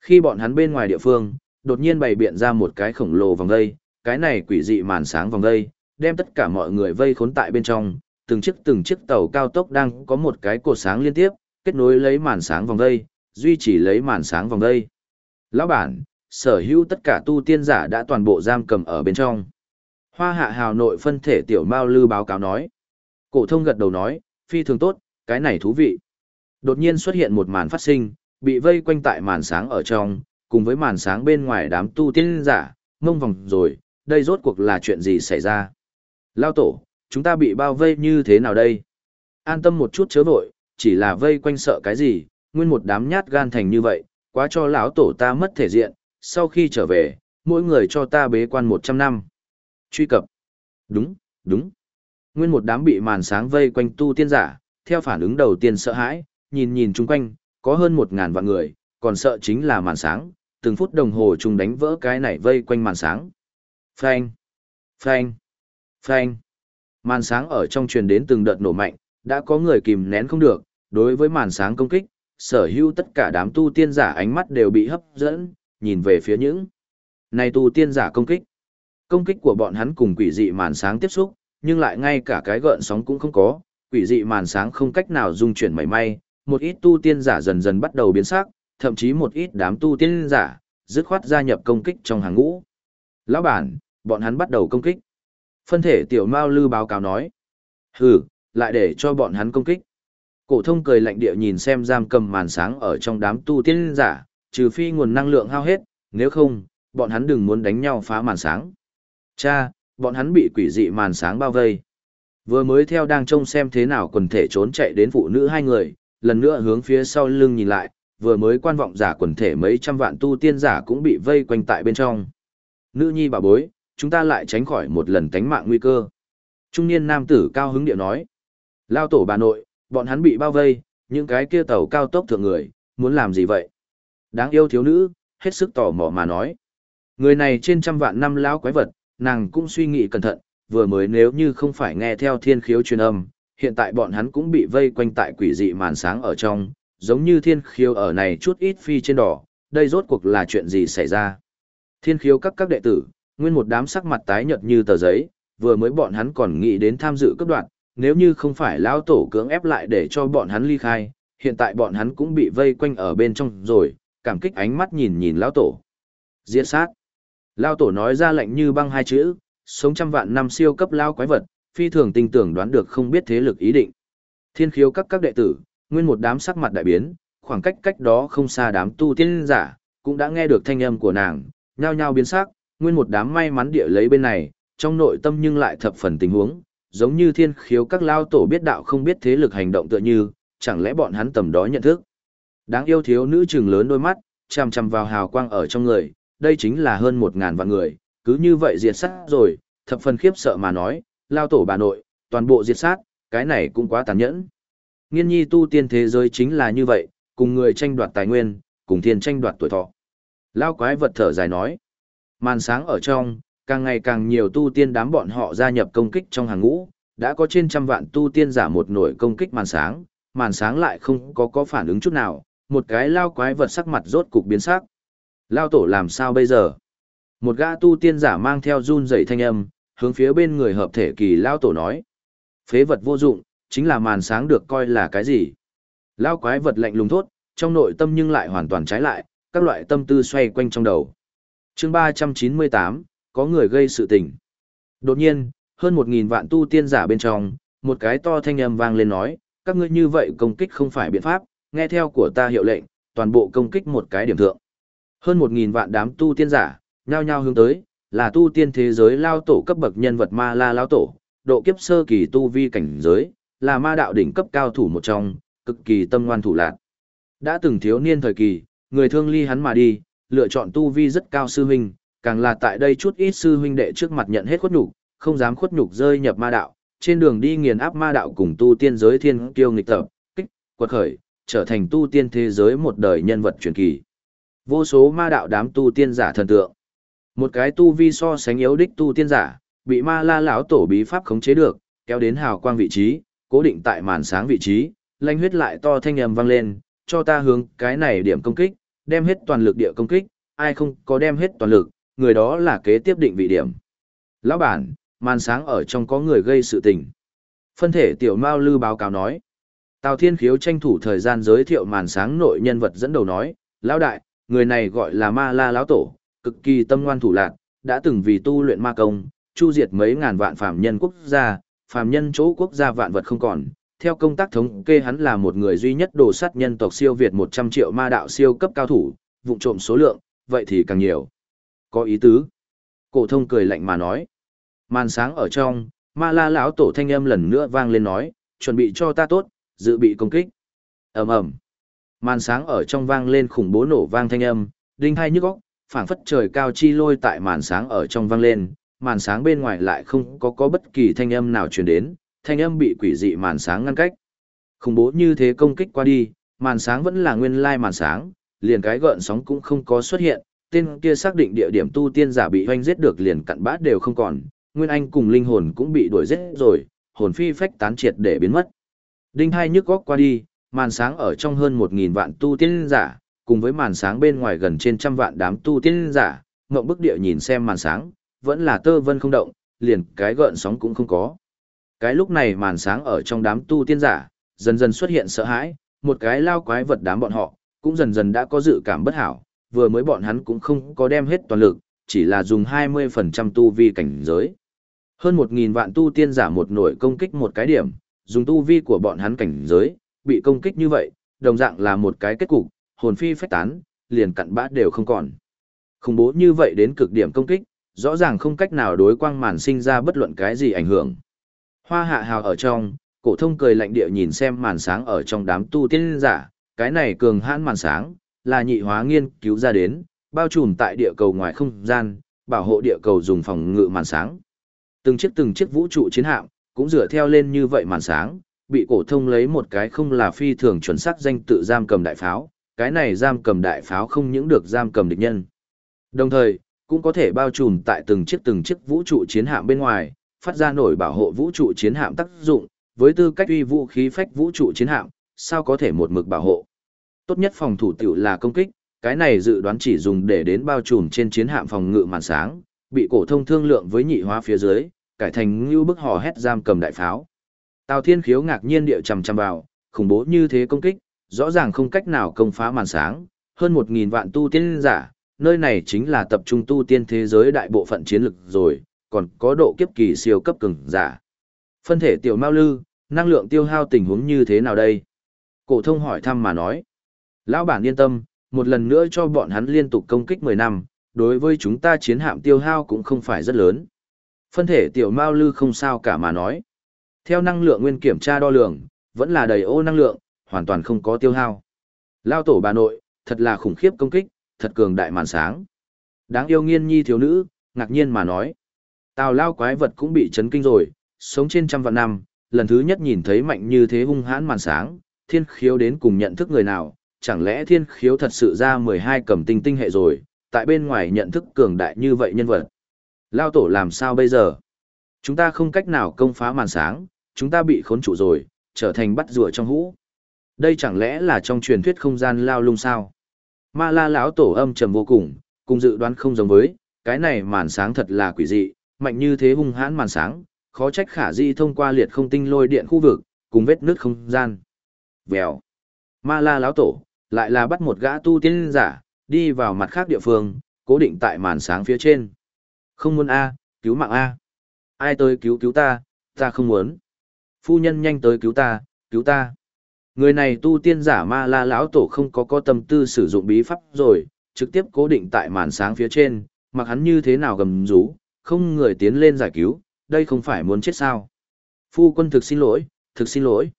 Khi bọn hắn bên ngoài địa phương, đột nhiên bày biện ra một cái khổng lồ vòng dây, cái này quỷ dị màn sáng vòng dây, đem tất cả mọi người vây khốn tại bên trong, từng chiếc từng chiếc tàu cao tốc đang có một cái cột sáng liên tiếp, kết nối lấy màn sáng vòng dây, duy trì lấy màn sáng vòng dây. Lão bản, sở hữu tất cả tu tiên giả đã toàn bộ giam cầm ở bên trong. Hoa hạ hào nội phân thể tiểu Mao Lư báo cáo nói. Cổ thông gật đầu nói, phi thường tốt, cái này thú vị. Đột nhiên xuất hiện một màn phát sinh, bị vây quanh tại màn sáng ở trong, cùng với màn sáng bên ngoài đám tu tiên giả, mông vòng rồi, đây rốt cuộc là chuyện gì xảy ra. Lao tổ, chúng ta bị bao vây như thế nào đây? An tâm một chút chớ vội, chỉ là vây quanh sợ cái gì, nguyên một đám nhát gan thành như vậy, quá cho lão tổ ta mất thể diện, sau khi trở về, mỗi người cho ta bế quan 100 năm. Truy cập. Đúng, đúng. Nguyên một đám bị màn sáng vây quanh tu tiên giả, theo phản ứng đầu tiên sợ hãi, nhìn nhìn chung quanh, có hơn một ngàn vạn người, còn sợ chính là màn sáng, từng phút đồng hồ chung đánh vỡ cái này vây quanh màn sáng. Phanh, phanh, phanh. Màn sáng ở trong truyền đến từng đợt nổ mạnh, đã có người kìm nén không được, đối với màn sáng công kích, sở hữu tất cả đám tu tiên giả ánh mắt đều bị hấp dẫn, nhìn về phía những này tu tiên giả công kích. Công kích của bọn hắn cùng quỷ dị màn sáng tiếp xúc, nhưng lại ngay cả cái gợn sóng cũng không có, quỷ dị màn sáng không cách nào dung chuyển mảy may, một ít tu tiên giả dần dần bắt đầu biến sắc, thậm chí một ít đám tu tiên giả, dứt khoát gia nhập công kích trong hàng ngũ. Lão bản, bọn hắn bắt đầu công kích. Phân thể tiểu Mao Lư báo cáo nói. Hừ, lại để cho bọn hắn công kích. Cổ thông cười lạnh địa nhìn xem giam cầm màn sáng ở trong đám tu tiên giả, trừ phi nguồn năng lượng hao hết, nếu không, bọn hắn đừng muốn đánh nhau phá màn sáng. Cha, bọn hắn bị quỷ dị màn sáng bao vây. Vừa mới theo đang trông xem thế nào quần thể trốn chạy đến phụ nữ hai người, lần nữa hướng phía sau lưng nhìn lại, vừa mới quan vọng giả quần thể mấy trăm vạn tu tiên giả cũng bị vây quanh tại bên trong. Nữ nhi bà bối, chúng ta lại tránh khỏi một lần tánh mạng nguy cơ. Trung niên nam tử cao hứng điệu nói. Lao tổ bà nội, bọn hắn bị bao vây, những cái kia tàu cao tốc thượng người, muốn làm gì vậy? Đáng yêu thiếu nữ, hết sức tò mò mà nói. Người này trên trăm vạn năm lão quái vật, nàng cũng suy nghĩ cẩn thận, vừa mới nếu như không phải nghe theo thiên khiếu truyền âm, hiện tại bọn hắn cũng bị vây quanh tại quỷ dị màn sáng ở trong, giống như thiên khiếu ở này chút ít phi trên đỏ, đây rốt cuộc là chuyện gì xảy ra. Thiên khiếu các các đệ tử, nguyên một đám sắc mặt tái nhợt như tờ giấy, vừa mới bọn hắn còn nghĩ đến tham dự cấp đoạn, nếu như không phải lão tổ cưỡng ép lại để cho bọn hắn ly khai, hiện tại bọn hắn cũng bị vây quanh ở bên trong rồi, cảm kích ánh mắt nhìn nhìn lão tổ. Diệt sát. Lão tổ nói ra lệnh như băng hai chữ, sống trăm vạn năm siêu cấp lao quái vật, phi thường tinh tưởng đoán được không biết thế lực ý định. Thiên khiếu các các đệ tử, nguyên một đám sắc mặt đại biến, khoảng cách cách đó không xa đám tu tiên giả, cũng đã nghe được thanh âm của nàng, nhao nhao biến sắc, nguyên một đám may mắn địa lấy bên này, trong nội tâm nhưng lại thập phần tình huống, giống như thiên khiếu các lao tổ biết đạo không biết thế lực hành động tựa như, chẳng lẽ bọn hắn tầm đó nhận thức. Đáng yêu thiếu nữ trừng lớn đôi mắt, chằm chằm vào hào quang ở trong người, đây chính là hơn một ngàn vạn người, cứ như vậy diệt sát rồi, thập phần khiếp sợ mà nói, lao tổ bà nội, toàn bộ diệt sát, cái này cũng quá tàn nhẫn. Nghiên nhi tu tiên thế giới chính là như vậy, cùng người tranh đoạt tài nguyên, cùng thiên tranh đoạt tuổi thọ. Lao quái vật thở dài nói, màn sáng ở trong, càng ngày càng nhiều tu tiên đám bọn họ gia nhập công kích trong hàng ngũ, đã có trên trăm vạn tu tiên giả một nổi công kích màn sáng, màn sáng lại không có có phản ứng chút nào, một cái lao quái vật sắc mặt rốt cục biến sắc. Lao tổ làm sao bây giờ? Một gã tu tiên giả mang theo run rẩy thanh âm, hướng phía bên người hợp thể kỳ lao tổ nói. Phế vật vô dụng, chính là màn sáng được coi là cái gì? Lao quái vật lạnh lùng thốt, trong nội tâm nhưng lại hoàn toàn trái lại, các loại tâm tư xoay quanh trong đầu. chương 398, có người gây sự tình. Đột nhiên, hơn 1.000 vạn tu tiên giả bên trong, một cái to thanh âm vang lên nói, các ngươi như vậy công kích không phải biện pháp, nghe theo của ta hiệu lệnh, toàn bộ công kích một cái điểm thượng. Hơn 1.000 vạn đám tu tiên giả, nhao nhao hướng tới, là tu tiên thế giới lao tổ cấp bậc nhân vật ma la lao tổ, độ kiếp sơ kỳ tu vi cảnh giới, là ma đạo đỉnh cấp cao thủ một trong, cực kỳ tâm ngoan thủ lạc. Đã từng thiếu niên thời kỳ, người thương ly hắn mà đi, lựa chọn tu vi rất cao sư huynh, càng là tại đây chút ít sư huynh đệ trước mặt nhận hết khuất nhục, không dám khuất nhục rơi nhập ma đạo, trên đường đi nghiền áp ma đạo cùng tu tiên giới thiên kiêu nghịch tập, kích, quật khởi, trở thành tu tiên thế giới một đời nhân vật truyền kỳ. Vô số ma đạo đám tu tiên giả thần tượng. Một cái tu vi so sánh yếu đích tu tiên giả, bị ma la lão tổ bí pháp khống chế được, kéo đến hào quang vị trí, cố định tại màn sáng vị trí, lanh huyết lại to thanh âm vang lên, cho ta hướng cái này điểm công kích, đem hết toàn lực địa công kích, ai không có đem hết toàn lực, người đó là kế tiếp định vị điểm. Lão bản, màn sáng ở trong có người gây sự tình. Phân thể tiểu Mao Lư báo cáo nói. Tào Thiên Khiếu tranh thủ thời gian giới thiệu màn sáng nội nhân vật dẫn đầu nói, Lão đại, người này gọi là Ma La Lão Tổ, cực kỳ tâm ngoan thủ lạc, đã từng vì tu luyện ma công, chu diệt mấy ngàn vạn phàm nhân quốc gia, phàm nhân chỗ quốc gia vạn vật không còn. Theo công tác thống kê hắn là một người duy nhất đồ sát nhân tộc siêu Việt 100 triệu ma đạo siêu cấp cao thủ, vụng trộm số lượng, vậy thì càng nhiều. Có ý tứ. Cổ thông cười lạnh mà nói. Màn sáng ở trong, ma la lão tổ thanh âm lần nữa vang lên nói, chuẩn bị cho ta tốt, dự bị công kích. ầm ầm Màn sáng ở trong vang lên khủng bố nổ vang thanh âm, đinh hai nhức óc, phảng phất trời cao chi lôi tại màn sáng ở trong vang lên, màn sáng bên ngoài lại không có có bất kỳ thanh âm nào truyền đến, thanh âm bị quỷ dị màn sáng ngăn cách. Khủng bố như thế công kích qua đi, màn sáng vẫn là nguyên lai màn sáng, liền cái gợn sóng cũng không có xuất hiện, tên kia xác định địa điểm tu tiên giả bị hoanh giết được liền cặn bát đều không còn, Nguyên Anh cùng linh hồn cũng bị đuổi giết rồi, hồn phi phách tán triệt để biến mất. Đinh hai nhức góc qua đi, màn sáng ở trong hơn 1.000 vạn tu tiên giả, cùng với màn sáng bên ngoài gần trên trăm vạn đám tu tiên giả, ngậm bức địa nhìn xem màn sáng, vẫn là tơ vân không động, liền cái gợn sóng cũng không có. Cái lúc này màn sáng ở trong đám tu tiên giả, dần dần xuất hiện sợ hãi, một cái lao quái vật đám bọn họ, cũng dần dần đã có dự cảm bất hảo, vừa mới bọn hắn cũng không có đem hết toàn lực, chỉ là dùng 20% tu vi cảnh giới. Hơn một nghìn vạn tu tiên giả một nổi công kích một cái điểm, dùng tu vi của bọn hắn cảnh giới, bị công kích như vậy, đồng dạng là một cái kết cục, hồn phi phách tán, liền cặn bã đều không còn. Khủng bố như vậy đến cực điểm công kích, rõ ràng không cách nào đối quang màn sinh ra bất luận cái gì ảnh hưởng. Hoa hạ hào ở trong, cổ thông cười lạnh địa nhìn xem màn sáng ở trong đám tu tiên giả, cái này cường hãn màn sáng, là nhị hóa nghiên cứu ra đến, bao trùm tại địa cầu ngoài không gian, bảo hộ địa cầu dùng phòng ngự màn sáng. Từng chiếc từng chiếc vũ trụ chiến hạm, cũng dựa theo lên như vậy màn sáng, bị cổ thông lấy một cái không là phi thường chuẩn xác danh tự giam cầm đại pháo, cái này giam cầm đại pháo không những được giam cầm địch nhân. Đồng thời, cũng có thể bao trùm tại từng chiếc từng chiếc vũ trụ chiến hạm bên ngoài, phát ra nổi bảo hộ vũ trụ chiến hạm tác dụng, với tư cách uy vũ khí phách vũ trụ chiến hạm, sao có thể một mực bảo hộ. Tốt nhất phòng thủ tiểu là công kích, cái này dự đoán chỉ dùng để đến bao trùm trên chiến hạm phòng ngự màn sáng, bị cổ thông thương lượng với nhị hóa phía dưới, cải thành như bức hò hét giam cầm đại pháo. Tào Thiên Khiếu ngạc nhiên địa trầm trầm vào, khủng bố như thế công kích, rõ ràng không cách nào công phá màn sáng, hơn 1000 vạn tu tiên giả, nơi này chính là tập trung tu tiên thế giới đại bộ phận chiến lực rồi, còn có độ kiếp kỳ siêu cấp cường giả. Phân thể tiểu Mao Lư, năng lượng tiêu hao tình huống như thế nào đây? Cổ thông hỏi thăm mà nói. Lão bản yên tâm, một lần nữa cho bọn hắn liên tục công kích 10 năm, đối với chúng ta chiến hạm tiêu hao cũng không phải rất lớn. Phân thể tiểu Mao Lư không sao cả mà nói. Theo năng lượng nguyên kiểm tra đo lường, vẫn là đầy ô năng lượng, hoàn toàn không có tiêu hao. Lao tổ bà nội, thật là khủng khiếp công kích, thật cường đại màn sáng. Đáng yêu nghiên nhi thiếu nữ, ngạc nhiên mà nói. Tào lao quái vật cũng bị chấn kinh rồi, sống trên trăm vạn năm, lần thứ nhất nhìn thấy mạnh như thế hung hãn màn sáng, thiên khiếu đến cùng nhận thức người nào, chẳng lẽ thiên khiếu thật sự ra 12 cầm tinh tinh hệ rồi, tại bên ngoài nhận thức cường đại như vậy nhân vật. Lao tổ làm sao bây giờ? Chúng ta không cách nào công phá màn sáng, chúng ta bị khốn trụ rồi, trở thành bắt rùa trong hũ. Đây chẳng lẽ là trong truyền thuyết không gian lao lung sao? Ma la lão tổ âm trầm vô cùng, cùng dự đoán không giống với, cái này màn sáng thật là quỷ dị, mạnh như thế hung hãn màn sáng, khó trách khả di thông qua liệt không tinh lôi điện khu vực, cùng vết nước không gian. Vèo. Ma la lão tổ, lại là bắt một gã tu tiên giả, đi vào mặt khác địa phương, cố định tại màn sáng phía trên. Không muốn A, cứu mạng A. Ai tới cứu cứu ta, ta không muốn. Phu nhân nhanh tới cứu ta, cứu ta. Người này tu tiên giả ma la lão tổ không có có tâm tư sử dụng bí pháp rồi, trực tiếp cố định tại màn sáng phía trên, mặc hắn như thế nào gầm rú, không người tiến lên giải cứu, đây không phải muốn chết sao. Phu quân thực xin lỗi, thực xin lỗi.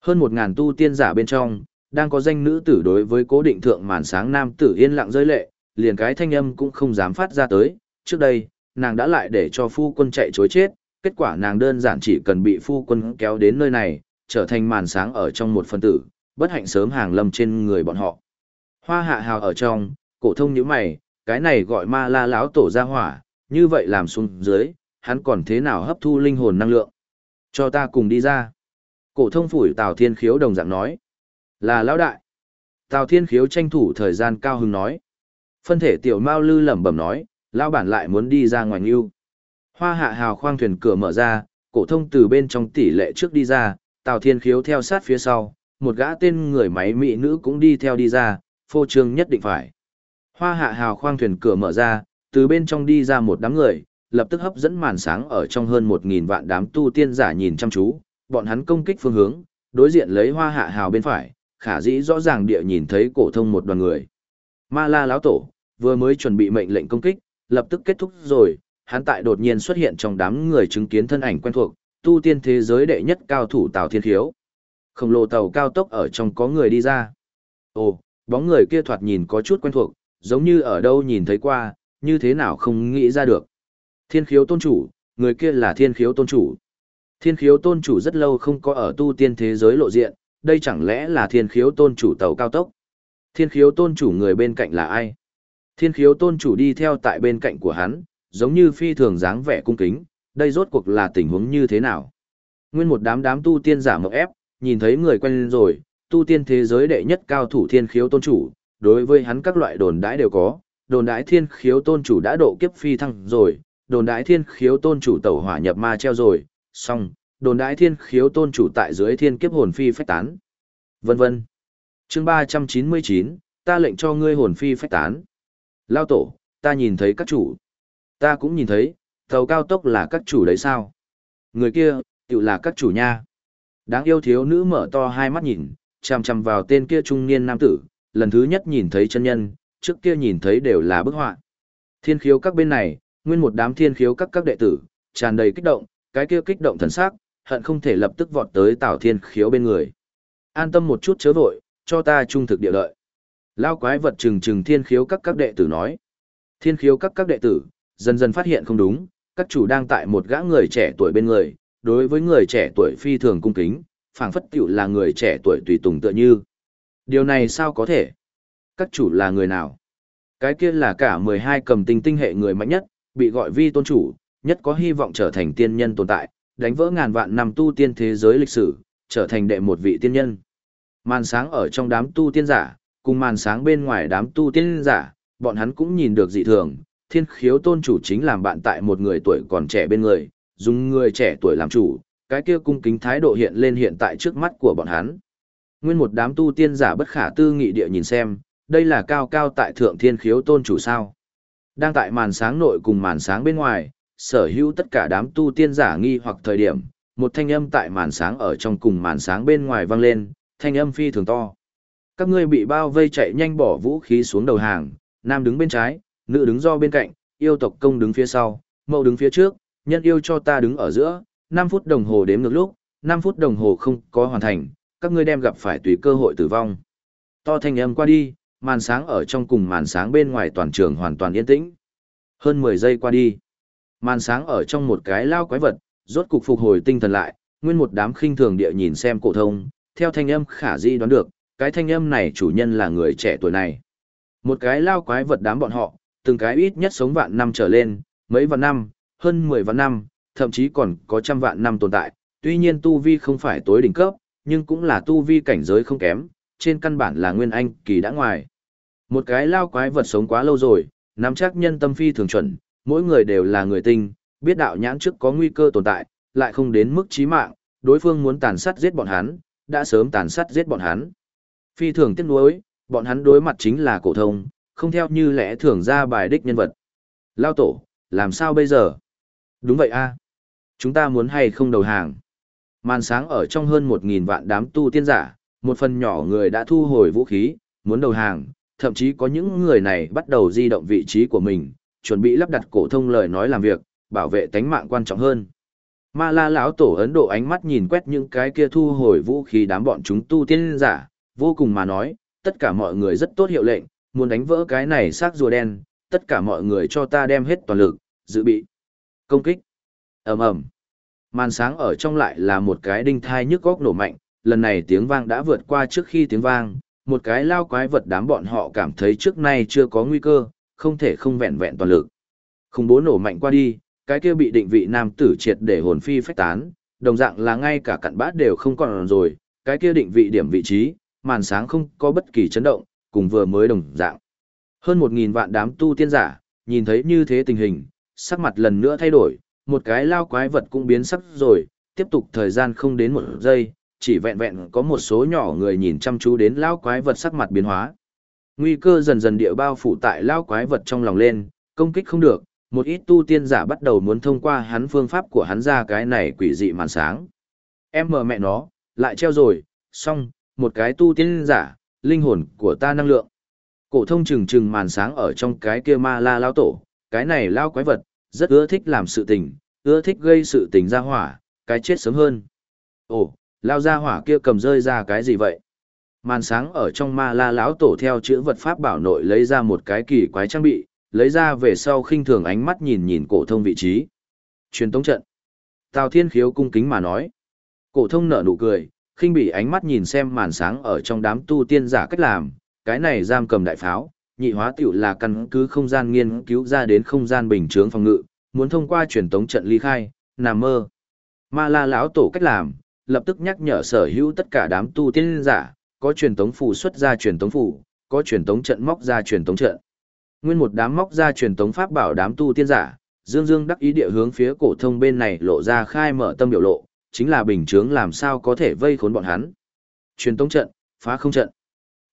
Hơn một ngàn tu tiên giả bên trong, đang có danh nữ tử đối với cố định thượng màn sáng nam tử yên lặng rơi lệ, liền cái thanh âm cũng không dám phát ra tới, trước đây, nàng đã lại để cho phu quân chạy chối chết, kết quả nàng đơn giản chỉ cần bị phu quân kéo đến nơi này, trở thành màn sáng ở trong một phân tử, bất hạnh sớm hàng lâm trên người bọn họ. Hoa hạ hào ở trong, cổ thông như mày, cái này gọi ma la láo tổ ra hỏa, như vậy làm xuống dưới, hắn còn thế nào hấp thu linh hồn năng lượng. Cho ta cùng đi ra. Cổ thông phủi Tào Thiên Khiếu đồng dạng nói. Là lão đại. Tào Thiên Khiếu tranh thủ thời gian cao hứng nói. Phân thể tiểu Mao Lư lẩm bẩm nói, lão bản lại muốn đi ra ngoài ngưu. Hoa hạ hào khoang thuyền cửa mở ra, cổ thông từ bên trong tỷ lệ trước đi ra, Tào Thiên Khiếu theo sát phía sau, một gã tên người máy mỹ nữ cũng đi theo đi ra, phô trương nhất định phải. Hoa hạ hào khoang thuyền cửa mở ra, từ bên trong đi ra một đám người, lập tức hấp dẫn màn sáng ở trong hơn 1.000 vạn đám tu tiên giả nhìn chăm chú, bọn hắn công kích phương hướng, đối diện lấy hoa hạ hào bên phải, khả dĩ rõ ràng địa nhìn thấy cổ thông một đoàn người. Ma la lão tổ, vừa mới chuẩn bị mệnh lệnh công kích, lập tức kết thúc rồi, hắn tại đột nhiên xuất hiện trong đám người chứng kiến thân ảnh quen thuộc, tu tiên thế giới đệ nhất cao thủ Tào Thiên Khiếu. Khổng lồ tàu cao tốc ở trong có người đi ra. Ồ, bóng người kia thoạt nhìn có chút quen thuộc, giống như ở đâu nhìn thấy qua, như thế nào không nghĩ ra được. Thiên khiếu tôn chủ, người kia là thiên khiếu tôn chủ. Thiên khiếu tôn chủ rất lâu không có ở tu tiên thế giới lộ diện, đây chẳng lẽ là thiên khiếu tôn chủ tàu cao tốc. Thiên khiếu tôn chủ người bên cạnh là ai? Thiên khiếu tôn chủ đi theo tại bên cạnh của hắn, giống như phi thường dáng vẻ cung kính, đây rốt cuộc là tình huống như thế nào? Nguyên một đám đám tu tiên giả mộng ép, nhìn thấy người quen rồi, tu tiên thế giới đệ nhất cao thủ thiên khiếu tôn chủ, đối với hắn các loại đồn đãi đều có, đồn đãi thiên khiếu tôn chủ đã độ kiếp phi thăng rồi, đồn đãi thiên khiếu tôn chủ tẩu hỏa nhập ma treo rồi, xong, đồn đãi thiên khiếu tôn chủ tại dưới thiên kiếp hồn phi phách tán. Vân vân. Chương 399, ta lệnh cho ngươi hồn phi phách tán. Lao tổ, ta nhìn thấy các chủ. Ta cũng nhìn thấy, Tàu cao tốc là các chủ đấy sao? Người kia, tự là các chủ nha. Đáng yêu thiếu nữ mở to hai mắt nhìn, chằm chằm vào tên kia trung niên nam tử, lần thứ nhất nhìn thấy chân nhân, trước kia nhìn thấy đều là bức họa. Thiên khiếu các bên này, nguyên một đám thiên khiếu các các đệ tử, tràn đầy kích động, cái kia kích động thần sắc, hận không thể lập tức vọt tới Tào Thiên khiếu bên người. An tâm một chút chớ vội, cho ta trung thực địa lợi. Lao quái vật trừng trừng thiên khiếu các các đệ tử nói. Thiên khiếu các các đệ tử, dần dần phát hiện không đúng, các chủ đang tại một gã người trẻ tuổi bên người, đối với người trẻ tuổi phi thường cung kính, phảng phất tiểu là người trẻ tuổi tùy tùng tựa như. Điều này sao có thể? Các chủ là người nào? Cái kia là cả 12 cầm tinh tinh hệ người mạnh nhất, bị gọi vi tôn chủ, nhất có hy vọng trở thành tiên nhân tồn tại, đánh vỡ ngàn vạn năm tu tiên thế giới lịch sử, trở thành đệ một vị tiên nhân. Màn sáng ở trong đám tu tiên giả, cùng màn sáng bên ngoài đám tu tiên giả, bọn hắn cũng nhìn được dị thường, thiên khiếu tôn chủ chính làm bạn tại một người tuổi còn trẻ bên người, dùng người trẻ tuổi làm chủ, cái kia cung kính thái độ hiện lên hiện tại trước mắt của bọn hắn. Nguyên một đám tu tiên giả bất khả tư nghị địa nhìn xem, đây là cao cao tại thượng thiên khiếu tôn chủ sao. Đang tại màn sáng nội cùng màn sáng bên ngoài, sở hữu tất cả đám tu tiên giả nghi hoặc thời điểm, một thanh âm tại màn sáng ở trong cùng màn sáng bên ngoài vang lên, thanh âm phi thường to. Các ngươi bị bao vây chạy nhanh bỏ vũ khí xuống đầu hàng, nam đứng bên trái, nữ đứng do bên cạnh, yêu tộc công đứng phía sau, mẫu đứng phía trước, nhân yêu cho ta đứng ở giữa, 5 phút đồng hồ đếm ngược lúc, 5 phút đồng hồ không có hoàn thành, các ngươi đem gặp phải tùy cơ hội tử vong. To thanh âm qua đi, màn sáng ở trong cùng màn sáng bên ngoài toàn trường hoàn toàn yên tĩnh. Hơn 10 giây qua đi, màn sáng ở trong một cái lao quái vật, rốt cục phục hồi tinh thần lại, nguyên một đám khinh thường địa nhìn xem cổ thông, theo thanh âm khả di đoán được, cái thanh âm này chủ nhân là người trẻ tuổi này. Một cái lao quái vật đám bọn họ, từng cái ít nhất sống vạn năm trở lên, mấy vạn năm, hơn 10 vạn năm, thậm chí còn có trăm vạn năm tồn tại, tuy nhiên tu vi không phải tối đỉnh cấp, nhưng cũng là tu vi cảnh giới không kém, trên căn bản là nguyên anh kỳ đã ngoài. Một cái lao quái vật sống quá lâu rồi, nắm chắc nhân tâm phi thường chuẩn, mỗi người đều là người tinh, biết đạo nhãn trước có nguy cơ tồn tại, lại không đến mức chí mạng, đối phương muốn tàn sát giết bọn hắn, đã sớm tàn sát giết bọn hắn. Phi thường tiếc nuối, bọn hắn đối mặt chính là cổ thông, không theo như lẽ thường ra bài đích nhân vật. Lao tổ, làm sao bây giờ? Đúng vậy a Chúng ta muốn hay không đầu hàng? Màn sáng ở trong hơn 1.000 vạn đám tu tiên giả, một phần nhỏ người đã thu hồi vũ khí, muốn đầu hàng, thậm chí có những người này bắt đầu di động vị trí của mình, chuẩn bị lắp đặt cổ thông lời nói làm việc, bảo vệ tánh mạng quan trọng hơn. Ma La lão tổ Ấn Độ ánh mắt nhìn quét những cái kia thu hồi vũ khí đám bọn chúng tu tiên giả, vô cùng mà nói, tất cả mọi người rất tốt hiệu lệnh, muốn đánh vỡ cái này xác rùa đen, tất cả mọi người cho ta đem hết toàn lực, dự bị. Công kích. ầm ầm Màn sáng ở trong lại là một cái đinh thai nhức góc nổ mạnh, lần này tiếng vang đã vượt qua trước khi tiếng vang, một cái lao quái vật đám bọn họ cảm thấy trước nay chưa có nguy cơ, không thể không vẹn vẹn toàn lực. không bố nổ mạnh qua đi, cái kia bị định vị nam tử triệt để hồn phi phách tán, đồng dạng là ngay cả cặn bát đều không còn rồi, cái kia định vị điểm vị trí, màn sáng không có bất kỳ chấn động, cùng vừa mới đồng dạng. Hơn một nghìn vạn đám tu tiên giả, nhìn thấy như thế tình hình, sắc mặt lần nữa thay đổi, một cái lao quái vật cũng biến sắc rồi, tiếp tục thời gian không đến một giây, chỉ vẹn vẹn có một số nhỏ người nhìn chăm chú đến lao quái vật sắc mặt biến hóa. Nguy cơ dần dần địa bao phủ tại lao quái vật trong lòng lên, công kích không được, một ít tu tiên giả bắt đầu muốn thông qua hắn phương pháp của hắn ra cái này quỷ dị màn sáng. Em mờ mẹ nó, lại treo rồi, xong, một cái tu tiên giả, linh hồn của ta năng lượng. Cổ thông trừng trừng màn sáng ở trong cái kia ma la lao tổ, cái này lao quái vật, rất ưa thích làm sự tình, ưa thích gây sự tình ra hỏa, cái chết sớm hơn. Ồ, lao ra hỏa kia cầm rơi ra cái gì vậy? Màn sáng ở trong ma la lão tổ theo chữ vật pháp bảo nội lấy ra một cái kỳ quái trang bị, lấy ra về sau khinh thường ánh mắt nhìn nhìn cổ thông vị trí. Truyền tống trận. Tào Thiên Khiếu cung kính mà nói. Cổ thông nở nụ cười, khinh bỉ ánh mắt nhìn xem màn sáng ở trong đám tu tiên giả cách làm, cái này giam cầm đại pháo, nhị hóa tiểu là căn cứ không gian nghiên cứu ra đến không gian bình chướng phòng ngự, muốn thông qua truyền tống trận ly khai, nằm mơ. Ma La lão tổ cách làm, lập tức nhắc nhở sở hữu tất cả đám tu tiên giả, có truyền tống phủ xuất ra truyền tống phủ có truyền tống trận móc ra truyền tống trận. Nguyên một đám móc ra truyền tống pháp bảo đám tu tiên giả, Dương Dương đắc ý địa hướng phía cổ thông bên này lộ ra khai mở tâm biểu lộ, chính là bình chướng làm sao có thể vây khốn bọn hắn. Truyền tống trận, phá không trận.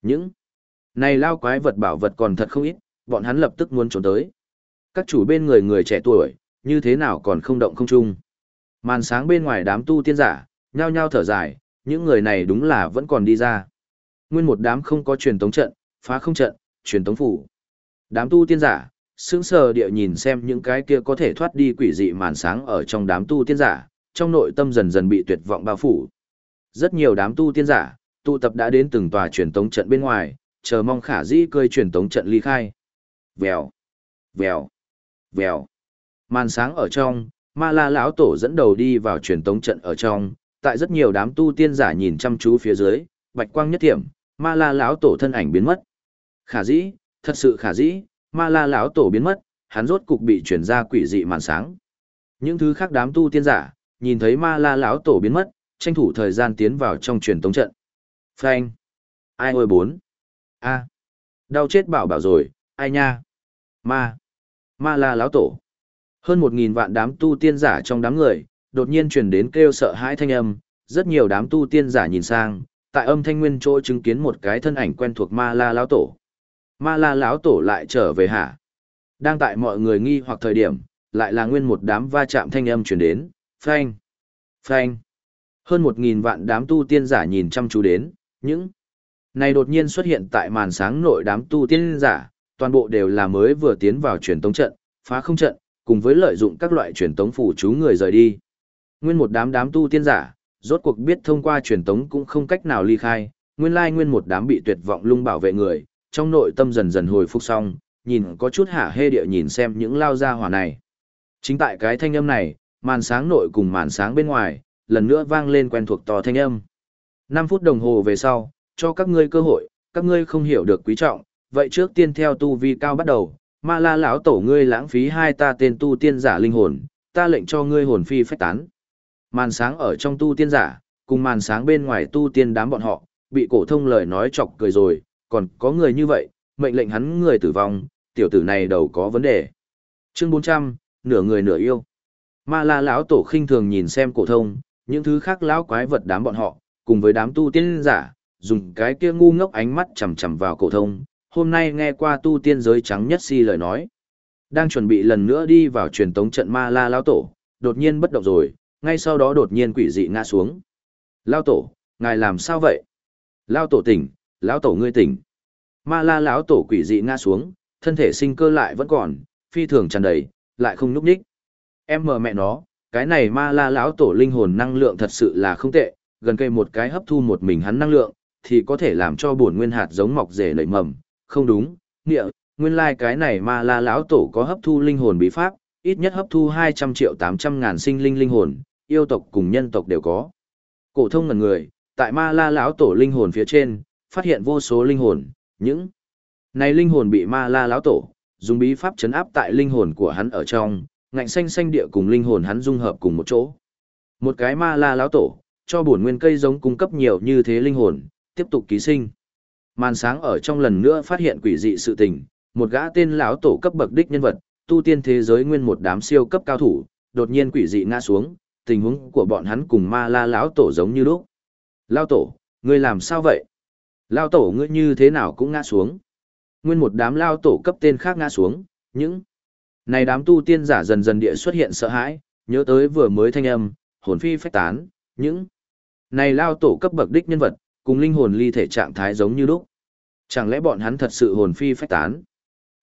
Những này lao quái vật bảo vật còn thật không ít, bọn hắn lập tức muốn trốn tới. Các chủ bên người người trẻ tuổi, như thế nào còn không động không chung. Màn sáng bên ngoài đám tu tiên giả, nhao nhao thở dài, những người này đúng là vẫn còn đi ra. Nguyên một đám không có truyền tống trận, phá không trận, truyền tống phủ. Đám tu tiên giả, sững sờ địa nhìn xem những cái kia có thể thoát đi quỷ dị màn sáng ở trong đám tu tiên giả, trong nội tâm dần dần bị tuyệt vọng bao phủ. Rất nhiều đám tu tiên giả, tụ tập đã đến từng tòa truyền tống trận bên ngoài, chờ mong khả dĩ cơi truyền tống trận ly khai. Vèo, vèo, vèo. Màn sáng ở trong, ma la lão tổ dẫn đầu đi vào truyền tống trận ở trong, tại rất nhiều đám tu tiên giả nhìn chăm chú phía dưới, bạch quang nhất thiểm, ma la lão tổ thân ảnh biến mất. Khả dĩ, thật sự khả dĩ, ma la lão tổ biến mất, hắn rốt cục bị chuyển ra quỷ dị màn sáng. Những thứ khác đám tu tiên giả, nhìn thấy ma la lão tổ biến mất, tranh thủ thời gian tiến vào trong truyền tống trận. Phanh. Ai ôi bốn. A. Đau chết bảo bảo rồi, ai nha. Ma. Ma la lão tổ. Hơn một nghìn vạn đám tu tiên giả trong đám người, đột nhiên truyền đến kêu sợ hãi thanh âm, rất nhiều đám tu tiên giả nhìn sang, tại âm thanh nguyên chỗ chứng kiến một cái thân ảnh quen thuộc ma la lão tổ. Ma la lão tổ lại trở về hả? Đang tại mọi người nghi hoặc thời điểm, lại là nguyên một đám va chạm thanh âm truyền đến, phanh, phanh. Hơn một nghìn vạn đám tu tiên giả nhìn chăm chú đến, những này đột nhiên xuất hiện tại màn sáng nội đám tu tiên giả, toàn bộ đều là mới vừa tiến vào truyền tống trận, phá không trận, cùng với lợi dụng các loại truyền tống phủ chú người rời đi. Nguyên một đám đám tu tiên giả, rốt cuộc biết thông qua truyền tống cũng không cách nào ly khai, nguyên lai nguyên một đám bị tuyệt vọng lung bảo vệ người, trong nội tâm dần dần hồi phục xong, nhìn có chút hả hê địa nhìn xem những lao ra hỏa này. Chính tại cái thanh âm này, màn sáng nội cùng màn sáng bên ngoài, lần nữa vang lên quen thuộc to thanh âm. 5 phút đồng hồ về sau, cho các ngươi cơ hội, các ngươi không hiểu được quý trọng, vậy trước tiên theo tu vi cao bắt đầu, ma la lão tổ ngươi lãng phí hai ta tên tu tiên giả linh hồn, ta lệnh cho ngươi hồn phi phách tán. Màn sáng ở trong tu tiên giả, cùng màn sáng bên ngoài tu tiên đám bọn họ, bị cổ thông lời nói chọc cười rồi, còn có người như vậy, mệnh lệnh hắn người tử vong, tiểu tử này đầu có vấn đề. Chương 400, nửa người nửa yêu. Ma La lão tổ khinh thường nhìn xem cổ thông, những thứ khác lão quái vật đám bọn họ, cùng với đám tu tiên giả, dùng cái kia ngu ngốc ánh mắt chằm chằm vào cổ thông, hôm nay nghe qua tu tiên giới trắng nhất si lời nói. Đang chuẩn bị lần nữa đi vào truyền tống trận Ma La lão tổ, đột nhiên bất động rồi, ngay sau đó đột nhiên quỷ dị ngã xuống. Lão tổ, ngài làm sao vậy? Lão tổ tỉnh, lão tổ ngươi tỉnh. Ma La lão tổ quỷ dị ngã xuống, thân thể sinh cơ lại vẫn còn, phi thường tràn đầy, lại không núp nhích. Em mờ mẹ nó, cái này Ma La lão tổ linh hồn năng lượng thật sự là không tệ, gần cây một cái hấp thu một mình hắn năng lượng, thì có thể làm cho bổn nguyên hạt giống mọc rể nảy mầm, không đúng, nghĩa, nguyên lai like cái này Ma La lão tổ có hấp thu linh hồn bí pháp, ít nhất hấp thu 200 triệu 800 ngàn sinh linh linh hồn, yêu tộc cùng nhân tộc đều có. Cổ thông ngẩn người, tại Ma La lão tổ linh hồn phía trên, phát hiện vô số linh hồn, những này linh hồn bị ma la lão tổ, dùng bí pháp chấn áp tại linh hồn của hắn ở trong, ngạnh xanh xanh địa cùng linh hồn hắn dung hợp cùng một chỗ. Một cái ma la lão tổ, cho bổn nguyên cây giống cung cấp nhiều như thế linh hồn, tiếp tục ký sinh. Màn sáng ở trong lần nữa phát hiện quỷ dị sự tình, một gã tên lão tổ cấp bậc đích nhân vật, tu tiên thế giới nguyên một đám siêu cấp cao thủ, đột nhiên quỷ dị ngã xuống, tình huống của bọn hắn cùng ma la lão tổ giống như lúc. Lão tổ, ngươi làm sao vậy? Lao tổ ngươi như thế nào cũng ngã xuống. Nguyên một đám lao tổ cấp tên khác ngã xuống, những này đám tu tiên giả dần dần địa xuất hiện sợ hãi, nhớ tới vừa mới thanh âm, hồn phi phách tán, những này lao tổ cấp bậc đích nhân vật, cùng linh hồn ly thể trạng thái giống như lúc. Chẳng lẽ bọn hắn thật sự hồn phi phách tán?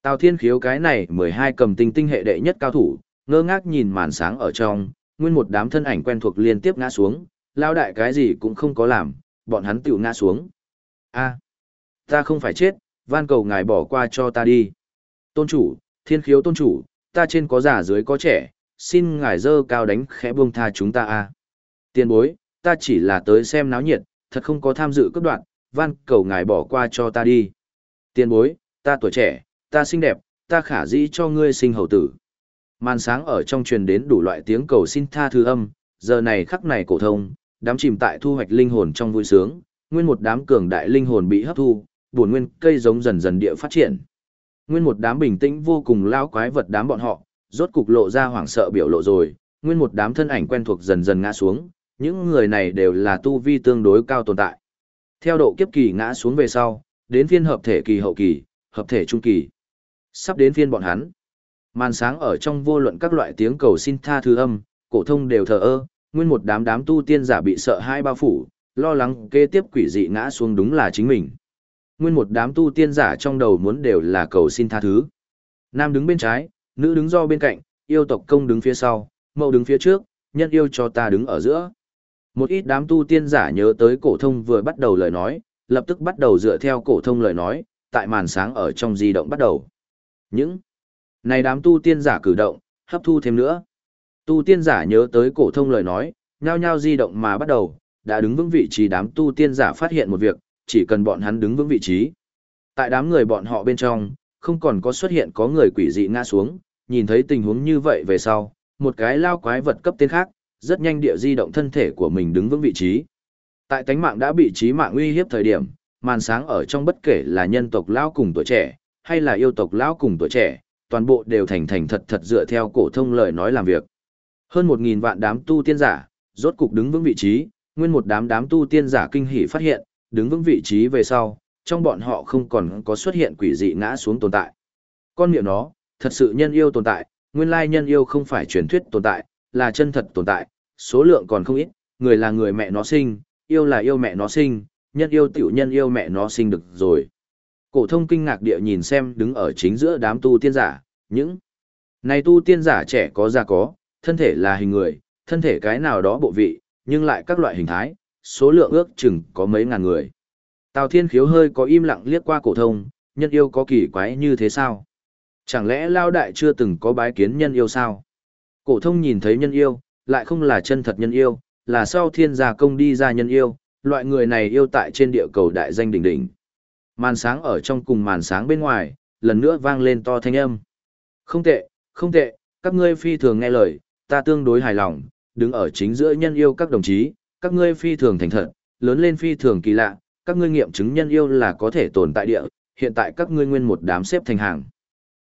Tào Thiên Khiếu cái này 12 cầm tinh tinh hệ đệ nhất cao thủ, ngơ ngác nhìn màn sáng ở trong, nguyên một đám thân ảnh quen thuộc liên tiếp ngã xuống, lao đại cái gì cũng không có làm, bọn hắn tiểu ngã xuống a ta không phải chết, van cầu ngài bỏ qua cho ta đi. Tôn chủ, thiên khiếu tôn chủ, ta trên có già dưới có trẻ, xin ngài dơ cao đánh khẽ buông tha chúng ta a Tiền bối, ta chỉ là tới xem náo nhiệt, thật không có tham dự cấp đoạn, van cầu ngài bỏ qua cho ta đi. Tiền bối, ta tuổi trẻ, ta xinh đẹp, ta khả dĩ cho ngươi sinh hầu tử. Màn sáng ở trong truyền đến đủ loại tiếng cầu xin tha thứ âm, giờ này khắc này cổ thông, đám chìm tại thu hoạch linh hồn trong vui sướng, nguyên một đám cường đại linh hồn bị hấp thu, buồn nguyên cây giống dần dần địa phát triển. Nguyên một đám bình tĩnh vô cùng lao quái vật đám bọn họ, rốt cục lộ ra hoảng sợ biểu lộ rồi, nguyên một đám thân ảnh quen thuộc dần dần ngã xuống, những người này đều là tu vi tương đối cao tồn tại. Theo độ kiếp kỳ ngã xuống về sau, đến phiên hợp thể kỳ hậu kỳ, hợp thể trung kỳ. Sắp đến phiên bọn hắn. Màn sáng ở trong vô luận các loại tiếng cầu xin tha thứ âm, cổ thông đều thờ ơ, nguyên một đám đám tu tiên giả bị sợ hai bao phủ, lo lắng kế tiếp quỷ dị ngã xuống đúng là chính mình. Nguyên một đám tu tiên giả trong đầu muốn đều là cầu xin tha thứ. Nam đứng bên trái, nữ đứng do bên cạnh, yêu tộc công đứng phía sau, mẫu đứng phía trước, nhân yêu cho ta đứng ở giữa. Một ít đám tu tiên giả nhớ tới cổ thông vừa bắt đầu lời nói, lập tức bắt đầu dựa theo cổ thông lời nói, tại màn sáng ở trong di động bắt đầu. Những này đám tu tiên giả cử động, hấp thu thêm nữa. Tu tiên giả nhớ tới cổ thông lời nói, nhao nhao di động mà bắt đầu, đã đứng vững vị trí đám tu tiên giả phát hiện một việc, chỉ cần bọn hắn đứng vững vị trí. Tại đám người bọn họ bên trong, không còn có xuất hiện có người quỷ dị ngã xuống, nhìn thấy tình huống như vậy về sau, một cái lao quái vật cấp tên khác, rất nhanh địa di động thân thể của mình đứng vững vị trí. Tại tánh mạng đã bị trí mạng uy hiếp thời điểm, màn sáng ở trong bất kể là nhân tộc lao cùng tuổi trẻ, hay là yêu tộc lão cùng tuổi trẻ, toàn bộ đều thành thành thật thật dựa theo cổ thông lời nói làm việc. Hơn 1000 vạn đám tu tiên giả, rốt cục đứng vững vị trí, nguyên một đám đám tu tiên giả kinh hỉ phát hiện, đứng vững vị trí về sau, trong bọn họ không còn có xuất hiện quỷ dị ngã xuống tồn tại. Con miệng nó, thật sự nhân yêu tồn tại, nguyên lai nhân yêu không phải truyền thuyết tồn tại, là chân thật tồn tại, số lượng còn không ít, người là người mẹ nó sinh, yêu là yêu mẹ nó sinh, nhân yêu tiểu nhân yêu mẹ nó sinh được rồi. Cổ thông kinh ngạc địa nhìn xem đứng ở chính giữa đám tu tiên giả, những này tu tiên giả trẻ có già có, thân thể là hình người, thân thể cái nào đó bộ vị, nhưng lại các loại hình thái, số lượng ước chừng có mấy ngàn người. Tào Thiên Khiếu hơi có im lặng liếc qua cổ thông, nhân yêu có kỳ quái như thế sao? Chẳng lẽ Lao Đại chưa từng có bái kiến nhân yêu sao? Cổ thông nhìn thấy nhân yêu, lại không là chân thật nhân yêu, là sau thiên gia công đi ra nhân yêu, loại người này yêu tại trên địa cầu đại danh đỉnh đỉnh. Màn sáng ở trong cùng màn sáng bên ngoài, lần nữa vang lên to thanh âm. Không tệ, không tệ, các ngươi phi thường nghe lời, ta tương đối hài lòng, đứng ở chính giữa nhân yêu các đồng chí, các ngươi phi thường thành thật, lớn lên phi thường kỳ lạ, các ngươi nghiệm chứng nhân yêu là có thể tồn tại địa, hiện tại các ngươi nguyên một đám xếp thành hàng.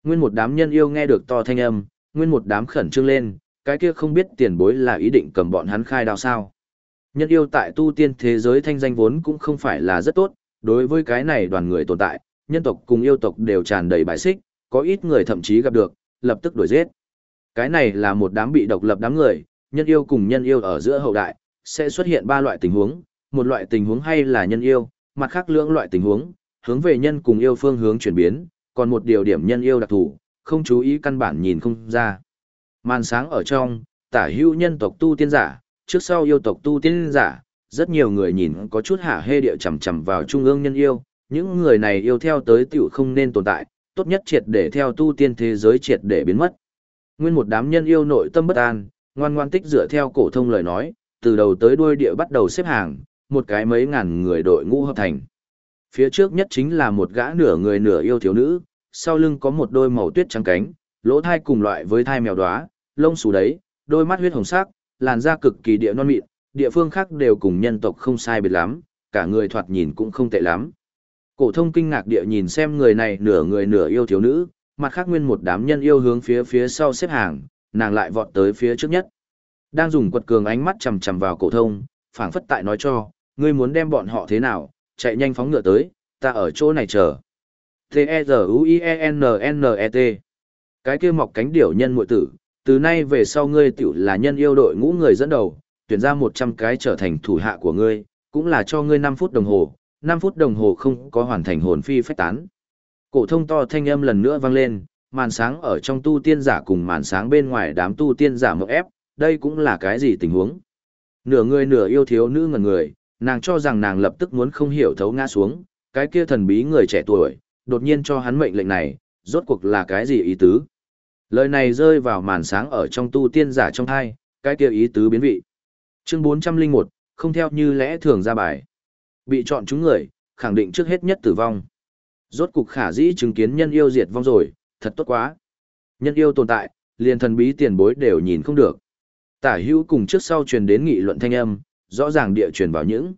Nguyên một đám nhân yêu nghe được to thanh âm, nguyên một đám khẩn trương lên, cái kia không biết tiền bối là ý định cầm bọn hắn khai đao sao. Nhân yêu tại tu tiên thế giới thanh danh vốn cũng không phải là rất tốt, đối với cái này đoàn người tồn tại, nhân tộc cùng yêu tộc đều tràn đầy bài xích, có ít người thậm chí gặp được, lập tức đuổi giết. Cái này là một đám bị độc lập đám người, nhân yêu cùng nhân yêu ở giữa hậu đại, sẽ xuất hiện ba loại tình huống, một loại tình huống hay là nhân yêu, mặt khác lưỡng loại tình huống, hướng về nhân cùng yêu phương hướng chuyển biến, còn một điều điểm nhân yêu đặc thù, không chú ý căn bản nhìn không ra. Màn sáng ở trong, tả hữu nhân tộc tu tiên giả, trước sau yêu tộc tu tiên giả, rất nhiều người nhìn có chút hả hê địa chằm chằm vào trung ương nhân yêu, những người này yêu theo tới tiểu không nên tồn tại, tốt nhất triệt để theo tu tiên thế giới triệt để biến mất. Nguyên một đám nhân yêu nội tâm bất an, ngoan ngoan tích dựa theo cổ thông lời nói, từ đầu tới đuôi địa bắt đầu xếp hàng, một cái mấy ngàn người đội ngũ hợp thành. Phía trước nhất chính là một gã nửa người nửa yêu thiếu nữ, sau lưng có một đôi màu tuyết trắng cánh, lỗ thai cùng loại với thai mèo đóa, lông xù đấy, đôi mắt huyết hồng sắc, làn da cực kỳ địa non mịn, địa phương khác đều cùng nhân tộc không sai biệt lắm, cả người thoạt nhìn cũng không tệ lắm. Cổ thông kinh ngạc địa nhìn xem người này nửa người nửa yêu thiếu nữ, mặt khác nguyên một đám nhân yêu hướng phía phía sau xếp hàng, nàng lại vọt tới phía trước nhất. Đang dùng quật cường ánh mắt chằm chằm vào cổ thông, phảng phất tại nói cho, ngươi muốn đem bọn họ thế nào, chạy nhanh phóng ngựa tới, ta ở chỗ này chờ. T-E-Z-U-I-E-N-N-E-T Cái kia mọc cánh điểu nhân muội tử, từ nay về sau ngươi tiểu là nhân yêu đội ngũ người dẫn đầu, tuyển ra 100 cái trở thành thủ hạ của ngươi, cũng là cho ngươi 5 phút đồng hồ, 5 phút đồng hồ không có hoàn thành hồn phi phách tán. Cổ thông to thanh âm lần nữa vang lên, màn sáng ở trong tu tiên giả cùng màn sáng bên ngoài đám tu tiên giả mộng ép, đây cũng là cái gì tình huống. Nửa người nửa yêu thiếu nữ ngẩn người, nàng cho rằng nàng lập tức muốn không hiểu thấu ngã xuống, cái kia thần bí người trẻ tuổi, đột nhiên cho hắn mệnh lệnh này, rốt cuộc là cái gì ý tứ. Lời này rơi vào màn sáng ở trong tu tiên giả trong hai, cái kia ý tứ biến vị. Chương 401, không theo như lẽ thường ra bài. Bị chọn chúng người, khẳng định trước hết nhất tử vong. Rốt cục khả dĩ chứng kiến nhân yêu diệt vong rồi, thật tốt quá. Nhân yêu tồn tại, liền thần bí tiền bối đều nhìn không được. Tả hữu cùng trước sau truyền đến nghị luận thanh âm, rõ ràng địa truyền vào những.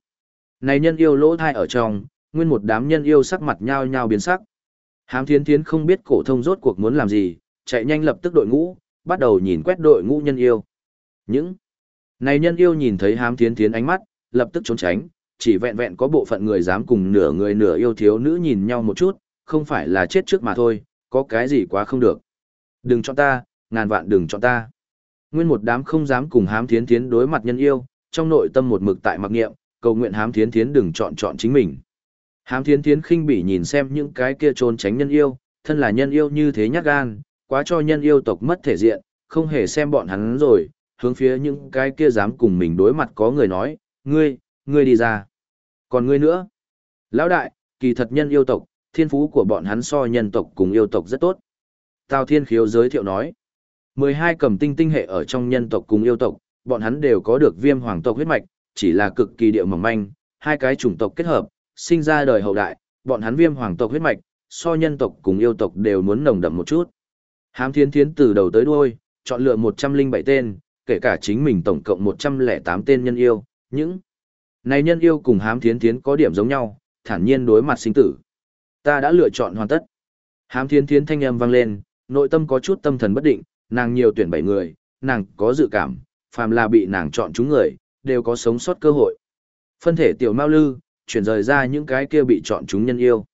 Này nhân yêu lỗ thai ở trong, nguyên một đám nhân yêu sắc mặt nhao nhao biến sắc. Hám thiến thiến không biết cổ thông rốt cuộc muốn làm gì, chạy nhanh lập tức đội ngũ, bắt đầu nhìn quét đội ngũ nhân yêu. Những này nhân yêu nhìn thấy hám thiến thiến ánh mắt, lập tức trốn tránh, chỉ vẹn vẹn có bộ phận người dám cùng nửa người nửa yêu thiếu nữ nhìn nhau một chút, không phải là chết trước mà thôi, có cái gì quá không được. Đừng chọn ta, ngàn vạn đừng chọn ta. Nguyên một đám không dám cùng hám thiến thiến đối mặt nhân yêu, trong nội tâm một mực tại mặc nghiệm, cầu nguyện hám thiến thiến đừng chọn chọn chính mình. Hám thiến thiến khinh bỉ nhìn xem những cái kia trốn tránh nhân yêu, thân là nhân yêu như thế nhát gan, quá cho nhân yêu tộc mất thể diện, không hề xem bọn hắn rồi, hướng phía những cái kia dám cùng mình đối mặt có người nói, ngươi, ngươi đi ra. Còn ngươi nữa? Lão đại, kỳ thật nhân yêu tộc, thiên phú của bọn hắn so nhân tộc cùng yêu tộc rất tốt. Tào Thiên Khiếu giới thiệu nói, 12 cầm tinh tinh hệ ở trong nhân tộc cùng yêu tộc, bọn hắn đều có được viêm hoàng tộc huyết mạch, chỉ là cực kỳ điệu mỏng manh, hai cái chủng tộc kết hợp, sinh ra đời hậu đại, bọn hắn viêm hoàng tộc huyết mạch, so nhân tộc cùng yêu tộc đều muốn nồng đậm một chút. Hám Thiên Thiến từ đầu tới đuôi, chọn lựa 107 tên, kể cả chính mình tổng cộng 108 tên nhân yêu, những này nhân yêu cùng Hám thiến Thiến có điểm giống nhau, thản nhiên đối mặt sinh tử. Ta đã lựa chọn hoàn tất. Hám thiến Thiến thanh âm vang lên, nội tâm có chút tâm thần bất định, nàng nhiều tuyển bảy người, nàng có dự cảm, phàm là bị nàng chọn chúng người, đều có sống sót cơ hội. Phân thể tiểu Mao Lư, chuyển rời ra những cái kia bị chọn chúng nhân yêu.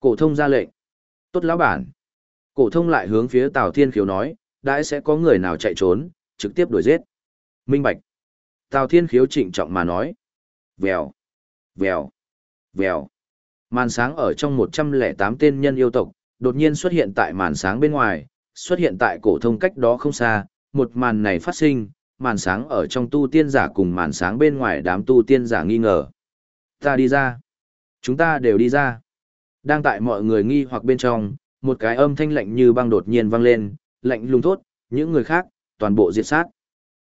Cổ thông ra lệnh. Tốt lão bản. Cổ thông lại hướng phía Tào Thiên Khiếu nói, đã sẽ có người nào chạy trốn, trực tiếp đuổi giết. Minh Bạch. Tào Thiên Khiếu trịnh trọng mà nói. Vèo, vèo, vèo. Màn sáng ở trong 108 tên nhân yêu tộc, đột nhiên xuất hiện tại màn sáng bên ngoài, xuất hiện tại cổ thông cách đó không xa, một màn này phát sinh, màn sáng ở trong tu tiên giả cùng màn sáng bên ngoài đám tu tiên giả nghi ngờ. Ta đi ra. Chúng ta đều đi ra. Đang tại mọi người nghi hoặc bên trong, một cái âm thanh lạnh như băng đột nhiên vang lên, lạnh lùng thốt, những người khác, toàn bộ diệt sát.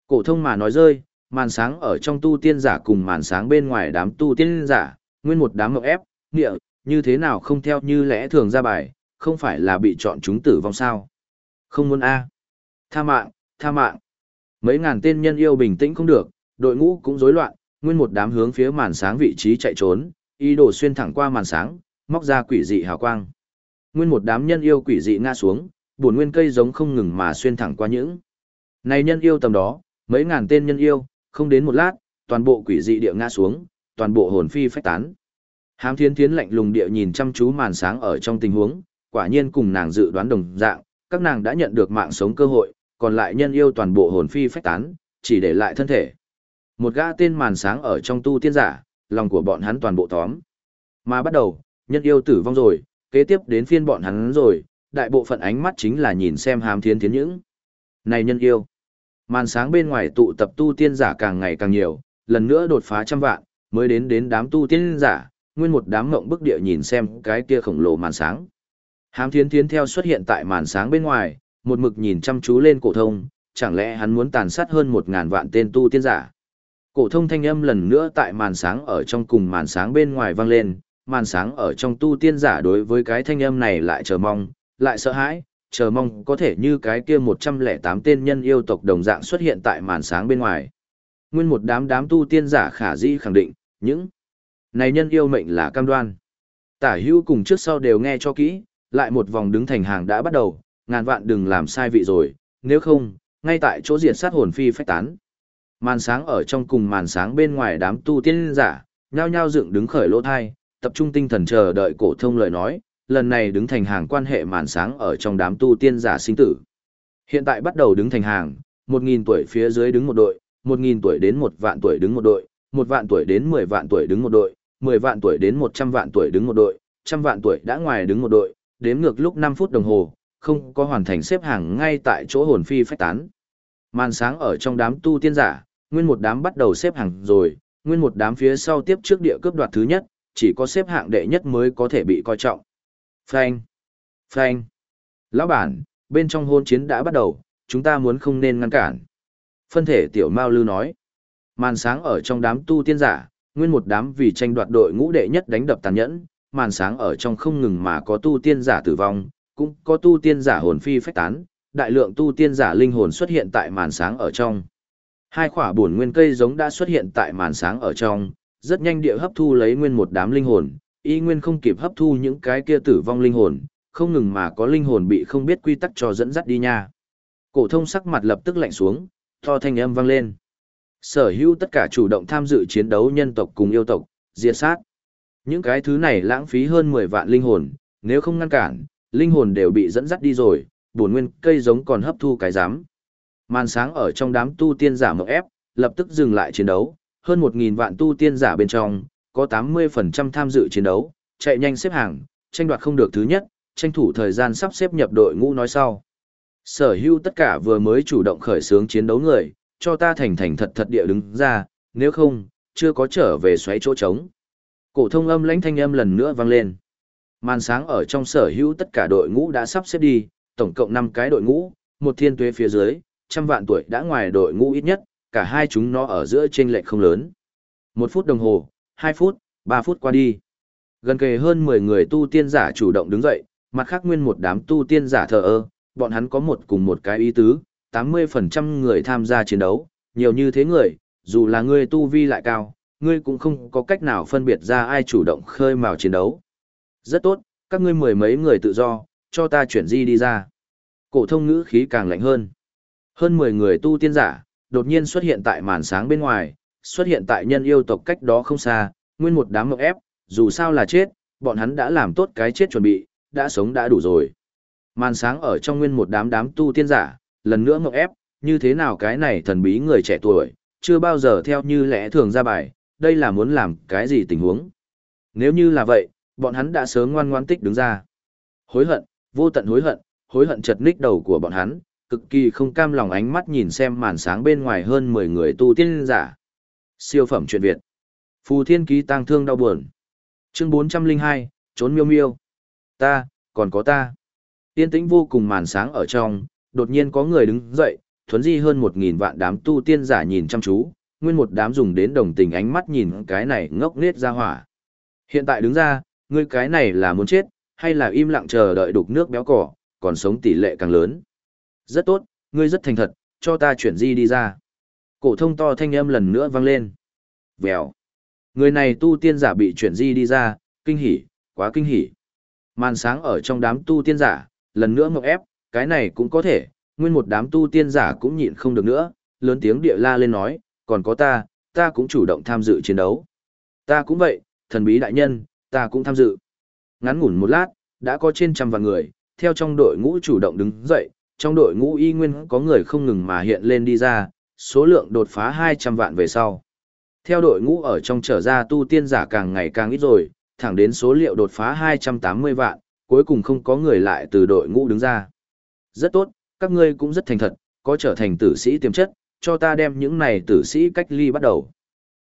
Cổ thông mà nói rơi, màn sáng ở trong tu tiên giả cùng màn sáng bên ngoài đám tu tiên giả, nguyên một đám ngọc ép, nghĩa, như thế nào không theo như lẽ thường ra bài, không phải là bị chọn chúng tử vong sao. Không muốn a Tha mạng, tha mạng. Mấy ngàn tên nhân yêu bình tĩnh không được, đội ngũ cũng rối loạn, nguyên một đám hướng phía màn sáng vị trí chạy trốn, ý đồ xuyên thẳng qua màn sáng, móc ra quỷ dị hào quang. Nguyên một đám nhân yêu quỷ dị ngã xuống, buồn nguyên cây giống không ngừng mà xuyên thẳng qua những. Này nhân yêu tầm đó, mấy ngàn tên nhân yêu, không đến một lát, toàn bộ quỷ dị địa ngã xuống, toàn bộ hồn phi phách tán. Hám Thiên Thiến lạnh lùng địa nhìn chăm chú màn sáng ở trong tình huống, quả nhiên cùng nàng dự đoán đồng dạng, các nàng đã nhận được mạng sống cơ hội, còn lại nhân yêu toàn bộ hồn phi phách tán, chỉ để lại thân thể. Một gã tên màn sáng ở trong tu tiên giả, lòng của bọn hắn toàn bộ tóm. Mà bắt đầu, nhân yêu tử vong rồi, kế tiếp đến phiên bọn hắn rồi, đại bộ phận ánh mắt chính là nhìn xem hám thiên thiến những. Này nhân yêu, màn sáng bên ngoài tụ tập tu tiên giả càng ngày càng nhiều, lần nữa đột phá trăm vạn, mới đến đến đám tu tiên giả, nguyên một đám ngộng bức địa nhìn xem cái kia khổng lồ màn sáng. Hám thiến thiến theo xuất hiện tại màn sáng bên ngoài, một mực nhìn chăm chú lên cổ thông, chẳng lẽ hắn muốn tàn sát hơn một ngàn vạn tên tu tiên giả. Cổ thông thanh âm lần nữa tại màn sáng ở trong cùng màn sáng bên ngoài vang lên, màn sáng ở trong tu tiên giả đối với cái thanh âm này lại chờ mong, lại sợ hãi, chờ mong có thể như cái kia 108 tên nhân yêu tộc đồng dạng xuất hiện tại màn sáng bên ngoài. Nguyên một đám đám tu tiên giả khả dĩ khẳng định, những này nhân yêu mệnh là cam đoan. Tả hữu cùng trước sau đều nghe cho kỹ, lại một vòng đứng thành hàng đã bắt đầu, ngàn vạn đừng làm sai vị rồi, nếu không, ngay tại chỗ diệt sát hồn phi phách tán. Màn sáng ở trong cùng màn sáng bên ngoài đám tu tiên giả, nhao nhao dựng đứng khởi lỗ thai, tập trung tinh thần chờ đợi cổ thông lời nói, lần này đứng thành hàng quan hệ màn sáng ở trong đám tu tiên giả sinh tử. Hiện tại bắt đầu đứng thành hàng, 1.000 tuổi phía dưới đứng một đội, 1.000 tuổi đến 1 vạn tuổi đứng một đội, 1 vạn tuổi đến 10 vạn tuổi đứng một đội, 10 vạn tuổi đến 100 vạn tuổi đứng một đội, trăm vạn tuổi đã ngoài đứng một đội, đếm ngược lúc 5 phút đồng hồ, không có hoàn thành xếp hàng ngay tại chỗ hồn phi phách tán. Màn sáng ở trong đám tu tiên giả, nguyên một đám bắt đầu xếp hàng rồi, nguyên một đám phía sau tiếp trước địa cướp đoạt thứ nhất, chỉ có xếp hạng đệ nhất mới có thể bị coi trọng. Phanh! Phanh! Lão bản, bên trong hôn chiến đã bắt đầu, chúng ta muốn không nên ngăn cản. Phân thể tiểu Mao Lư nói. Màn sáng ở trong đám tu tiên giả, nguyên một đám vì tranh đoạt đội ngũ đệ nhất đánh đập tàn nhẫn, màn sáng ở trong không ngừng mà có tu tiên giả tử vong, cũng có tu tiên giả hồn phi phách tán, đại lượng tu tiên giả linh hồn xuất hiện tại màn sáng ở trong. Hai khỏa bổn nguyên cây giống đã xuất hiện tại màn sáng ở trong, rất nhanh địa hấp thu lấy nguyên một đám linh hồn, y nguyên không kịp hấp thu những cái kia tử vong linh hồn, không ngừng mà có linh hồn bị không biết quy tắc cho dẫn dắt đi nha. Cổ thông sắc mặt lập tức lạnh xuống, to thanh âm vang lên. Sở hữu tất cả chủ động tham dự chiến đấu nhân tộc cùng yêu tộc, diệt sát. Những cái thứ này lãng phí hơn 10 vạn linh hồn, nếu không ngăn cản, linh hồn đều bị dẫn dắt đi rồi, bổn nguyên cây giống còn hấp thu cái giám. Màn sáng ở trong đám tu tiên giả mộng ép, lập tức dừng lại chiến đấu, hơn 1.000 vạn tu tiên giả bên trong, có 80% tham dự chiến đấu, chạy nhanh xếp hàng, tranh đoạt không được thứ nhất, tranh thủ thời gian sắp xếp nhập đội ngũ nói sau. Sở hữu tất cả vừa mới chủ động khởi xướng chiến đấu người, cho ta thành thành thật thật địa đứng ra, nếu không, chưa có trở về xoáy chỗ trống. Cổ thông âm lãnh thanh âm lần nữa vang lên. Màn sáng ở trong sở hữu tất cả đội ngũ đã sắp xếp đi, tổng cộng 5 cái đội ngũ, một thiên tuế phía dưới, trăm vạn tuổi đã ngoài đội ngũ ít nhất, cả hai chúng nó ở giữa chênh lệch không lớn. Một phút đồng hồ, 2 phút, 3 phút qua đi. Gần kề hơn 10 người tu tiên giả chủ động đứng dậy, mặt khác nguyên một đám tu tiên giả thờ ơ, bọn hắn có một cùng một cái ý tứ, 80% người tham gia chiến đấu, nhiều như thế người, dù là ngươi tu vi lại cao, ngươi cũng không có cách nào phân biệt ra ai chủ động khơi mào chiến đấu. Rất tốt, các ngươi mười mấy người tự do, cho ta chuyển di đi ra. Cổ thông ngữ khí càng lạnh hơn. Hơn 10 người tu tiên giả, đột nhiên xuất hiện tại màn sáng bên ngoài, xuất hiện tại nhân yêu tộc cách đó không xa, nguyên một đám mộng ép, dù sao là chết, bọn hắn đã làm tốt cái chết chuẩn bị, đã sống đã đủ rồi. Màn sáng ở trong nguyên một đám đám tu tiên giả, lần nữa mộng ép, như thế nào cái này thần bí người trẻ tuổi, chưa bao giờ theo như lẽ thường ra bài, đây là muốn làm cái gì tình huống. Nếu như là vậy, bọn hắn đã sớm ngoan ngoan tích đứng ra. Hối hận, vô tận hối hận, hối hận chật ních đầu của bọn hắn, cực kỳ không cam lòng ánh mắt nhìn xem màn sáng bên ngoài hơn 10 người tu tiên giả. Siêu phẩm truyện Việt. Phù Thiên Ký tang thương đau buồn. Chương 402, trốn miêu miêu. Ta, còn có ta. Tiên tĩnh vô cùng màn sáng ở trong, đột nhiên có người đứng dậy, thuấn di hơn 1.000 vạn đám tu tiên giả nhìn chăm chú, nguyên một đám dùng đến đồng tình ánh mắt nhìn cái này ngốc nết ra hỏa. Hiện tại đứng ra, ngươi cái này là muốn chết, hay là im lặng chờ đợi đục nước béo cỏ, còn sống tỷ lệ càng lớn. Rất tốt, ngươi rất thành thật, cho ta chuyển di đi ra. Cổ thông to thanh âm lần nữa vang lên. Vèo. Người này tu tiên giả bị chuyển di đi ra, kinh hỉ, quá kinh hỉ. Màn sáng ở trong đám tu tiên giả, lần nữa ngọc ép, cái này cũng có thể, nguyên một đám tu tiên giả cũng nhịn không được nữa, lớn tiếng địa la lên nói, còn có ta, ta cũng chủ động tham dự chiến đấu. Ta cũng vậy, thần bí đại nhân, ta cũng tham dự. Ngắn ngủn một lát, đã có trên trăm vạn người, theo trong đội ngũ chủ động đứng dậy, trong đội ngũ y nguyên có người không ngừng mà hiện lên đi ra, số lượng đột phá 200 vạn về sau. Theo đội ngũ ở trong trở ra tu tiên giả càng ngày càng ít rồi, thẳng đến số liệu đột phá 280 vạn, cuối cùng không có người lại từ đội ngũ đứng ra. Rất tốt, các ngươi cũng rất thành thật, có trở thành tử sĩ tiềm chất, cho ta đem những này tử sĩ cách ly bắt đầu.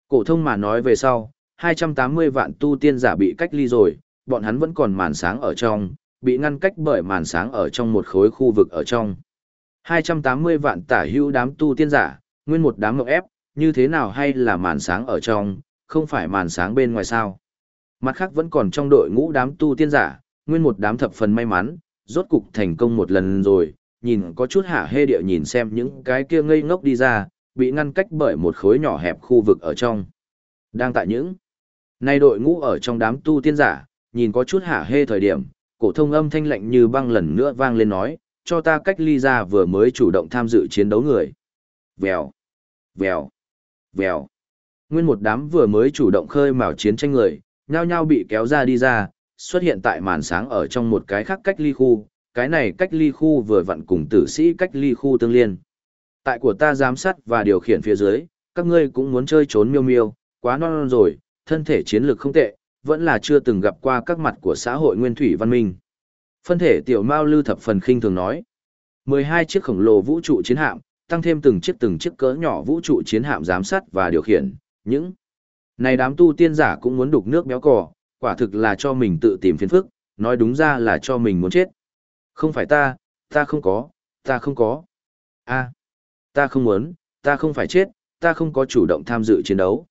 Cổ thông mà nói về sau, 280 vạn tu tiên giả bị cách ly rồi, bọn hắn vẫn còn màn sáng ở trong, bị ngăn cách bởi màn sáng ở trong một khối khu vực ở trong. 280 vạn tả hữu đám tu tiên giả, nguyên một đám ngọc ép, như thế nào hay là màn sáng ở trong, không phải màn sáng bên ngoài sao. Mặt khác vẫn còn trong đội ngũ đám tu tiên giả, nguyên một đám thập phần may mắn, rốt cục thành công một lần rồi, nhìn có chút hạ hê địa nhìn xem những cái kia ngây ngốc đi ra, bị ngăn cách bởi một khối nhỏ hẹp khu vực ở trong. Đang tại những nay đội ngũ ở trong đám tu tiên giả, nhìn có chút hạ hê thời điểm, cổ thông âm thanh lạnh như băng lần nữa vang lên nói, cho ta cách ly ra vừa mới chủ động tham dự chiến đấu người. Vèo, vèo, vèo. Nguyên một đám vừa mới chủ động khơi mào chiến tranh người, nhao nhao bị kéo ra đi ra, xuất hiện tại màn sáng ở trong một cái khác cách ly khu, cái này cách ly khu vừa vặn cùng tử sĩ cách ly khu tương liên. Tại của ta giám sát và điều khiển phía dưới, các ngươi cũng muốn chơi trốn miêu miêu, quá non, non rồi, thân thể chiến lược không tệ, vẫn là chưa từng gặp qua các mặt của xã hội nguyên thủy văn minh. Phân thể tiểu Mao Lư thập phần khinh thường nói. 12 chiếc khổng lồ vũ trụ chiến hạm, tăng thêm từng chiếc từng chiếc cỡ nhỏ vũ trụ chiến hạm giám sát và điều khiển, những này đám tu tiên giả cũng muốn đục nước béo cò, quả thực là cho mình tự tìm phiền phức, nói đúng ra là cho mình muốn chết. Không phải ta, ta không có, ta không có. a ta không muốn, ta không phải chết, ta không có chủ động tham dự chiến đấu.